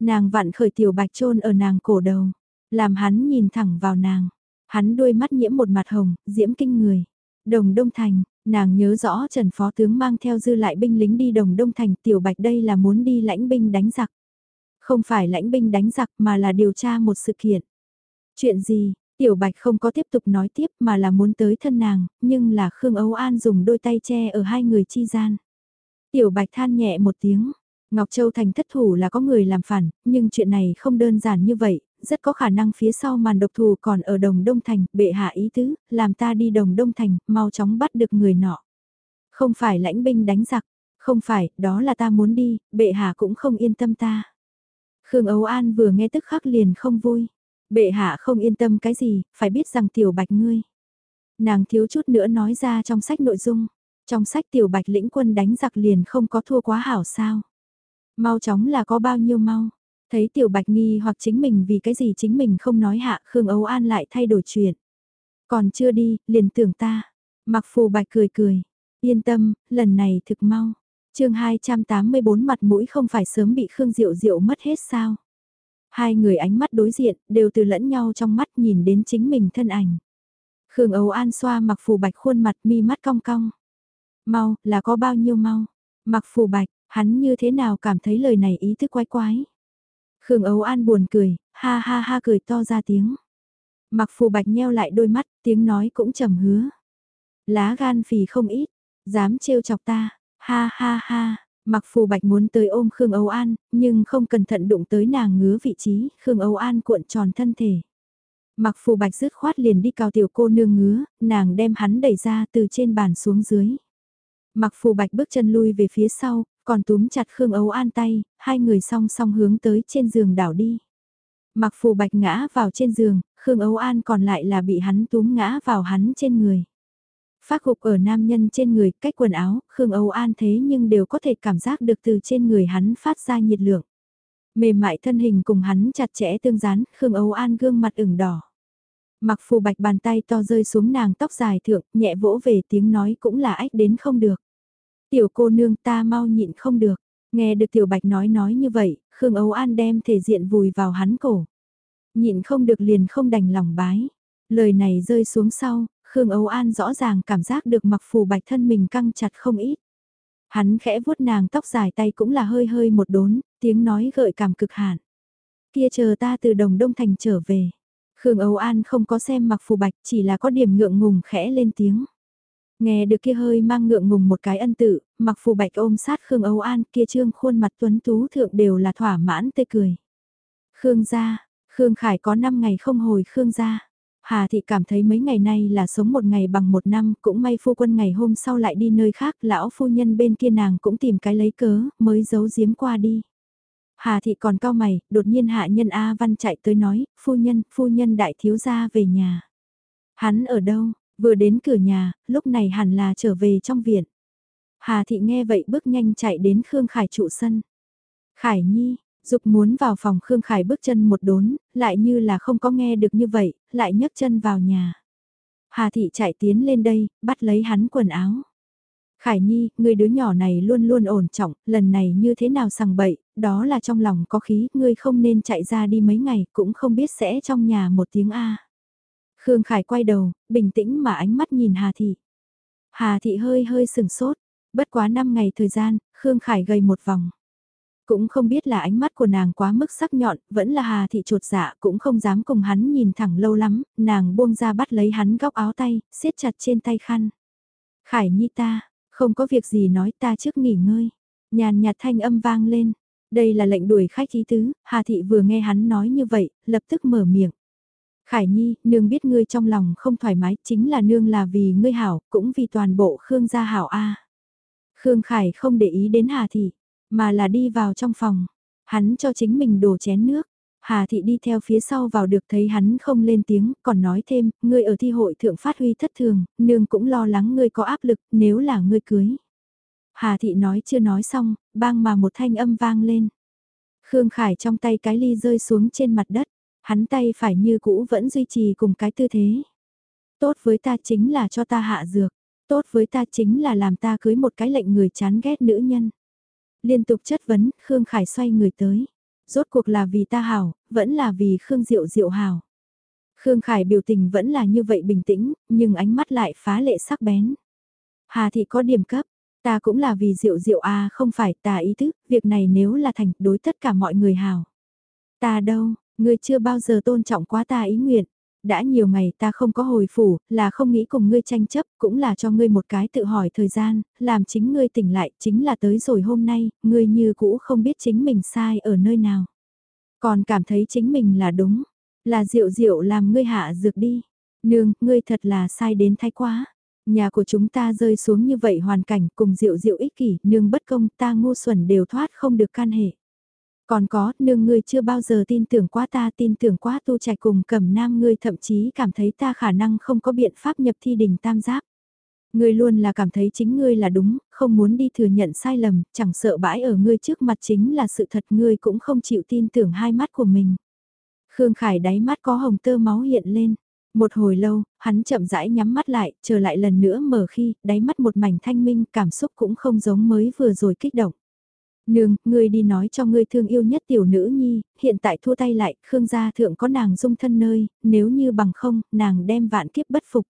Nàng vặn khởi tiểu bạch trôn ở nàng cổ đầu, làm hắn nhìn thẳng vào nàng. Hắn đôi mắt nhiễm một mặt hồng, diễm kinh người. Đồng Đông Thành, nàng nhớ rõ Trần Phó Tướng mang theo dư lại binh lính đi Đồng Đông Thành tiểu bạch đây là muốn đi lãnh binh đánh giặc. Không phải lãnh binh đánh giặc mà là điều tra một sự kiện. Chuyện gì, Tiểu Bạch không có tiếp tục nói tiếp mà là muốn tới thân nàng, nhưng là Khương Âu An dùng đôi tay che ở hai người chi gian. Tiểu Bạch than nhẹ một tiếng, Ngọc Châu Thành thất thủ là có người làm phản, nhưng chuyện này không đơn giản như vậy, rất có khả năng phía sau màn độc thù còn ở Đồng Đông Thành, bệ hạ ý tứ, làm ta đi Đồng Đông Thành, mau chóng bắt được người nọ. Không phải lãnh binh đánh giặc, không phải, đó là ta muốn đi, bệ hạ cũng không yên tâm ta. Khương ấu An vừa nghe tức khắc liền không vui. Bệ hạ không yên tâm cái gì, phải biết rằng tiểu bạch ngươi. Nàng thiếu chút nữa nói ra trong sách nội dung. Trong sách tiểu bạch lĩnh quân đánh giặc liền không có thua quá hảo sao. Mau chóng là có bao nhiêu mau. Thấy tiểu bạch nghi hoặc chính mình vì cái gì chính mình không nói hạ Khương Âu An lại thay đổi chuyện. Còn chưa đi, liền tưởng ta. Mặc phù bạch cười cười. Yên tâm, lần này thực mau. chương 284 mặt mũi không phải sớm bị Khương Diệu Diệu mất hết sao. Hai người ánh mắt đối diện, đều từ lẫn nhau trong mắt nhìn đến chính mình thân ảnh. Khương Âu An xoa mặc phù bạch khuôn mặt mi mắt cong cong. Mau, là có bao nhiêu mau? Mặc phù bạch, hắn như thế nào cảm thấy lời này ý thức quái quái? Khương ấu An buồn cười, ha ha ha cười to ra tiếng. Mặc phù bạch nheo lại đôi mắt, tiếng nói cũng trầm hứa. Lá gan phì không ít, dám trêu chọc ta, ha ha ha, Mặc phù bạch muốn tới ôm Khương Âu An, nhưng không cẩn thận đụng tới nàng ngứa vị trí, Khương Âu An cuộn tròn thân thể. Mặc phù bạch rứt khoát liền đi cao tiểu cô nương ngứa, nàng đem hắn đẩy ra từ trên bàn xuống dưới. Mặc phù bạch bước chân lui về phía sau, còn túm chặt Khương ấu An tay, hai người song song hướng tới trên giường đảo đi. Mặc phù bạch ngã vào trên giường, Khương ấu An còn lại là bị hắn túm ngã vào hắn trên người. Phát gục ở nam nhân trên người, cách quần áo, Khương ấu An thế nhưng đều có thể cảm giác được từ trên người hắn phát ra nhiệt lượng. Mềm mại thân hình cùng hắn chặt chẽ tương dán, Khương ấu An gương mặt ửng đỏ. Mặc phù bạch bàn tay to rơi xuống nàng tóc dài thượng, nhẹ vỗ về tiếng nói cũng là ách đến không được. Tiểu cô nương ta mau nhịn không được, nghe được tiểu bạch nói nói như vậy, Khương Âu An đem thể diện vùi vào hắn cổ. Nhịn không được liền không đành lòng bái. Lời này rơi xuống sau, Khương Âu An rõ ràng cảm giác được mặc phù bạch thân mình căng chặt không ít. Hắn khẽ vuốt nàng tóc dài tay cũng là hơi hơi một đốn, tiếng nói gợi cảm cực hạn. Kia chờ ta từ đồng đông thành trở về. Khương Âu An không có xem mặc phù bạch chỉ là có điểm ngượng ngùng khẽ lên tiếng. Nghe được kia hơi mang ngượng ngùng một cái ân tự, mặc phù bạch ôm sát Khương Âu An kia trương khuôn mặt tuấn tú thượng đều là thỏa mãn tươi cười. Khương gia, Khương Khải có 5 ngày không hồi Khương gia. Hà Thị cảm thấy mấy ngày nay là sống một ngày bằng một năm, cũng may phu quân ngày hôm sau lại đi nơi khác, lão phu nhân bên kia nàng cũng tìm cái lấy cớ, mới giấu giếm qua đi. Hà Thị còn cao mày, đột nhiên hạ nhân A Văn chạy tới nói, phu nhân, phu nhân đại thiếu gia về nhà. Hắn ở đâu, vừa đến cửa nhà, lúc này hẳn là trở về trong viện. Hà Thị nghe vậy bước nhanh chạy đến Khương Khải trụ sân. Khải Nhi, Dục muốn vào phòng Khương Khải bước chân một đốn, lại như là không có nghe được như vậy, lại nhấc chân vào nhà. Hà Thị chạy tiến lên đây, bắt lấy hắn quần áo. Khải Nhi, người đứa nhỏ này luôn luôn ổn trọng, lần này như thế nào sằng bậy, đó là trong lòng có khí, ngươi không nên chạy ra đi mấy ngày, cũng không biết sẽ trong nhà một tiếng A. Khương Khải quay đầu, bình tĩnh mà ánh mắt nhìn Hà Thị. Hà Thị hơi hơi sừng sốt, bất quá 5 ngày thời gian, Khương Khải gầy một vòng. Cũng không biết là ánh mắt của nàng quá mức sắc nhọn, vẫn là hà thị trột dạ cũng không dám cùng hắn nhìn thẳng lâu lắm, nàng buông ra bắt lấy hắn góc áo tay, siết chặt trên tay khăn. Khải nhi ta, không có việc gì nói ta trước nghỉ ngơi. Nhàn nhạt thanh âm vang lên. Đây là lệnh đuổi khách ý tứ, Hà Thị vừa nghe hắn nói như vậy, lập tức mở miệng. Khải Nhi, nương biết ngươi trong lòng không thoải mái, chính là nương là vì ngươi hảo, cũng vì toàn bộ Khương gia hảo A. Khương Khải không để ý đến Hà Thị, mà là đi vào trong phòng. Hắn cho chính mình đổ chén nước. Hà thị đi theo phía sau vào được thấy hắn không lên tiếng, còn nói thêm, ngươi ở thi hội thượng phát huy thất thường, nương cũng lo lắng ngươi có áp lực, nếu là ngươi cưới. Hà thị nói chưa nói xong, bang mà một thanh âm vang lên. Khương Khải trong tay cái ly rơi xuống trên mặt đất, hắn tay phải như cũ vẫn duy trì cùng cái tư thế. Tốt với ta chính là cho ta hạ dược, tốt với ta chính là làm ta cưới một cái lệnh người chán ghét nữ nhân. Liên tục chất vấn, Khương Khải xoay người tới. Rốt cuộc là vì ta hảo, vẫn là vì Khương Diệu Diệu hảo. Khương Khải biểu tình vẫn là như vậy bình tĩnh, nhưng ánh mắt lại phá lệ sắc bén. Hà thị có điểm cấp, ta cũng là vì Diệu Diệu à không phải ta ý thức, việc này nếu là thành đối tất cả mọi người hảo. Ta đâu, ngươi chưa bao giờ tôn trọng quá ta ý nguyện đã nhiều ngày ta không có hồi phủ, là không nghĩ cùng ngươi tranh chấp, cũng là cho ngươi một cái tự hỏi thời gian, làm chính ngươi tỉnh lại, chính là tới rồi hôm nay, ngươi như cũ không biết chính mình sai ở nơi nào. Còn cảm thấy chính mình là đúng, là diệu diệu làm ngươi hạ dược đi. Nương, ngươi thật là sai đến thái quá. Nhà của chúng ta rơi xuống như vậy hoàn cảnh cùng diệu diệu ích kỷ, nương bất công ta ngu xuẩn đều thoát không được can hệ. Còn có, nương ngươi chưa bao giờ tin tưởng quá ta tin tưởng quá tu trạch cùng cầm nam ngươi thậm chí cảm thấy ta khả năng không có biện pháp nhập thi đình tam giáp. Ngươi luôn là cảm thấy chính ngươi là đúng, không muốn đi thừa nhận sai lầm, chẳng sợ bãi ở ngươi trước mặt chính là sự thật ngươi cũng không chịu tin tưởng hai mắt của mình. Khương Khải đáy mắt có hồng tơ máu hiện lên. Một hồi lâu, hắn chậm rãi nhắm mắt lại, trở lại lần nữa mở khi, đáy mắt một mảnh thanh minh, cảm xúc cũng không giống mới vừa rồi kích động. Nương, ngươi đi nói cho ngươi thương yêu nhất tiểu nữ nhi, hiện tại thua tay lại, Khương gia thượng có nàng dung thân nơi, nếu như bằng không, nàng đem vạn kiếp bất phục.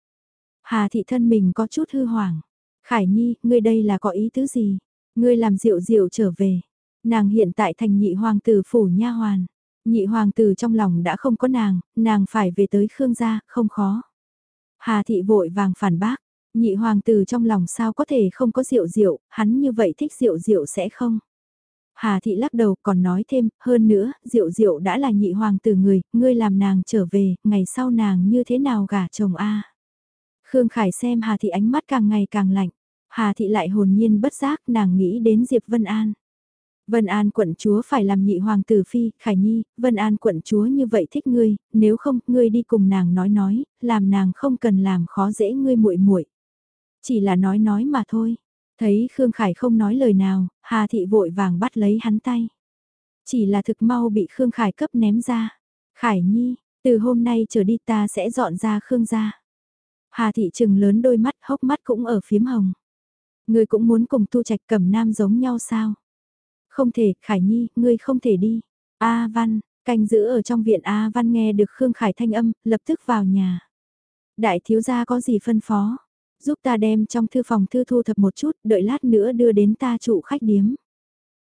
Hà thị thân mình có chút hư hoảng. Khải Nhi, ngươi đây là có ý tứ gì? Ngươi làm rượu rượu trở về. Nàng hiện tại thành nhị hoàng tử phủ nha hoàn. Nhị hoàng tử trong lòng đã không có nàng, nàng phải về tới Khương gia, không khó. Hà thị vội vàng phản bác. Nhị hoàng tử trong lòng sao có thể không có rượu rượu, hắn như vậy thích rượu rượu sẽ không? Hà thị lắc đầu còn nói thêm, hơn nữa, diệu diệu đã là nhị hoàng tử người, ngươi làm nàng trở về, ngày sau nàng như thế nào gả chồng a Khương Khải xem Hà thị ánh mắt càng ngày càng lạnh, Hà thị lại hồn nhiên bất giác nàng nghĩ đến Diệp Vân An. Vân An quận chúa phải làm nhị hoàng tử phi, Khải Nhi, Vân An quận chúa như vậy thích ngươi, nếu không, ngươi đi cùng nàng nói nói, làm nàng không cần làm khó dễ ngươi muội muội. Chỉ là nói nói mà thôi. Thấy Khương Khải không nói lời nào, Hà Thị vội vàng bắt lấy hắn tay. Chỉ là thực mau bị Khương Khải cấp ném ra. Khải Nhi, từ hôm nay trở đi ta sẽ dọn ra Khương gia. Hà Thị trừng lớn đôi mắt hốc mắt cũng ở phím hồng. Ngươi cũng muốn cùng tu trạch cẩm nam giống nhau sao? Không thể, Khải Nhi, ngươi không thể đi. A Văn, canh giữ ở trong viện A Văn nghe được Khương Khải thanh âm, lập tức vào nhà. Đại thiếu gia có gì phân phó? Giúp ta đem trong thư phòng thư thu thập một chút, đợi lát nữa đưa đến ta trụ khách điếm.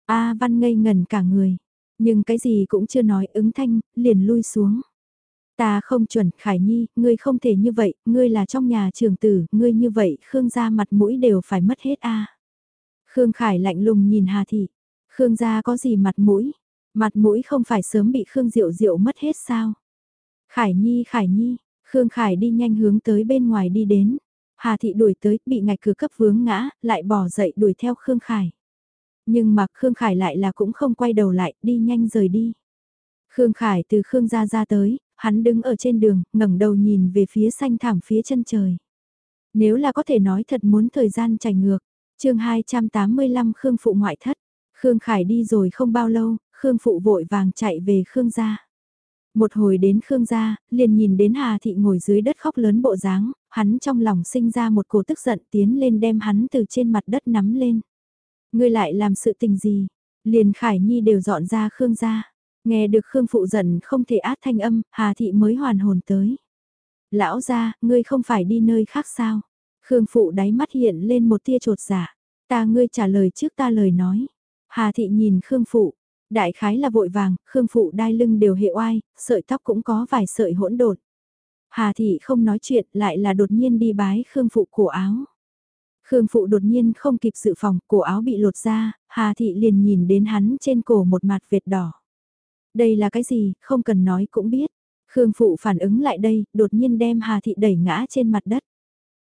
A Văn ngây ngẩn cả người, nhưng cái gì cũng chưa nói ứng thanh, liền lui xuống. Ta không chuẩn, Khải Nhi, ngươi không thể như vậy, ngươi là trong nhà trường tử, ngươi như vậy, Khương gia mặt mũi đều phải mất hết a. Khương Khải lạnh lùng nhìn Hà Thị, Khương gia có gì mặt mũi, mặt mũi không phải sớm bị Khương Diệu Diệu mất hết sao? Khải Nhi, Khải Nhi, Khương Khải đi nhanh hướng tới bên ngoài đi đến, Hà Thị đuổi tới, bị ngạch cửa cấp vướng ngã, lại bỏ dậy đuổi theo Khương Khải. Nhưng mà Khương Khải lại là cũng không quay đầu lại, đi nhanh rời đi. Khương Khải từ Khương gia ra tới, hắn đứng ở trên đường, ngẩng đầu nhìn về phía xanh thảm phía chân trời. Nếu là có thể nói thật muốn thời gian chảy ngược, chương 285 Khương Phụ ngoại thất, Khương Khải đi rồi không bao lâu, Khương Phụ vội vàng chạy về Khương gia. Một hồi đến Khương gia, liền nhìn đến Hà Thị ngồi dưới đất khóc lớn bộ dáng, hắn trong lòng sinh ra một cổ tức giận tiến lên đem hắn từ trên mặt đất nắm lên. Ngươi lại làm sự tình gì? Liền Khải Nhi đều dọn ra Khương gia. Nghe được Khương phụ giận không thể át thanh âm, Hà Thị mới hoàn hồn tới. Lão gia, ngươi không phải đi nơi khác sao? Khương phụ đáy mắt hiện lên một tia trột giả. Dạ. Ta ngươi trả lời trước ta lời nói. Hà Thị nhìn Khương phụ, Đại khái là vội vàng, Khương Phụ đai lưng đều hệ oai, sợi tóc cũng có vài sợi hỗn độn. Hà Thị không nói chuyện lại là đột nhiên đi bái Khương Phụ cổ áo. Khương Phụ đột nhiên không kịp dự phòng, cổ áo bị lột ra, Hà Thị liền nhìn đến hắn trên cổ một mặt vệt đỏ. Đây là cái gì, không cần nói cũng biết. Khương Phụ phản ứng lại đây, đột nhiên đem Hà Thị đẩy ngã trên mặt đất.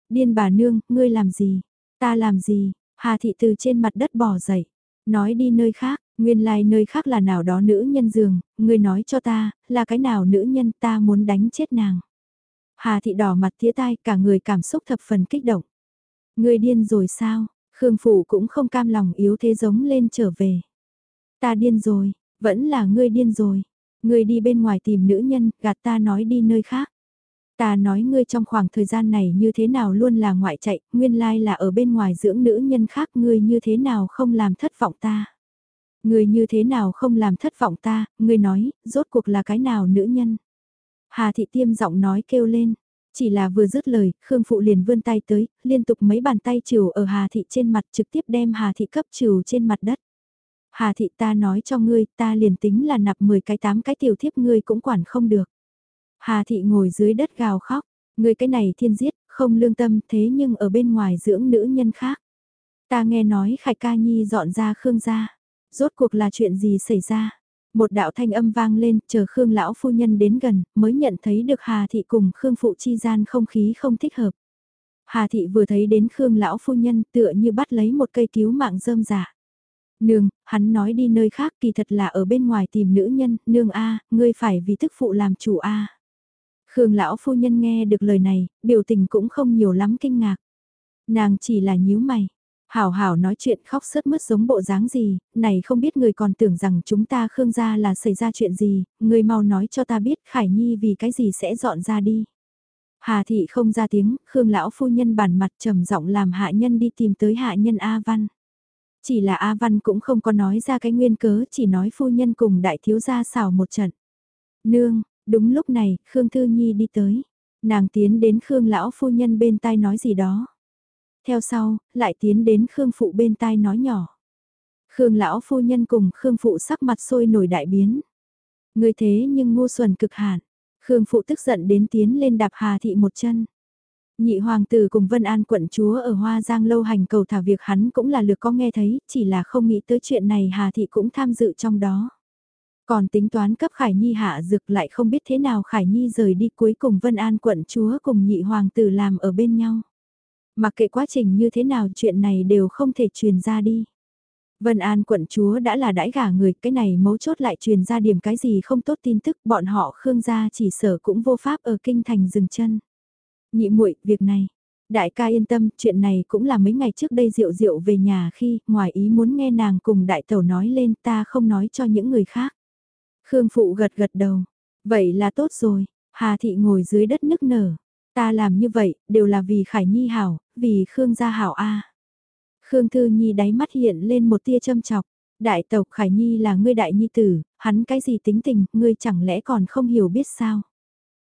Điên bà nương, ngươi làm gì? Ta làm gì? Hà Thị từ trên mặt đất bò dậy. Nói đi nơi khác, Nguyên lai like nơi khác là nào đó nữ nhân giường, người nói cho ta, là cái nào nữ nhân ta muốn đánh chết nàng. Hà thị đỏ mặt tía tai cả người cảm xúc thập phần kích động. Người điên rồi sao, Khương Phụ cũng không cam lòng yếu thế giống lên trở về. Ta điên rồi, vẫn là ngươi điên rồi. Ngươi đi bên ngoài tìm nữ nhân, gạt ta nói đi nơi khác. Ta nói ngươi trong khoảng thời gian này như thế nào luôn là ngoại chạy, nguyên lai là ở bên ngoài dưỡng nữ nhân khác ngươi như thế nào không làm thất vọng ta người như thế nào không làm thất vọng ta, người nói, rốt cuộc là cái nào nữ nhân. Hà thị tiêm giọng nói kêu lên, chỉ là vừa dứt lời, Khương Phụ liền vươn tay tới, liên tục mấy bàn tay trừ ở Hà thị trên mặt trực tiếp đem Hà thị cấp trừ trên mặt đất. Hà thị ta nói cho ngươi, ta liền tính là nạp 10 cái 8 cái tiểu thiếp ngươi cũng quản không được. Hà thị ngồi dưới đất gào khóc, ngươi cái này thiên giết, không lương tâm thế nhưng ở bên ngoài dưỡng nữ nhân khác. Ta nghe nói Khải Ca Nhi dọn ra Khương gia. Rốt cuộc là chuyện gì xảy ra? Một đạo thanh âm vang lên, chờ Khương lão phu nhân đến gần, mới nhận thấy được Hà thị cùng Khương phụ chi gian không khí không thích hợp. Hà thị vừa thấy đến Khương lão phu nhân tựa như bắt lấy một cây cứu mạng rơm giả. Nương, hắn nói đi nơi khác kỳ thật là ở bên ngoài tìm nữ nhân, nương A, ngươi phải vì thức phụ làm chủ A. Khương lão phu nhân nghe được lời này, biểu tình cũng không nhiều lắm kinh ngạc. Nàng chỉ là nhíu mày. Hảo hảo nói chuyện khóc sớt mướt giống bộ dáng gì, này không biết người còn tưởng rằng chúng ta Khương gia là xảy ra chuyện gì, người mau nói cho ta biết Khải Nhi vì cái gì sẽ dọn ra đi. Hà thị không ra tiếng, Khương lão phu nhân bản mặt trầm giọng làm hạ nhân đi tìm tới hạ nhân A Văn. Chỉ là A Văn cũng không có nói ra cái nguyên cớ, chỉ nói phu nhân cùng đại thiếu gia xào một trận. Nương, đúng lúc này, Khương Thư Nhi đi tới. Nàng tiến đến Khương lão phu nhân bên tai nói gì đó. Theo sau, lại tiến đến Khương phụ bên tai nói nhỏ. Khương lão phu nhân cùng Khương phụ sắc mặt sôi nổi đại biến. Người thế nhưng ngu xuẩn cực hạn. Khương phụ tức giận đến tiến lên đạp Hà thị một chân. Nhị hoàng tử cùng Vân An quận chúa ở Hoa Giang lâu hành cầu thả việc hắn cũng là lược có nghe thấy, chỉ là không nghĩ tới chuyện này Hà Thị cũng tham dự trong đó. Còn tính toán cấp Khải Nhi hạ dược lại không biết thế nào Khải Nhi rời đi cuối cùng Vân An quận chúa cùng nhị hoàng tử làm ở bên nhau. Mặc kệ quá trình như thế nào chuyện này đều không thể truyền ra đi. Vân An quận chúa đã là đãi gả người, cái này mấu chốt lại truyền ra điểm cái gì không tốt tin tức, bọn họ Khương gia chỉ sở cũng vô pháp ở kinh thành dừng chân. Nhị muội, việc này. Đại ca yên tâm, chuyện này cũng là mấy ngày trước đây Diệu Diệu về nhà khi, ngoài ý muốn nghe nàng cùng đại tẩu nói lên ta không nói cho những người khác. Khương Phụ gật gật đầu. Vậy là tốt rồi, Hà Thị ngồi dưới đất nức nở. Ta làm như vậy, đều là vì Khải Nhi hảo, vì Khương gia hảo A. Khương Thư Nhi đáy mắt hiện lên một tia châm chọc. Đại tộc Khải Nhi là ngươi đại nhi tử, hắn cái gì tính tình, ngươi chẳng lẽ còn không hiểu biết sao?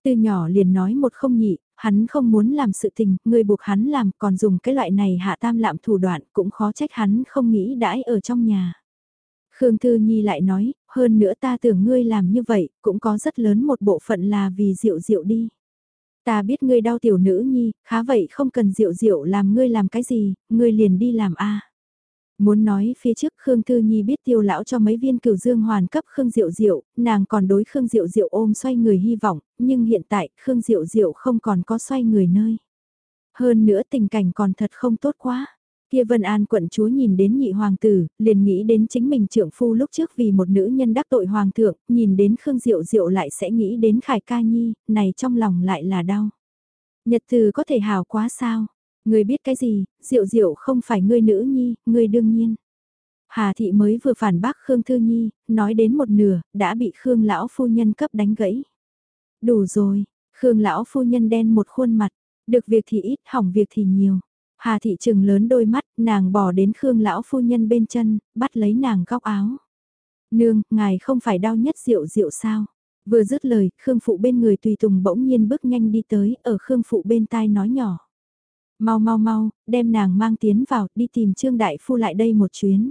Từ nhỏ liền nói một không nhị, hắn không muốn làm sự tình, ngươi buộc hắn làm, còn dùng cái loại này hạ tam lạm thủ đoạn, cũng khó trách hắn không nghĩ đãi ở trong nhà. Khương Thư Nhi lại nói, hơn nữa ta tưởng ngươi làm như vậy, cũng có rất lớn một bộ phận là vì rượu rượu đi. Ta biết ngươi đau tiểu nữ nhi, khá vậy không cần rượu rượu làm ngươi làm cái gì, ngươi liền đi làm a. Muốn nói phía trước Khương Thư Nhi biết tiêu lão cho mấy viên cửu dương hoàn cấp Khương Diệu Diệu, nàng còn đối Khương Diệu Diệu ôm xoay người hy vọng, nhưng hiện tại Khương Diệu Diệu không còn có xoay người nơi. Hơn nữa tình cảnh còn thật không tốt quá. Kia Vân An quận chúa nhìn đến nhị hoàng tử, liền nghĩ đến chính mình trưởng phu lúc trước vì một nữ nhân đắc tội hoàng thượng, nhìn đến Khương Diệu Diệu lại sẽ nghĩ đến Khải Ca Nhi, này trong lòng lại là đau. Nhật từ có thể hào quá sao? người biết cái gì, Diệu Diệu không phải ngươi nữ nhi, ngươi đương nhiên. Hà thị mới vừa phản bác Khương Thư Nhi, nói đến một nửa, đã bị Khương lão phu nhân cấp đánh gãy. Đủ rồi, Khương lão phu nhân đen một khuôn mặt, được việc thì ít, hỏng việc thì nhiều. Hà thị trừng lớn đôi mắt, nàng bỏ đến Khương lão phu nhân bên chân, bắt lấy nàng góc áo. Nương, ngài không phải đau nhất rượu rượu sao? Vừa dứt lời, Khương phụ bên người tùy tùng bỗng nhiên bước nhanh đi tới, ở Khương phụ bên tai nói nhỏ. Mau mau mau, đem nàng mang tiến vào, đi tìm Trương Đại Phu lại đây một chuyến.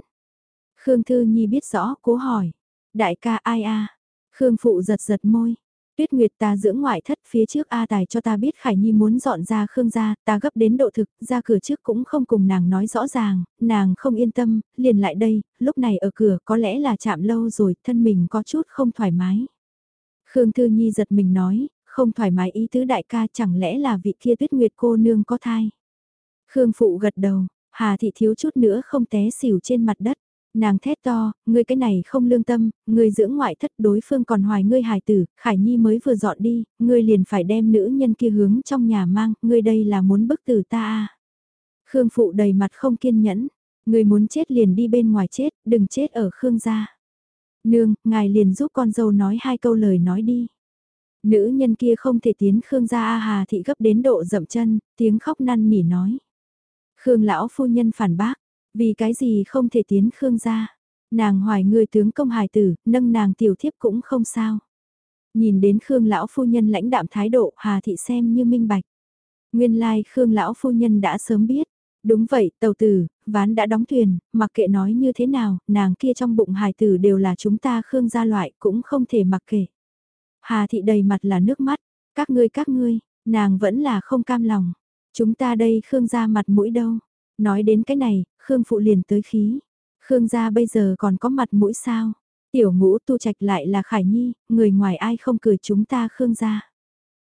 Khương Thư Nhi biết rõ, cố hỏi. Đại ca ai a Khương Phụ giật giật môi. Tuyết Nguyệt ta dưỡng ngoại thất phía trước A Tài cho ta biết Khải Nhi muốn dọn ra Khương gia, ta gấp đến độ thực, ra cửa trước cũng không cùng nàng nói rõ ràng, nàng không yên tâm, liền lại đây, lúc này ở cửa có lẽ là chạm lâu rồi, thân mình có chút không thoải mái. Khương Thư Nhi giật mình nói, không thoải mái ý tứ đại ca chẳng lẽ là vị kia Tuyết Nguyệt cô nương có thai. Khương Phụ gật đầu, Hà Thị thiếu chút nữa không té xỉu trên mặt đất. Nàng thét to, ngươi cái này không lương tâm, ngươi dưỡng ngoại thất đối phương còn hoài ngươi hài tử, Khải Nhi mới vừa dọn đi, ngươi liền phải đem nữ nhân kia hướng trong nhà mang, ngươi đây là muốn bức tử ta à. Khương Phụ đầy mặt không kiên nhẫn, ngươi muốn chết liền đi bên ngoài chết, đừng chết ở Khương gia. Nương, ngài liền giúp con dâu nói hai câu lời nói đi. Nữ nhân kia không thể tiến Khương gia A Hà thị gấp đến độ dậm chân, tiếng khóc năn nỉ nói. Khương lão phu nhân phản bác, vì cái gì không thể tiến Khương gia. Nàng hoài người tướng công hài tử, nâng nàng tiểu thiếp cũng không sao. Nhìn đến Khương lão phu nhân lãnh đạm thái độ, Hà thị xem như minh bạch. Nguyên lai like, Khương lão phu nhân đã sớm biết. Đúng vậy, tàu tử, ván đã đóng thuyền, mặc kệ nói như thế nào, nàng kia trong bụng hài tử đều là chúng ta Khương gia loại, cũng không thể mặc kệ. Hà thị đầy mặt là nước mắt, các ngươi các ngươi, nàng vẫn là không cam lòng. Chúng ta đây Khương gia mặt mũi đâu. Nói đến cái này, Khương phụ liền tới khí. Khương gia bây giờ còn có mặt mũi sao? Tiểu ngũ tu trạch lại là Khải Nhi, người ngoài ai không cười chúng ta Khương gia.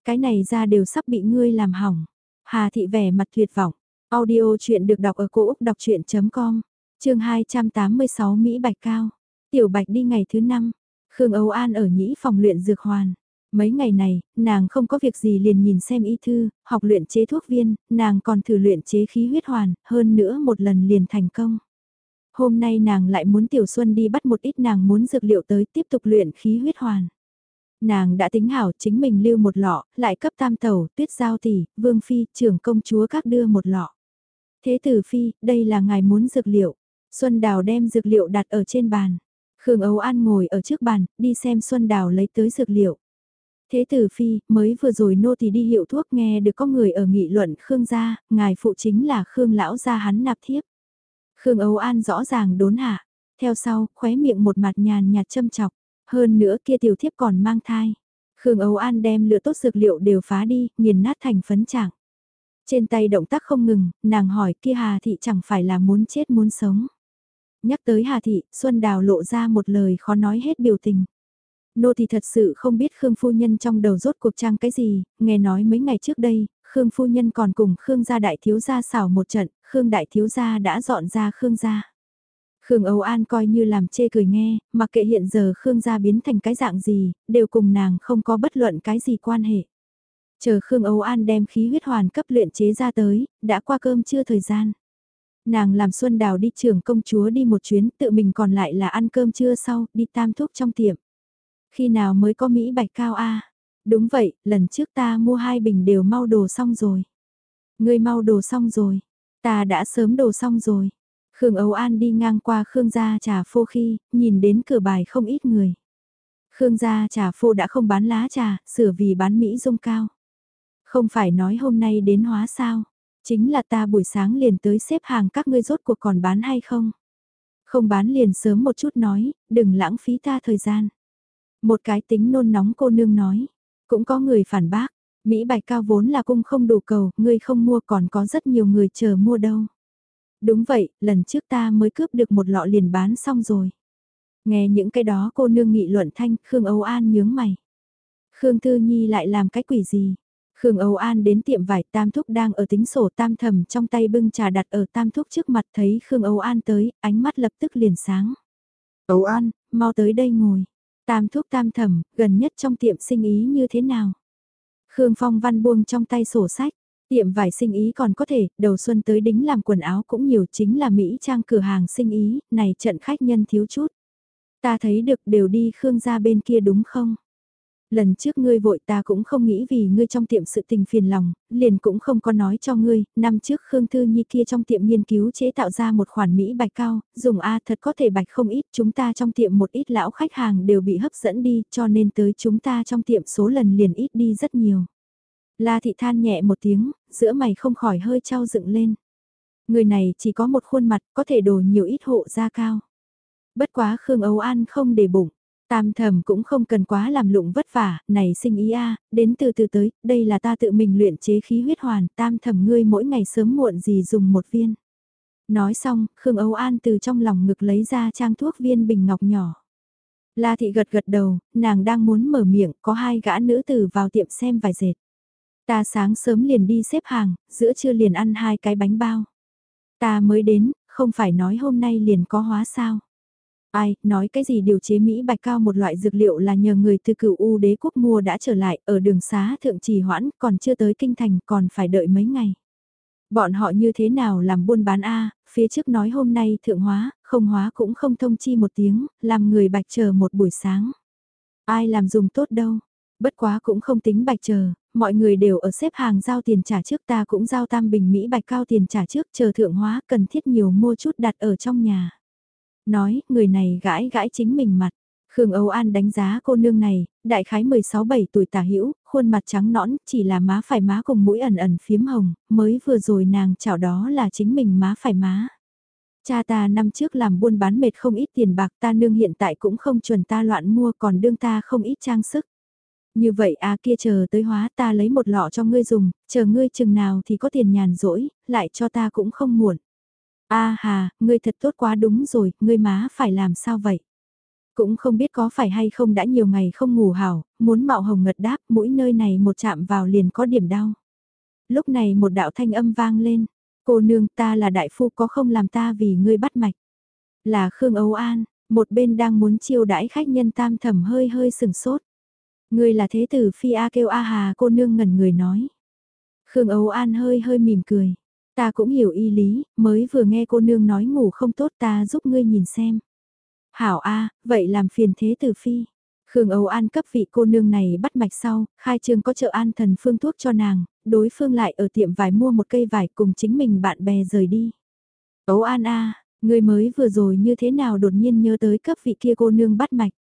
Cái này ra đều sắp bị ngươi làm hỏng. Hà thị vẻ mặt tuyệt vọng. Audio chuyện được đọc ở cổ Úc đọc chuyện.com, chương 286 Mỹ Bạch Cao. Tiểu Bạch đi ngày thứ 5, Khương Âu An ở nhĩ phòng luyện dược hoàn. Mấy ngày này, nàng không có việc gì liền nhìn xem y thư, học luyện chế thuốc viên, nàng còn thử luyện chế khí huyết hoàn, hơn nữa một lần liền thành công. Hôm nay nàng lại muốn Tiểu Xuân đi bắt một ít nàng muốn dược liệu tới tiếp tục luyện khí huyết hoàn. Nàng đã tính hảo chính mình lưu một lọ, lại cấp tam tàu, tuyết giao tỷ, vương phi, trưởng công chúa các đưa một lọ. Thế tử phi, đây là ngài muốn dược liệu. Xuân Đào đem dược liệu đặt ở trên bàn. Khương Ấu An ngồi ở trước bàn, đi xem Xuân Đào lấy tới dược liệu. Thế tử phi, mới vừa rồi nô thì đi hiệu thuốc nghe được có người ở nghị luận Khương gia, ngài phụ chính là Khương lão gia hắn nạp thiếp. Khương âu An rõ ràng đốn hạ, theo sau, khóe miệng một mặt nhàn nhạt châm chọc, hơn nữa kia tiểu thiếp còn mang thai. Khương âu An đem lửa tốt dược liệu đều phá đi, nghiền nát thành phấn trạng. Trên tay động tác không ngừng, nàng hỏi kia Hà Thị chẳng phải là muốn chết muốn sống. Nhắc tới Hà Thị, Xuân Đào lộ ra một lời khó nói hết biểu tình. Nô thì thật sự không biết Khương Phu Nhân trong đầu rốt cuộc trang cái gì, nghe nói mấy ngày trước đây, Khương Phu Nhân còn cùng Khương gia đại thiếu gia xảo một trận, Khương đại thiếu gia đã dọn ra Khương gia. Khương Âu An coi như làm chê cười nghe, mặc kệ hiện giờ Khương gia biến thành cái dạng gì, đều cùng nàng không có bất luận cái gì quan hệ. Chờ Khương Âu An đem khí huyết hoàn cấp luyện chế ra tới, đã qua cơm chưa thời gian. Nàng làm Xuân Đào đi trường công chúa đi một chuyến, tự mình còn lại là ăn cơm trưa sau, đi tam thuốc trong tiệm. Khi nào mới có Mỹ bạch cao A? Đúng vậy, lần trước ta mua hai bình đều mau đồ xong rồi. Ngươi mau đồ xong rồi. Ta đã sớm đồ xong rồi. Khương Âu An đi ngang qua Khương gia trà phô khi, nhìn đến cửa bài không ít người. Khương gia trà phô đã không bán lá trà, sửa vì bán Mỹ dung cao. Không phải nói hôm nay đến hóa sao, chính là ta buổi sáng liền tới xếp hàng các ngươi rốt cuộc còn bán hay không. Không bán liền sớm một chút nói, đừng lãng phí ta thời gian. Một cái tính nôn nóng cô nương nói, cũng có người phản bác, Mỹ bạch cao vốn là cung không đủ cầu, ngươi không mua còn có rất nhiều người chờ mua đâu. Đúng vậy, lần trước ta mới cướp được một lọ liền bán xong rồi. Nghe những cái đó cô nương nghị luận thanh, Khương Âu An nhướng mày. Khương Thư Nhi lại làm cái quỷ gì? Khương Âu An đến tiệm vải tam thúc đang ở tính sổ tam thầm trong tay bưng trà đặt ở tam thúc trước mặt thấy Khương Âu An tới, ánh mắt lập tức liền sáng. Âu An, mau tới đây ngồi. Tam thúc tam thầm, gần nhất trong tiệm sinh ý như thế nào? Khương Phong văn buông trong tay sổ sách. Tiệm vải sinh ý còn có thể, đầu xuân tới đính làm quần áo cũng nhiều chính là Mỹ trang cửa hàng sinh ý, này trận khách nhân thiếu chút. Ta thấy được đều đi Khương ra bên kia đúng không? Lần trước ngươi vội ta cũng không nghĩ vì ngươi trong tiệm sự tình phiền lòng, liền cũng không có nói cho ngươi, năm trước Khương Thư Nhi kia trong tiệm nghiên cứu chế tạo ra một khoản Mỹ bạch cao, dùng A thật có thể bạch không ít, chúng ta trong tiệm một ít lão khách hàng đều bị hấp dẫn đi, cho nên tới chúng ta trong tiệm số lần liền ít đi rất nhiều. La thị than nhẹ một tiếng, giữa mày không khỏi hơi trao dựng lên. Người này chỉ có một khuôn mặt, có thể đổ nhiều ít hộ ra cao. Bất quá Khương Âu An không để bụng. Tam thầm cũng không cần quá làm lụng vất vả, này sinh ý a, đến từ từ tới, đây là ta tự mình luyện chế khí huyết hoàn, tam thầm ngươi mỗi ngày sớm muộn gì dùng một viên. Nói xong, Khương Âu An từ trong lòng ngực lấy ra trang thuốc viên bình ngọc nhỏ. La thị gật gật đầu, nàng đang muốn mở miệng, có hai gã nữ tử vào tiệm xem vài dệt. Ta sáng sớm liền đi xếp hàng, giữa trưa liền ăn hai cái bánh bao. Ta mới đến, không phải nói hôm nay liền có hóa sao. Ai, nói cái gì điều chế Mỹ bạch cao một loại dược liệu là nhờ người từ cựu U đế quốc mua đã trở lại ở đường xá thượng trì hoãn còn chưa tới kinh thành còn phải đợi mấy ngày. Bọn họ như thế nào làm buôn bán A, phía trước nói hôm nay thượng hóa, không hóa cũng không thông chi một tiếng, làm người bạch chờ một buổi sáng. Ai làm dùng tốt đâu, bất quá cũng không tính bạch chờ, mọi người đều ở xếp hàng giao tiền trả trước ta cũng giao tam bình Mỹ bạch cao tiền trả trước chờ thượng hóa cần thiết nhiều mua chút đặt ở trong nhà. Nói, người này gãi gãi chính mình mặt. Khương Âu An đánh giá cô nương này, đại khái 16-17 tuổi tả hữu khuôn mặt trắng nõn, chỉ là má phải má cùng mũi ẩn ẩn phiếm hồng, mới vừa rồi nàng chảo đó là chính mình má phải má. Cha ta năm trước làm buôn bán mệt không ít tiền bạc ta nương hiện tại cũng không chuẩn ta loạn mua còn đương ta không ít trang sức. Như vậy à kia chờ tới hóa ta lấy một lọ cho ngươi dùng, chờ ngươi chừng nào thì có tiền nhàn rỗi, lại cho ta cũng không muộn. A hà, ngươi thật tốt quá đúng rồi, ngươi má phải làm sao vậy? Cũng không biết có phải hay không đã nhiều ngày không ngủ hảo, muốn mạo hồng ngật đáp, mũi nơi này một chạm vào liền có điểm đau. Lúc này một đạo thanh âm vang lên, cô nương ta là đại phu có không làm ta vì ngươi bắt mạch. Là Khương Âu An, một bên đang muốn chiêu đãi khách nhân tam thầm hơi hơi sừng sốt. Ngươi là thế tử phi A kêu A hà cô nương ngẩn người nói. Khương Âu An hơi hơi mỉm cười. Ta cũng hiểu y lý, mới vừa nghe cô nương nói ngủ không tốt ta giúp ngươi nhìn xem. Hảo A, vậy làm phiền thế tử phi. Khương Âu An cấp vị cô nương này bắt mạch sau, khai trương có chợ an thần phương thuốc cho nàng, đối phương lại ở tiệm vải mua một cây vải cùng chính mình bạn bè rời đi. Âu An A, người mới vừa rồi như thế nào đột nhiên nhớ tới cấp vị kia cô nương bắt mạch.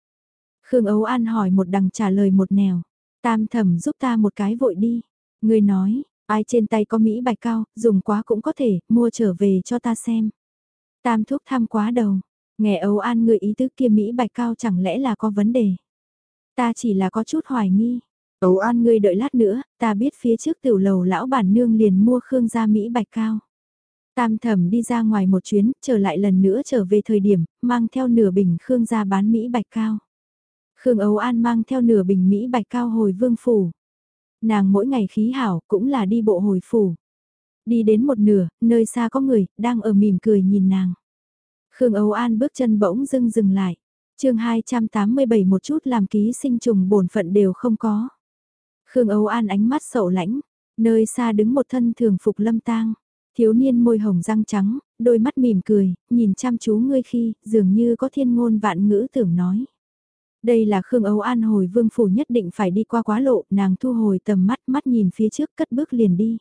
Khương Âu An hỏi một đằng trả lời một nẻo. Tam thẩm giúp ta một cái vội đi. Người nói, ai trên tay có Mỹ bạch cao, dùng quá cũng có thể, mua trở về cho ta xem. Tam thuốc tham quá đầu. Nghe Âu An người ý tứ kia Mỹ bạch cao chẳng lẽ là có vấn đề. Ta chỉ là có chút hoài nghi. Âu An ngươi đợi lát nữa, ta biết phía trước tiểu lầu lão bản nương liền mua Khương gia Mỹ bạch cao. Tam thẩm đi ra ngoài một chuyến, trở lại lần nữa trở về thời điểm, mang theo nửa bình Khương gia bán Mỹ bạch cao. Khương Âu An mang theo nửa bình Mỹ bạch cao hồi vương phủ. Nàng mỗi ngày khí hảo cũng là đi bộ hồi phủ. Đi đến một nửa, nơi xa có người, đang ở mỉm cười nhìn nàng. Khương Âu An bước chân bỗng dưng dừng lại. chương 287 một chút làm ký sinh trùng bổn phận đều không có. Khương Âu An ánh mắt sậu lãnh, nơi xa đứng một thân thường phục lâm tang. Thiếu niên môi hồng răng trắng, đôi mắt mỉm cười, nhìn chăm chú ngươi khi, dường như có thiên ngôn vạn ngữ tưởng nói. Đây là Khương Âu An hồi vương phủ nhất định phải đi qua quá lộ, nàng thu hồi tầm mắt mắt nhìn phía trước cất bước liền đi.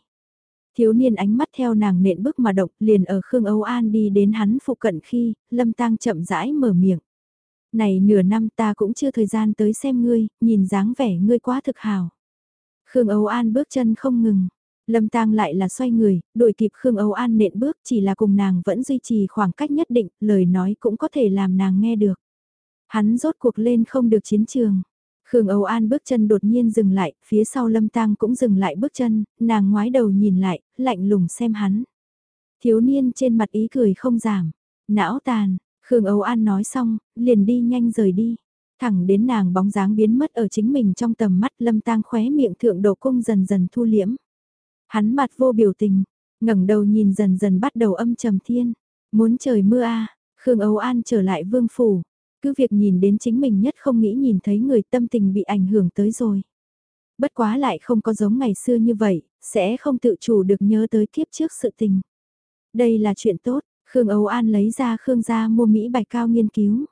Thiếu niên ánh mắt theo nàng nện bước mà động liền ở Khương Âu An đi đến hắn phụ cận khi, lâm tang chậm rãi mở miệng. Này nửa năm ta cũng chưa thời gian tới xem ngươi, nhìn dáng vẻ ngươi quá thực hào. Khương Âu An bước chân không ngừng. Lâm Tang lại là xoay người, đuổi kịp Khương Âu An nện bước chỉ là cùng nàng vẫn duy trì khoảng cách nhất định, lời nói cũng có thể làm nàng nghe được. Hắn rốt cuộc lên không được chiến trường. Khương Âu An bước chân đột nhiên dừng lại, phía sau Lâm Tang cũng dừng lại bước chân, nàng ngoái đầu nhìn lại, lạnh lùng xem hắn. Thiếu niên trên mặt ý cười không giảm, não tàn, Khương Âu An nói xong, liền đi nhanh rời đi. Thẳng đến nàng bóng dáng biến mất ở chính mình trong tầm mắt Lâm Tang khóe miệng thượng độ cung dần dần thu liễm. Hắn mặt vô biểu tình, ngẩng đầu nhìn dần dần bắt đầu âm trầm thiên. Muốn trời mưa a à, Khương Âu An trở lại vương phủ, cứ việc nhìn đến chính mình nhất không nghĩ nhìn thấy người tâm tình bị ảnh hưởng tới rồi. Bất quá lại không có giống ngày xưa như vậy, sẽ không tự chủ được nhớ tới kiếp trước sự tình. Đây là chuyện tốt, Khương Âu An lấy ra Khương gia mua Mỹ bạch cao nghiên cứu.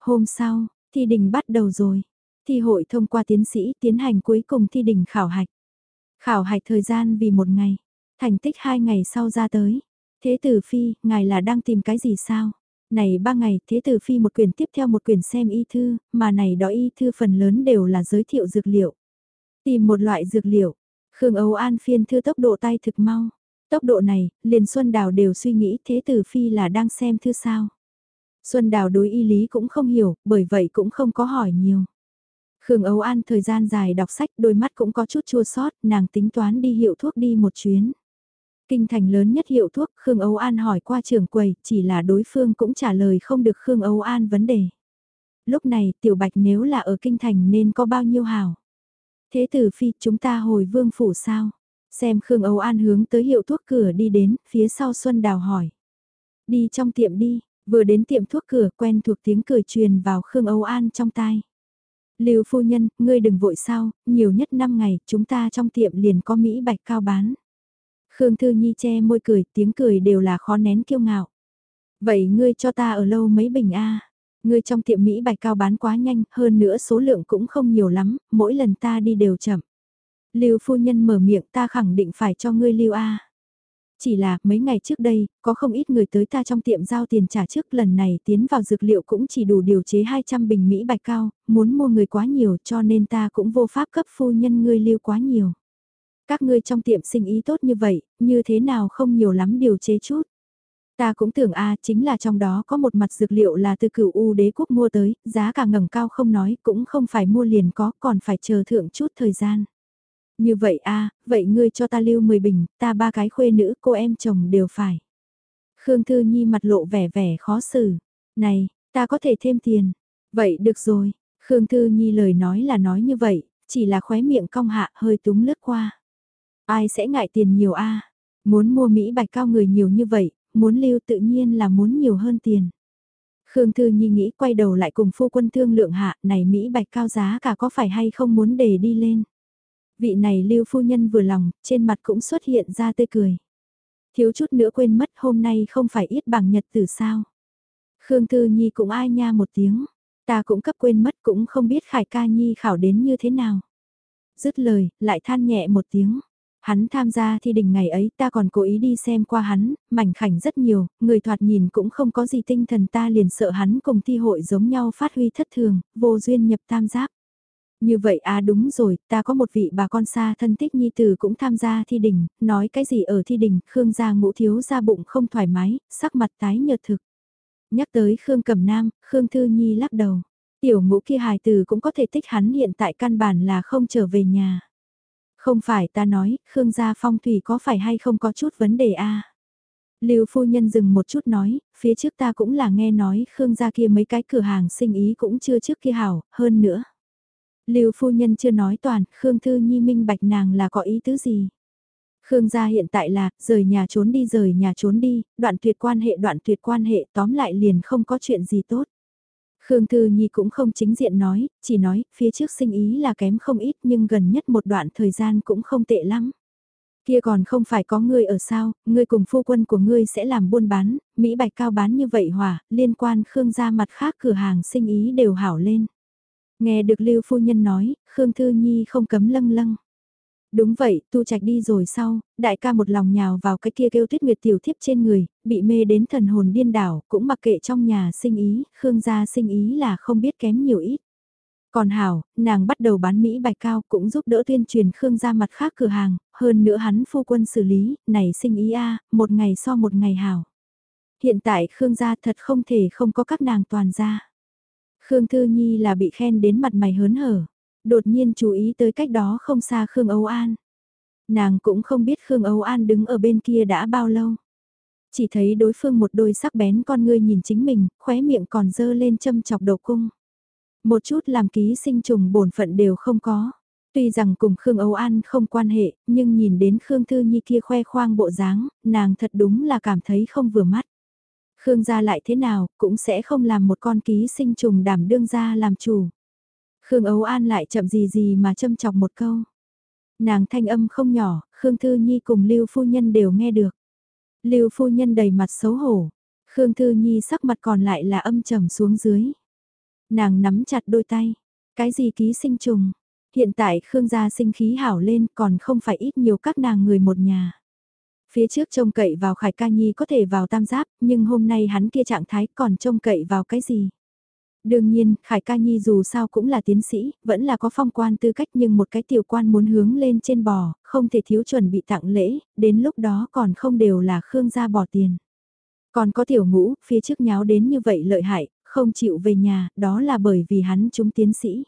Hôm sau, thi đình bắt đầu rồi. Thi hội thông qua tiến sĩ tiến hành cuối cùng thi đình khảo hạch. Khảo hạch thời gian vì một ngày, thành tích hai ngày sau ra tới. Thế tử phi, ngài là đang tìm cái gì sao? Này ba ngày, thế tử phi một quyển tiếp theo một quyển xem y thư, mà này đó y thư phần lớn đều là giới thiệu dược liệu. Tìm một loại dược liệu, Khương Âu An phiên thư tốc độ tay thực mau. Tốc độ này, liền Xuân Đào đều suy nghĩ thế tử phi là đang xem thư sao. Xuân Đào đối y lý cũng không hiểu, bởi vậy cũng không có hỏi nhiều. Khương Âu An thời gian dài đọc sách đôi mắt cũng có chút chua sót, nàng tính toán đi hiệu thuốc đi một chuyến. Kinh thành lớn nhất hiệu thuốc Khương Âu An hỏi qua trưởng quầy, chỉ là đối phương cũng trả lời không được Khương Âu An vấn đề. Lúc này tiểu bạch nếu là ở kinh thành nên có bao nhiêu hào. Thế tử phi chúng ta hồi vương phủ sao? Xem Khương Âu An hướng tới hiệu thuốc cửa đi đến, phía sau Xuân Đào hỏi. Đi trong tiệm đi, Vừa đến tiệm thuốc cửa quen thuộc tiếng cười truyền vào Khương Âu An trong tai. Lưu phu nhân, ngươi đừng vội sao, nhiều nhất 5 ngày, chúng ta trong tiệm liền có Mỹ bạch cao bán. Khương Thư Nhi che môi cười, tiếng cười đều là khó nén kiêu ngạo. Vậy ngươi cho ta ở lâu mấy bình a Ngươi trong tiệm Mỹ bạch cao bán quá nhanh, hơn nữa số lượng cũng không nhiều lắm, mỗi lần ta đi đều chậm. Lưu phu nhân mở miệng ta khẳng định phải cho ngươi lưu a. Chỉ là mấy ngày trước đây, có không ít người tới ta trong tiệm giao tiền trả trước lần này tiến vào dược liệu cũng chỉ đủ điều chế 200 bình Mỹ bạch cao, muốn mua người quá nhiều cho nên ta cũng vô pháp cấp phu nhân ngươi lưu quá nhiều. Các ngươi trong tiệm sinh ý tốt như vậy, như thế nào không nhiều lắm điều chế chút. Ta cũng tưởng a chính là trong đó có một mặt dược liệu là từ cửu U đế quốc mua tới, giá cả ngẩng cao không nói, cũng không phải mua liền có, còn phải chờ thượng chút thời gian. Như vậy a vậy ngươi cho ta lưu 10 bình, ta ba cái khuê nữ, cô em chồng đều phải. Khương Thư Nhi mặt lộ vẻ vẻ khó xử. Này, ta có thể thêm tiền. Vậy được rồi, Khương Thư Nhi lời nói là nói như vậy, chỉ là khóe miệng cong hạ hơi túng lướt qua. Ai sẽ ngại tiền nhiều a Muốn mua Mỹ bạch cao người nhiều như vậy, muốn lưu tự nhiên là muốn nhiều hơn tiền. Khương Thư Nhi nghĩ quay đầu lại cùng phu quân thương lượng hạ, này Mỹ bạch cao giá cả có phải hay không muốn để đi lên. Vị này lưu phu nhân vừa lòng, trên mặt cũng xuất hiện ra tươi cười. Thiếu chút nữa quên mất hôm nay không phải ít bằng nhật tử sao. Khương Thư Nhi cũng ai nha một tiếng, ta cũng cấp quên mất cũng không biết Khải ca Nhi khảo đến như thế nào. Dứt lời, lại than nhẹ một tiếng. Hắn tham gia thi đình ngày ấy ta còn cố ý đi xem qua hắn, mảnh khảnh rất nhiều, người thoạt nhìn cũng không có gì tinh thần ta liền sợ hắn cùng thi hội giống nhau phát huy thất thường, vô duyên nhập tam giáp. Như vậy à đúng rồi, ta có một vị bà con xa thân thích nhi tử cũng tham gia thi đình, nói cái gì ở thi đình, Khương gia ngũ thiếu ra bụng không thoải mái, sắc mặt tái nhợt thực. Nhắc tới Khương Cẩm Nam, Khương Thư Nhi lắc đầu. Tiểu ngũ kia hài tử cũng có thể thích hắn hiện tại căn bản là không trở về nhà. Không phải ta nói, Khương gia phong thủy có phải hay không có chút vấn đề a à? Lưu phu nhân dừng một chút nói, phía trước ta cũng là nghe nói Khương gia kia mấy cái cửa hàng sinh ý cũng chưa trước kia hảo, hơn nữa. Lưu phu nhân chưa nói toàn, Khương Thư Nhi minh bạch nàng là có ý tứ gì. Khương gia hiện tại là, rời nhà trốn đi rời nhà trốn đi, đoạn tuyệt quan hệ đoạn tuyệt quan hệ tóm lại liền không có chuyện gì tốt. Khương Thư Nhi cũng không chính diện nói, chỉ nói, phía trước sinh ý là kém không ít nhưng gần nhất một đoạn thời gian cũng không tệ lắm. Kia còn không phải có ngươi ở sao, ngươi cùng phu quân của ngươi sẽ làm buôn bán, Mỹ Bạch Cao bán như vậy hỏa, liên quan Khương gia mặt khác cửa hàng sinh ý đều hảo lên. Nghe được Lưu Phu Nhân nói, Khương Thư Nhi không cấm lâng lâng. Đúng vậy, tu trạch đi rồi sau, đại ca một lòng nhào vào cái kia kêu tuyết nguyệt tiểu thiếp trên người, bị mê đến thần hồn điên đảo, cũng mặc kệ trong nhà sinh ý, Khương gia sinh ý là không biết kém nhiều ít. Còn Hảo, nàng bắt đầu bán Mỹ bạch cao cũng giúp đỡ tuyên truyền Khương gia mặt khác cửa hàng, hơn nữa hắn phu quân xử lý, này sinh ý a một ngày so một ngày Hảo. Hiện tại Khương gia thật không thể không có các nàng toàn gia. Khương Thư Nhi là bị khen đến mặt mày hớn hở, đột nhiên chú ý tới cách đó không xa Khương Âu An. Nàng cũng không biết Khương Âu An đứng ở bên kia đã bao lâu. Chỉ thấy đối phương một đôi sắc bén con ngươi nhìn chính mình, khóe miệng còn dơ lên châm chọc đầu cung. Một chút làm ký sinh trùng bổn phận đều không có. Tuy rằng cùng Khương Âu An không quan hệ, nhưng nhìn đến Khương Thư Nhi kia khoe khoang bộ dáng, nàng thật đúng là cảm thấy không vừa mắt. Khương gia lại thế nào, cũng sẽ không làm một con ký sinh trùng đảm đương gia làm chủ. Khương Âu An lại chậm gì gì mà châm chọc một câu. Nàng thanh âm không nhỏ, Khương Thư Nhi cùng Lưu Phu Nhân đều nghe được. Lưu Phu Nhân đầy mặt xấu hổ, Khương Thư Nhi sắc mặt còn lại là âm trầm xuống dưới. Nàng nắm chặt đôi tay, cái gì ký sinh trùng, hiện tại Khương gia sinh khí hảo lên còn không phải ít nhiều các nàng người một nhà. Phía trước trông cậy vào Khải Ca Nhi có thể vào tam giáp, nhưng hôm nay hắn kia trạng thái còn trông cậy vào cái gì? Đương nhiên, Khải Ca Nhi dù sao cũng là tiến sĩ, vẫn là có phong quan tư cách nhưng một cái tiểu quan muốn hướng lên trên bò, không thể thiếu chuẩn bị tặng lễ, đến lúc đó còn không đều là Khương gia bỏ tiền. Còn có tiểu ngũ, phía trước nháo đến như vậy lợi hại, không chịu về nhà, đó là bởi vì hắn chúng tiến sĩ.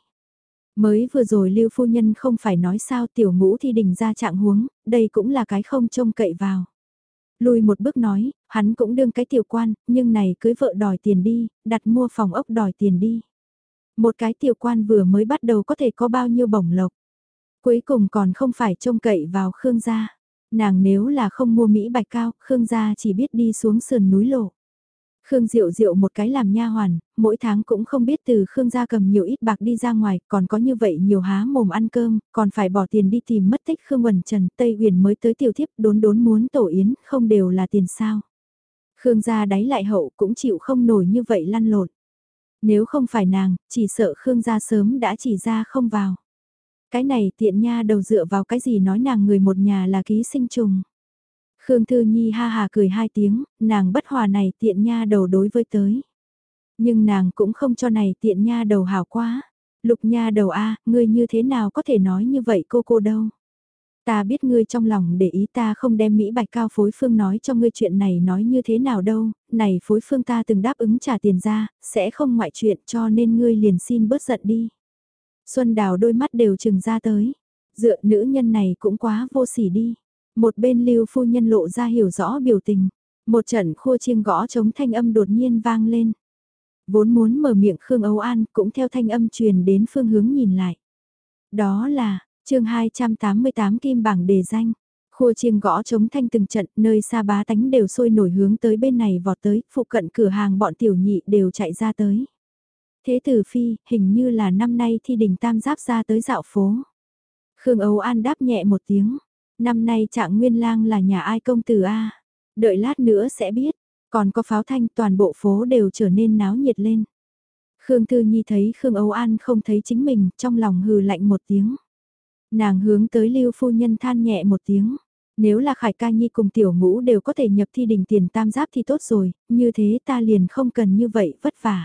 Mới vừa rồi Lưu Phu Nhân không phải nói sao tiểu ngũ thì đình ra trạng huống, đây cũng là cái không trông cậy vào. Lùi một bước nói, hắn cũng đương cái tiểu quan, nhưng này cưới vợ đòi tiền đi, đặt mua phòng ốc đòi tiền đi. Một cái tiểu quan vừa mới bắt đầu có thể có bao nhiêu bổng lộc. Cuối cùng còn không phải trông cậy vào Khương gia. Nàng nếu là không mua Mỹ bạch cao, Khương gia chỉ biết đi xuống sườn núi lộ. Khương Diệu Diệu một cái làm nha hoàn, mỗi tháng cũng không biết từ Khương gia cầm nhiều ít bạc đi ra ngoài, còn có như vậy nhiều há mồm ăn cơm, còn phải bỏ tiền đi tìm mất tích Khương Quẩn Trần, Tây Huyền mới tới tiểu thiếp đốn đốn muốn tổ yến, không đều là tiền sao. Khương gia đáy lại hậu cũng chịu không nổi như vậy lăn lộn. Nếu không phải nàng, chỉ sợ Khương gia sớm đã chỉ ra không vào. Cái này tiện nha đầu dựa vào cái gì nói nàng người một nhà là ký sinh trùng. Khương Thư Nhi ha hà cười hai tiếng, nàng bất hòa này tiện nha đầu đối với tới. Nhưng nàng cũng không cho này tiện nha đầu hảo quá. Lục nha đầu a, ngươi như thế nào có thể nói như vậy cô cô đâu. Ta biết ngươi trong lòng để ý ta không đem Mỹ Bạch Cao phối phương nói cho ngươi chuyện này nói như thế nào đâu, này phối phương ta từng đáp ứng trả tiền ra, sẽ không ngoại chuyện cho nên ngươi liền xin bớt giận đi. Xuân Đào đôi mắt đều trừng ra tới, dựa nữ nhân này cũng quá vô sỉ đi. Một bên lưu phu nhân lộ ra hiểu rõ biểu tình, một trận khua chiêng gõ chống thanh âm đột nhiên vang lên. Vốn muốn mở miệng Khương Âu An cũng theo thanh âm truyền đến phương hướng nhìn lại. Đó là, chương 288 kim bảng đề danh. Khua chiêng gõ chống thanh từng trận, nơi xa bá tánh đều sôi nổi hướng tới bên này vọt tới, phụ cận cửa hàng bọn tiểu nhị đều chạy ra tới. Thế tử phi, hình như là năm nay thi đình tam giáp ra tới dạo phố. Khương Âu An đáp nhẹ một tiếng, năm nay trạng nguyên lang là nhà ai công tử A, đợi lát nữa sẽ biết, còn có pháo thanh toàn bộ phố đều trở nên náo nhiệt lên. Khương Thư Nhi thấy Khương Âu An không thấy chính mình, trong lòng hừ lạnh một tiếng. Nàng hướng tới Lưu Phu Nhân than nhẹ một tiếng. Nếu là Khải Ca Nhi cùng tiểu ngũ đều có thể nhập thi đình tiền tam giáp thì tốt rồi, như thế ta liền không cần như vậy vất vả.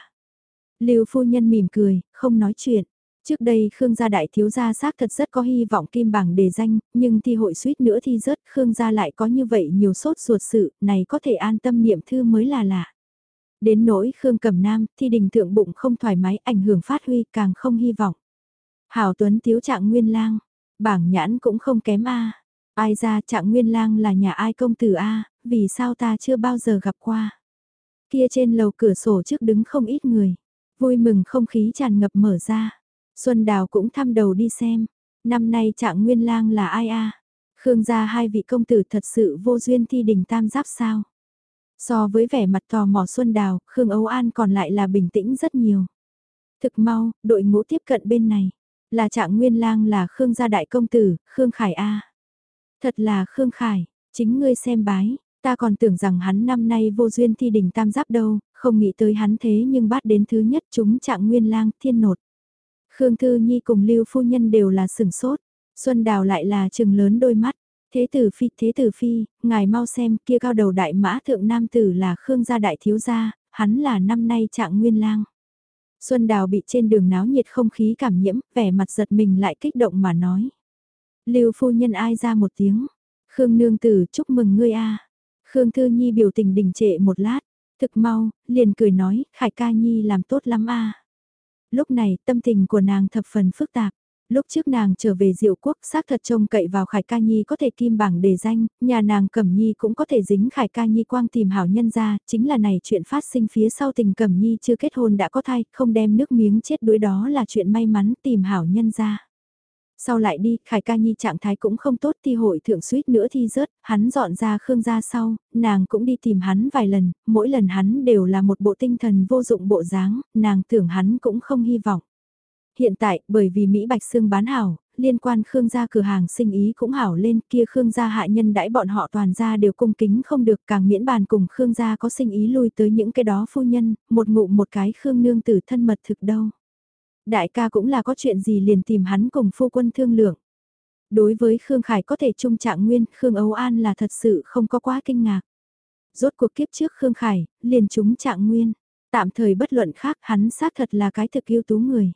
Lưu Phu Nhân mỉm cười, không nói chuyện. Trước đây Khương gia đại thiếu gia xác thật rất có hy vọng kim bảng đề danh, nhưng thi hội suýt nữa thi rớt Khương gia lại có như vậy nhiều sốt ruột sự, này có thể an tâm niệm thư mới là lạ. Đến nỗi Khương Cẩm Nam, thi đình thượng bụng không thoải mái ảnh hưởng phát huy càng không hy vọng. Hảo Tuấn thiếu trạng nguyên lang, bảng nhãn cũng không kém a Ai ra trạng nguyên lang là nhà ai công tử a vì sao ta chưa bao giờ gặp qua. Kia trên lầu cửa sổ trước đứng không ít người, vui mừng không khí tràn ngập mở ra. Xuân Đào cũng thăm đầu đi xem, năm nay trạng nguyên lang là ai a Khương gia hai vị công tử thật sự vô duyên thi đình tam giáp sao. So với vẻ mặt tò mò Xuân Đào, Khương Âu An còn lại là bình tĩnh rất nhiều. Thực mau, đội ngũ tiếp cận bên này. Là trạng nguyên lang là Khương gia đại công tử, Khương Khải A. Thật là Khương Khải, chính ngươi xem bái, ta còn tưởng rằng hắn năm nay vô duyên thi đình tam giáp đâu, không nghĩ tới hắn thế nhưng bắt đến thứ nhất chúng trạng nguyên lang thiên nột. Khương Thư Nhi cùng Lưu Phu Nhân đều là sừng sốt, Xuân Đào lại là trừng lớn đôi mắt. Thế tử phi, thế tử phi, ngài mau xem kia cao đầu đại mã thượng nam tử là Khương gia đại thiếu gia, hắn là năm nay trạng nguyên lang. Xuân Đào bị trên đường náo nhiệt không khí cảm nhiễm, vẻ mặt giật mình lại kích động mà nói. Lưu phu nhân ai ra một tiếng, Khương nương tử chúc mừng ngươi a. Khương Thư Nhi biểu tình đình trệ một lát, thực mau, liền cười nói, Khải ca Nhi làm tốt lắm a. Lúc này, tâm tình của nàng thập phần phức tạp. Lúc trước nàng trở về diệu quốc xác thật trông cậy vào Khải Ca Nhi có thể kim bảng đề danh, nhà nàng Cẩm Nhi cũng có thể dính Khải Ca Nhi quang tìm hảo nhân ra, chính là này chuyện phát sinh phía sau tình Cẩm Nhi chưa kết hôn đã có thai, không đem nước miếng chết đuối đó là chuyện may mắn tìm hảo nhân ra. Sau lại đi, Khải Ca Nhi trạng thái cũng không tốt thi hội thượng suýt nữa thi rớt, hắn dọn ra Khương gia sau, nàng cũng đi tìm hắn vài lần, mỗi lần hắn đều là một bộ tinh thần vô dụng bộ dáng, nàng tưởng hắn cũng không hy vọng. Hiện tại, bởi vì Mỹ Bạch Sương bán hảo, liên quan Khương gia cửa hàng sinh ý cũng hảo lên kia Khương gia hạ nhân đãi bọn họ toàn gia đều cung kính không được càng miễn bàn cùng Khương gia có sinh ý lui tới những cái đó phu nhân, một ngụ một cái Khương nương tử thân mật thực đâu. Đại ca cũng là có chuyện gì liền tìm hắn cùng phu quân thương lượng. Đối với Khương Khải có thể trung trạng nguyên, Khương Âu An là thật sự không có quá kinh ngạc. Rốt cuộc kiếp trước Khương Khải, liền chúng trạng nguyên. Tạm thời bất luận khác hắn xác thật là cái thực yêu tú người.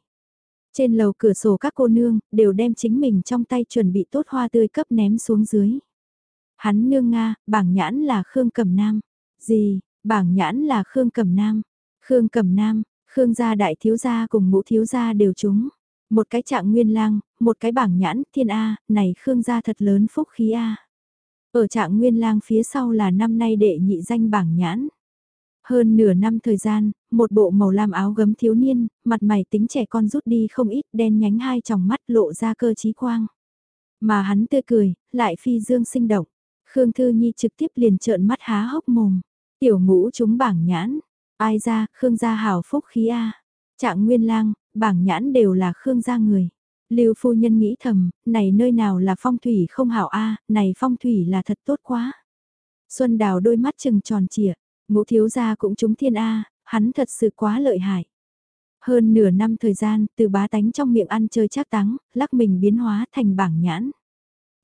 Trên lầu cửa sổ các cô nương, đều đem chính mình trong tay chuẩn bị tốt hoa tươi cấp ném xuống dưới. Hắn nương Nga, bảng nhãn là Khương Cẩm Nam. Gì, bảng nhãn là Khương Cẩm Nam. Khương Cẩm Nam, Khương gia đại thiếu gia cùng ngũ thiếu gia đều trúng. Một cái trạng nguyên lang, một cái bảng nhãn, thiên A, này Khương gia thật lớn phúc khí A. Ở trạng nguyên lang phía sau là năm nay đệ nhị danh bảng nhãn. Hơn nửa năm thời gian, một bộ màu lam áo gấm thiếu niên, mặt mày tính trẻ con rút đi không ít đen nhánh hai tròng mắt lộ ra cơ trí quang. Mà hắn tươi cười, lại phi dương sinh động. Khương Thư Nhi trực tiếp liền trợn mắt há hốc mồm. Tiểu ngũ chúng bảng nhãn, Ai ra, Khương gia hảo phúc khí a. Trạng Nguyên Lang, bảng nhãn đều là Khương gia người. Lưu phu nhân nghĩ thầm, này nơi nào là phong thủy không hảo a, này phong thủy là thật tốt quá. Xuân Đào đôi mắt trừng tròn trịa, ngũ thiếu gia cũng trúng thiên a, hắn thật sự quá lợi hại. Hơn nửa năm thời gian, từ bá tánh trong miệng ăn chơi chắc táng, lắc mình biến hóa thành bảng nhãn.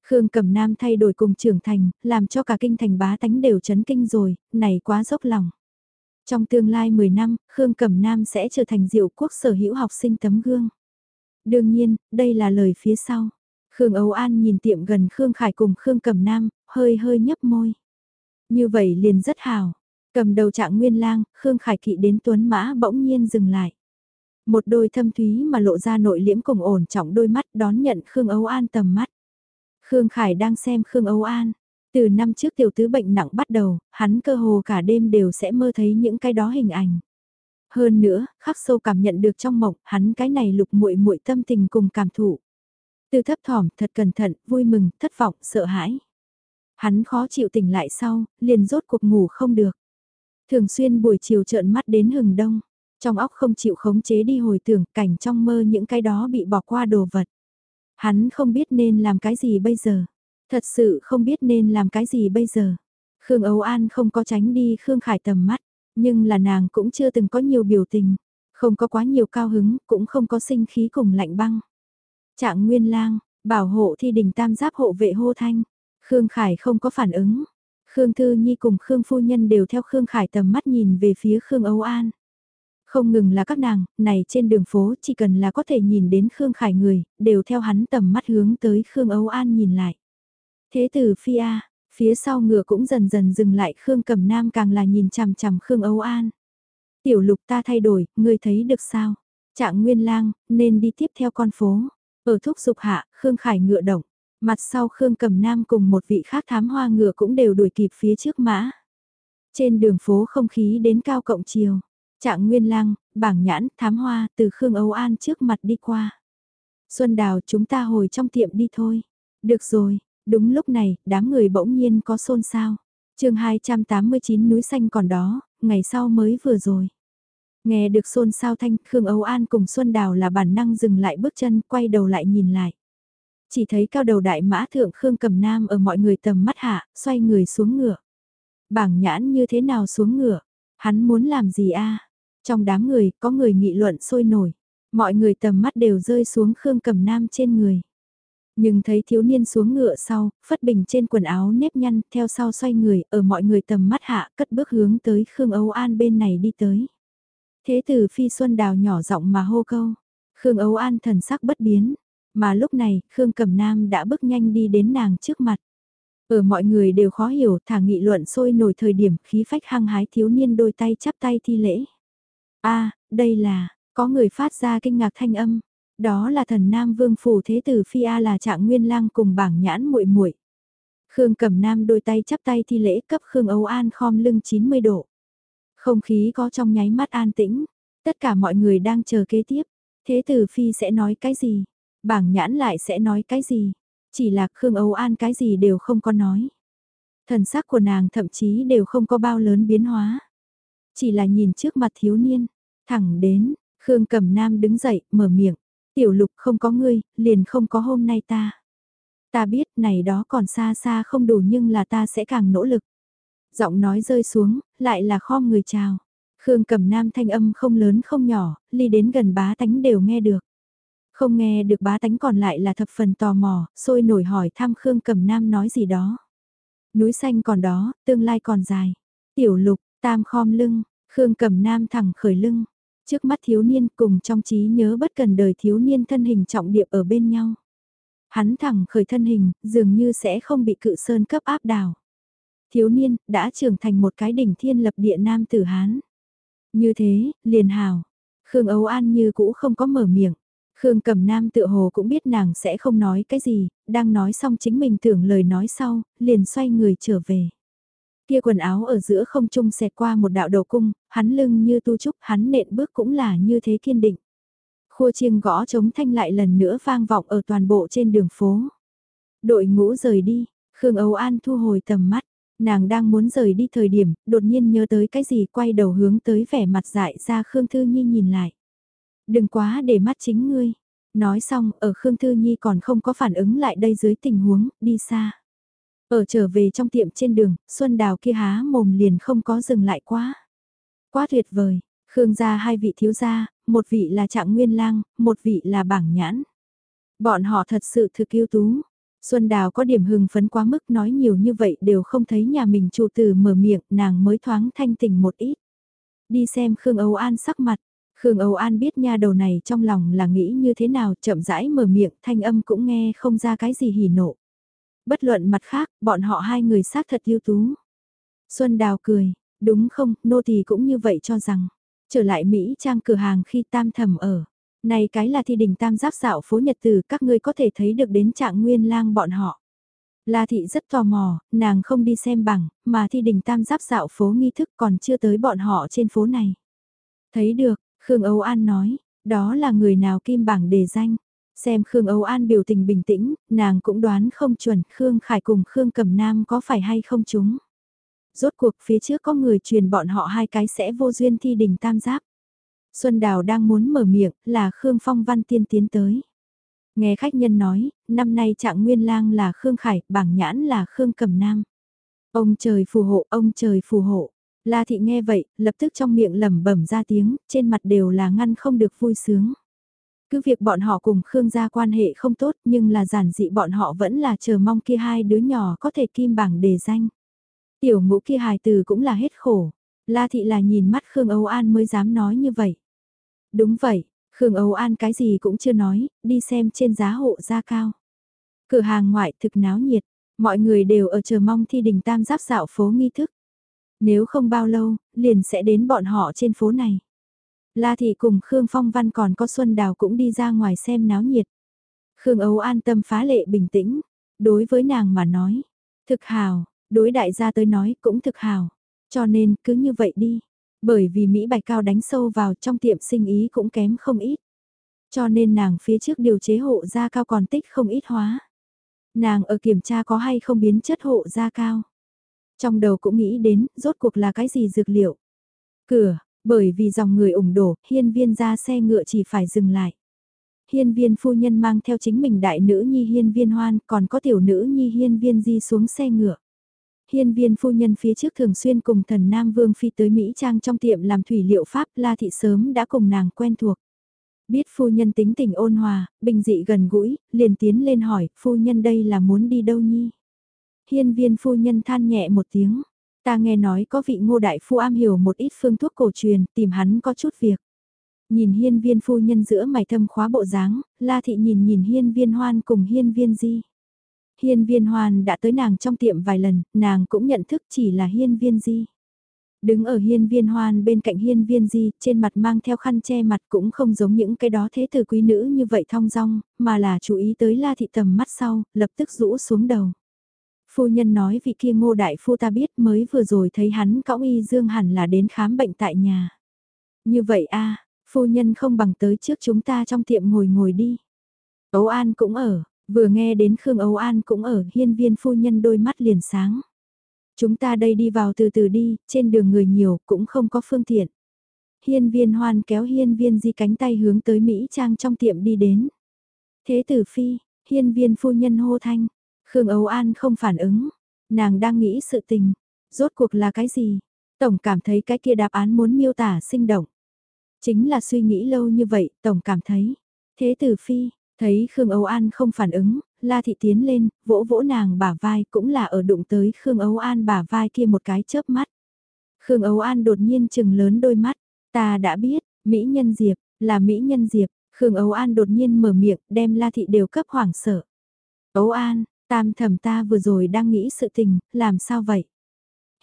Khương Cẩm Nam thay đổi cùng trưởng thành, làm cho cả kinh thành bá tánh đều chấn kinh rồi, này quá dốc lòng. Trong tương lai 10 năm, Khương Cẩm Nam sẽ trở thành diệu quốc sở hữu học sinh tấm gương. Đương nhiên, đây là lời phía sau. Khương Âu An nhìn tiệm gần Khương Khải cùng Khương Cẩm Nam, hơi hơi nhấp môi. Như vậy liền rất hào. Cầm đầu trạng nguyên lang, Khương Khải kỵ đến tuấn mã bỗng nhiên dừng lại. Một đôi thâm thúy mà lộ ra nội liễm cùng ổn trọng đôi mắt đón nhận Khương Âu An tầm mắt. Khương Khải đang xem Khương Âu An. Từ năm trước tiểu tứ bệnh nặng bắt đầu, hắn cơ hồ cả đêm đều sẽ mơ thấy những cái đó hình ảnh. Hơn nữa, khắc sâu cảm nhận được trong mộng, hắn cái này lục muội muội tâm tình cùng cảm thụ. Từ thấp thỏm, thật cẩn thận, vui mừng, thất vọng, sợ hãi. Hắn khó chịu tỉnh lại sau, liền rốt cuộc ngủ không được. Thường xuyên buổi chiều trợn mắt đến hừng đông, trong óc không chịu khống chế đi hồi tưởng cảnh trong mơ những cái đó bị bỏ qua đồ vật. Hắn không biết nên làm cái gì bây giờ. Thật sự không biết nên làm cái gì bây giờ. Khương Âu An không có tránh đi Khương Khải tầm mắt, nhưng là nàng cũng chưa từng có nhiều biểu tình, không có quá nhiều cao hứng, cũng không có sinh khí cùng lạnh băng. Trạng Nguyên Lang, bảo hộ thi đình tam giáp hộ vệ hô thanh, Khương Khải không có phản ứng. Khương Thư Nhi cùng Khương Phu Nhân đều theo Khương Khải tầm mắt nhìn về phía Khương Âu An. Không ngừng là các nàng, này trên đường phố chỉ cần là có thể nhìn đến Khương Khải người, đều theo hắn tầm mắt hướng tới Khương Âu An nhìn lại. Thế tử Phi A, phía sau ngựa cũng dần dần dừng lại Khương Cẩm Nam càng là nhìn chằm chằm Khương Âu An. Tiểu lục ta thay đổi, ngươi thấy được sao? Trạng Nguyên Lang, nên đi tiếp theo con phố. Ở thúc dục hạ, Khương Khải ngựa động. Mặt sau Khương Cẩm Nam cùng một vị khác thám hoa ngựa cũng đều đuổi kịp phía trước mã. Trên đường phố không khí đến cao cộng chiều. Trạng Nguyên Lang, bảng nhãn, thám hoa, từ Khương Âu An trước mặt đi qua. Xuân Đào chúng ta hồi trong tiệm đi thôi. Được rồi, đúng lúc này, đám người bỗng nhiên có xôn xao. chương 289 núi xanh còn đó, ngày sau mới vừa rồi. Nghe được xôn xao thanh, Khương Âu An cùng Xuân Đào là bản năng dừng lại bước chân, quay đầu lại nhìn lại. Chỉ thấy cao đầu đại mã thượng Khương cầm nam ở mọi người tầm mắt hạ, xoay người xuống ngựa. Bảng nhãn như thế nào xuống ngựa? Hắn muốn làm gì a trong đám người, có người nghị luận sôi nổi. Mọi người tầm mắt đều rơi xuống Khương Cẩm Nam trên người. Nhưng thấy thiếu niên xuống ngựa sau, phất bình trên quần áo nếp nhăn, theo sau xoay người, ở mọi người tầm mắt hạ, cất bước hướng tới Khương Âu An bên này đi tới. Thế tử Phi Xuân Đào nhỏ giọng mà hô câu. Khương Âu An thần sắc bất biến. Mà lúc này, Khương Cẩm Nam đã bước nhanh đi đến nàng trước mặt. Ở mọi người đều khó hiểu, thả nghị luận sôi nổi thời điểm khí phách hăng hái thiếu niên đôi tay chắp tay thi lễ a đây là, có người phát ra kinh ngạc thanh âm. Đó là thần Nam Vương phủ thế tử Phi A là trạng nguyên lang cùng bảng nhãn muội muội. Khương Cẩm Nam đôi tay chắp tay thi lễ cấp Khương Âu An khom lưng 90 độ. Không khí có trong nháy mắt an tĩnh, tất cả mọi người đang chờ kế tiếp. Thế tử Phi sẽ nói cái gì? Bảng nhãn lại sẽ nói cái gì? Chỉ là Khương Âu An cái gì đều không có nói. Thần sắc của nàng thậm chí đều không có bao lớn biến hóa. Chỉ là nhìn trước mặt thiếu niên, thẳng đến, Khương Cẩm Nam đứng dậy, mở miệng, tiểu lục không có ngươi, liền không có hôm nay ta. Ta biết này đó còn xa xa không đủ nhưng là ta sẽ càng nỗ lực. Giọng nói rơi xuống, lại là kho người chào. Khương Cẩm Nam thanh âm không lớn không nhỏ, ly đến gần bá tánh đều nghe được. Không nghe được bá tánh còn lại là thập phần tò mò, sôi nổi hỏi thăm Khương Cẩm Nam nói gì đó. Núi xanh còn đó, tương lai còn dài. Tiểu lục, Tam khom lưng, Khương cầm nam thẳng khởi lưng. Trước mắt thiếu niên cùng trong trí nhớ bất cần đời thiếu niên thân hình trọng điệp ở bên nhau. Hắn thẳng khởi thân hình, dường như sẽ không bị cự sơn cấp áp đảo. Thiếu niên, đã trưởng thành một cái đỉnh thiên lập địa nam tử Hán. Như thế, liền hào. Khương Âu An như cũ không có mở miệng. Khương Cẩm Nam tự hồ cũng biết nàng sẽ không nói cái gì, đang nói xong chính mình tưởng lời nói sau, liền xoay người trở về. Kia quần áo ở giữa không trung xẹt qua một đạo đầu cung, hắn lưng như tu trúc, hắn nện bước cũng là như thế kiên định. Khua chiêng gõ chống thanh lại lần nữa vang vọng ở toàn bộ trên đường phố. Đội ngũ rời đi, Khương Âu An thu hồi tầm mắt, Nàng đang muốn rời đi thời điểm, đột nhiên nhớ tới cái gì quay đầu hướng tới vẻ mặt dại ra Khương Thư Nhi nhìn lại. Đừng quá để mắt chính ngươi. Nói xong, ở Khương Thư Nhi còn không có phản ứng lại đây dưới tình huống, đi xa. Ở trở về trong tiệm trên đường, Xuân Đào kia há mồm liền không có dừng lại quá. Quá tuyệt vời, Khương gia hai vị thiếu gia, một vị là trạng nguyên lang, một vị là bảng nhãn. Bọn họ thật sự thực yêu tú. Xuân Đào có điểm hưng phấn quá mức nói nhiều như vậy đều không thấy nhà mình chủ tử mở miệng, nàng mới thoáng thanh tỉnh một ít. Đi xem Khương Âu An sắc mặt, Khương Âu An biết nha đầu này trong lòng là nghĩ như thế nào, chậm rãi mở miệng, thanh âm cũng nghe không ra cái gì hỉ nộ. Bất luận mặt khác, bọn họ hai người xác thật ưu tú. Xuân Đào cười, đúng không, nô tỳ cũng như vậy cho rằng. Trở lại Mỹ trang cửa hàng khi tam thầm ở. Này cái là thi đình tam giáp dạo phố Nhật từ các ngươi có thể thấy được đến trạng nguyên lang bọn họ. La thị rất tò mò, nàng không đi xem bằng, mà thi đình tam giáp dạo phố nghi thức còn chưa tới bọn họ trên phố này. Thấy được, Khương Âu An nói, đó là người nào kim bảng đề danh. Xem Khương Âu An biểu tình bình tĩnh, nàng cũng đoán không chuẩn Khương Khải cùng Khương Cẩm Nam có phải hay không chúng. Rốt cuộc phía trước có người truyền bọn họ hai cái sẽ vô duyên thi đình tam giáp. Xuân Đào đang muốn mở miệng là Khương Phong Văn Tiên tiến tới. Nghe khách nhân nói, năm nay trạng nguyên lang là Khương Khải, bảng nhãn là Khương Cẩm Nam. Ông trời phù hộ, ông trời phù hộ. La thị nghe vậy, lập tức trong miệng lẩm bẩm ra tiếng, trên mặt đều là ngăn không được vui sướng. Cứ việc bọn họ cùng Khương gia quan hệ không tốt nhưng là giản dị bọn họ vẫn là chờ mong kia hai đứa nhỏ có thể kim bảng đề danh. Tiểu ngũ kia hài từ cũng là hết khổ. La thị là nhìn mắt Khương Âu An mới dám nói như vậy. Đúng vậy, Khương Âu An cái gì cũng chưa nói, đi xem trên giá hộ gia cao. Cửa hàng ngoại thực náo nhiệt, mọi người đều ở chờ mong thi đình tam giáp dạo phố nghi thức. Nếu không bao lâu, liền sẽ đến bọn họ trên phố này. La Thị cùng Khương Phong Văn còn có Xuân Đào cũng đi ra ngoài xem náo nhiệt. Khương ấu an tâm phá lệ bình tĩnh, đối với nàng mà nói, thực hào, đối đại gia tới nói cũng thực hào, cho nên cứ như vậy đi, bởi vì Mỹ Bạch Cao đánh sâu vào trong tiệm sinh ý cũng kém không ít. Cho nên nàng phía trước điều chế hộ gia cao còn tích không ít hóa. Nàng ở kiểm tra có hay không biến chất hộ gia cao. Trong đầu cũng nghĩ đến, rốt cuộc là cái gì dược liệu. Cửa, bởi vì dòng người ủng đổ, hiên viên ra xe ngựa chỉ phải dừng lại. Hiên viên phu nhân mang theo chính mình đại nữ nhi hiên viên hoan, còn có tiểu nữ nhi hiên viên di xuống xe ngựa. Hiên viên phu nhân phía trước thường xuyên cùng thần Nam Vương Phi tới Mỹ Trang trong tiệm làm thủy liệu Pháp La Thị sớm đã cùng nàng quen thuộc. Biết phu nhân tính tình ôn hòa, bình dị gần gũi, liền tiến lên hỏi, phu nhân đây là muốn đi đâu nhi? Hiên viên phu nhân than nhẹ một tiếng, ta nghe nói có vị ngô đại phu am hiểu một ít phương thuốc cổ truyền, tìm hắn có chút việc. Nhìn hiên viên phu nhân giữa mày thâm khóa bộ dáng, la thị nhìn nhìn hiên viên hoan cùng hiên viên di. Hiên viên hoan đã tới nàng trong tiệm vài lần, nàng cũng nhận thức chỉ là hiên viên di. Đứng ở hiên viên hoan bên cạnh hiên viên di, trên mặt mang theo khăn che mặt cũng không giống những cái đó thế tử quý nữ như vậy thong dong, mà là chú ý tới la thị tầm mắt sau, lập tức rũ xuống đầu. Phu nhân nói vị kia ngô đại phu ta biết mới vừa rồi thấy hắn cõng y dương hẳn là đến khám bệnh tại nhà. Như vậy a phu nhân không bằng tới trước chúng ta trong tiệm ngồi ngồi đi. Âu An cũng ở, vừa nghe đến Khương Âu An cũng ở, hiên viên phu nhân đôi mắt liền sáng. Chúng ta đây đi vào từ từ đi, trên đường người nhiều, cũng không có phương tiện. Hiên viên hoan kéo hiên viên di cánh tay hướng tới Mỹ Trang trong tiệm đi đến. Thế tử phi, hiên viên phu nhân hô thanh, Khương Âu An không phản ứng, nàng đang nghĩ sự tình, rốt cuộc là cái gì? Tổng cảm thấy cái kia đáp án muốn miêu tả sinh động. Chính là suy nghĩ lâu như vậy, Tổng cảm thấy. Thế tử phi, thấy Khương Âu An không phản ứng, La Thị tiến lên, vỗ vỗ nàng bả vai cũng là ở đụng tới Khương Âu An bả vai kia một cái chớp mắt. Khương Âu An đột nhiên chừng lớn đôi mắt, ta đã biết, Mỹ Nhân Diệp, là Mỹ Nhân Diệp, Khương Âu An đột nhiên mở miệng đem La Thị đều cấp hoảng sợ. Âu An, Tam thẩm ta vừa rồi đang nghĩ sự tình, làm sao vậy?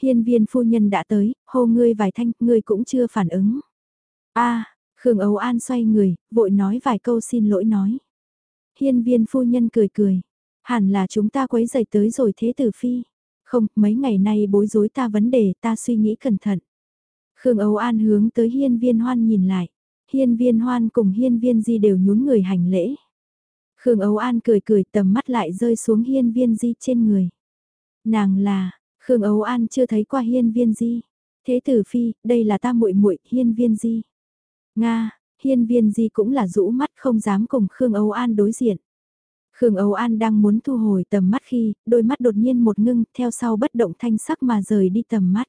Hiên viên phu nhân đã tới, hô ngươi vài thanh, ngươi cũng chưa phản ứng. a Khương Âu An xoay người, vội nói vài câu xin lỗi nói. Hiên viên phu nhân cười cười, hẳn là chúng ta quấy dậy tới rồi thế tử phi. Không, mấy ngày nay bối rối ta vấn đề ta suy nghĩ cẩn thận. Khương Âu An hướng tới hiên viên hoan nhìn lại. Hiên viên hoan cùng hiên viên di đều nhún người hành lễ. Khương Âu An cười cười tầm mắt lại rơi xuống hiên viên di trên người. Nàng là, Khương Ấu An chưa thấy qua hiên viên di. Thế tử phi, đây là ta muội muội hiên viên di. Nga, hiên viên di cũng là rũ mắt không dám cùng Khương Ấu An đối diện. Khương Âu An đang muốn thu hồi tầm mắt khi, đôi mắt đột nhiên một ngưng, theo sau bất động thanh sắc mà rời đi tầm mắt.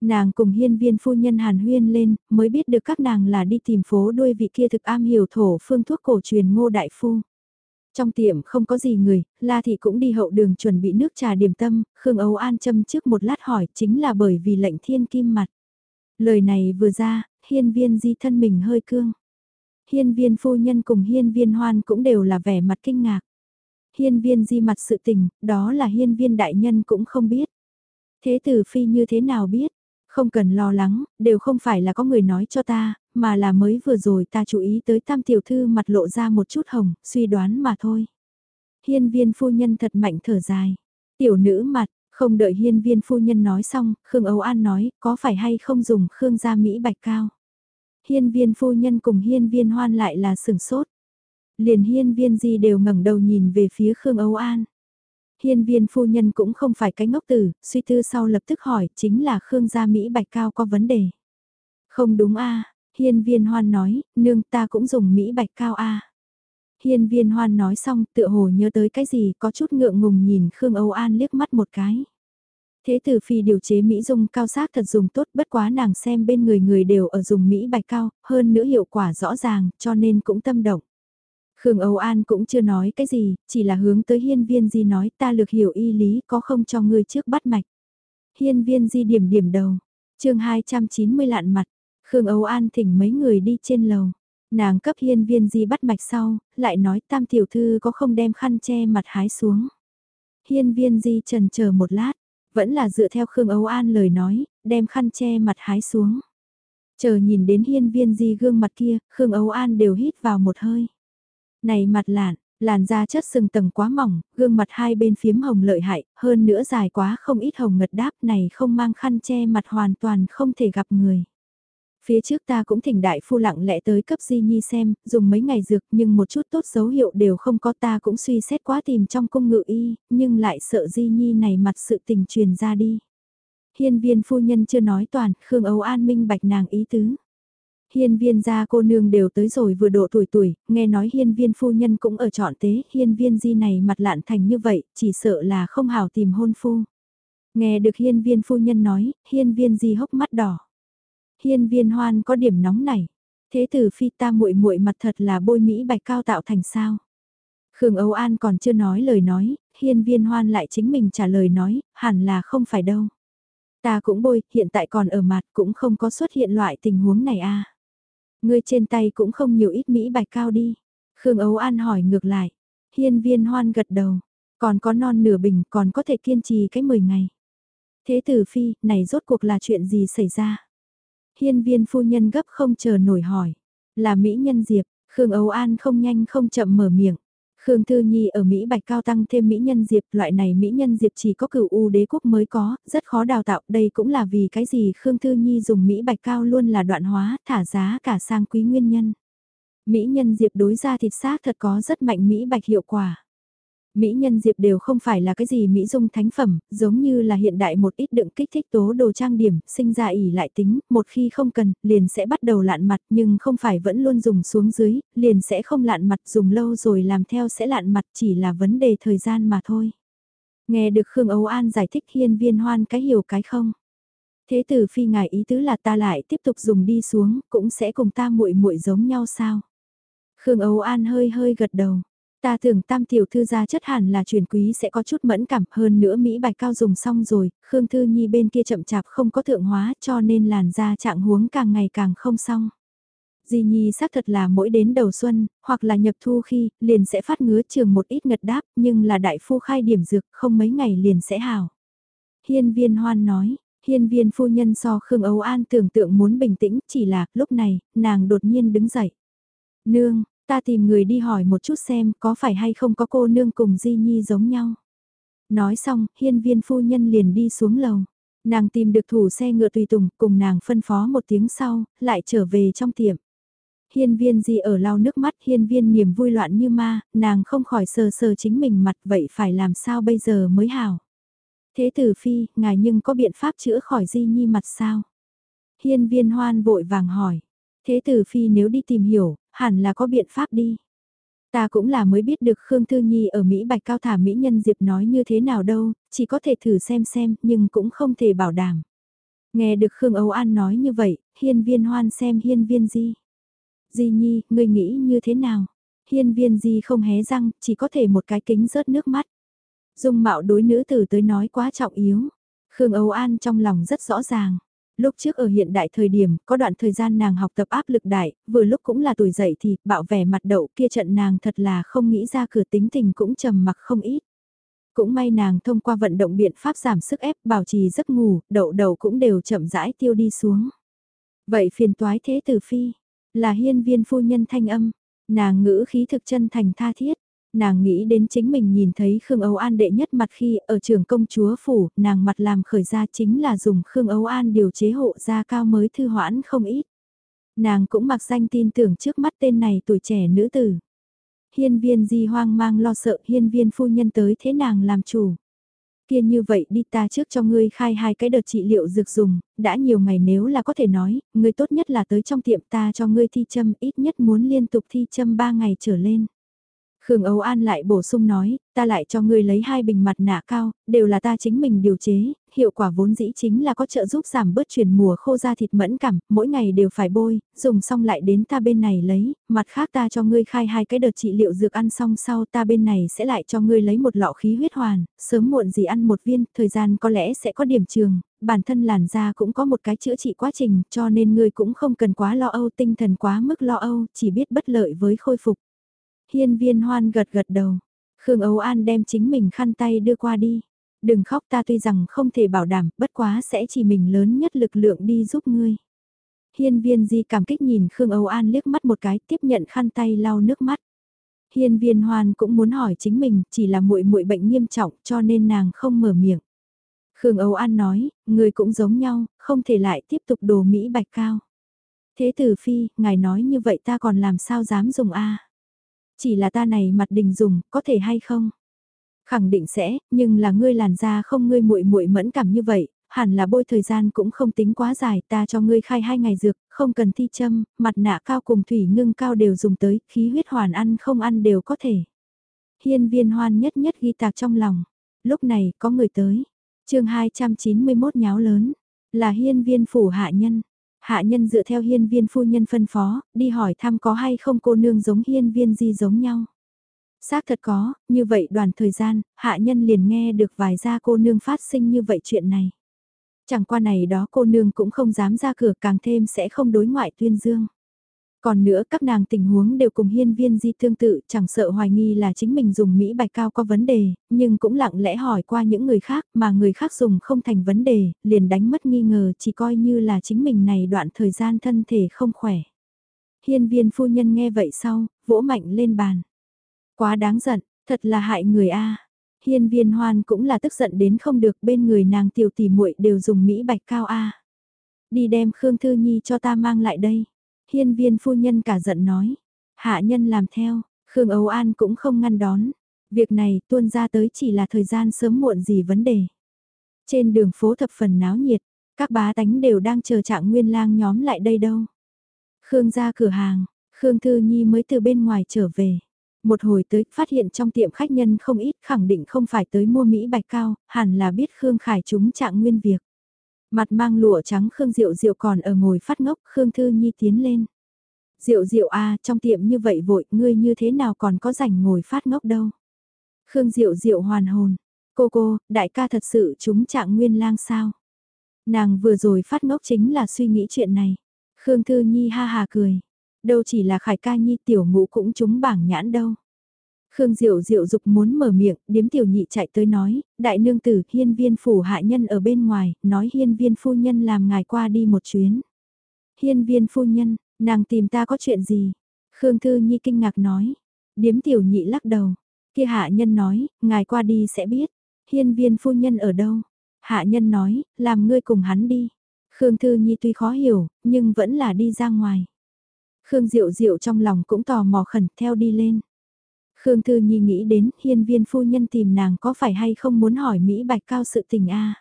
Nàng cùng hiên viên phu nhân hàn huyên lên, mới biết được các nàng là đi tìm phố đuôi vị kia thực am hiểu thổ phương thuốc cổ truyền ngô đại phu. Trong tiệm không có gì người, La Thị cũng đi hậu đường chuẩn bị nước trà điểm tâm, Khương Âu An châm trước một lát hỏi chính là bởi vì lệnh thiên kim mặt. Lời này vừa ra, hiên viên di thân mình hơi cương. Hiên viên phu nhân cùng hiên viên hoan cũng đều là vẻ mặt kinh ngạc. Hiên viên di mặt sự tình, đó là hiên viên đại nhân cũng không biết. Thế tử phi như thế nào biết? Không cần lo lắng, đều không phải là có người nói cho ta, mà là mới vừa rồi ta chú ý tới tam tiểu thư mặt lộ ra một chút hồng, suy đoán mà thôi. Hiên viên phu nhân thật mạnh thở dài. Tiểu nữ mặt, không đợi hiên viên phu nhân nói xong, Khương Âu An nói, có phải hay không dùng Khương gia Mỹ bạch cao. Hiên viên phu nhân cùng hiên viên hoan lại là sừng sốt. Liền hiên viên gì đều ngẩng đầu nhìn về phía Khương Âu An. Hiên viên phu nhân cũng không phải cái ngốc tử, suy tư sau lập tức hỏi, chính là Khương gia Mỹ bạch cao có vấn đề. Không đúng a hiên viên hoan nói, nương ta cũng dùng Mỹ bạch cao a Hiên viên hoan nói xong, tựa hồ nhớ tới cái gì, có chút ngượng ngùng nhìn Khương Âu An liếc mắt một cái. Thế tử phi điều chế Mỹ dung cao sát thật dùng tốt bất quá nàng xem bên người người đều ở dùng Mỹ bạch cao, hơn nữa hiệu quả rõ ràng, cho nên cũng tâm động. Khương Âu An cũng chưa nói cái gì, chỉ là hướng tới hiên viên di nói ta lược hiểu y lý có không cho ngươi trước bắt mạch. Hiên viên di điểm điểm đầu, chương 290 lạn mặt, Khương Âu An thỉnh mấy người đi trên lầu. Nàng cấp hiên viên di bắt mạch sau, lại nói tam tiểu thư có không đem khăn che mặt hái xuống. Hiên viên di trần chờ một lát, vẫn là dựa theo Khương Âu An lời nói, đem khăn che mặt hái xuống. Chờ nhìn đến hiên viên di gương mặt kia, Khương Âu An đều hít vào một hơi. Này mặt lạn, làn da chất sừng tầng quá mỏng, gương mặt hai bên phiếm hồng lợi hại, hơn nữa dài quá không ít hồng ngật đáp này không mang khăn che mặt hoàn toàn không thể gặp người. Phía trước ta cũng thỉnh đại phu lặng lẽ tới cấp di nhi xem, dùng mấy ngày dược nhưng một chút tốt dấu hiệu đều không có ta cũng suy xét quá tìm trong cung ngự y, nhưng lại sợ di nhi này mặt sự tình truyền ra đi. Hiên viên phu nhân chưa nói toàn, Khương Âu An minh bạch nàng ý tứ. Hiên viên gia cô nương đều tới rồi vừa độ tuổi tuổi, nghe nói hiên viên phu nhân cũng ở chọn tế, hiên viên di này mặt lạn thành như vậy, chỉ sợ là không hảo tìm hôn phu. Nghe được hiên viên phu nhân nói, hiên viên di hốc mắt đỏ. Hiên viên hoan có điểm nóng này. Thế tử phi ta muội muội mặt thật là bôi Mỹ bạch cao tạo thành sao. Khương Âu An còn chưa nói lời nói, hiên viên hoan lại chính mình trả lời nói, hẳn là không phải đâu. Ta cũng bôi, hiện tại còn ở mặt cũng không có xuất hiện loại tình huống này a. Ngươi trên tay cũng không nhiều ít Mỹ bạch cao đi. Khương ấu An hỏi ngược lại. Hiên viên hoan gật đầu. Còn có non nửa bình còn có thể kiên trì cái 10 ngày. Thế tử phi, này rốt cuộc là chuyện gì xảy ra? Hiên viên phu nhân gấp không chờ nổi hỏi. Là Mỹ nhân Diệp, Khương ấu An không nhanh không chậm mở miệng. Khương Thư Nhi ở Mỹ Bạch Cao tăng thêm Mỹ Nhân Diệp, loại này Mỹ Nhân Diệp chỉ có cửu U đế quốc mới có, rất khó đào tạo, đây cũng là vì cái gì Khương Thư Nhi dùng Mỹ Bạch Cao luôn là đoạn hóa, thả giá cả sang quý nguyên nhân. Mỹ Nhân Diệp đối ra thịt xác thật có rất mạnh Mỹ Bạch hiệu quả. Mỹ nhân diệp đều không phải là cái gì Mỹ dung thánh phẩm, giống như là hiện đại một ít đựng kích thích tố đồ trang điểm, sinh ra ỉ lại tính, một khi không cần, liền sẽ bắt đầu lạn mặt nhưng không phải vẫn luôn dùng xuống dưới, liền sẽ không lạn mặt dùng lâu rồi làm theo sẽ lạn mặt chỉ là vấn đề thời gian mà thôi. Nghe được Khương Âu An giải thích hiên viên hoan cái hiểu cái không. Thế tử phi ngài ý tứ là ta lại tiếp tục dùng đi xuống, cũng sẽ cùng ta muội muội giống nhau sao? Khương Âu An hơi hơi gật đầu. Ta tưởng tam tiểu thư gia chất hẳn là truyền quý sẽ có chút mẫn cảm hơn nữa Mỹ bạch cao dùng xong rồi, Khương Thư Nhi bên kia chậm chạp không có thượng hóa cho nên làn da trạng huống càng ngày càng không xong. Di Nhi xác thật là mỗi đến đầu xuân, hoặc là nhập thu khi, liền sẽ phát ngứa trường một ít ngật đáp, nhưng là đại phu khai điểm dược không mấy ngày liền sẽ hào. Hiên viên hoan nói, hiên viên phu nhân so Khương Âu An tưởng tượng muốn bình tĩnh, chỉ là lúc này, nàng đột nhiên đứng dậy. Nương, Ta tìm người đi hỏi một chút xem có phải hay không có cô nương cùng Di Nhi giống nhau. Nói xong, hiên viên phu nhân liền đi xuống lầu. Nàng tìm được thủ xe ngựa tùy tùng cùng nàng phân phó một tiếng sau, lại trở về trong tiệm. Hiên viên Di ở lau nước mắt hiên viên niềm vui loạn như ma, nàng không khỏi sờ sờ chính mình mặt vậy phải làm sao bây giờ mới hảo. Thế tử phi, ngài nhưng có biện pháp chữa khỏi di nhi mặt sao? Hiên viên hoan vội vàng hỏi. Thế tử phi nếu đi tìm hiểu, hẳn là có biện pháp đi. Ta cũng là mới biết được Khương Thư Nhi ở Mỹ Bạch Cao Thả Mỹ Nhân Diệp nói như thế nào đâu, chỉ có thể thử xem xem, nhưng cũng không thể bảo đảm. Nghe được Khương Âu An nói như vậy, hiên viên hoan xem hiên viên di. Di Nhi, ngươi nghĩ như thế nào? Hiên viên di không hé răng, chỉ có thể một cái kính rớt nước mắt. Dung mạo đối nữ tử tới nói quá trọng yếu. Khương Âu An trong lòng rất rõ ràng. Lúc trước ở hiện đại thời điểm, có đoạn thời gian nàng học tập áp lực đại, vừa lúc cũng là tuổi dậy thì, bạo vẻ mặt đậu kia trận nàng thật là không nghĩ ra cửa tính tình cũng trầm mặc không ít. Cũng may nàng thông qua vận động biện pháp giảm sức ép, bảo trì giấc ngủ, đậu đầu cũng đều chậm rãi tiêu đi xuống. Vậy phiền toái thế tử phi, là hiên viên phu nhân thanh âm, nàng ngữ khí thực chân thành tha thiết, nàng nghĩ đến chính mình nhìn thấy Khương Âu An đệ nhất mặt khi ở trường công chúa phủ, nàng mặt làm khởi ra chính là dùng Khương Âu An điều chế hộ ra cao mới thư hoãn không ít. Nàng cũng mặc danh tin tưởng trước mắt tên này tuổi trẻ nữ tử. Hiên viên di hoang mang lo sợ hiên viên phu nhân tới thế nàng làm chủ. Kia như vậy đi ta trước cho ngươi khai hai cái đợt trị liệu dược dùng, đã nhiều ngày nếu là có thể nói, ngươi tốt nhất là tới trong tiệm ta cho ngươi thi châm ít nhất muốn liên tục thi châm ba ngày trở lên. Khương Âu An lại bổ sung nói, ta lại cho ngươi lấy hai bình mặt nạ cao, đều là ta chính mình điều chế, hiệu quả vốn dĩ chính là có trợ giúp giảm bớt chuyển mùa khô da thịt mẫn cảm, mỗi ngày đều phải bôi, dùng xong lại đến ta bên này lấy, mặt khác ta cho ngươi khai hai cái đợt trị liệu dược ăn xong sau ta bên này sẽ lại cho ngươi lấy một lọ khí huyết hoàn, sớm muộn gì ăn một viên, thời gian có lẽ sẽ có điểm trường, bản thân làn da cũng có một cái chữa trị quá trình, cho nên ngươi cũng không cần quá lo âu tinh thần quá mức lo âu, chỉ biết bất lợi với khôi phục. Hiên viên hoan gật gật đầu. Khương Âu An đem chính mình khăn tay đưa qua đi. Đừng khóc ta tuy rằng không thể bảo đảm, bất quá sẽ chỉ mình lớn nhất lực lượng đi giúp ngươi. Hiên viên di cảm kích nhìn Khương Âu An liếc mắt một cái tiếp nhận khăn tay lau nước mắt. Hiên viên hoan cũng muốn hỏi chính mình, chỉ là muội muội bệnh nghiêm trọng cho nên nàng không mở miệng. Khương Âu An nói, người cũng giống nhau, không thể lại tiếp tục đồ Mỹ bạch cao. Thế tử phi, ngài nói như vậy ta còn làm sao dám dùng a chỉ là ta này mặt đình dùng, có thể hay không? Khẳng định sẽ, nhưng là ngươi làn da không ngươi muội muội mẫn cảm như vậy, hẳn là bôi thời gian cũng không tính quá dài, ta cho ngươi khai hai ngày dược, không cần thi châm, mặt nạ cao cùng thủy ngưng cao đều dùng tới, khí huyết hoàn ăn không ăn đều có thể. Hiên viên hoan nhất nhất ghi tạc trong lòng. Lúc này có người tới. chương 291 nháo lớn. Là hiên viên phủ hạ nhân. Hạ nhân dựa theo hiên viên phu nhân phân phó, đi hỏi thăm có hay không cô nương giống hiên viên di giống nhau. Xác thật có, như vậy đoàn thời gian, hạ nhân liền nghe được vài gia cô nương phát sinh như vậy chuyện này. Chẳng qua này đó cô nương cũng không dám ra cửa càng thêm sẽ không đối ngoại tuyên dương. Còn nữa các nàng tình huống đều cùng hiên viên di tương tự, chẳng sợ hoài nghi là chính mình dùng Mỹ bạch cao có vấn đề, nhưng cũng lặng lẽ hỏi qua những người khác mà người khác dùng không thành vấn đề, liền đánh mất nghi ngờ chỉ coi như là chính mình này đoạn thời gian thân thể không khỏe. Hiên viên phu nhân nghe vậy sau, vỗ mạnh lên bàn. Quá đáng giận, thật là hại người a. Hiên viên hoan cũng là tức giận đến không được bên người nàng tiểu tỷ muội đều dùng Mỹ bạch cao a. Đi đem Khương Thư Nhi cho ta mang lại đây. Hiên viên phu nhân cả giận nói. Hạ nhân làm theo, Khương Âu An cũng không ngăn đón. Việc này tuôn ra tới chỉ là thời gian sớm muộn gì vấn đề. Trên đường phố thập phần náo nhiệt, các bá tánh đều đang chờ trạng nguyên lang nhóm lại đây đâu. Khương ra cửa hàng, Khương Thư Nhi mới từ bên ngoài trở về. Một hồi tới, phát hiện trong tiệm khách nhân không ít, khẳng định không phải tới mua Mỹ bạch cao, hẳn là biết Khương Khải chúng trạng nguyên việc. Mặt mang lụa trắng Khương Diệu Diệu còn ở ngồi phát ngốc, Khương Thư Nhi tiến lên. Diệu Diệu a trong tiệm như vậy vội, ngươi như thế nào còn có rảnh ngồi phát ngốc đâu. Khương Diệu Diệu hoàn hồn. Cô cô, đại ca thật sự chúng trạng nguyên lang sao. Nàng vừa rồi phát ngốc chính là suy nghĩ chuyện này. Khương Thư Nhi ha hà cười. Đâu chỉ là khải ca nhi tiểu ngũ cũng chúng bảng nhãn đâu. Khương Diệu Diệu dục muốn mở miệng, điếm tiểu nhị chạy tới nói, đại nương tử hiên viên phủ hạ nhân ở bên ngoài, nói hiên viên phu nhân làm ngài qua đi một chuyến. Hiên viên phu nhân, nàng tìm ta có chuyện gì? Khương Thư Nhi kinh ngạc nói. Điếm tiểu nhị lắc đầu. Kia hạ nhân nói, ngài qua đi sẽ biết. Hiên viên phu nhân ở đâu? Hạ nhân nói, làm ngươi cùng hắn đi. Khương Thư Nhi tuy khó hiểu, nhưng vẫn là đi ra ngoài. Khương Diệu Diệu trong lòng cũng tò mò khẩn theo đi lên. Khương Thư Nhi nghĩ đến hiên viên phu nhân tìm nàng có phải hay không muốn hỏi Mỹ Bạch Cao sự tình a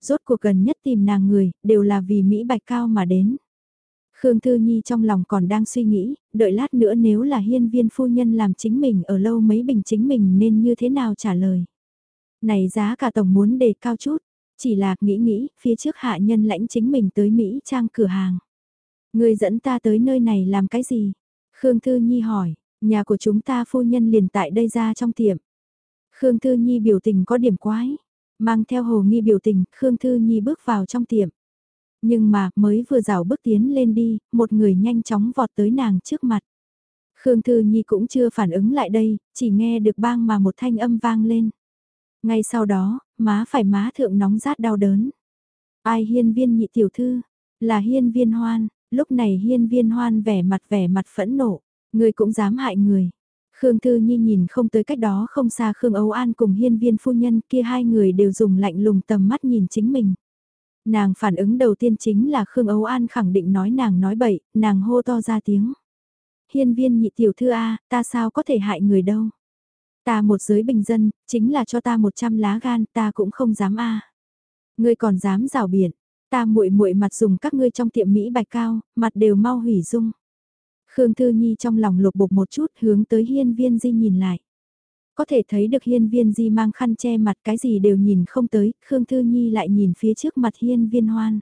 Rốt cuộc gần nhất tìm nàng người, đều là vì Mỹ Bạch Cao mà đến. Khương Thư Nhi trong lòng còn đang suy nghĩ, đợi lát nữa nếu là hiên viên phu nhân làm chính mình ở lâu mấy bình chính mình nên như thế nào trả lời. Này giá cả tổng muốn đề cao chút, chỉ là nghĩ nghĩ, phía trước hạ nhân lãnh chính mình tới Mỹ trang cửa hàng. Người dẫn ta tới nơi này làm cái gì? Khương Thư Nhi hỏi, nhà của chúng ta phu nhân liền tại đây ra trong tiệm. Khương Thư Nhi biểu tình có điểm quái. Mang theo hồ nghi biểu tình, Khương Thư Nhi bước vào trong tiệm. Nhưng mà, mới vừa rào bước tiến lên đi, một người nhanh chóng vọt tới nàng trước mặt. Khương Thư Nhi cũng chưa phản ứng lại đây, chỉ nghe được bang mà một thanh âm vang lên. Ngay sau đó, má phải má thượng nóng rát đau đớn. Ai hiên viên nhị tiểu thư? Là hiên viên hoan, lúc này hiên viên hoan vẻ mặt vẻ mặt phẫn nộ. Người cũng dám hại người. Khương Thư Nhi nhìn không tới cách đó không xa Khương Âu An cùng hiên viên phu nhân kia hai người đều dùng lạnh lùng tầm mắt nhìn chính mình. Nàng phản ứng đầu tiên chính là Khương Âu An khẳng định nói nàng nói bậy, nàng hô to ra tiếng. Hiên viên nhị tiểu thư A, ta sao có thể hại người đâu. Ta một giới bình dân, chính là cho ta một trăm lá gan, ta cũng không dám A. Ngươi còn dám rào biển, ta muội muội mặt dùng các ngươi trong tiệm Mỹ bạch cao, mặt đều mau hủy dung. Khương Thư Nhi trong lòng lục bục một chút hướng tới hiên viên di nhìn lại. Có thể thấy được hiên viên di mang khăn che mặt cái gì đều nhìn không tới, Khương Thư Nhi lại nhìn phía trước mặt hiên viên hoan.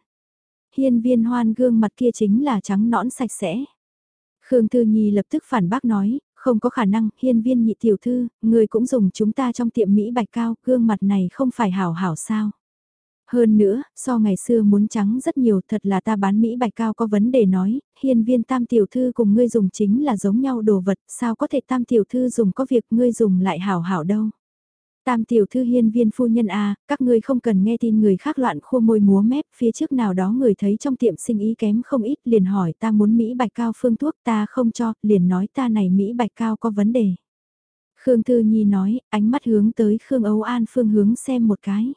Hiên viên hoan gương mặt kia chính là trắng nõn sạch sẽ. Khương Thư Nhi lập tức phản bác nói, không có khả năng, hiên viên nhị tiểu thư, người cũng dùng chúng ta trong tiệm Mỹ bạch cao, gương mặt này không phải hảo hảo sao. Hơn nữa, so ngày xưa muốn trắng rất nhiều thật là ta bán Mỹ bạch cao có vấn đề nói, hiên viên tam tiểu thư cùng ngươi dùng chính là giống nhau đồ vật, sao có thể tam tiểu thư dùng có việc ngươi dùng lại hảo hảo đâu. Tam tiểu thư hiên viên phu nhân a các ngươi không cần nghe tin người khác loạn khua môi múa mép, phía trước nào đó người thấy trong tiệm sinh ý kém không ít, liền hỏi ta muốn Mỹ bạch cao phương thuốc ta không cho, liền nói ta này Mỹ bạch cao có vấn đề. Khương Thư Nhi nói, ánh mắt hướng tới Khương Âu An phương hướng xem một cái.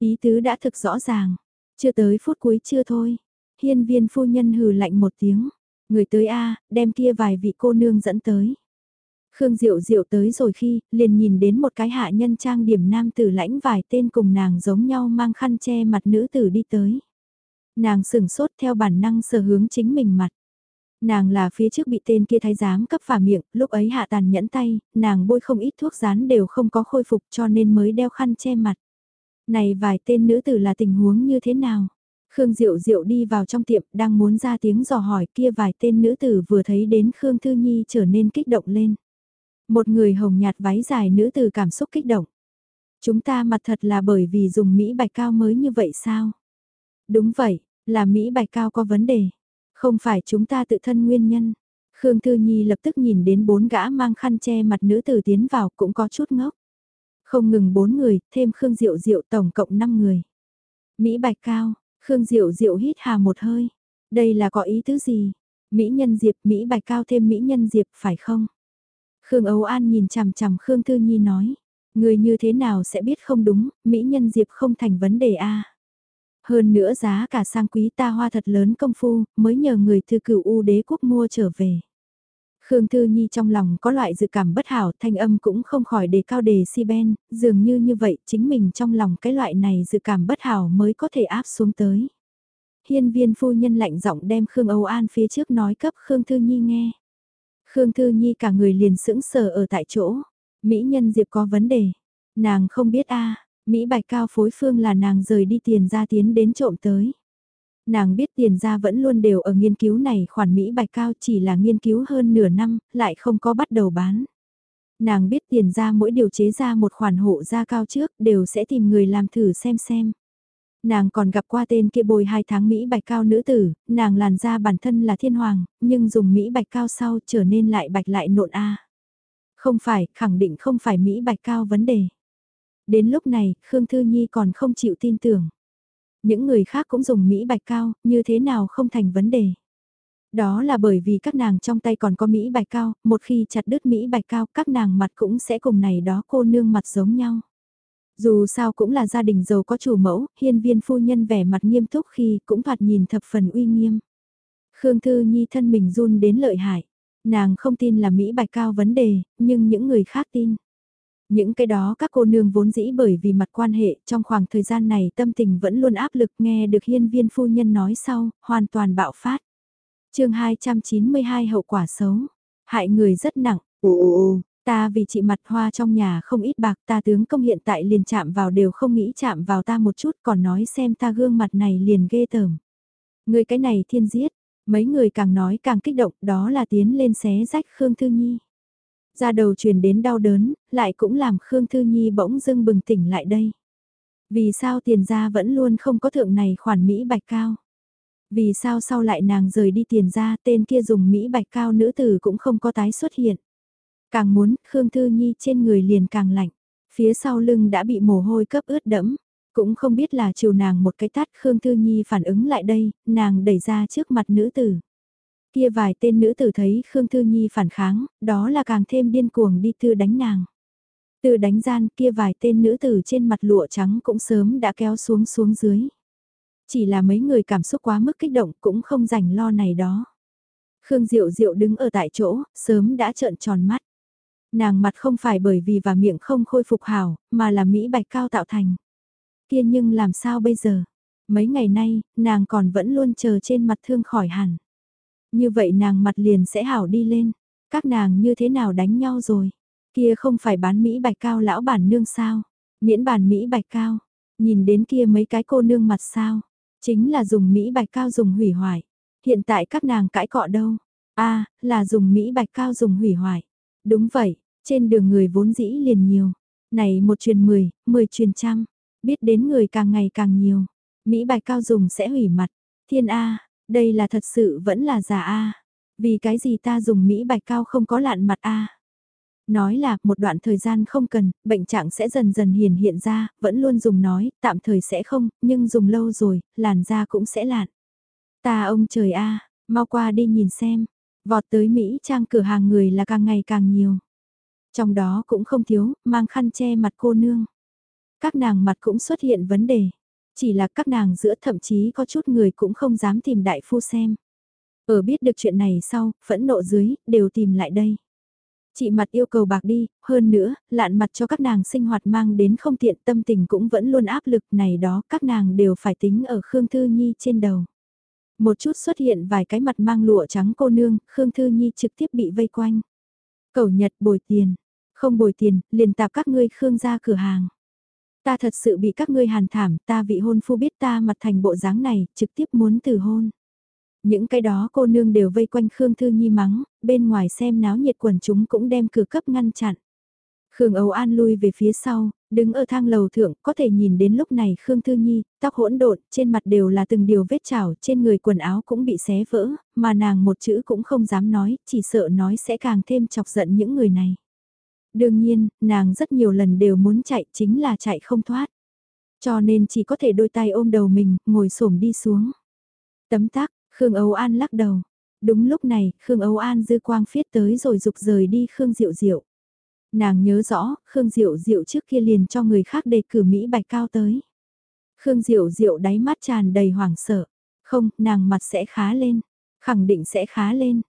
Ý tứ đã thực rõ ràng, chưa tới phút cuối chưa thôi. Hiên viên phu nhân hừ lạnh một tiếng, người tới A, đem kia vài vị cô nương dẫn tới. Khương Diệu Diệu tới rồi khi, liền nhìn đến một cái hạ nhân trang điểm nam tử lãnh vài tên cùng nàng giống nhau mang khăn che mặt nữ tử đi tới. Nàng sừng sốt theo bản năng sờ hướng chính mình mặt. Nàng là phía trước bị tên kia thái giám cấp phả miệng, lúc ấy hạ tàn nhẫn tay, nàng bôi không ít thuốc rán đều không có khôi phục cho nên mới đeo khăn che mặt. Này vài tên nữ tử là tình huống như thế nào? Khương Diệu Diệu đi vào trong tiệm đang muốn ra tiếng dò hỏi kia vài tên nữ tử vừa thấy đến Khương Thư Nhi trở nên kích động lên. Một người hồng nhạt váy dài nữ tử cảm xúc kích động. Chúng ta mặt thật là bởi vì dùng Mỹ bạch cao mới như vậy sao? Đúng vậy, là Mỹ bạch cao có vấn đề. Không phải chúng ta tự thân nguyên nhân. Khương Thư Nhi lập tức nhìn đến bốn gã mang khăn che mặt nữ tử tiến vào cũng có chút ngốc. Không ngừng bốn người, thêm Khương Diệu Diệu tổng cộng 5 người. Mỹ Bạch Cao, Khương Diệu Diệu hít hà một hơi. Đây là có ý tứ gì? Mỹ Nhân Diệp, Mỹ Bạch Cao thêm Mỹ Nhân Diệp, phải không? Khương Âu An nhìn chằm chằm Khương Thư Nhi nói. Người như thế nào sẽ biết không đúng, Mỹ Nhân Diệp không thành vấn đề a Hơn nữa giá cả sang quý ta hoa thật lớn công phu, mới nhờ người thư cửu U đế quốc mua trở về. Khương Thư Nhi trong lòng có loại dự cảm bất hảo, thanh âm cũng không khỏi đề cao đề si ben, dường như như vậy chính mình trong lòng cái loại này dự cảm bất hảo mới có thể áp xuống tới. Hiên viên phu nhân lạnh giọng đem Khương Âu An phía trước nói cấp Khương Thư Nhi nghe. Khương Thư Nhi cả người liền sững sờ ở tại chỗ. Mỹ nhân Diệp có vấn đề. Nàng không biết a Mỹ bạch cao phối phương là nàng rời đi tiền ra tiến đến trộm tới. Nàng biết tiền ra vẫn luôn đều ở nghiên cứu này khoản Mỹ bạch cao chỉ là nghiên cứu hơn nửa năm, lại không có bắt đầu bán. Nàng biết tiền ra mỗi điều chế ra một khoản hộ ra cao trước đều sẽ tìm người làm thử xem xem. Nàng còn gặp qua tên kia bồi hai tháng Mỹ bạch cao nữ tử, nàng làn da bản thân là thiên hoàng, nhưng dùng Mỹ bạch cao sau trở nên lại bạch lại nộn A. Không phải, khẳng định không phải Mỹ bạch cao vấn đề. Đến lúc này, Khương Thư Nhi còn không chịu tin tưởng. Những người khác cũng dùng Mỹ bạch cao, như thế nào không thành vấn đề. Đó là bởi vì các nàng trong tay còn có Mỹ bạch cao, một khi chặt đứt Mỹ bạch cao các nàng mặt cũng sẽ cùng này đó cô nương mặt giống nhau. Dù sao cũng là gia đình giàu có chủ mẫu, hiên viên phu nhân vẻ mặt nghiêm túc khi cũng thoạt nhìn thập phần uy nghiêm. Khương Thư Nhi thân mình run đến lợi hại. Nàng không tin là Mỹ Bạch Cao vấn đề, nhưng những người khác tin. Những cái đó các cô nương vốn dĩ bởi vì mặt quan hệ trong khoảng thời gian này tâm tình vẫn luôn áp lực nghe được hiên viên phu nhân nói sau, hoàn toàn bạo phát. chương 292 hậu quả xấu, hại người rất nặng, ồ ta vì chị mặt hoa trong nhà không ít bạc ta tướng công hiện tại liền chạm vào đều không nghĩ chạm vào ta một chút còn nói xem ta gương mặt này liền ghê tởm. Người cái này thiên giết, mấy người càng nói càng kích động đó là tiến lên xé rách Khương Thư Nhi. Ra đầu truyền đến đau đớn, lại cũng làm Khương Thư Nhi bỗng dưng bừng tỉnh lại đây. Vì sao tiền gia vẫn luôn không có thượng này khoản Mỹ bạch cao? Vì sao sau lại nàng rời đi tiền gia tên kia dùng Mỹ bạch cao nữ tử cũng không có tái xuất hiện? Càng muốn, Khương Thư Nhi trên người liền càng lạnh. Phía sau lưng đã bị mồ hôi cấp ướt đẫm. Cũng không biết là chiều nàng một cái tát Khương Thư Nhi phản ứng lại đây, nàng đẩy ra trước mặt nữ tử. Kia vài tên nữ tử thấy Khương Thư Nhi phản kháng, đó là càng thêm điên cuồng đi thư đánh nàng. Từ đánh gian kia vài tên nữ tử trên mặt lụa trắng cũng sớm đã kéo xuống xuống dưới. Chỉ là mấy người cảm xúc quá mức kích động cũng không rảnh lo này đó. Khương Diệu Diệu đứng ở tại chỗ, sớm đã trợn tròn mắt. Nàng mặt không phải bởi vì và miệng không khôi phục hào mà là Mỹ bạch cao tạo thành. Kia nhưng làm sao bây giờ? Mấy ngày nay, nàng còn vẫn luôn chờ trên mặt thương khỏi hẳn. Như vậy nàng mặt liền sẽ hảo đi lên. Các nàng như thế nào đánh nhau rồi? Kia không phải bán Mỹ bạch cao lão bản nương sao? Miễn bản Mỹ bạch cao. Nhìn đến kia mấy cái cô nương mặt sao? Chính là dùng Mỹ bạch cao dùng hủy hoại. Hiện tại các nàng cãi cọ đâu? a là dùng Mỹ bạch cao dùng hủy hoại. Đúng vậy, trên đường người vốn dĩ liền nhiều. Này một truyền mười, mười truyền trăm. Biết đến người càng ngày càng nhiều. Mỹ bạch cao dùng sẽ hủy mặt. Thiên A, đây là thật sự vẫn là giả A. Vì cái gì ta dùng Mỹ bạch cao không có lạn mặt A. Nói là một đoạn thời gian không cần, bệnh trạng sẽ dần dần hiển hiện ra, vẫn luôn dùng nói, tạm thời sẽ không, nhưng dùng lâu rồi, làn da cũng sẽ lạn. Ta ông trời A, mau qua đi nhìn xem, vọt tới Mỹ trang cửa hàng người là càng ngày càng nhiều. Trong đó cũng không thiếu, mang khăn che mặt cô nương. Các nàng mặt cũng xuất hiện vấn đề. Chỉ là các nàng giữa thậm chí có chút người cũng không dám tìm đại phu xem. Ở biết được chuyện này sau, phẫn nộ dưới, đều tìm lại đây. Chị mặt yêu cầu bạc đi, hơn nữa, lạn mặt cho các nàng sinh hoạt mang đến không tiện tâm tình cũng vẫn luôn áp lực này đó các nàng đều phải tính ở Khương Thư Nhi trên đầu. Một chút xuất hiện vài cái mặt mang lụa trắng cô nương, Khương Thư Nhi trực tiếp bị vây quanh. Cầu Nhật bồi tiền, không bồi tiền, liền tạp các ngươi Khương ra cửa hàng. Ta thật sự bị các ngươi hàn thảm, ta vị hôn phu biết ta mặt thành bộ dáng này, trực tiếp muốn từ hôn. Những cái đó cô nương đều vây quanh Khương Thư Nhi mắng, bên ngoài xem náo nhiệt quần chúng cũng đem cửa cấp ngăn chặn. Khương Âu An lui về phía sau, đứng ở thang lầu thượng, có thể nhìn đến lúc này Khương Thư Nhi, tóc hỗn độn, trên mặt đều là từng điều vết chảo, trên người quần áo cũng bị xé vỡ, mà nàng một chữ cũng không dám nói, chỉ sợ nói sẽ càng thêm chọc giận những người này. Đương nhiên, nàng rất nhiều lần đều muốn chạy, chính là chạy không thoát. Cho nên chỉ có thể đôi tay ôm đầu mình, ngồi xổm đi xuống. Tấm tắc, Khương Âu An lắc đầu. Đúng lúc này, Khương Âu An dư quang phiết tới rồi dục rời đi Khương Diệu Diệu. Nàng nhớ rõ, Khương Diệu Diệu trước kia liền cho người khác đề cử Mỹ Bạch Cao tới. Khương Diệu Diệu đáy mắt tràn đầy hoảng sợ. Không, nàng mặt sẽ khá lên. Khẳng định sẽ khá lên.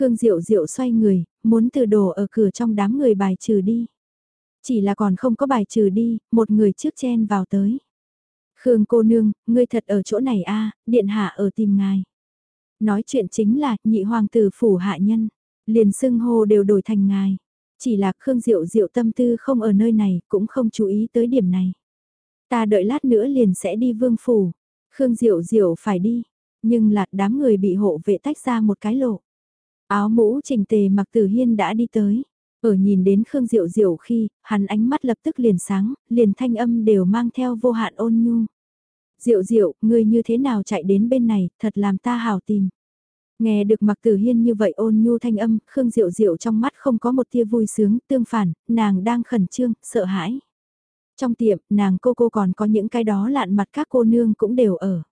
Khương Diệu Diệu xoay người, muốn từ đồ ở cửa trong đám người bài trừ đi. Chỉ là còn không có bài trừ đi, một người trước chen vào tới. Khương cô nương, ngươi thật ở chỗ này a điện hạ ở tìm ngài. Nói chuyện chính là, nhị hoàng tử phủ hạ nhân, liền xưng hô đều đổi thành ngài. Chỉ là Khương Diệu Diệu tâm tư không ở nơi này, cũng không chú ý tới điểm này. Ta đợi lát nữa liền sẽ đi vương phủ. Khương Diệu Diệu phải đi, nhưng là đám người bị hộ vệ tách ra một cái lộ. Áo mũ trình tề mặc tử hiên đã đi tới. Ở nhìn đến Khương Diệu Diệu khi, hắn ánh mắt lập tức liền sáng, liền thanh âm đều mang theo vô hạn ôn nhu. Diệu Diệu, ngươi như thế nào chạy đến bên này, thật làm ta hào tìm. Nghe được Mặc Tử Hiên như vậy ôn nhu thanh âm, Khương Diệu Diệu trong mắt không có một tia vui sướng, tương phản, nàng đang khẩn trương, sợ hãi. Trong tiệm, nàng cô cô còn có những cái đó lạn mặt các cô nương cũng đều ở.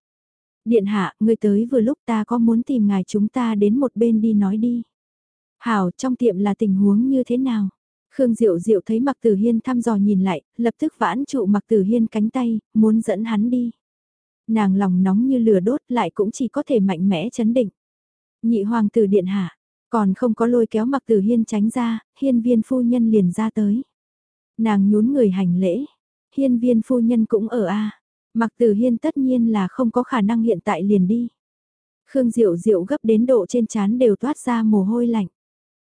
Điện hạ, người tới vừa lúc ta có muốn tìm ngài chúng ta đến một bên đi nói đi. Hảo, trong tiệm là tình huống như thế nào? Khương Diệu Diệu thấy Mặc Tử Hiên thăm dò nhìn lại, lập tức vãn trụ Mặc Tử Hiên cánh tay, muốn dẫn hắn đi. Nàng lòng nóng như lửa đốt lại cũng chỉ có thể mạnh mẽ chấn định. Nhị hoàng tử điện hạ, Còn không có lôi kéo mặc tử hiên tránh ra, hiên viên phu nhân liền ra tới. Nàng nhún người hành lễ, hiên viên phu nhân cũng ở a Mặc tử hiên tất nhiên là không có khả năng hiện tại liền đi. Khương Diệu Diệu gấp đến độ trên trán đều toát ra mồ hôi lạnh.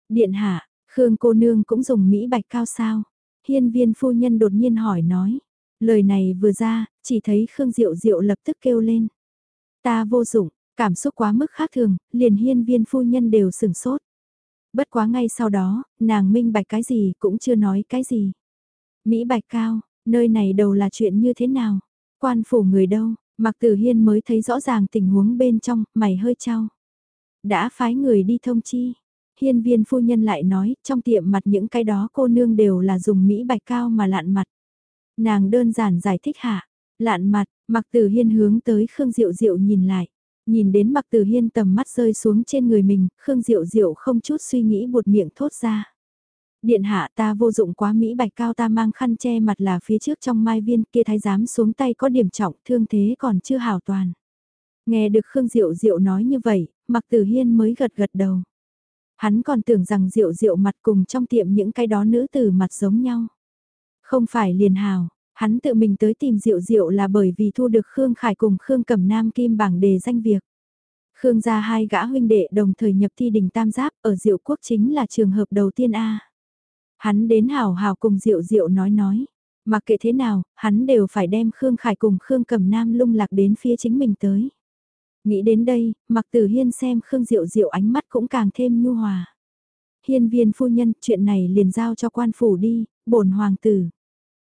Điện hạ, Khương cô nương cũng dùng Mỹ bạch cao sao? Hiên viên phu nhân đột nhiên hỏi nói. Lời này vừa ra, chỉ thấy Khương Diệu Diệu lập tức kêu lên. Ta vô dụng, cảm xúc quá mức khác thường, liền hiên viên phu nhân đều sừng sốt. Bất quá ngay sau đó, nàng minh bạch cái gì cũng chưa nói cái gì. Mỹ bạch cao, nơi này đầu là chuyện như thế nào? Quan phủ người đâu? Mặc tử hiên mới thấy rõ ràng tình huống bên trong, mày hơi trao. Đã phái người đi thông chi. Hiên viên phu nhân lại nói, trong tiệm mặt những cái đó cô nương đều là dùng Mỹ bạch cao mà lạn mặt. Nàng đơn giản giải thích hạ, lạn mặt, mặc tử hiên hướng tới Khương Diệu Diệu nhìn lại. Nhìn đến mặc tử hiên tầm mắt rơi xuống trên người mình, Khương Diệu Diệu không chút suy nghĩ buột miệng thốt ra. Điện hạ ta vô dụng quá Mỹ bạch cao ta mang khăn che mặt là phía trước trong mai viên kia thái giám xuống tay có điểm trọng thương thế còn chưa hảo toàn. Nghe được Khương Diệu Diệu nói như vậy, mặc tử hiên mới gật gật đầu. Hắn còn tưởng rằng Diệu Diệu mặt cùng trong tiệm những cái đó nữ tử mặt giống nhau. Không phải liền hào, hắn tự mình tới tìm Diệu Diệu là bởi vì thu được Khương Khải cùng Khương Cẩm Nam Kim bảng đề danh việc. Khương gia hai gã huynh đệ đồng thời nhập thi đình tam giáp ở Diệu Quốc chính là trường hợp đầu tiên A. Hắn đến hào hào cùng Diệu Diệu nói nói. Mặc kệ thế nào, hắn đều phải đem Khương Khải cùng Khương Cẩm Nam lung lạc đến phía chính mình tới. Nghĩ đến đây, mặc tử hiên xem Khương Diệu Diệu ánh mắt cũng càng thêm nhu hòa. Hiên viên phu nhân, chuyện này liền giao cho quan phủ đi, bổn hoàng tử.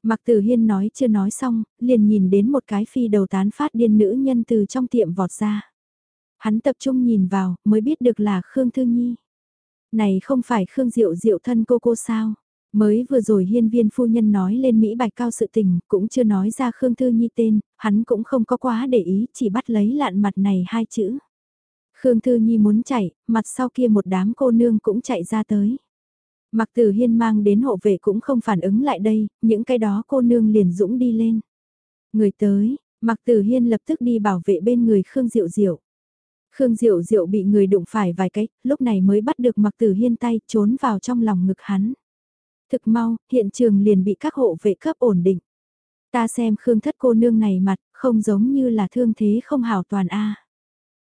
Mặc tử hiên nói chưa nói xong, liền nhìn đến một cái phi đầu tán phát điên nữ nhân từ trong tiệm vọt ra. Hắn tập trung nhìn vào, mới biết được là Khương Thư Nhi. Này không phải Khương Diệu Diệu thân cô cô sao? Mới vừa rồi hiên viên phu nhân nói lên Mỹ bạch cao sự tình, cũng chưa nói ra Khương Thư Nhi tên, hắn cũng không có quá để ý, chỉ bắt lấy lạn mặt này hai chữ. Khương Thư Nhi muốn chạy, mặt sau kia một đám cô nương cũng chạy ra tới. Mặc tử hiên mang đến hộ vệ cũng không phản ứng lại đây, những cái đó cô nương liền dũng đi lên. Người tới, mặc tử hiên lập tức đi bảo vệ bên người Khương Diệu Diệu. Khương Diệu Diệu bị người đụng phải vài cái, lúc này mới bắt được mặc tử hiên tay trốn vào trong lòng ngực hắn. Thực mau, hiện trường liền bị các hộ vệ cấp ổn định. Ta xem Khương thất cô nương này mặt, không giống như là thương thế không hảo toàn A.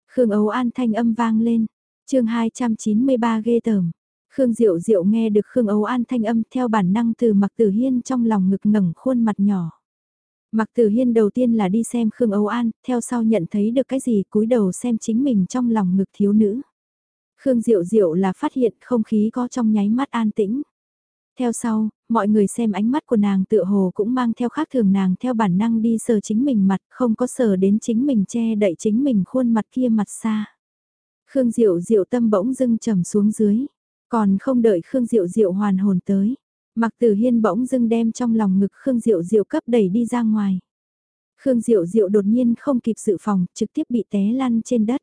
Khương Ấu An thanh âm vang lên, chương 293 ghê tởm. Khương Diệu Diệu nghe được Khương Ấu An thanh âm theo bản năng từ mặc tử hiên trong lòng ngực ngẩng khuôn mặt nhỏ. Mặc tử hiên đầu tiên là đi xem Khương Âu An, theo sau nhận thấy được cái gì cúi đầu xem chính mình trong lòng ngực thiếu nữ. Khương Diệu Diệu là phát hiện không khí có trong nháy mắt an tĩnh. Theo sau, mọi người xem ánh mắt của nàng tựa hồ cũng mang theo khác thường nàng theo bản năng đi sờ chính mình mặt, không có sờ đến chính mình che đậy chính mình khuôn mặt kia mặt xa. Khương Diệu Diệu tâm bỗng dưng trầm xuống dưới, còn không đợi Khương Diệu Diệu hoàn hồn tới. Mặc Tử Hiên bỗng dưng đem trong lòng ngực Khương Diệu Diệu cấp đẩy đi ra ngoài. Khương Diệu Diệu đột nhiên không kịp dự phòng, trực tiếp bị té lăn trên đất.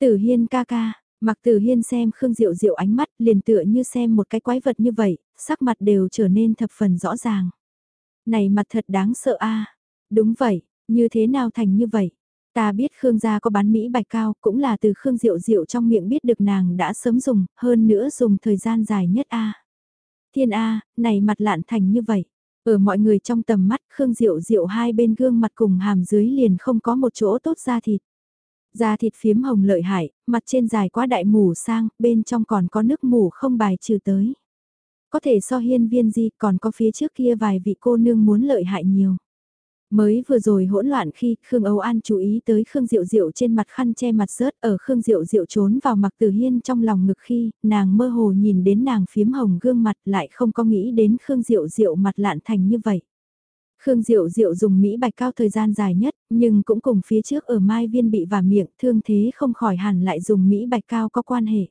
Tử Hiên ca ca, Mặc Tử Hiên xem Khương Diệu Diệu ánh mắt liền tựa như xem một cái quái vật như vậy, sắc mặt đều trở nên thập phần rõ ràng. Này mặt thật đáng sợ a. Đúng vậy, như thế nào thành như vậy? Ta biết Khương gia có bán Mỹ bạch cao, cũng là từ Khương Diệu Diệu trong miệng biết được nàng đã sớm dùng, hơn nữa dùng thời gian dài nhất a. Thiên a, này mặt lạn thành như vậy. Ở mọi người trong tầm mắt Khương Diệu Diệu hai bên gương mặt cùng hàm dưới liền không có một chỗ tốt da thịt. Da thịt phiếm hồng lợi hại, mặt trên dài quá đại mù sang, bên trong còn có nước mù không bài trừ tới. Có thể so hiên viên gì còn có phía trước kia vài vị cô nương muốn lợi hại nhiều. Mới vừa rồi hỗn loạn khi Khương Âu An chú ý tới Khương Diệu Diệu trên mặt khăn che mặt rớt ở Khương Diệu Diệu trốn vào mặc tử hiên trong lòng ngực khi nàng mơ hồ nhìn đến nàng phiếm hồng gương mặt lại không có nghĩ đến Khương Diệu Diệu mặt lạn thành như vậy. Khương Diệu Diệu dùng Mỹ bạch cao thời gian dài nhất, nhưng cũng cùng phía trước ở Mai Viên bị và miệng thương thế không khỏi hẳn lại dùng Mỹ bạch cao có quan hệ.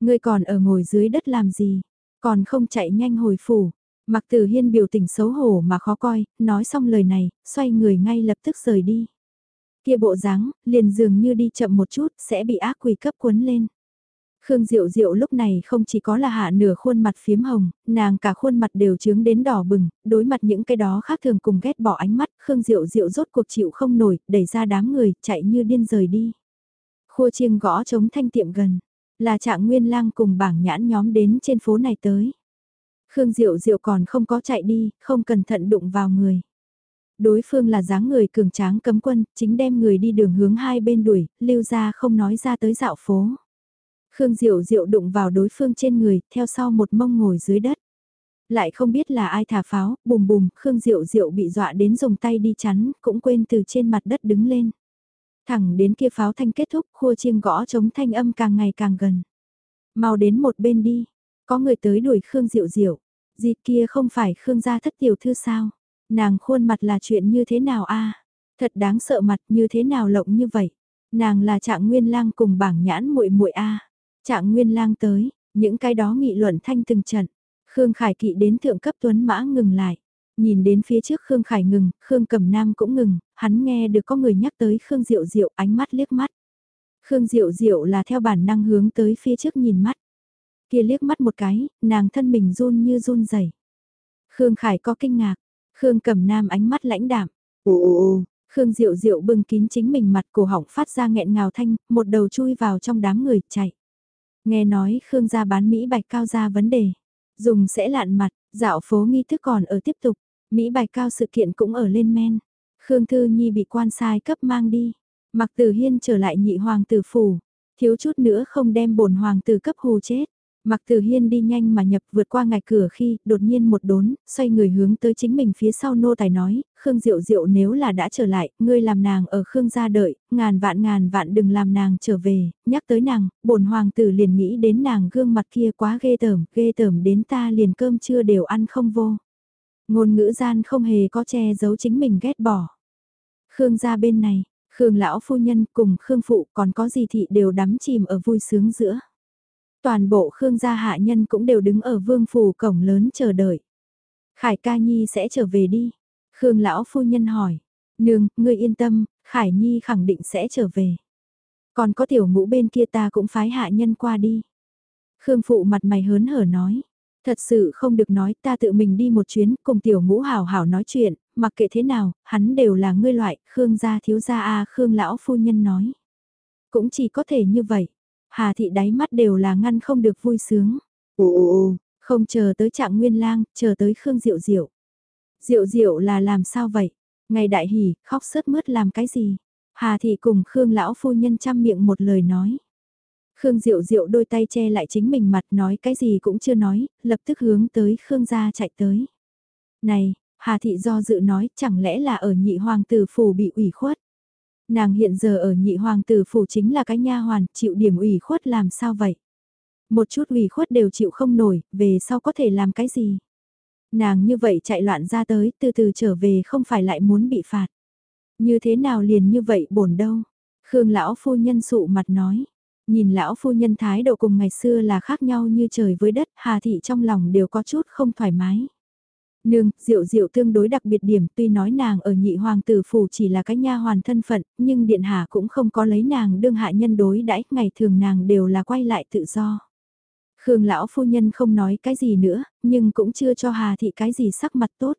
Ngươi còn ở ngồi dưới đất làm gì? Còn không chạy nhanh hồi phủ. Mặc tử hiên biểu tình xấu hổ mà khó coi, nói xong lời này, xoay người ngay lập tức rời đi. Kia bộ dáng liền dường như đi chậm một chút, sẽ bị ác quỷ cấp cuốn lên. Khương Diệu Diệu lúc này không chỉ có là hạ nửa khuôn mặt phiếm hồng, nàng cả khuôn mặt đều trướng đến đỏ bừng, đối mặt những cái đó khác thường cùng ghét bỏ ánh mắt, Khương Diệu Diệu rốt cuộc chịu không nổi, đẩy ra đám người, chạy như điên rời đi. Khua chiêng gõ chống thanh tiệm gần, Là trạng nguyên lang cùng bảng nhãn nhóm đến trên phố này tới. Khương Diệu Diệu còn không có chạy đi, không cẩn thận đụng vào người. Đối phương là dáng người cường tráng cấm quân, chính đem người đi đường hướng hai bên đuổi, lưu ra không nói ra tới dạo phố. Khương Diệu Diệu đụng vào đối phương trên người, theo sau một mông ngồi dưới đất. Lại không biết là ai thả pháo, bùm bùm, Khương Diệu Diệu bị dọa đến dùng tay đi chắn, cũng quên từ trên mặt đất đứng lên. Thẳng đến kia pháo thanh kết thúc, khua chiêng gõ chống thanh âm càng ngày càng gần. Mau đến một bên đi, có người tới đuổi Khương Diệu Diệu. Dịp kia không phải Khương gia thất tiểu thư sao? Nàng khuôn mặt là chuyện như thế nào a? Thật đáng sợ mặt như thế nào lộng như vậy? Nàng là trạng nguyên lang cùng bảng nhãn muội muội a. Trạng nguyên lang tới, những cái đó nghị luận thanh từng trận. Khương Khải kỵ đến thượng cấp tuấn mã ngừng lại. Nhìn đến phía trước Khương Khải ngừng, Khương Cẩm Nam cũng ngừng, hắn nghe được có người nhắc tới Khương Diệu Diệu ánh mắt liếc mắt. Khương Diệu Diệu là theo bản năng hướng tới phía trước nhìn mắt. Kia liếc mắt một cái, nàng thân mình run như run rẩy. Khương Khải có kinh ngạc, Khương Cẩm Nam ánh mắt lãnh đạm. Ồ ồ ồ, Khương Diệu Diệu bưng kín chính mình mặt cổ họng phát ra nghẹn ngào thanh, một đầu chui vào trong đám người, chạy. Nghe nói Khương gia bán Mỹ bạch cao ra vấn đề. Dùng sẽ lạn mặt, dạo phố nghi thức còn ở tiếp tục. Mỹ bạch cao sự kiện cũng ở lên men. Khương Thư Nhi bị quan sai cấp mang đi. Mặc tử hiên trở lại nhị hoàng tử phủ. Thiếu chút nữa không đem bổn hoàng tử cấp hù chết. Mặc tử hiên đi nhanh mà nhập vượt qua ngạch cửa khi đột nhiên một đốn, xoay người hướng tới chính mình phía sau nô tài nói, Khương Diệu Diệu nếu là đã trở lại, ngươi làm nàng ở Khương gia đợi, ngàn vạn ngàn vạn đừng làm nàng trở về, nhắc tới nàng, bổn hoàng tử liền nghĩ đến nàng gương mặt kia quá ghê tởm, ghê tởm đến ta liền cơm trưa đều ăn không vô. Ngôn ngữ gian không hề có che giấu chính mình ghét bỏ. Khương gia bên này, Khương lão phu nhân cùng Khương phụ còn có gì thị đều đắm chìm ở vui sướng giữa. Toàn bộ Khương gia hạ nhân cũng đều đứng ở vương phủ cổng lớn chờ đợi. Khải ca nhi sẽ trở về đi. Khương lão phu nhân hỏi. Nương, ngươi yên tâm, Khải nhi khẳng định sẽ trở về. Còn có tiểu ngũ bên kia ta cũng phái hạ nhân qua đi. Khương phụ mặt mày hớn hở nói. Thật sự không được nói ta tự mình đi một chuyến cùng tiểu ngũ hảo hảo nói chuyện, mặc kệ thế nào, hắn đều là ngươi loại, Khương gia thiếu gia a Khương lão phu nhân nói. Cũng chỉ có thể như vậy. Hà thị đáy mắt đều là ngăn không được vui sướng. Ồ ồ ồ, không chờ tới trạng nguyên lang, chờ tới Khương Diệu Diệu. Diệu Diệu là làm sao vậy? Ngày đại hỉ, khóc sớt mướt làm cái gì? Hà thị cùng Khương lão phu nhân chăm miệng một lời nói. Khương Diệu Diệu đôi tay che lại chính mình mặt nói cái gì cũng chưa nói, lập tức hướng tới Khương gia chạy tới. Này, Hà Thị do dự nói chẳng lẽ là ở nhị hoàng tử phủ bị ủy khuất. Nàng hiện giờ ở nhị hoàng tử phủ chính là cái nha hoàn, chịu điểm ủy khuất làm sao vậy? Một chút ủy khuất đều chịu không nổi, về sau có thể làm cái gì? Nàng như vậy chạy loạn ra tới, từ từ trở về không phải lại muốn bị phạt. Như thế nào liền như vậy bổn đâu? Khương lão phu nhân sụ mặt nói. Nhìn lão phu nhân thái độ cùng ngày xưa là khác nhau như trời với đất, Hà Thị trong lòng đều có chút không thoải mái. Nương, diệu diệu tương đối đặc biệt điểm tuy nói nàng ở nhị hoàng tử phủ chỉ là cái nha hoàn thân phận, nhưng điện hạ cũng không có lấy nàng đương hạ nhân đối đãi ngày thường nàng đều là quay lại tự do. Khương lão phu nhân không nói cái gì nữa, nhưng cũng chưa cho Hà thị cái gì sắc mặt tốt.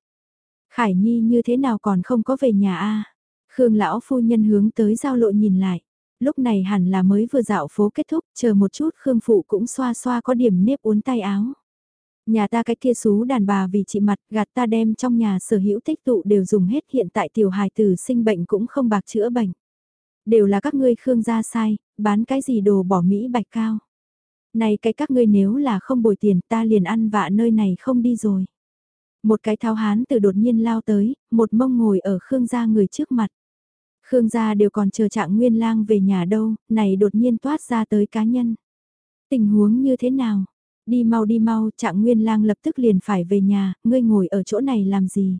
Khải Nhi như thế nào còn không có về nhà a? Khương lão phu nhân hướng tới giao lộ nhìn lại. Lúc này hẳn là mới vừa dạo phố kết thúc, chờ một chút Khương phụ cũng xoa xoa có điểm nếp uốn tay áo. Nhà ta cái kia xú đàn bà vì chị mặt gạt ta đem trong nhà sở hữu tích tụ đều dùng hết hiện tại tiểu hài tử sinh bệnh cũng không bạc chữa bệnh. Đều là các ngươi khương gia sai, bán cái gì đồ bỏ Mỹ bạch cao. Này cái các ngươi nếu là không bồi tiền ta liền ăn vạ nơi này không đi rồi. Một cái thao hán từ đột nhiên lao tới, một mông ngồi ở khương gia người trước mặt. Khương gia đều còn chờ trạng nguyên lang về nhà đâu, này đột nhiên toát ra tới cá nhân. Tình huống như thế nào? Đi mau đi mau, trạng nguyên lang lập tức liền phải về nhà, ngươi ngồi ở chỗ này làm gì?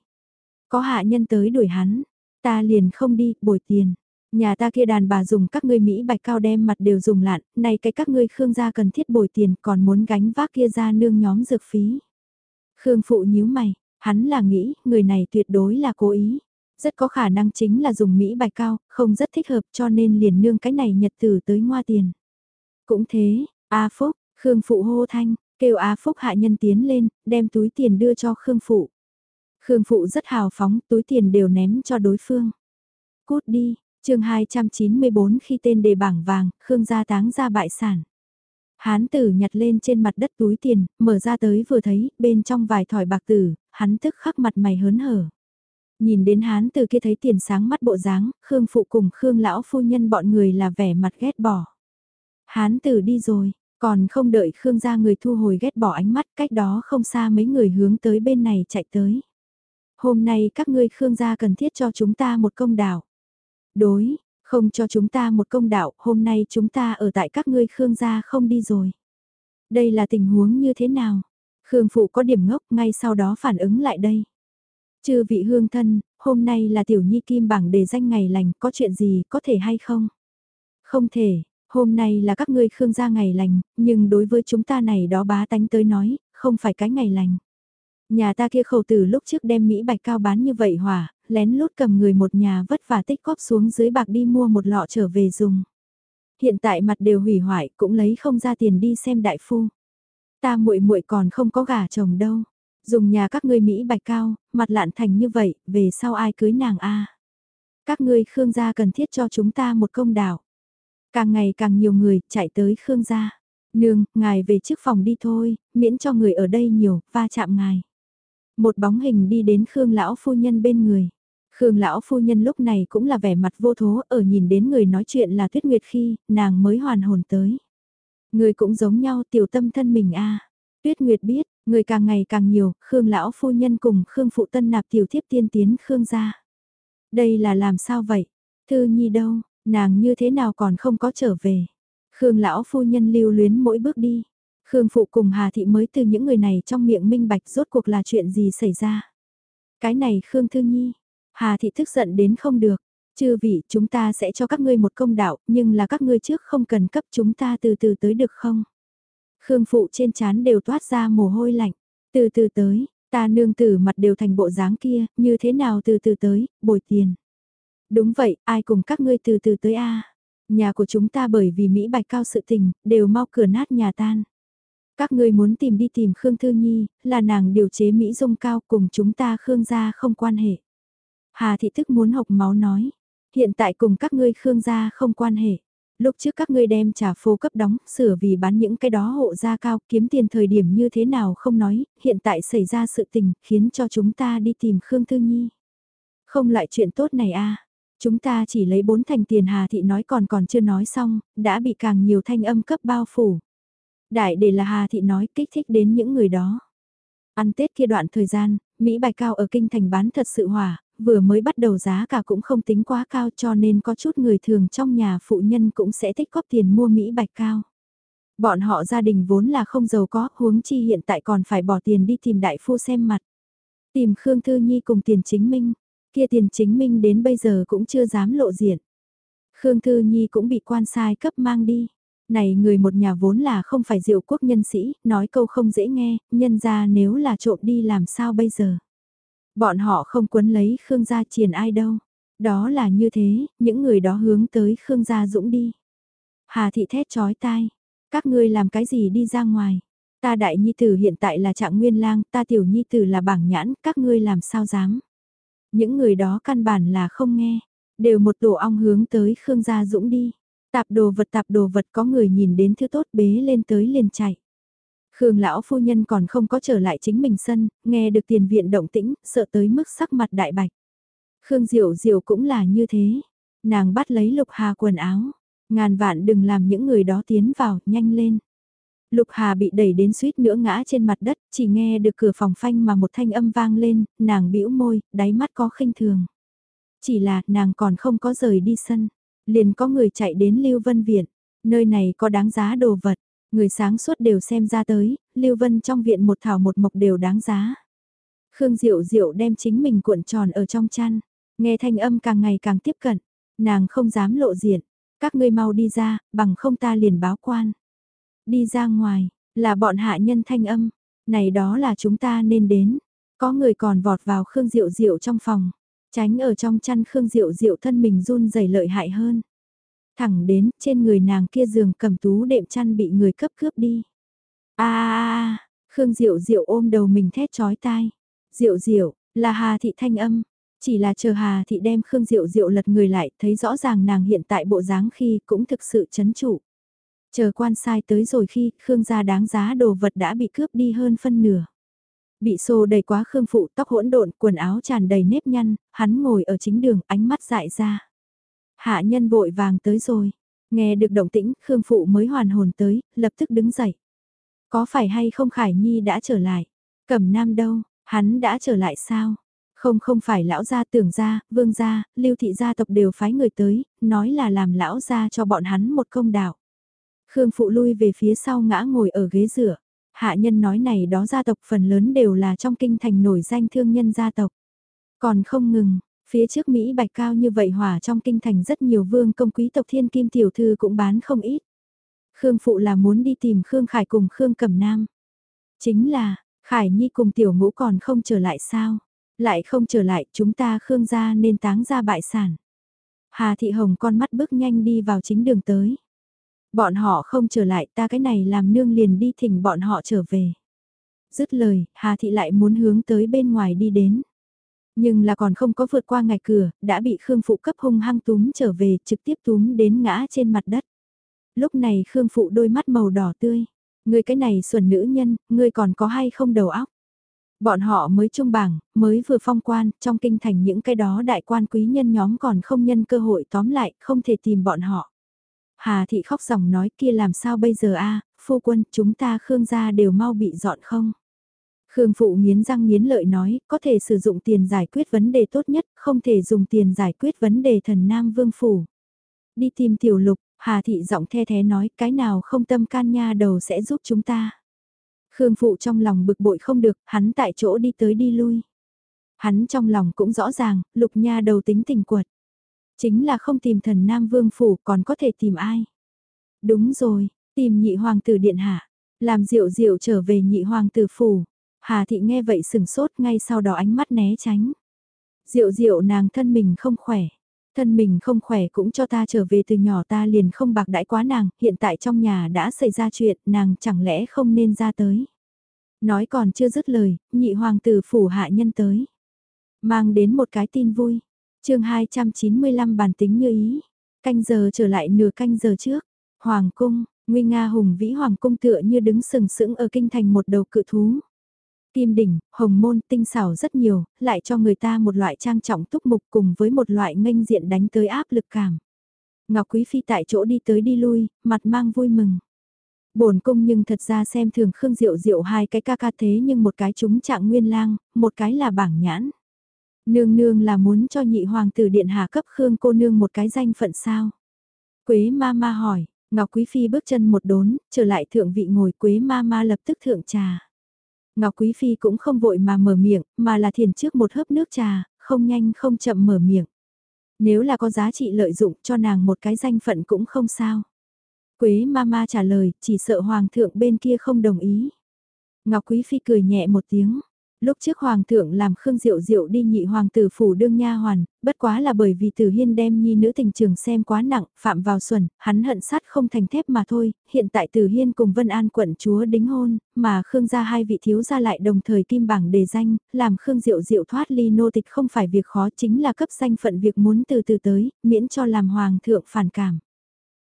Có hạ nhân tới đuổi hắn, ta liền không đi, bồi tiền. Nhà ta kia đàn bà dùng các ngươi Mỹ bạch cao đem mặt đều dùng lạn, này cái các ngươi Khương gia cần thiết bồi tiền còn muốn gánh vác kia ra nương nhóm dược phí. Khương phụ nhíu mày, hắn là nghĩ người này tuyệt đối là cố ý. Rất có khả năng chính là dùng Mỹ bạch cao, không rất thích hợp cho nên liền nương cái này nhật tử tới ngoa tiền. Cũng thế, A Phúc, Khương Phụ hô thanh, kêu Á Phúc hạ nhân tiến lên, đem túi tiền đưa cho Khương Phụ. Khương Phụ rất hào phóng, túi tiền đều ném cho đối phương. Cút đi, chương 294 khi tên đề bảng vàng, Khương gia táng ra bại sản. Hán tử nhặt lên trên mặt đất túi tiền, mở ra tới vừa thấy, bên trong vài thỏi bạc tử, hắn tức khắc mặt mày hớn hở. Nhìn đến hán tử kia thấy tiền sáng mắt bộ dáng, Khương phụ cùng Khương lão phu nhân bọn người là vẻ mặt ghét bỏ. Hán tử đi rồi, còn không đợi Khương gia người thu hồi ghét bỏ ánh mắt cách đó không xa mấy người hướng tới bên này chạy tới. Hôm nay các ngươi Khương gia cần thiết cho chúng ta một công đạo. Đối, không cho chúng ta một công đạo, hôm nay chúng ta ở tại các ngươi Khương gia không đi rồi. Đây là tình huống như thế nào? Khương Phụ có điểm ngốc ngay sau đó phản ứng lại đây. Chư vị hương thân, hôm nay là tiểu nhi kim bảng đề danh ngày lành, có chuyện gì có thể hay không? Không thể, hôm nay là các ngươi Khương gia ngày lành, nhưng đối với chúng ta này đó bá tánh tới nói, không phải cái ngày lành. Nhà ta kia khẩu tử lúc trước đem Mỹ bạch cao bán như vậy hỏa, lén lút cầm người một nhà vất vả tích góp xuống dưới bạc đi mua một lọ trở về dùng. Hiện tại mặt đều hủy hoại cũng lấy không ra tiền đi xem đại phu. Ta muội muội còn không có gả chồng đâu. Dùng nhà các ngươi Mỹ bạch cao, mặt lạn thành như vậy, về sau ai cưới nàng a Các ngươi Khương gia cần thiết cho chúng ta một công đạo. Càng ngày càng nhiều người chạy tới Khương gia. Nương, ngài về trước phòng đi thôi, miễn cho người ở đây nhiều, va chạm ngài. Một bóng hình đi đến Khương lão phu nhân bên người. Khương lão phu nhân lúc này cũng là vẻ mặt vô thố ở nhìn đến người nói chuyện là Tuyết Nguyệt khi nàng mới hoàn hồn tới. Người cũng giống nhau tiểu tâm thân mình a. Tuyết Nguyệt biết, người càng ngày càng nhiều, Khương lão phu nhân cùng Khương phụ tân nạp tiểu thiếp tiên tiến Khương gia. Đây là làm sao vậy? Thư Nhi đâu, nàng như thế nào còn không có trở về? Khương lão phu nhân lưu luyến mỗi bước đi. Khương phụ cùng Hà thị mới từ những người này trong miệng minh bạch rốt cuộc là chuyện gì xảy ra. Cái này Khương Thư Nhi, Hà thị tức giận đến không được. Chư vị, chúng ta sẽ cho các ngươi một công đạo, nhưng là các ngươi trước không cần cấp chúng ta từ từ tới được không? Khương phụ trên chán đều toát ra mồ hôi lạnh. Từ từ tới, ta nương tử mặt đều thành bộ dáng kia, như thế nào từ từ tới, bồi tiền. Đúng vậy, ai cùng các ngươi từ từ tới a Nhà của chúng ta bởi vì Mỹ bạch cao sự tình, đều mau cửa nát nhà tan. Các ngươi muốn tìm đi tìm Khương Thư Nhi, là nàng điều chế Mỹ dung cao cùng chúng ta Khương gia không quan hệ. Hà thị tức muốn học máu nói, hiện tại cùng các ngươi Khương gia không quan hệ. Lúc trước các ngươi đem trả phô cấp đóng, sửa vì bán những cái đó hộ gia cao kiếm tiền thời điểm như thế nào không nói, hiện tại xảy ra sự tình, khiến cho chúng ta đi tìm Khương Thư Nhi. Không lại chuyện tốt này a Chúng ta chỉ lấy bốn thành tiền Hà Thị nói còn còn chưa nói xong, đã bị càng nhiều thanh âm cấp bao phủ. Đại để là Hà Thị nói kích thích đến những người đó. Ăn Tết kia đoạn thời gian, Mỹ Bạch Cao ở Kinh Thành bán thật sự hỏa, vừa mới bắt đầu giá cả cũng không tính quá cao cho nên có chút người thường trong nhà phụ nhân cũng sẽ thích góp tiền mua Mỹ Bạch Cao. Bọn họ gia đình vốn là không giàu có, huống chi hiện tại còn phải bỏ tiền đi tìm đại phu xem mặt. Tìm Khương Thư Nhi cùng tiền chính minh, kia tiền chính minh đến bây giờ cũng chưa dám lộ diện. Khương Thư Nhi cũng bị quan sai cấp mang đi. Này người một nhà vốn là không phải diệu quốc nhân sĩ, nói câu không dễ nghe, nhân ra nếu là trộm đi làm sao bây giờ. Bọn họ không quấn lấy Khương gia triền ai đâu. Đó là như thế, những người đó hướng tới Khương gia dũng đi. Hà thị thét chói tai. Các ngươi làm cái gì đi ra ngoài. Ta đại nhi tử hiện tại là trạng nguyên lang, ta tiểu nhi tử là bảng nhãn, các ngươi làm sao dám. Những người đó căn bản là không nghe. Đều một tổ ong hướng tới Khương gia dũng đi. Tạp đồ vật tạp đồ vật có người nhìn đến thứ tốt bế lên tới liền chạy. Khương lão phu nhân còn không có trở lại chính mình sân, nghe được tiền viện động tĩnh, sợ tới mức sắc mặt đại bạch. Khương Diệu Diệu cũng là như thế. Nàng bắt lấy Lục Hà quần áo. Ngàn vạn đừng làm những người đó tiến vào, nhanh lên. Lục Hà bị đẩy đến suýt nữa ngã trên mặt đất, chỉ nghe được cửa phòng phanh mà một thanh âm vang lên, nàng bĩu môi, đáy mắt có khinh thường. Chỉ là nàng còn không có rời đi sân, liền có người chạy đến Lưu Vân Viện, nơi này có đáng giá đồ vật, Người sáng suốt đều xem ra tới, Lưu Vân trong viện một thảo một mộc đều đáng giá. Khương Diệu Diệu đem chính mình cuộn tròn ở trong chăn, nghe thanh âm càng ngày càng tiếp cận, nàng không dám lộ diện, các ngươi mau đi ra, bằng không ta liền báo quan. Đi ra ngoài, là bọn hạ nhân thanh âm, này đó là chúng ta nên đến. Có người còn vọt vào Khương Diệu Diệu trong phòng, tránh ở trong chăn Khương Diệu Diệu thân mình run rẩy lợi hại hơn. Thẳng đến trên người nàng kia giường cầm tú đệm chăn bị người cấp cướp đi. a à, Khương Diệu Diệu ôm đầu mình thét chói tai. Diệu Diệu, là Hà Thị thanh âm. Chỉ là chờ Hà Thị đem Khương Diệu Diệu lật người lại thấy rõ ràng nàng hiện tại bộ dáng khi cũng thực sự chấn trụ. Chờ quan sai tới rồi khi Khương gia đáng giá đồ vật đã bị cướp đi hơn phân nửa. Bị xô đầy quá Khương phụ tóc hỗn độn, quần áo tràn đầy nếp nhăn, hắn ngồi ở chính đường, ánh mắt dại ra. Hạ nhân vội vàng tới rồi, nghe được động tĩnh, Khương phụ mới hoàn hồn tới, lập tức đứng dậy. Có phải hay không Khải Nhi đã trở lại? Cẩm Nam đâu, hắn đã trở lại sao? Không không phải lão gia tưởng gia, vương gia, lưu thị gia tộc đều phái người tới, nói là làm lão gia cho bọn hắn một công đạo. Khương phụ lui về phía sau ngã ngồi ở ghế rửa. Hạ nhân nói này đó gia tộc phần lớn đều là trong kinh thành nổi danh thương nhân gia tộc. Còn không ngừng, phía trước Mỹ bạch cao như vậy hỏa trong kinh thành rất nhiều vương công quý tộc thiên kim tiểu thư cũng bán không ít. Khương phụ là muốn đi tìm Khương Khải cùng Khương Cẩm Nam. Chính là, Khải Nhi cùng tiểu ngũ còn không trở lại sao? Lại không trở lại chúng ta Khương gia nên táng ra bại sản. Hà Thị Hồng con mắt bước nhanh đi vào chính đường tới. Bọn họ không trở lại ta cái này làm nương liền đi thỉnh bọn họ trở về. Dứt lời, Hà Thị lại muốn hướng tới bên ngoài đi đến. Nhưng là còn không có vượt qua ngạch cửa, đã bị Khương Phụ cấp hung hăng túm trở về, trực tiếp túm đến ngã trên mặt đất. Lúc này Khương Phụ đôi mắt màu đỏ tươi. Người cái này xuẩn nữ nhân, người còn có hay không đầu óc? Bọn họ mới trung bảng, mới vừa phong quan, trong kinh thành những cái đó đại quan quý nhân nhóm còn không nhân cơ hội tóm lại, không thể tìm bọn họ. Hà thị khóc ròng nói kia làm sao bây giờ a phu quân chúng ta Khương gia đều mau bị dọn không. Khương phụ nghiến răng nghiến lợi nói có thể sử dụng tiền giải quyết vấn đề tốt nhất, không thể dùng tiền giải quyết vấn đề thần nam vương phủ. Đi tìm tiểu lục, Hà thị giọng the thế nói cái nào không tâm can nha đầu sẽ giúp chúng ta. Khương phụ trong lòng bực bội không được, hắn tại chỗ đi tới đi lui. Hắn trong lòng cũng rõ ràng, lục nha đầu tính tình quật. Chính là không tìm thần Nam Vương Phủ còn có thể tìm ai. Đúng rồi, tìm nhị hoàng tử điện hạ. Làm diệu diệu trở về nhị hoàng tử phủ. Hà thị nghe vậy sừng sốt ngay sau đó ánh mắt né tránh. Diệu diệu nàng thân mình không khỏe. Thân mình không khỏe cũng cho ta trở về từ nhỏ ta liền không bạc đãi quá nàng, hiện tại trong nhà đã xảy ra chuyện, nàng chẳng lẽ không nên ra tới. Nói còn chưa dứt lời, nhị hoàng tử phủ hạ nhân tới. Mang đến một cái tin vui, chương 295 bản tính như ý, canh giờ trở lại nửa canh giờ trước, Hoàng cung, nguy nga hùng vĩ Hoàng cung tựa như đứng sừng sững ở kinh thành một đầu cự thú. Kim đỉnh, hồng môn tinh xảo rất nhiều, lại cho người ta một loại trang trọng túc mục cùng với một loại nghênh diện đánh tới áp lực cảm. Ngọc Quý Phi tại chỗ đi tới đi lui, mặt mang vui mừng. Bổn cung nhưng thật ra xem thường Khương Diệu Diệu hai cái ca ca thế nhưng một cái chúng trạng nguyên lang, một cái là bảng nhãn. Nương nương là muốn cho nhị hoàng tử điện hạ cấp Khương cô nương một cái danh phận sao? Quế ma ma hỏi, Ngọc Quý Phi bước chân một đốn, trở lại thượng vị ngồi Quế ma ma lập tức thượng trà. Ngọc Quý Phi cũng không vội mà mở miệng, mà là thiền trước một hớp nước trà, không nhanh không chậm mở miệng. Nếu là có giá trị lợi dụng cho nàng một cái danh phận cũng không sao. Quế ma ma trả lời, chỉ sợ hoàng thượng bên kia không đồng ý. Ngọc Quý Phi cười nhẹ một tiếng, Lúc trước hoàng thượng làm Khương Diệu Diệu đi nhị hoàng tử phủ đương nha hoàn, bất quá là bởi vì Tử Hiên đem nhi nữ tình trường xem quá nặng, phạm vào xuẩn, hắn hận sát không thành thép mà thôi, hiện tại Tử Hiên cùng Vân An quận chúa đính hôn, mà Khương gia hai vị thiếu gia lại đồng thời kim bảng đề danh, làm Khương Diệu Diệu thoát ly nô tịch không phải việc khó chính là cấp danh phận việc muốn từ từ tới, miễn cho làm hoàng thượng phản cảm.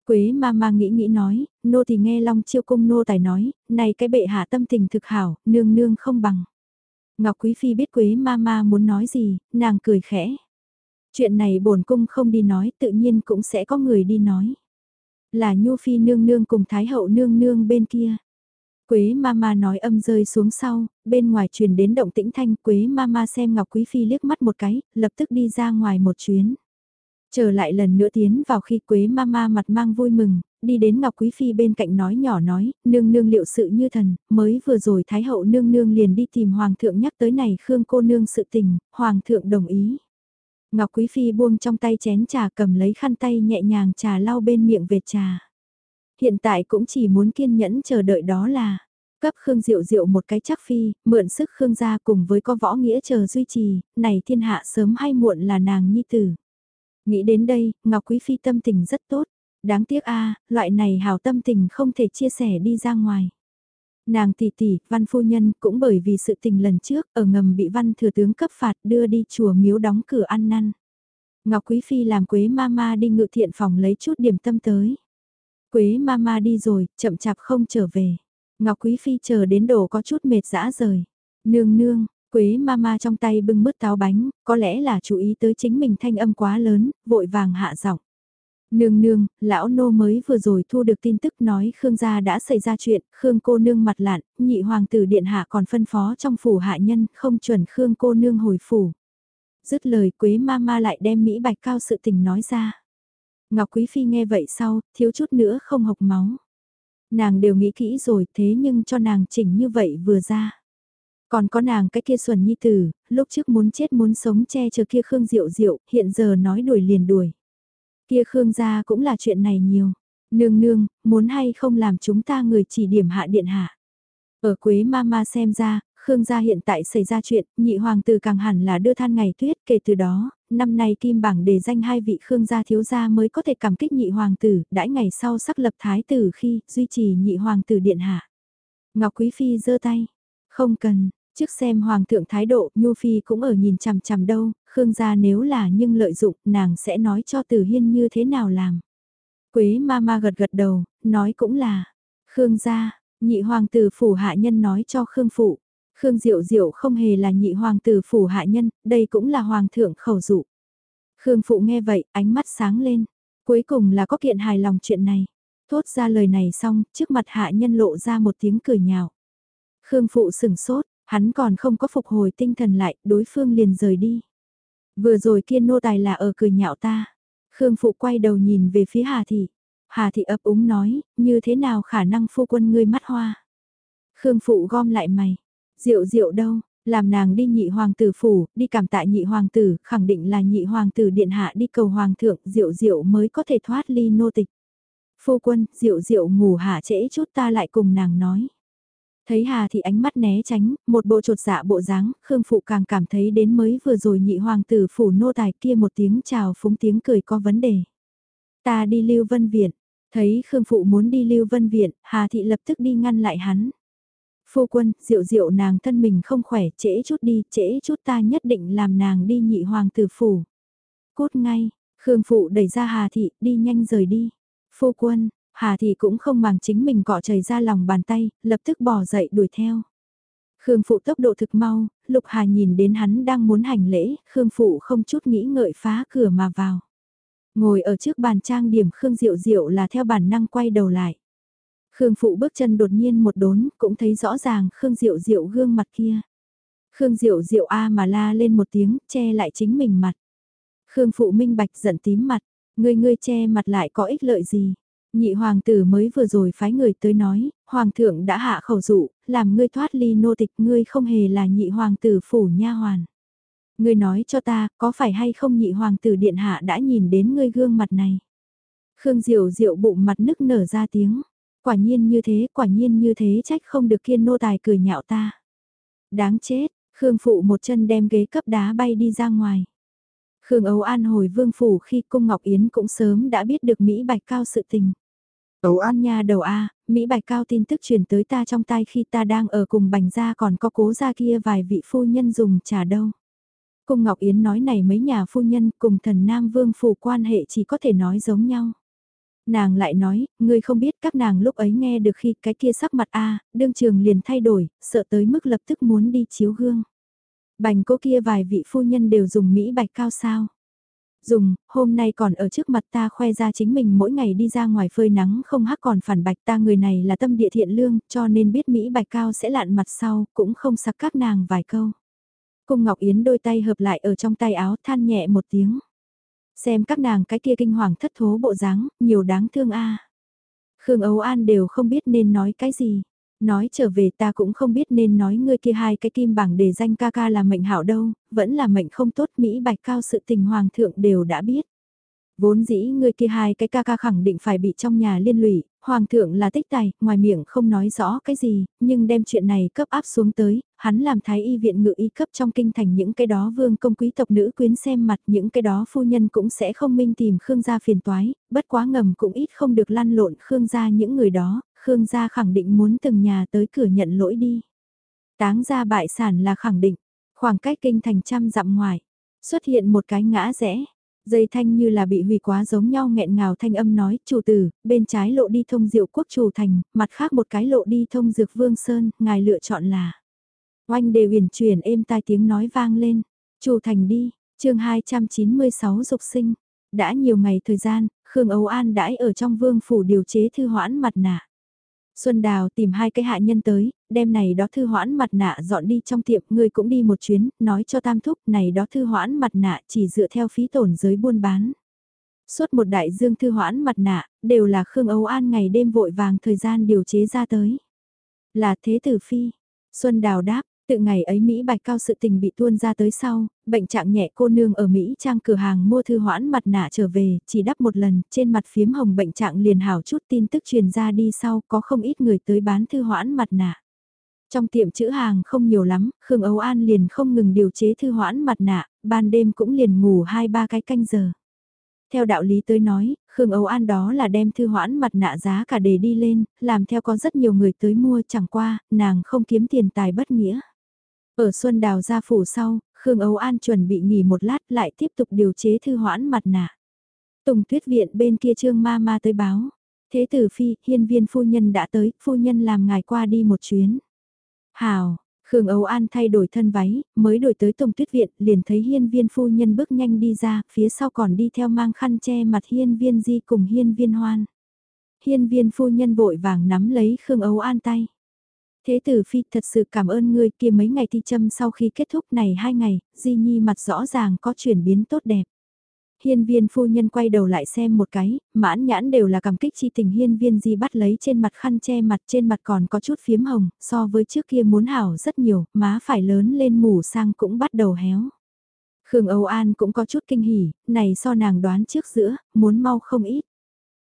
Quế ma ma nghĩ nghĩ nói, nô thì nghe Long Chiêu Cung nô tài nói, này cái bệ hạ tâm tình thực hảo, nương nương không bằng. Ngọc Quý Phi biết Quế Mama muốn nói gì, nàng cười khẽ. Chuyện này bổn cung không đi nói, tự nhiên cũng sẽ có người đi nói. Là Nhu Phi nương nương cùng Thái hậu nương nương bên kia. Quế Mama nói âm rơi xuống sau, bên ngoài truyền đến động tĩnh thanh Quế Mama xem Ngọc Quý Phi liếc mắt một cái, lập tức đi ra ngoài một chuyến. Trở lại lần nữa tiến vào khi Quế Mama mặt mang vui mừng, đi đến Ngọc Quý Phi bên cạnh nói nhỏ nói, nương nương liệu sự như thần, mới vừa rồi Thái hậu nương nương liền đi tìm Hoàng thượng nhắc tới này Khương cô nương sự tình, Hoàng thượng đồng ý. Ngọc Quý Phi buông trong tay chén trà cầm lấy khăn tay nhẹ nhàng trà lau bên miệng về trà. Hiện tại cũng chỉ muốn kiên nhẫn chờ đợi đó là cấp Khương Diệu Diệu một cái chắc phi, mượn sức Khương gia cùng với có võ nghĩa chờ duy trì, này thiên hạ sớm hay muộn là nàng nhi tử. Nghĩ đến đây, Ngọc Quý Phi tâm tình rất tốt. Đáng tiếc a loại này hào tâm tình không thể chia sẻ đi ra ngoài. Nàng tỷ tỷ, văn phu nhân cũng bởi vì sự tình lần trước ở ngầm bị văn thừa tướng cấp phạt đưa đi chùa miếu đóng cửa ăn năn. Ngọc Quý Phi làm quế mama đi ngự thiện phòng lấy chút điểm tâm tới. Quế mama đi rồi, chậm chạp không trở về. Ngọc Quý Phi chờ đến đổ có chút mệt dã rời. Nương nương, Quế mama trong tay bưng mứt táo bánh, có lẽ là chú ý tới chính mình thanh âm quá lớn, vội vàng hạ giọng. Nương nương, lão nô mới vừa rồi thu được tin tức nói Khương gia đã xảy ra chuyện, Khương cô nương mặt lạn, nhị hoàng tử điện hạ còn phân phó trong phủ hạ nhân, không chuẩn Khương cô nương hồi phủ. Dứt lời Quế ma ma lại đem Mỹ Bạch Cao sự tình nói ra. Ngọc Quý Phi nghe vậy sau, thiếu chút nữa không hộc máu. Nàng đều nghĩ kỹ rồi thế nhưng cho nàng chỉnh như vậy vừa ra. Còn có nàng cái kia xuẩn nhi tử, lúc trước muốn chết muốn sống che chờ kia Khương Diệu Diệu, hiện giờ nói đuổi liền đuổi. Kia Khương gia cũng là chuyện này nhiều. Nương nương, muốn hay không làm chúng ta người chỉ điểm hạ điện hạ. Ở Quế Mama xem ra, Khương gia hiện tại xảy ra chuyện, nhị hoàng tử càng hẳn là đưa than ngày tuyết kể từ đó, năm nay kim bảng đề danh hai vị Khương gia thiếu gia mới có thể cảm kích nhị hoàng tử, đãi ngày sau sắc lập thái tử khi duy trì nhị hoàng tử điện hạ. Ngọc Quý Phi giơ tay, không cần, trước xem hoàng thượng thái độ, Nhu Phi cũng ở nhìn chằm chằm đâu, Khương gia nếu là nhưng lợi dụng, nàng sẽ nói cho Tử Hiên như thế nào làm. Quế ma ma gật gật đầu, nói cũng là, Khương gia, nhị hoàng tử phủ hạ nhân nói cho Khương phụ. Khương Diệu Diệu không hề là nhị hoàng tử phủ hạ nhân, đây cũng là hoàng thượng khẩu dụ. Khương Phụ nghe vậy, ánh mắt sáng lên. Cuối cùng là có kiện hài lòng chuyện này. Thốt ra lời này xong, trước mặt hạ nhân lộ ra một tiếng cười nhạo. Khương Phụ sừng sốt, hắn còn không có phục hồi tinh thần lại, đối phương liền rời đi. Vừa rồi kia nô tài là ở cười nhạo ta. Khương Phụ quay đầu nhìn về phía Hà Thị. Hà Thị ấp úng nói, như thế nào khả năng phu quân ngươi mắt hoa. Khương Phụ gom lại mày, Diệu diệu đâu, làm nàng đi nhị hoàng tử phủ, đi cảm tạ nhị hoàng tử, khẳng định là nhị hoàng tử điện hạ đi cầu hoàng thượng, diệu diệu mới có thể thoát ly nô tịch. Phu quân, diệu diệu ngủ hạ trễ chút ta lại cùng nàng nói. Thấy Hà thì ánh mắt né tránh, một bộ trột dạ bộ dáng, Khương Phụ càng cảm thấy đến mới vừa rồi nhị hoàng tử phủ nô tài kia một tiếng chào phúng tiếng cười có vấn đề. Ta đi Lưu Vân Viện, thấy Khương Phụ muốn đi Lưu Vân Viện, Hà Thị lập tức đi ngăn lại hắn. Phu quân, diệu diệu nàng thân mình không khỏe, trễ chút đi, trễ chút ta nhất định làm nàng đi nhị hoàng tử phủ. Cốt ngay, Khương Phụ đẩy ra Hà Thị, đi nhanh rời đi. Phu quân, Hà thì cũng không màng chính mình cọ chảy ra lòng bàn tay, lập tức bỏ dậy đuổi theo. Khương Phụ tốc độ thực mau, Lục Hà nhìn đến hắn đang muốn hành lễ, Khương Phụ không chút nghĩ ngợi phá cửa mà vào. Ngồi ở trước bàn trang điểm Khương Diệu Diệu là theo bản năng quay đầu lại. Khương Phụ bước chân đột nhiên một đốn, cũng thấy rõ ràng Khương Diệu Diệu gương mặt kia. Khương Diệu Diệu a mà la lên một tiếng, che lại chính mình mặt. Khương Phụ minh bạch giận tím mặt, ngươi ngươi che mặt lại có ích lợi gì? Nhị hoàng tử mới vừa rồi phái người tới nói, hoàng thượng đã hạ khẩu dụ, làm ngươi thoát ly nô tịch, ngươi không hề là nhị hoàng tử phủ nha hoàn. Ngươi nói cho ta, có phải hay không nhị hoàng tử điện hạ đã nhìn đến ngươi gương mặt này? Khương Diệu Diệu bụng mặt nức nở ra tiếng. Quả nhiên như thế, quả nhiên như thế trách không được kiên nô tài cười nhạo ta. Đáng chết, Khương Phụ một chân đem ghế cấp đá bay đi ra ngoài. Khương Âu An hồi vương phủ khi cung Ngọc Yến cũng sớm đã biết được Mỹ Bạch Cao sự tình ấu An nha đầu A, Mỹ Bạch Cao tin tức truyền tới ta trong tai khi ta đang ở cùng bành gia còn có cố gia kia vài vị phu nhân dùng trà đâu. Cung Ngọc Yến nói này mấy nhà phu nhân cùng thần Nam Vương phủ quan hệ chỉ có thể nói giống nhau. Nàng lại nói, ngươi không biết các nàng lúc ấy nghe được khi cái kia sắc mặt a đương trường liền thay đổi, sợ tới mức lập tức muốn đi chiếu gương. Bành cô kia vài vị phu nhân đều dùng Mỹ bạch cao sao. Dùng, hôm nay còn ở trước mặt ta khoe ra chính mình mỗi ngày đi ra ngoài phơi nắng không hắc còn phản bạch ta người này là tâm địa thiện lương cho nên biết Mỹ bạch cao sẽ lạn mặt sau, cũng không sặc các nàng vài câu. Cung Ngọc Yến đôi tay hợp lại ở trong tay áo than nhẹ một tiếng. Xem các nàng cái kia kinh hoàng thất thố bộ dáng, nhiều đáng thương a. Khương ấu An đều không biết nên nói cái gì. Nói trở về ta cũng không biết nên nói ngươi kia hai cái kim bảng để danh ca ca là mệnh hảo đâu, vẫn là mệnh không tốt Mỹ bạch cao sự tình hoàng thượng đều đã biết. Vốn dĩ ngươi kia hai cái ca ca khẳng định phải bị trong nhà liên lụy, hoàng thượng là tích tài, ngoài miệng không nói rõ cái gì, nhưng đem chuyện này cấp áp xuống tới, hắn làm thái y viện ngự y cấp trong kinh thành những cái đó vương công quý tộc nữ quyến xem mặt những cái đó phu nhân cũng sẽ không minh tìm Khương gia phiền toái, bất quá ngầm cũng ít không được lăn lộn Khương gia những người đó, Khương gia khẳng định muốn từng nhà tới cửa nhận lỗi đi. Táng gia bại sản là khẳng định, khoảng cách kinh thành trăm dặm ngoài, xuất hiện một cái ngã rẽ, Dây thanh như là bị hủy quá giống nhau nghẹn ngào thanh âm nói, chủ tử, bên trái lộ đi thông diệu quốc chủ thành, mặt khác một cái lộ đi thông dược vương sơn, ngài lựa chọn là. Oanh đề huyền chuyển êm tai tiếng nói vang lên, chủ thành đi, chương 296 dục sinh. Đã nhiều ngày thời gian, Khương Âu An đãi ở trong vương phủ điều chế thư hoãn mặt nạ. Xuân Đào tìm hai cái hạ nhân tới, đem này đó thư hoãn mặt nạ dọn đi trong tiệm, ngươi cũng đi một chuyến, nói cho tam thúc này đó thư hoãn mặt nạ chỉ dựa theo phí tổn giới buôn bán. Suốt một đại dương thư hoãn mặt nạ, đều là Khương Âu An ngày đêm vội vàng thời gian điều chế ra tới. Là thế tử phi. Xuân Đào đáp, từ ngày ấy Mỹ bạch cao sự tình bị tuôn ra tới sau, bệnh trạng nhẹ cô nương ở Mỹ trang cửa hàng mua thư hoãn mặt nạ trở về, chỉ đắp một lần, trên mặt phiếm hồng bệnh trạng liền hảo chút tin tức truyền ra đi sau, có không ít người tới bán thư hoãn mặt nạ. Trong tiệm chữ hàng không nhiều lắm, Khương Âu An liền không ngừng điều chế thư hoãn mặt nạ, ban đêm cũng liền ngủ hai ba cái canh giờ. Theo đạo lý tới nói, Khương Âu An đó là đem thư hoãn mặt nạ giá cả để đi lên, làm theo có rất nhiều người tới mua chẳng qua, nàng không kiếm tiền tài bất nghĩa. Ở Xuân Đào gia phủ sau, Khương Âu An chuẩn bị nghỉ một lát lại tiếp tục điều chế thư hoãn mặt nạ. Tùng tuyết viện bên kia trương ma ma tới báo. Thế tử phi, hiên viên phu nhân đã tới, phu nhân làm ngài qua đi một chuyến. Hào, Khương Âu An thay đổi thân váy, mới đổi tới Tùng Tuyết Viện, liền thấy hiên viên phu nhân bước nhanh đi ra, phía sau còn đi theo mang khăn che mặt hiên viên di cùng hiên viên hoan. Hiên viên phu nhân vội vàng nắm lấy Khương Âu An tay. Thế tử phi thật sự cảm ơn ngươi kia mấy ngày thi châm sau khi kết thúc này hai ngày, Di Nhi mặt rõ ràng có chuyển biến tốt đẹp. Hiên viên phu nhân quay đầu lại xem một cái, mãn nhãn đều là cảm kích chi tình hiên viên di bắt lấy trên mặt khăn che mặt trên mặt còn có chút phiếm hồng, so với trước kia muốn hảo rất nhiều, má phải lớn lên mù sang cũng bắt đầu héo. Khương Âu An cũng có chút kinh hỉ, này so nàng đoán trước giữa, muốn mau không ít.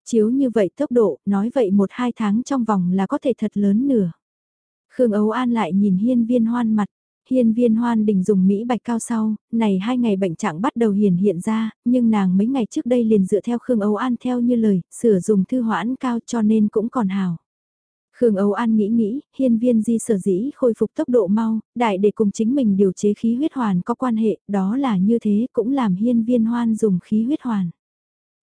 Chiếu như vậy tốc độ, nói vậy một hai tháng trong vòng là có thể thật lớn nửa. Khương Ấu An lại nhìn hiên viên hoan mặt. Hiên viên hoan đình dùng Mỹ bạch cao sau, này hai ngày bệnh trạng bắt đầu hiển hiện ra, nhưng nàng mấy ngày trước đây liền dựa theo Khương Ấu An theo như lời, sửa dùng thư hoãn cao cho nên cũng còn hào. Khương Âu An nghĩ nghĩ, hiên viên di sở dĩ khôi phục tốc độ mau, đại để cùng chính mình điều chế khí huyết hoàn có quan hệ, đó là như thế cũng làm hiên viên hoan dùng khí huyết hoàn.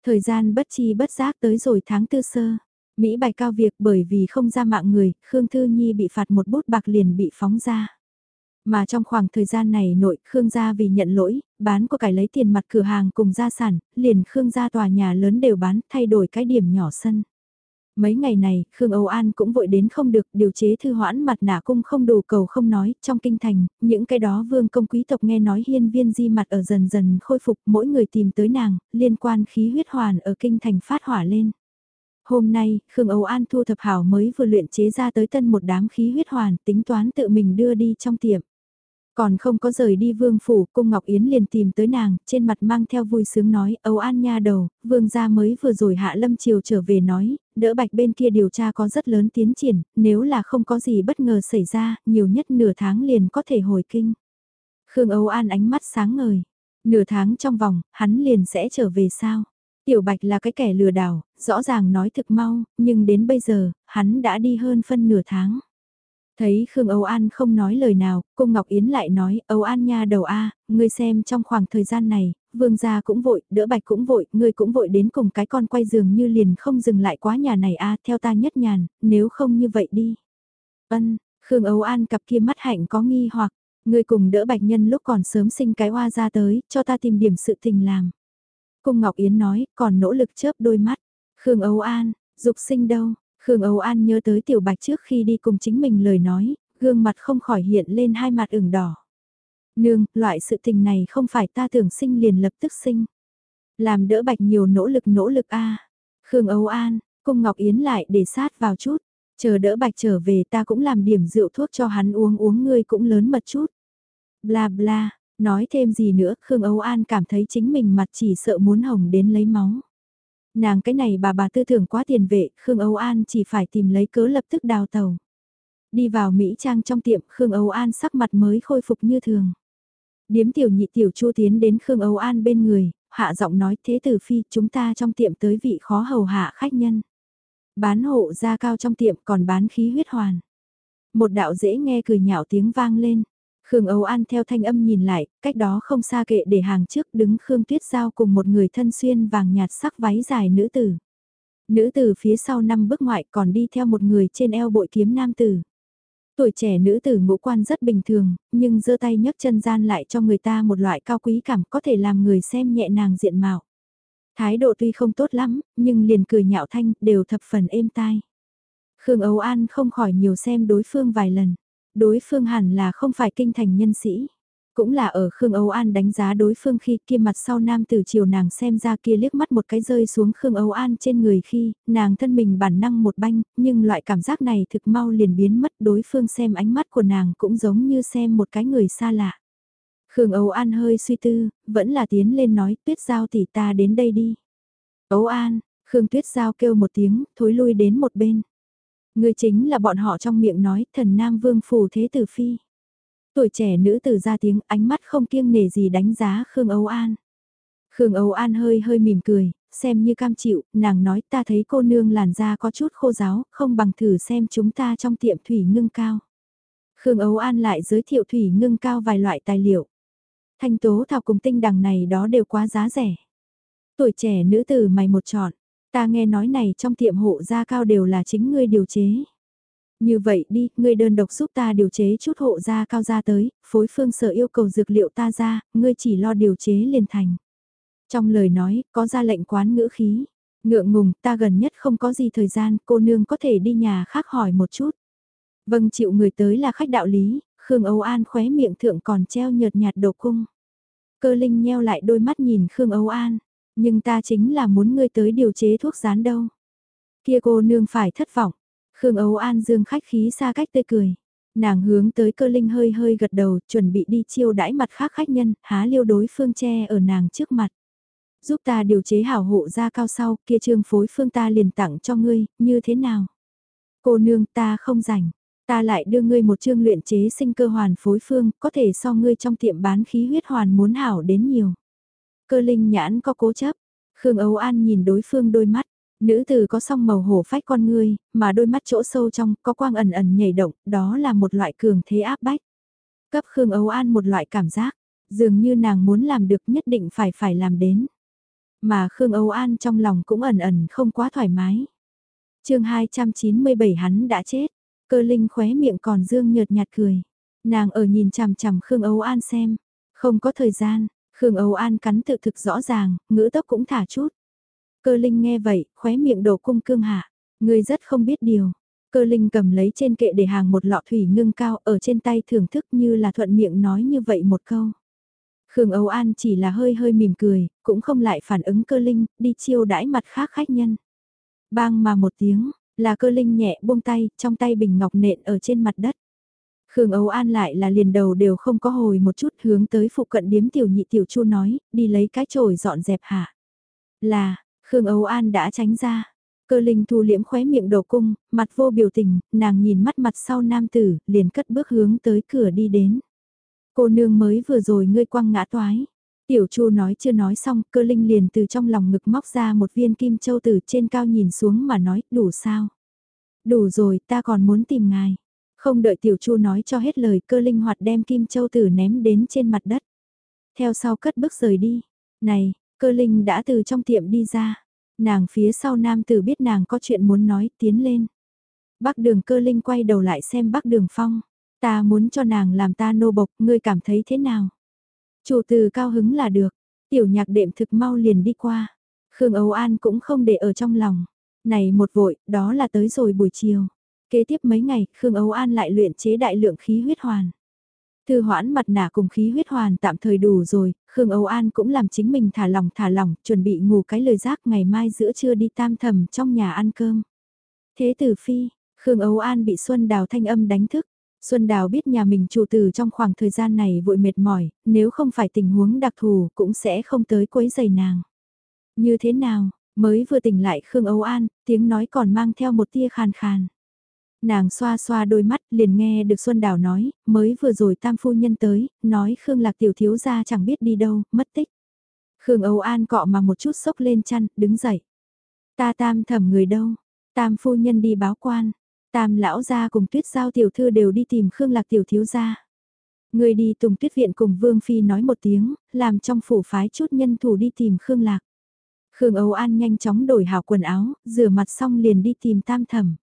Thời gian bất chi bất giác tới rồi tháng tư sơ. Mỹ bài cao việc bởi vì không ra mạng người, Khương Thư Nhi bị phạt một bút bạc liền bị phóng ra. Mà trong khoảng thời gian này nội Khương gia vì nhận lỗi, bán của cải lấy tiền mặt cửa hàng cùng gia sản, liền Khương gia tòa nhà lớn đều bán thay đổi cái điểm nhỏ sân. Mấy ngày này, Khương Âu An cũng vội đến không được điều chế thư hoãn mặt nạ cung không đủ cầu không nói, trong kinh thành, những cái đó vương công quý tộc nghe nói hiên viên di mặt ở dần dần khôi phục mỗi người tìm tới nàng, liên quan khí huyết hoàn ở kinh thành phát hỏa lên. Hôm nay, Khương Âu An thu thập hảo mới vừa luyện chế ra tới tân một đám khí huyết hoàn, tính toán tự mình đưa đi trong tiệm. Còn không có rời đi vương phủ, cung Ngọc Yến liền tìm tới nàng, trên mặt mang theo vui sướng nói, Âu An nha đầu, vương gia mới vừa rồi hạ lâm chiều trở về nói, đỡ bạch bên kia điều tra có rất lớn tiến triển, nếu là không có gì bất ngờ xảy ra, nhiều nhất nửa tháng liền có thể hồi kinh. Khương Âu An ánh mắt sáng ngời, nửa tháng trong vòng, hắn liền sẽ trở về sao? Tiểu Bạch là cái kẻ lừa đảo, rõ ràng nói thực mau, nhưng đến bây giờ, hắn đã đi hơn phân nửa tháng. Thấy Khương Âu An không nói lời nào, cung Ngọc Yến lại nói, Âu An nha đầu A, ngươi xem trong khoảng thời gian này, vương gia cũng vội, đỡ bạch cũng vội, ngươi cũng vội đến cùng cái con quay giường như liền không dừng lại quá nhà này A, theo ta nhất nhàn, nếu không như vậy đi. Ân, Khương Âu An cặp kia mắt hạnh có nghi hoặc, ngươi cùng đỡ bạch nhân lúc còn sớm sinh cái hoa ra tới, cho ta tìm điểm sự tình làm. Cung Ngọc Yến nói, còn nỗ lực chớp đôi mắt. Khương Âu An, dục sinh đâu? Khương Âu An nhớ tới Tiểu Bạch trước khi đi cùng chính mình lời nói, gương mặt không khỏi hiện lên hai mặt ửng đỏ. Nương, loại sự tình này không phải ta tưởng sinh liền lập tức sinh. Làm đỡ Bạch nhiều nỗ lực nỗ lực a. Khương Âu An, Cung Ngọc Yến lại để sát vào chút. Chờ đỡ Bạch trở về ta cũng làm điểm rượu thuốc cho hắn uống uống ngươi cũng lớn mật chút. Bla bla, Nói thêm gì nữa, Khương Âu An cảm thấy chính mình mặt chỉ sợ muốn hồng đến lấy máu. Nàng cái này bà bà tư tưởng quá tiền vệ, Khương Âu An chỉ phải tìm lấy cớ lập tức đào tàu. Đi vào Mỹ Trang trong tiệm, Khương Âu An sắc mặt mới khôi phục như thường. Điếm tiểu nhị tiểu chu tiến đến Khương Âu An bên người, hạ giọng nói thế tử phi chúng ta trong tiệm tới vị khó hầu hạ khách nhân. Bán hộ ra cao trong tiệm còn bán khí huyết hoàn. Một đạo dễ nghe cười nhạo tiếng vang lên. Khương Âu An theo thanh âm nhìn lại, cách đó không xa kệ để hàng trước đứng Khương Tuyết Giao cùng một người thân xuyên vàng nhạt sắc váy dài nữ tử. Nữ tử phía sau năm bước ngoại còn đi theo một người trên eo bội kiếm nam tử. Tuổi trẻ nữ tử ngũ quan rất bình thường, nhưng giơ tay nhấc chân gian lại cho người ta một loại cao quý cảm có thể làm người xem nhẹ nàng diện mạo. Thái độ tuy không tốt lắm, nhưng liền cười nhạo thanh đều thập phần êm tai. Khương Âu An không khỏi nhiều xem đối phương vài lần. Đối phương hẳn là không phải kinh thành nhân sĩ. Cũng là ở Khương Âu An đánh giá đối phương khi kia mặt sau nam từ chiều nàng xem ra kia liếc mắt một cái rơi xuống Khương Âu An trên người khi nàng thân mình bản năng một banh, nhưng loại cảm giác này thực mau liền biến mất đối phương xem ánh mắt của nàng cũng giống như xem một cái người xa lạ. Khương Âu An hơi suy tư, vẫn là tiến lên nói tuyết giao tỷ ta đến đây đi. Âu An, Khương Tuyết Giao kêu một tiếng, thối lui đến một bên. Người chính là bọn họ trong miệng nói thần Nam Vương Phù Thế Tử Phi. Tuổi trẻ nữ tử ra tiếng ánh mắt không kiêng nể gì đánh giá Khương Âu An. Khương Âu An hơi hơi mỉm cười, xem như cam chịu, nàng nói ta thấy cô nương làn da có chút khô giáo, không bằng thử xem chúng ta trong tiệm thủy ngưng cao. Khương Âu An lại giới thiệu thủy ngưng cao vài loại tài liệu. Thanh tố thảo cùng tinh đằng này đó đều quá giá rẻ. Tuổi trẻ nữ tử mày một chọn, ta nghe nói này trong tiệm hộ gia cao đều là chính ngươi điều chế. Như vậy đi, ngươi đơn độc giúp ta điều chế chút hộ gia cao ra tới, phối phương sở yêu cầu dược liệu ta ra, ngươi chỉ lo điều chế liền thành. Trong lời nói, có ra lệnh quán ngữ khí. Ngượng ngùng, ta gần nhất không có gì thời gian, cô nương có thể đi nhà khác hỏi một chút. Vâng chịu người tới là khách đạo lý, Khương Âu An khóe miệng thượng còn treo nhợt nhạt đồ cung. Cơ linh nheo lại đôi mắt nhìn Khương Âu An, nhưng ta chính là muốn ngươi tới điều chế thuốc rán đâu. Kia cô nương phải thất vọng, Khương ấu An dương khách khí xa cách tươi cười. Nàng hướng tới cơ linh hơi hơi gật đầu, chuẩn bị đi chiêu đãi mặt khác khách nhân, há liêu đối phương che ở nàng trước mặt. Giúp ta điều chế hảo hộ ra cao sau, kia trương phối phương ta liền tặng cho ngươi, như thế nào? Cô nương ta không rảnh, ta lại đưa ngươi một chương luyện chế sinh cơ hoàn phối phương, có thể so ngươi trong tiệm bán khí huyết hoàn muốn hảo đến nhiều. Cơ linh nhãn có cố chấp, Khương Âu An nhìn đối phương đôi mắt, Nữ tử có song màu hổ phách con ngươi, mà đôi mắt chỗ sâu trong có quang ẩn ẩn nhảy động, đó là một loại cường thế áp bách. Cấp Khương Âu An một loại cảm giác, dường như nàng muốn làm được nhất định phải phải làm đến. Mà Khương Âu An trong lòng cũng ẩn ẩn không quá thoải mái. chương 297 hắn đã chết, cơ linh khóe miệng còn dương nhợt nhạt cười. Nàng ở nhìn chằm chằm Khương Âu An xem, không có thời gian, Khương Âu An cắn tự thực rõ ràng, ngữ tốc cũng thả chút. Cơ linh nghe vậy, khóe miệng đổ cung cương hạ. Người rất không biết điều. Cơ linh cầm lấy trên kệ để hàng một lọ thủy ngưng cao ở trên tay thưởng thức như là thuận miệng nói như vậy một câu. Khương Âu An chỉ là hơi hơi mỉm cười, cũng không lại phản ứng cơ linh, đi chiêu đãi mặt khác khách nhân. Bang mà một tiếng, là cơ linh nhẹ buông tay, trong tay bình ngọc nện ở trên mặt đất. Khương Âu An lại là liền đầu đều không có hồi một chút hướng tới phụ cận điếm tiểu nhị tiểu chu nói, đi lấy cái chổi dọn dẹp hạ. Là, Khương Âu An đã tránh ra. Cơ linh thu liễm khóe miệng đầu cung, mặt vô biểu tình, nàng nhìn mắt mặt sau nam tử, liền cất bước hướng tới cửa đi đến. Cô nương mới vừa rồi ngươi quăng ngã toái. Tiểu Chu nói chưa nói xong, cơ linh liền từ trong lòng ngực móc ra một viên kim châu từ trên cao nhìn xuống mà nói, đủ sao? Đủ rồi, ta còn muốn tìm ngài. Không đợi Tiểu Chu nói cho hết lời, cơ linh hoạt đem kim châu tử ném đến trên mặt đất. Theo sau cất bước rời đi. Này, Cơ linh đã từ trong tiệm đi ra. Nàng phía sau nam tử biết nàng có chuyện muốn nói, tiến lên. Bác đường cơ linh quay đầu lại xem bác đường phong. Ta muốn cho nàng làm ta nô bộc, ngươi cảm thấy thế nào? Chủ từ cao hứng là được. Tiểu nhạc đệm thực mau liền đi qua. Khương Âu An cũng không để ở trong lòng. Này một vội, đó là tới rồi buổi chiều. Kế tiếp mấy ngày, Khương Âu An lại luyện chế đại lượng khí huyết hoàn. Thư hoãn mặt nạ cùng khí huyết hoàn tạm thời đủ rồi, Khương Âu An cũng làm chính mình thả lòng thả lòng, chuẩn bị ngủ cái lời giác ngày mai giữa trưa đi tam thầm trong nhà ăn cơm. Thế tử phi, Khương Âu An bị Xuân Đào thanh âm đánh thức. Xuân Đào biết nhà mình chủ tử trong khoảng thời gian này vội mệt mỏi, nếu không phải tình huống đặc thù cũng sẽ không tới quấy giày nàng. Như thế nào, mới vừa tỉnh lại Khương Âu An, tiếng nói còn mang theo một tia khàn khàn. Nàng xoa xoa đôi mắt liền nghe được Xuân Đào nói, mới vừa rồi tam phu nhân tới, nói Khương Lạc tiểu thiếu gia chẳng biết đi đâu, mất tích. Khương Âu An cọ mà một chút sốc lên chăn, đứng dậy. Ta tam thẩm người đâu? Tam phu nhân đi báo quan. Tam lão gia cùng tuyết giao tiểu thư đều đi tìm Khương Lạc tiểu thiếu gia. Người đi Tùng Tuyết Viện cùng Vương Phi nói một tiếng, làm trong phủ phái chút nhân thủ đi tìm Khương Lạc. Khương Âu An nhanh chóng đổi hảo quần áo, rửa mặt xong liền đi tìm tam thẩm.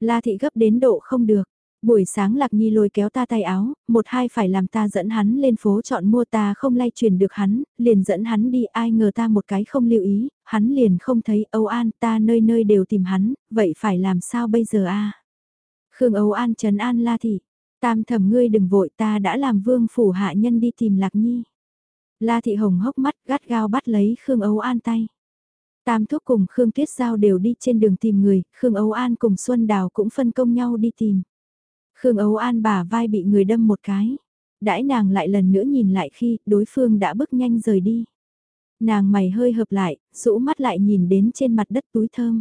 La thị gấp đến độ không được. Buổi sáng Lạc Nhi lôi kéo ta tay áo, một hai phải làm ta dẫn hắn lên phố chọn mua ta không lay truyền được hắn, liền dẫn hắn đi ai ngờ ta một cái không lưu ý, hắn liền không thấy Âu An ta nơi nơi đều tìm hắn, vậy phải làm sao bây giờ a Khương Âu An trấn an La Thị, tam thẩm ngươi đừng vội ta đã làm vương phủ hạ nhân đi tìm Lạc Nhi. La Thị Hồng hốc mắt gắt gao bắt lấy Khương Âu An tay. Tam Thúc cùng Khương Tuyết Giao đều đi trên đường tìm người, Khương Âu An cùng Xuân Đào cũng phân công nhau đi tìm. Khương Âu An bả vai bị người đâm một cái. Đãi nàng lại lần nữa nhìn lại khi đối phương đã bước nhanh rời đi. Nàng mày hơi hợp lại, rũ mắt lại nhìn đến trên mặt đất túi thơm.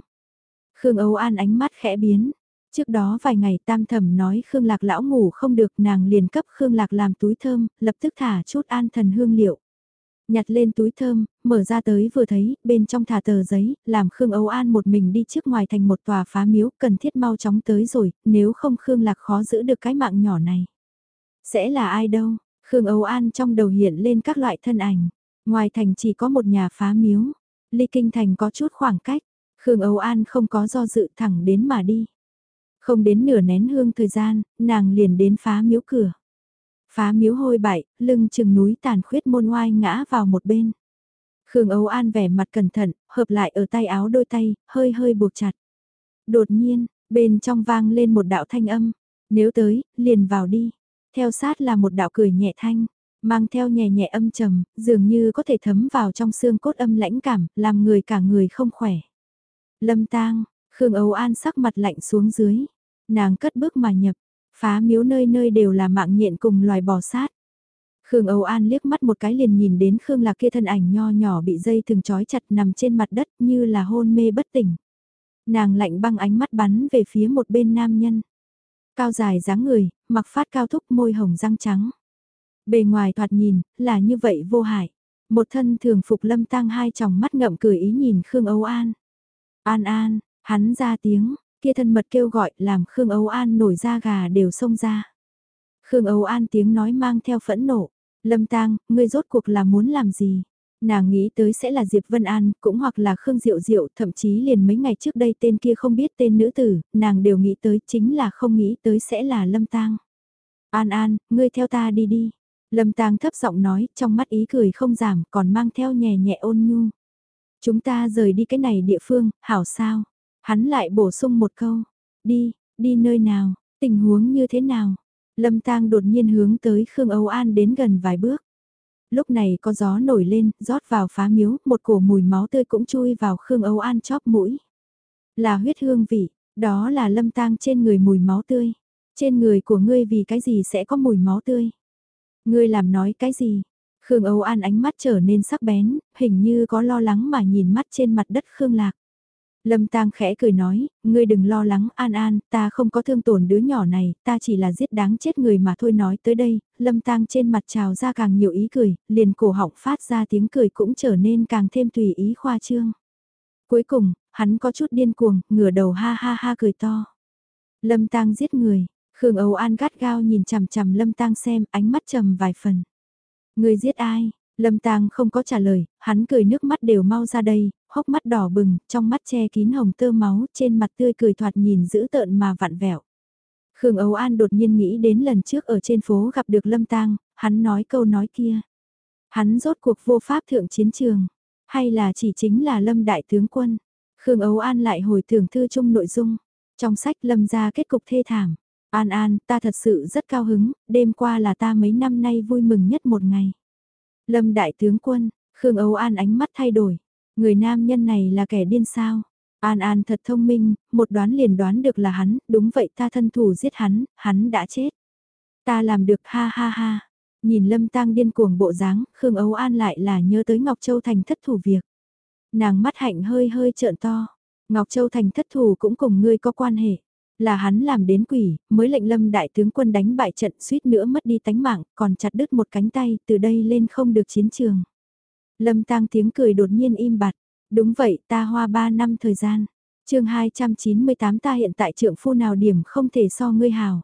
Khương Âu An ánh mắt khẽ biến. Trước đó vài ngày tam thẩm nói Khương Lạc lão ngủ không được nàng liền cấp Khương Lạc làm túi thơm, lập tức thả chút an thần hương liệu. Nhặt lên túi thơm, mở ra tới vừa thấy, bên trong thả tờ giấy, làm Khương Âu An một mình đi trước ngoài thành một tòa phá miếu, cần thiết mau chóng tới rồi, nếu không Khương Lạc khó giữ được cái mạng nhỏ này. Sẽ là ai đâu? Khương Âu An trong đầu hiện lên các loại thân ảnh. Ngoài thành chỉ có một nhà phá miếu. Ly Kinh Thành có chút khoảng cách. Khương Âu An không có do dự thẳng đến mà đi. Không đến nửa nén hương thời gian, nàng liền đến phá miếu cửa. Phá miếu hôi bại, lưng chừng núi tàn khuyết môn ngoai ngã vào một bên. Khương Âu An vẻ mặt cẩn thận, hợp lại ở tay áo đôi tay, hơi hơi buộc chặt. Đột nhiên, bên trong vang lên một đạo thanh âm. Nếu tới, liền vào đi. Theo sát là một đạo cười nhẹ thanh, mang theo nhẹ nhẹ âm trầm, dường như có thể thấm vào trong xương cốt âm lãnh cảm, làm người cả người không khỏe. Lâm tang, Khương Âu An sắc mặt lạnh xuống dưới. Nàng cất bước mà nhập, Phá miếu nơi nơi đều là mạng nhện cùng loài bò sát. Khương Âu An liếc mắt một cái liền nhìn đến Khương Lạc kia thân ảnh nho nhỏ bị dây thường trói chặt nằm trên mặt đất như là hôn mê bất tỉnh. Nàng lạnh băng ánh mắt bắn về phía một bên nam nhân. Cao dài dáng người, mặc phát cao thúc môi hồng răng trắng. Bề ngoài thoạt nhìn, là như vậy vô hại. Một thân thường phục lâm tang hai tròng mắt ngậm cười ý nhìn Khương Âu An. An An, hắn ra tiếng, Kia thân mật kêu gọi làm Khương Âu An nổi da gà đều xông ra. Khương Âu An tiếng nói mang theo phẫn nộ. Lâm tang, ngươi rốt cuộc là muốn làm gì? Nàng nghĩ tới sẽ là Diệp Vân An, cũng hoặc là Khương Diệu Diệu, thậm chí liền mấy ngày trước đây tên kia không biết tên nữ tử, nàng đều nghĩ tới chính là không nghĩ tới sẽ là Lâm Tang. An An, ngươi theo ta đi đi. Lâm Tang thấp giọng nói, trong mắt ý cười không giảm, còn mang theo nhẹ nhẹ ôn nhu. Chúng ta rời đi cái này địa phương, hảo sao? Hắn lại bổ sung một câu, đi, đi nơi nào, tình huống như thế nào. Lâm Tang đột nhiên hướng tới Khương Âu An đến gần vài bước. Lúc này có gió nổi lên, rót vào phá miếu, một cổ mùi máu tươi cũng chui vào Khương Âu An chóp mũi. Là huyết hương vị, đó là lâm tang trên người mùi máu tươi. Trên người của ngươi vì cái gì sẽ có mùi máu tươi? Ngươi làm nói cái gì? Khương Âu An ánh mắt trở nên sắc bén, hình như có lo lắng mà nhìn mắt trên mặt đất Khương Lạc. Lâm Tang khẽ cười nói, ngươi đừng lo lắng An An, ta không có thương tổn đứa nhỏ này, ta chỉ là giết đáng chết người mà thôi nói tới đây, Lâm Tang trên mặt trào ra càng nhiều ý cười, liền cổ họng phát ra tiếng cười cũng trở nên càng thêm tùy ý khoa trương. Cuối cùng, hắn có chút điên cuồng, ngửa đầu ha ha ha cười to. Lâm Tang giết người, Khương Âu An gắt gao nhìn chằm chằm Lâm Tang xem, ánh mắt trầm vài phần. Người giết ai? Lâm Tang không có trả lời, hắn cười nước mắt đều mau ra đây, hốc mắt đỏ bừng, trong mắt che kín hồng tơ máu, trên mặt tươi cười thoạt nhìn dữ tợn mà vặn vẹo. Khương Âu An đột nhiên nghĩ đến lần trước ở trên phố gặp được Lâm Tang, hắn nói câu nói kia. Hắn rốt cuộc vô pháp thượng chiến trường, hay là chỉ chính là Lâm Đại Tướng Quân. Khương Âu An lại hồi tưởng thư chung nội dung, trong sách Lâm ra kết cục thê thảm. An An, ta thật sự rất cao hứng, đêm qua là ta mấy năm nay vui mừng nhất một ngày. Lâm Đại Tướng Quân, Khương Âu An ánh mắt thay đổi, Người nam nhân này là kẻ điên sao? An An thật thông minh, một đoán liền đoán được là hắn, đúng vậy ta thân thủ giết hắn, hắn đã chết. Ta làm được ha ha ha. Nhìn Lâm Tang điên cuồng bộ dáng, Khương Âu An lại là nhớ tới Ngọc Châu Thành thất thủ việc. Nàng mắt hạnh hơi hơi trợn to. Ngọc Châu Thành thất thủ cũng cùng ngươi có quan hệ. Là hắn làm đến quỷ, mới lệnh Lâm đại tướng quân đánh bại trận suýt nữa mất đi tánh mạng, còn chặt đứt một cánh tay, từ đây lên không được chiến trường. Lâm tang tiếng cười đột nhiên im bặt. Đúng vậy, ta hoa 3 năm thời gian. chương 298 ta hiện tại trượng phu nào điểm không thể so ngươi hào.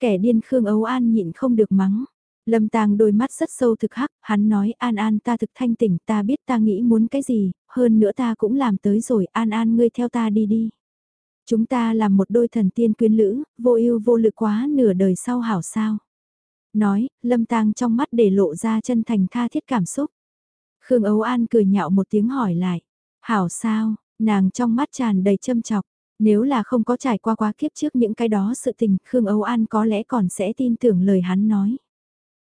Kẻ điên Khương Ấu An nhịn không được mắng. Lâm Tang đôi mắt rất sâu thực hắc, hắn nói An An ta thực thanh tỉnh ta biết ta nghĩ muốn cái gì, hơn nữa ta cũng làm tới rồi An An ngươi theo ta đi đi. Chúng ta là một đôi thần tiên quyến lữ, vô ưu vô lực quá nửa đời sau hảo sao. Nói, Lâm Tang trong mắt để lộ ra chân thành tha thiết cảm xúc. Khương Ấu An cười nhạo một tiếng hỏi lại, hảo sao, nàng trong mắt tràn đầy châm chọc. Nếu là không có trải qua quá kiếp trước những cái đó sự tình, Khương Âu An có lẽ còn sẽ tin tưởng lời hắn nói.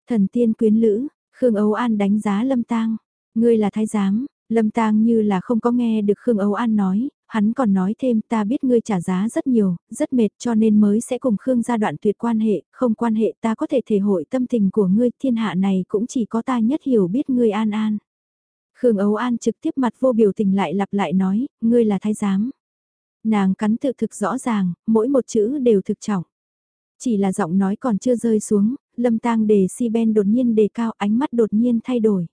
Thần tiên quyến lữ, Khương Âu An đánh giá Lâm Tang. Ngươi là thái giám, Lâm Tang như là không có nghe được Khương Âu An nói, hắn còn nói thêm ta biết ngươi trả giá rất nhiều, rất mệt cho nên mới sẽ cùng Khương gia đoạn tuyệt quan hệ, không quan hệ ta có thể thể hội tâm tình của ngươi, thiên hạ này cũng chỉ có ta nhất hiểu biết ngươi An An. Khương Âu An trực tiếp mặt vô biểu tình lại lặp lại nói, ngươi là thái giám. Nàng cắn tự thực rõ ràng, mỗi một chữ đều thực trọng. Chỉ là giọng nói còn chưa rơi xuống, lâm tang đề si ben đột nhiên đề cao ánh mắt đột nhiên thay đổi.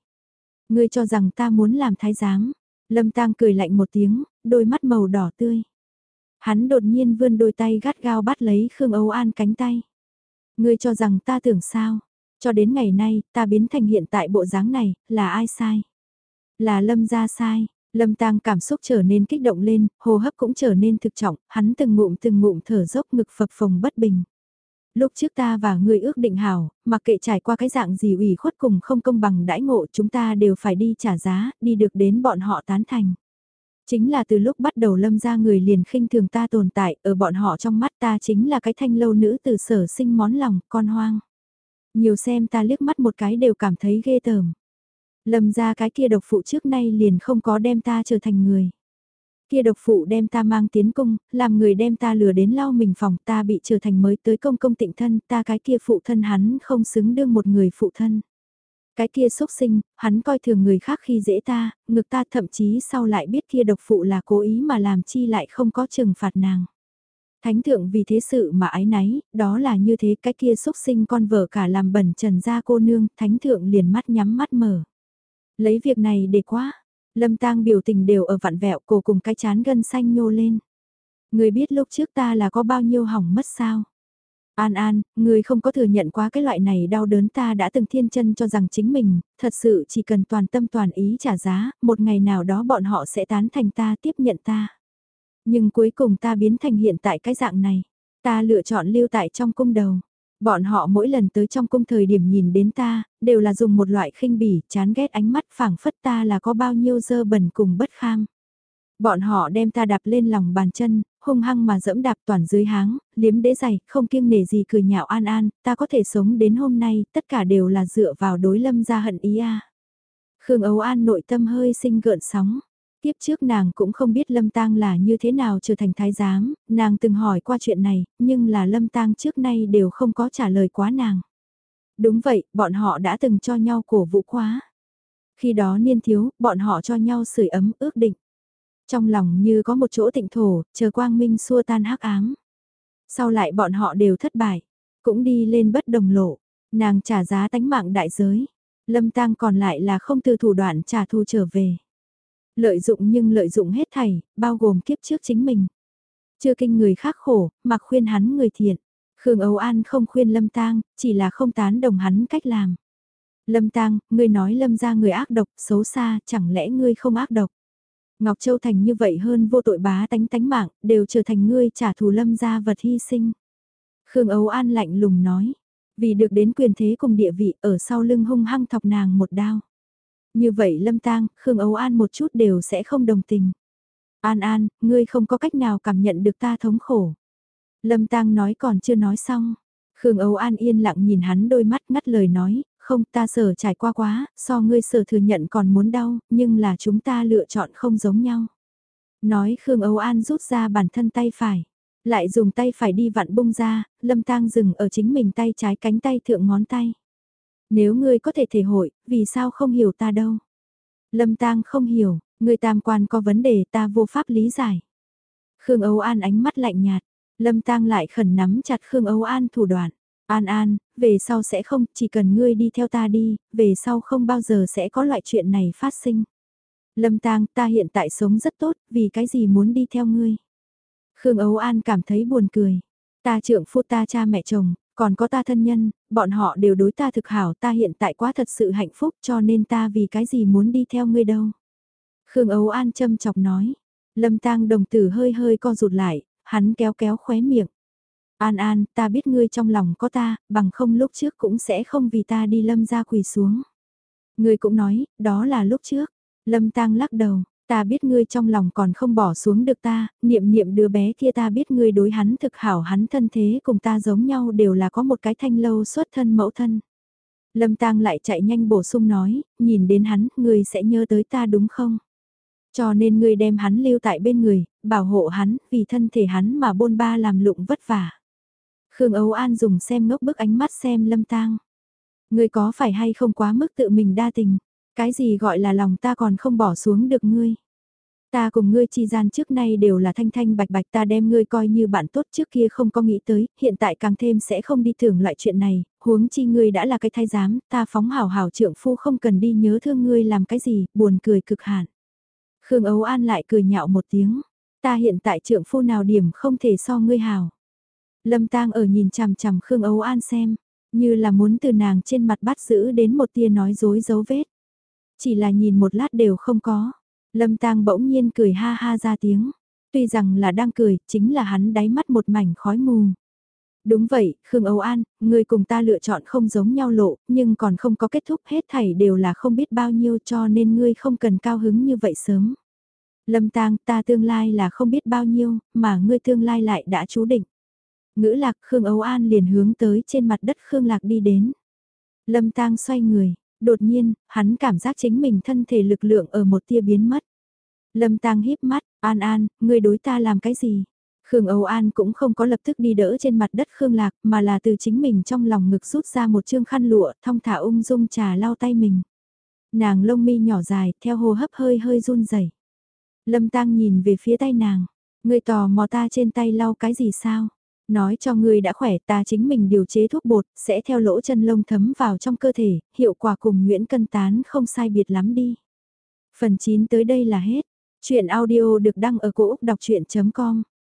Ngươi cho rằng ta muốn làm thái giám. Lâm tang cười lạnh một tiếng, đôi mắt màu đỏ tươi. Hắn đột nhiên vươn đôi tay gắt gao bắt lấy Khương Âu An cánh tay. Ngươi cho rằng ta tưởng sao? Cho đến ngày nay, ta biến thành hiện tại bộ dáng này, là ai sai? Là Lâm ra sai, Lâm Tang cảm xúc trở nên kích động lên, hô hấp cũng trở nên thực trọng, hắn từng ngụm từng ngụm thở dốc ngực phập phồng bất bình. Lúc trước ta và người ước định hảo, mặc kệ trải qua cái dạng gì ủy khuất cùng không công bằng đãi ngộ chúng ta đều phải đi trả giá, đi được đến bọn họ tán thành. Chính là từ lúc bắt đầu lâm ra người liền khinh thường ta tồn tại, ở bọn họ trong mắt ta chính là cái thanh lâu nữ từ sở sinh món lòng, con hoang. Nhiều xem ta liếc mắt một cái đều cảm thấy ghê tởm. Lâm ra cái kia độc phụ trước nay liền không có đem ta trở thành người. Kia độc phụ đem ta mang tiến cung, làm người đem ta lừa đến lau mình phòng ta bị trở thành mới tới công công tịnh thân, ta cái kia phụ thân hắn không xứng đương một người phụ thân. Cái kia xúc sinh, hắn coi thường người khác khi dễ ta, ngực ta thậm chí sau lại biết kia độc phụ là cố ý mà làm chi lại không có trừng phạt nàng. Thánh thượng vì thế sự mà ái náy, đó là như thế cái kia xúc sinh con vợ cả làm bẩn trần ra cô nương, thánh thượng liền mắt nhắm mắt mở. Lấy việc này để quá, lâm tang biểu tình đều ở vặn vẹo cổ cùng cái chán gân xanh nhô lên. Người biết lúc trước ta là có bao nhiêu hỏng mất sao? An An, người không có thừa nhận quá cái loại này đau đớn ta đã từng thiên chân cho rằng chính mình, thật sự chỉ cần toàn tâm toàn ý trả giá, một ngày nào đó bọn họ sẽ tán thành ta tiếp nhận ta. Nhưng cuối cùng ta biến thành hiện tại cái dạng này, ta lựa chọn lưu tại trong cung đầu. Bọn họ mỗi lần tới trong cung thời điểm nhìn đến ta, đều là dùng một loại khinh bỉ, chán ghét ánh mắt phảng phất ta là có bao nhiêu dơ bẩn cùng bất kham. Bọn họ đem ta đạp lên lòng bàn chân, hung hăng mà dẫm đạp toàn dưới háng, liếm đế giày, không kiêng nể gì cười nhạo an an, ta có thể sống đến hôm nay, tất cả đều là dựa vào đối lâm gia hận ý a. Khương Ấu An nội tâm hơi sinh gợn sóng. Tiếp trước nàng cũng không biết Lâm Tang là như thế nào trở thành thái giám, nàng từng hỏi qua chuyện này, nhưng là Lâm Tang trước nay đều không có trả lời quá nàng. Đúng vậy, bọn họ đã từng cho nhau cổ vũ quá. Khi đó niên thiếu, bọn họ cho nhau sưởi ấm ước định. Trong lòng như có một chỗ tịnh thổ, chờ quang minh xua tan hắc ám. Sau lại bọn họ đều thất bại, cũng đi lên bất đồng lộ, nàng trả giá tánh mạng đại giới. Lâm tang còn lại là không từ thủ đoạn trả thù trở về. Lợi dụng nhưng lợi dụng hết thảy, bao gồm kiếp trước chính mình. Chưa kinh người khác khổ, mà khuyên hắn người thiện. Khương Âu An không khuyên Lâm Tang, chỉ là không tán đồng hắn cách làm. Lâm Tang, ngươi nói Lâm ra người ác độc, xấu xa, chẳng lẽ ngươi không ác độc? Ngọc Châu Thành như vậy hơn vô tội bá tánh tánh mạng, đều trở thành ngươi trả thù Lâm ra vật hy sinh. Khương Âu An lạnh lùng nói, vì được đến quyền thế cùng địa vị ở sau lưng hung hăng thọc nàng một đao. Như vậy Lâm Tang, Khương Âu An một chút đều sẽ không đồng tình. An An, ngươi không có cách nào cảm nhận được ta thống khổ. Lâm Tang nói còn chưa nói xong. Khương Âu An yên lặng nhìn hắn đôi mắt ngắt lời nói, không ta sở trải qua quá, so ngươi sở thừa nhận còn muốn đau, nhưng là chúng ta lựa chọn không giống nhau. Nói Khương Âu An rút ra bản thân tay phải, lại dùng tay phải đi vặn bung ra, Lâm Tang dừng ở chính mình tay trái cánh tay thượng ngón tay. Nếu ngươi có thể thể hội, vì sao không hiểu ta đâu? Lâm Tang không hiểu, ngươi tam quan có vấn đề ta vô pháp lý giải. Khương Âu An ánh mắt lạnh nhạt, Lâm Tang lại khẩn nắm chặt Khương Âu An thủ đoạn. An An, về sau sẽ không, chỉ cần ngươi đi theo ta đi, về sau không bao giờ sẽ có loại chuyện này phát sinh. Lâm Tang, ta hiện tại sống rất tốt, vì cái gì muốn đi theo ngươi? Khương Âu An cảm thấy buồn cười. Ta trưởng phu ta cha mẹ chồng, còn có ta thân nhân, bọn họ đều đối ta thực hảo ta hiện tại quá thật sự hạnh phúc cho nên ta vì cái gì muốn đi theo ngươi đâu. Khương Ấu An châm chọc nói. Lâm tang đồng tử hơi hơi co rụt lại, hắn kéo kéo khóe miệng. An An, ta biết ngươi trong lòng có ta, bằng không lúc trước cũng sẽ không vì ta đi lâm ra quỳ xuống. Ngươi cũng nói, đó là lúc trước. Lâm tang lắc đầu, ta biết ngươi trong lòng còn không bỏ xuống được ta, niệm niệm đứa bé kia ta biết ngươi đối hắn thực hảo hắn thân thế cùng ta giống nhau đều là có một cái thanh lâu xuất thân mẫu thân. Lâm tang lại chạy nhanh bổ sung nói, nhìn đến hắn, ngươi sẽ nhớ tới ta đúng không? Cho nên ngươi đem hắn lưu tại bên người, bảo hộ hắn, vì thân thể hắn mà bôn ba làm lụng vất vả. Khương Ấu An dùng xem ngốc bức ánh mắt xem lâm tang. Ngươi có phải hay không quá mức tự mình đa tình, cái gì gọi là lòng ta còn không bỏ xuống được ngươi. Ta cùng ngươi chi gian trước nay đều là thanh thanh bạch bạch ta đem ngươi coi như bạn tốt trước kia không có nghĩ tới, hiện tại càng thêm sẽ không đi thưởng loại chuyện này, huống chi ngươi đã là cái thay giám, ta phóng hảo hảo trượng phu không cần đi nhớ thương ngươi làm cái gì, buồn cười cực hạn. Khương Ấu An lại cười nhạo một tiếng, ta hiện tại trượng phu nào điểm không thể so ngươi hảo. Lâm tang ở nhìn chằm chằm Khương Ấu An xem, như là muốn từ nàng trên mặt bắt giữ đến một tia nói dối dấu vết. Chỉ là nhìn một lát đều không có. Lâm tang bỗng nhiên cười ha ha ra tiếng. Tuy rằng là đang cười, chính là hắn đáy mắt một mảnh khói mù. Đúng vậy, Khương Âu An, người cùng ta lựa chọn không giống nhau lộ, nhưng còn không có kết thúc hết thảy đều là không biết bao nhiêu cho nên ngươi không cần cao hứng như vậy sớm. Lâm tang ta tương lai là không biết bao nhiêu, mà ngươi tương lai lại đã chú định. Ngữ lạc Khương Âu An liền hướng tới trên mặt đất Khương Lạc đi đến. Lâm tang xoay người, đột nhiên, hắn cảm giác chính mình thân thể lực lượng ở một tia biến mất. Lâm tang híp mắt, An An, ngươi đối ta làm cái gì? Khương Âu An cũng không có lập tức đi đỡ trên mặt đất Khương Lạc mà là từ chính mình trong lòng ngực rút ra một chương khăn lụa thong thả ung dung trà lau tay mình. Nàng lông mi nhỏ dài theo hô hấp hơi hơi run rẩy. Lâm tang nhìn về phía tay nàng, ngươi tò mò ta trên tay lau cái gì sao? Nói cho ngươi đã khỏe ta chính mình điều chế thuốc bột, sẽ theo lỗ chân lông thấm vào trong cơ thể, hiệu quả cùng Nguyễn Cân Tán không sai biệt lắm đi. Phần 9 tới đây là hết. Chuyện audio được đăng ở cổ Úc đọc chuyện.com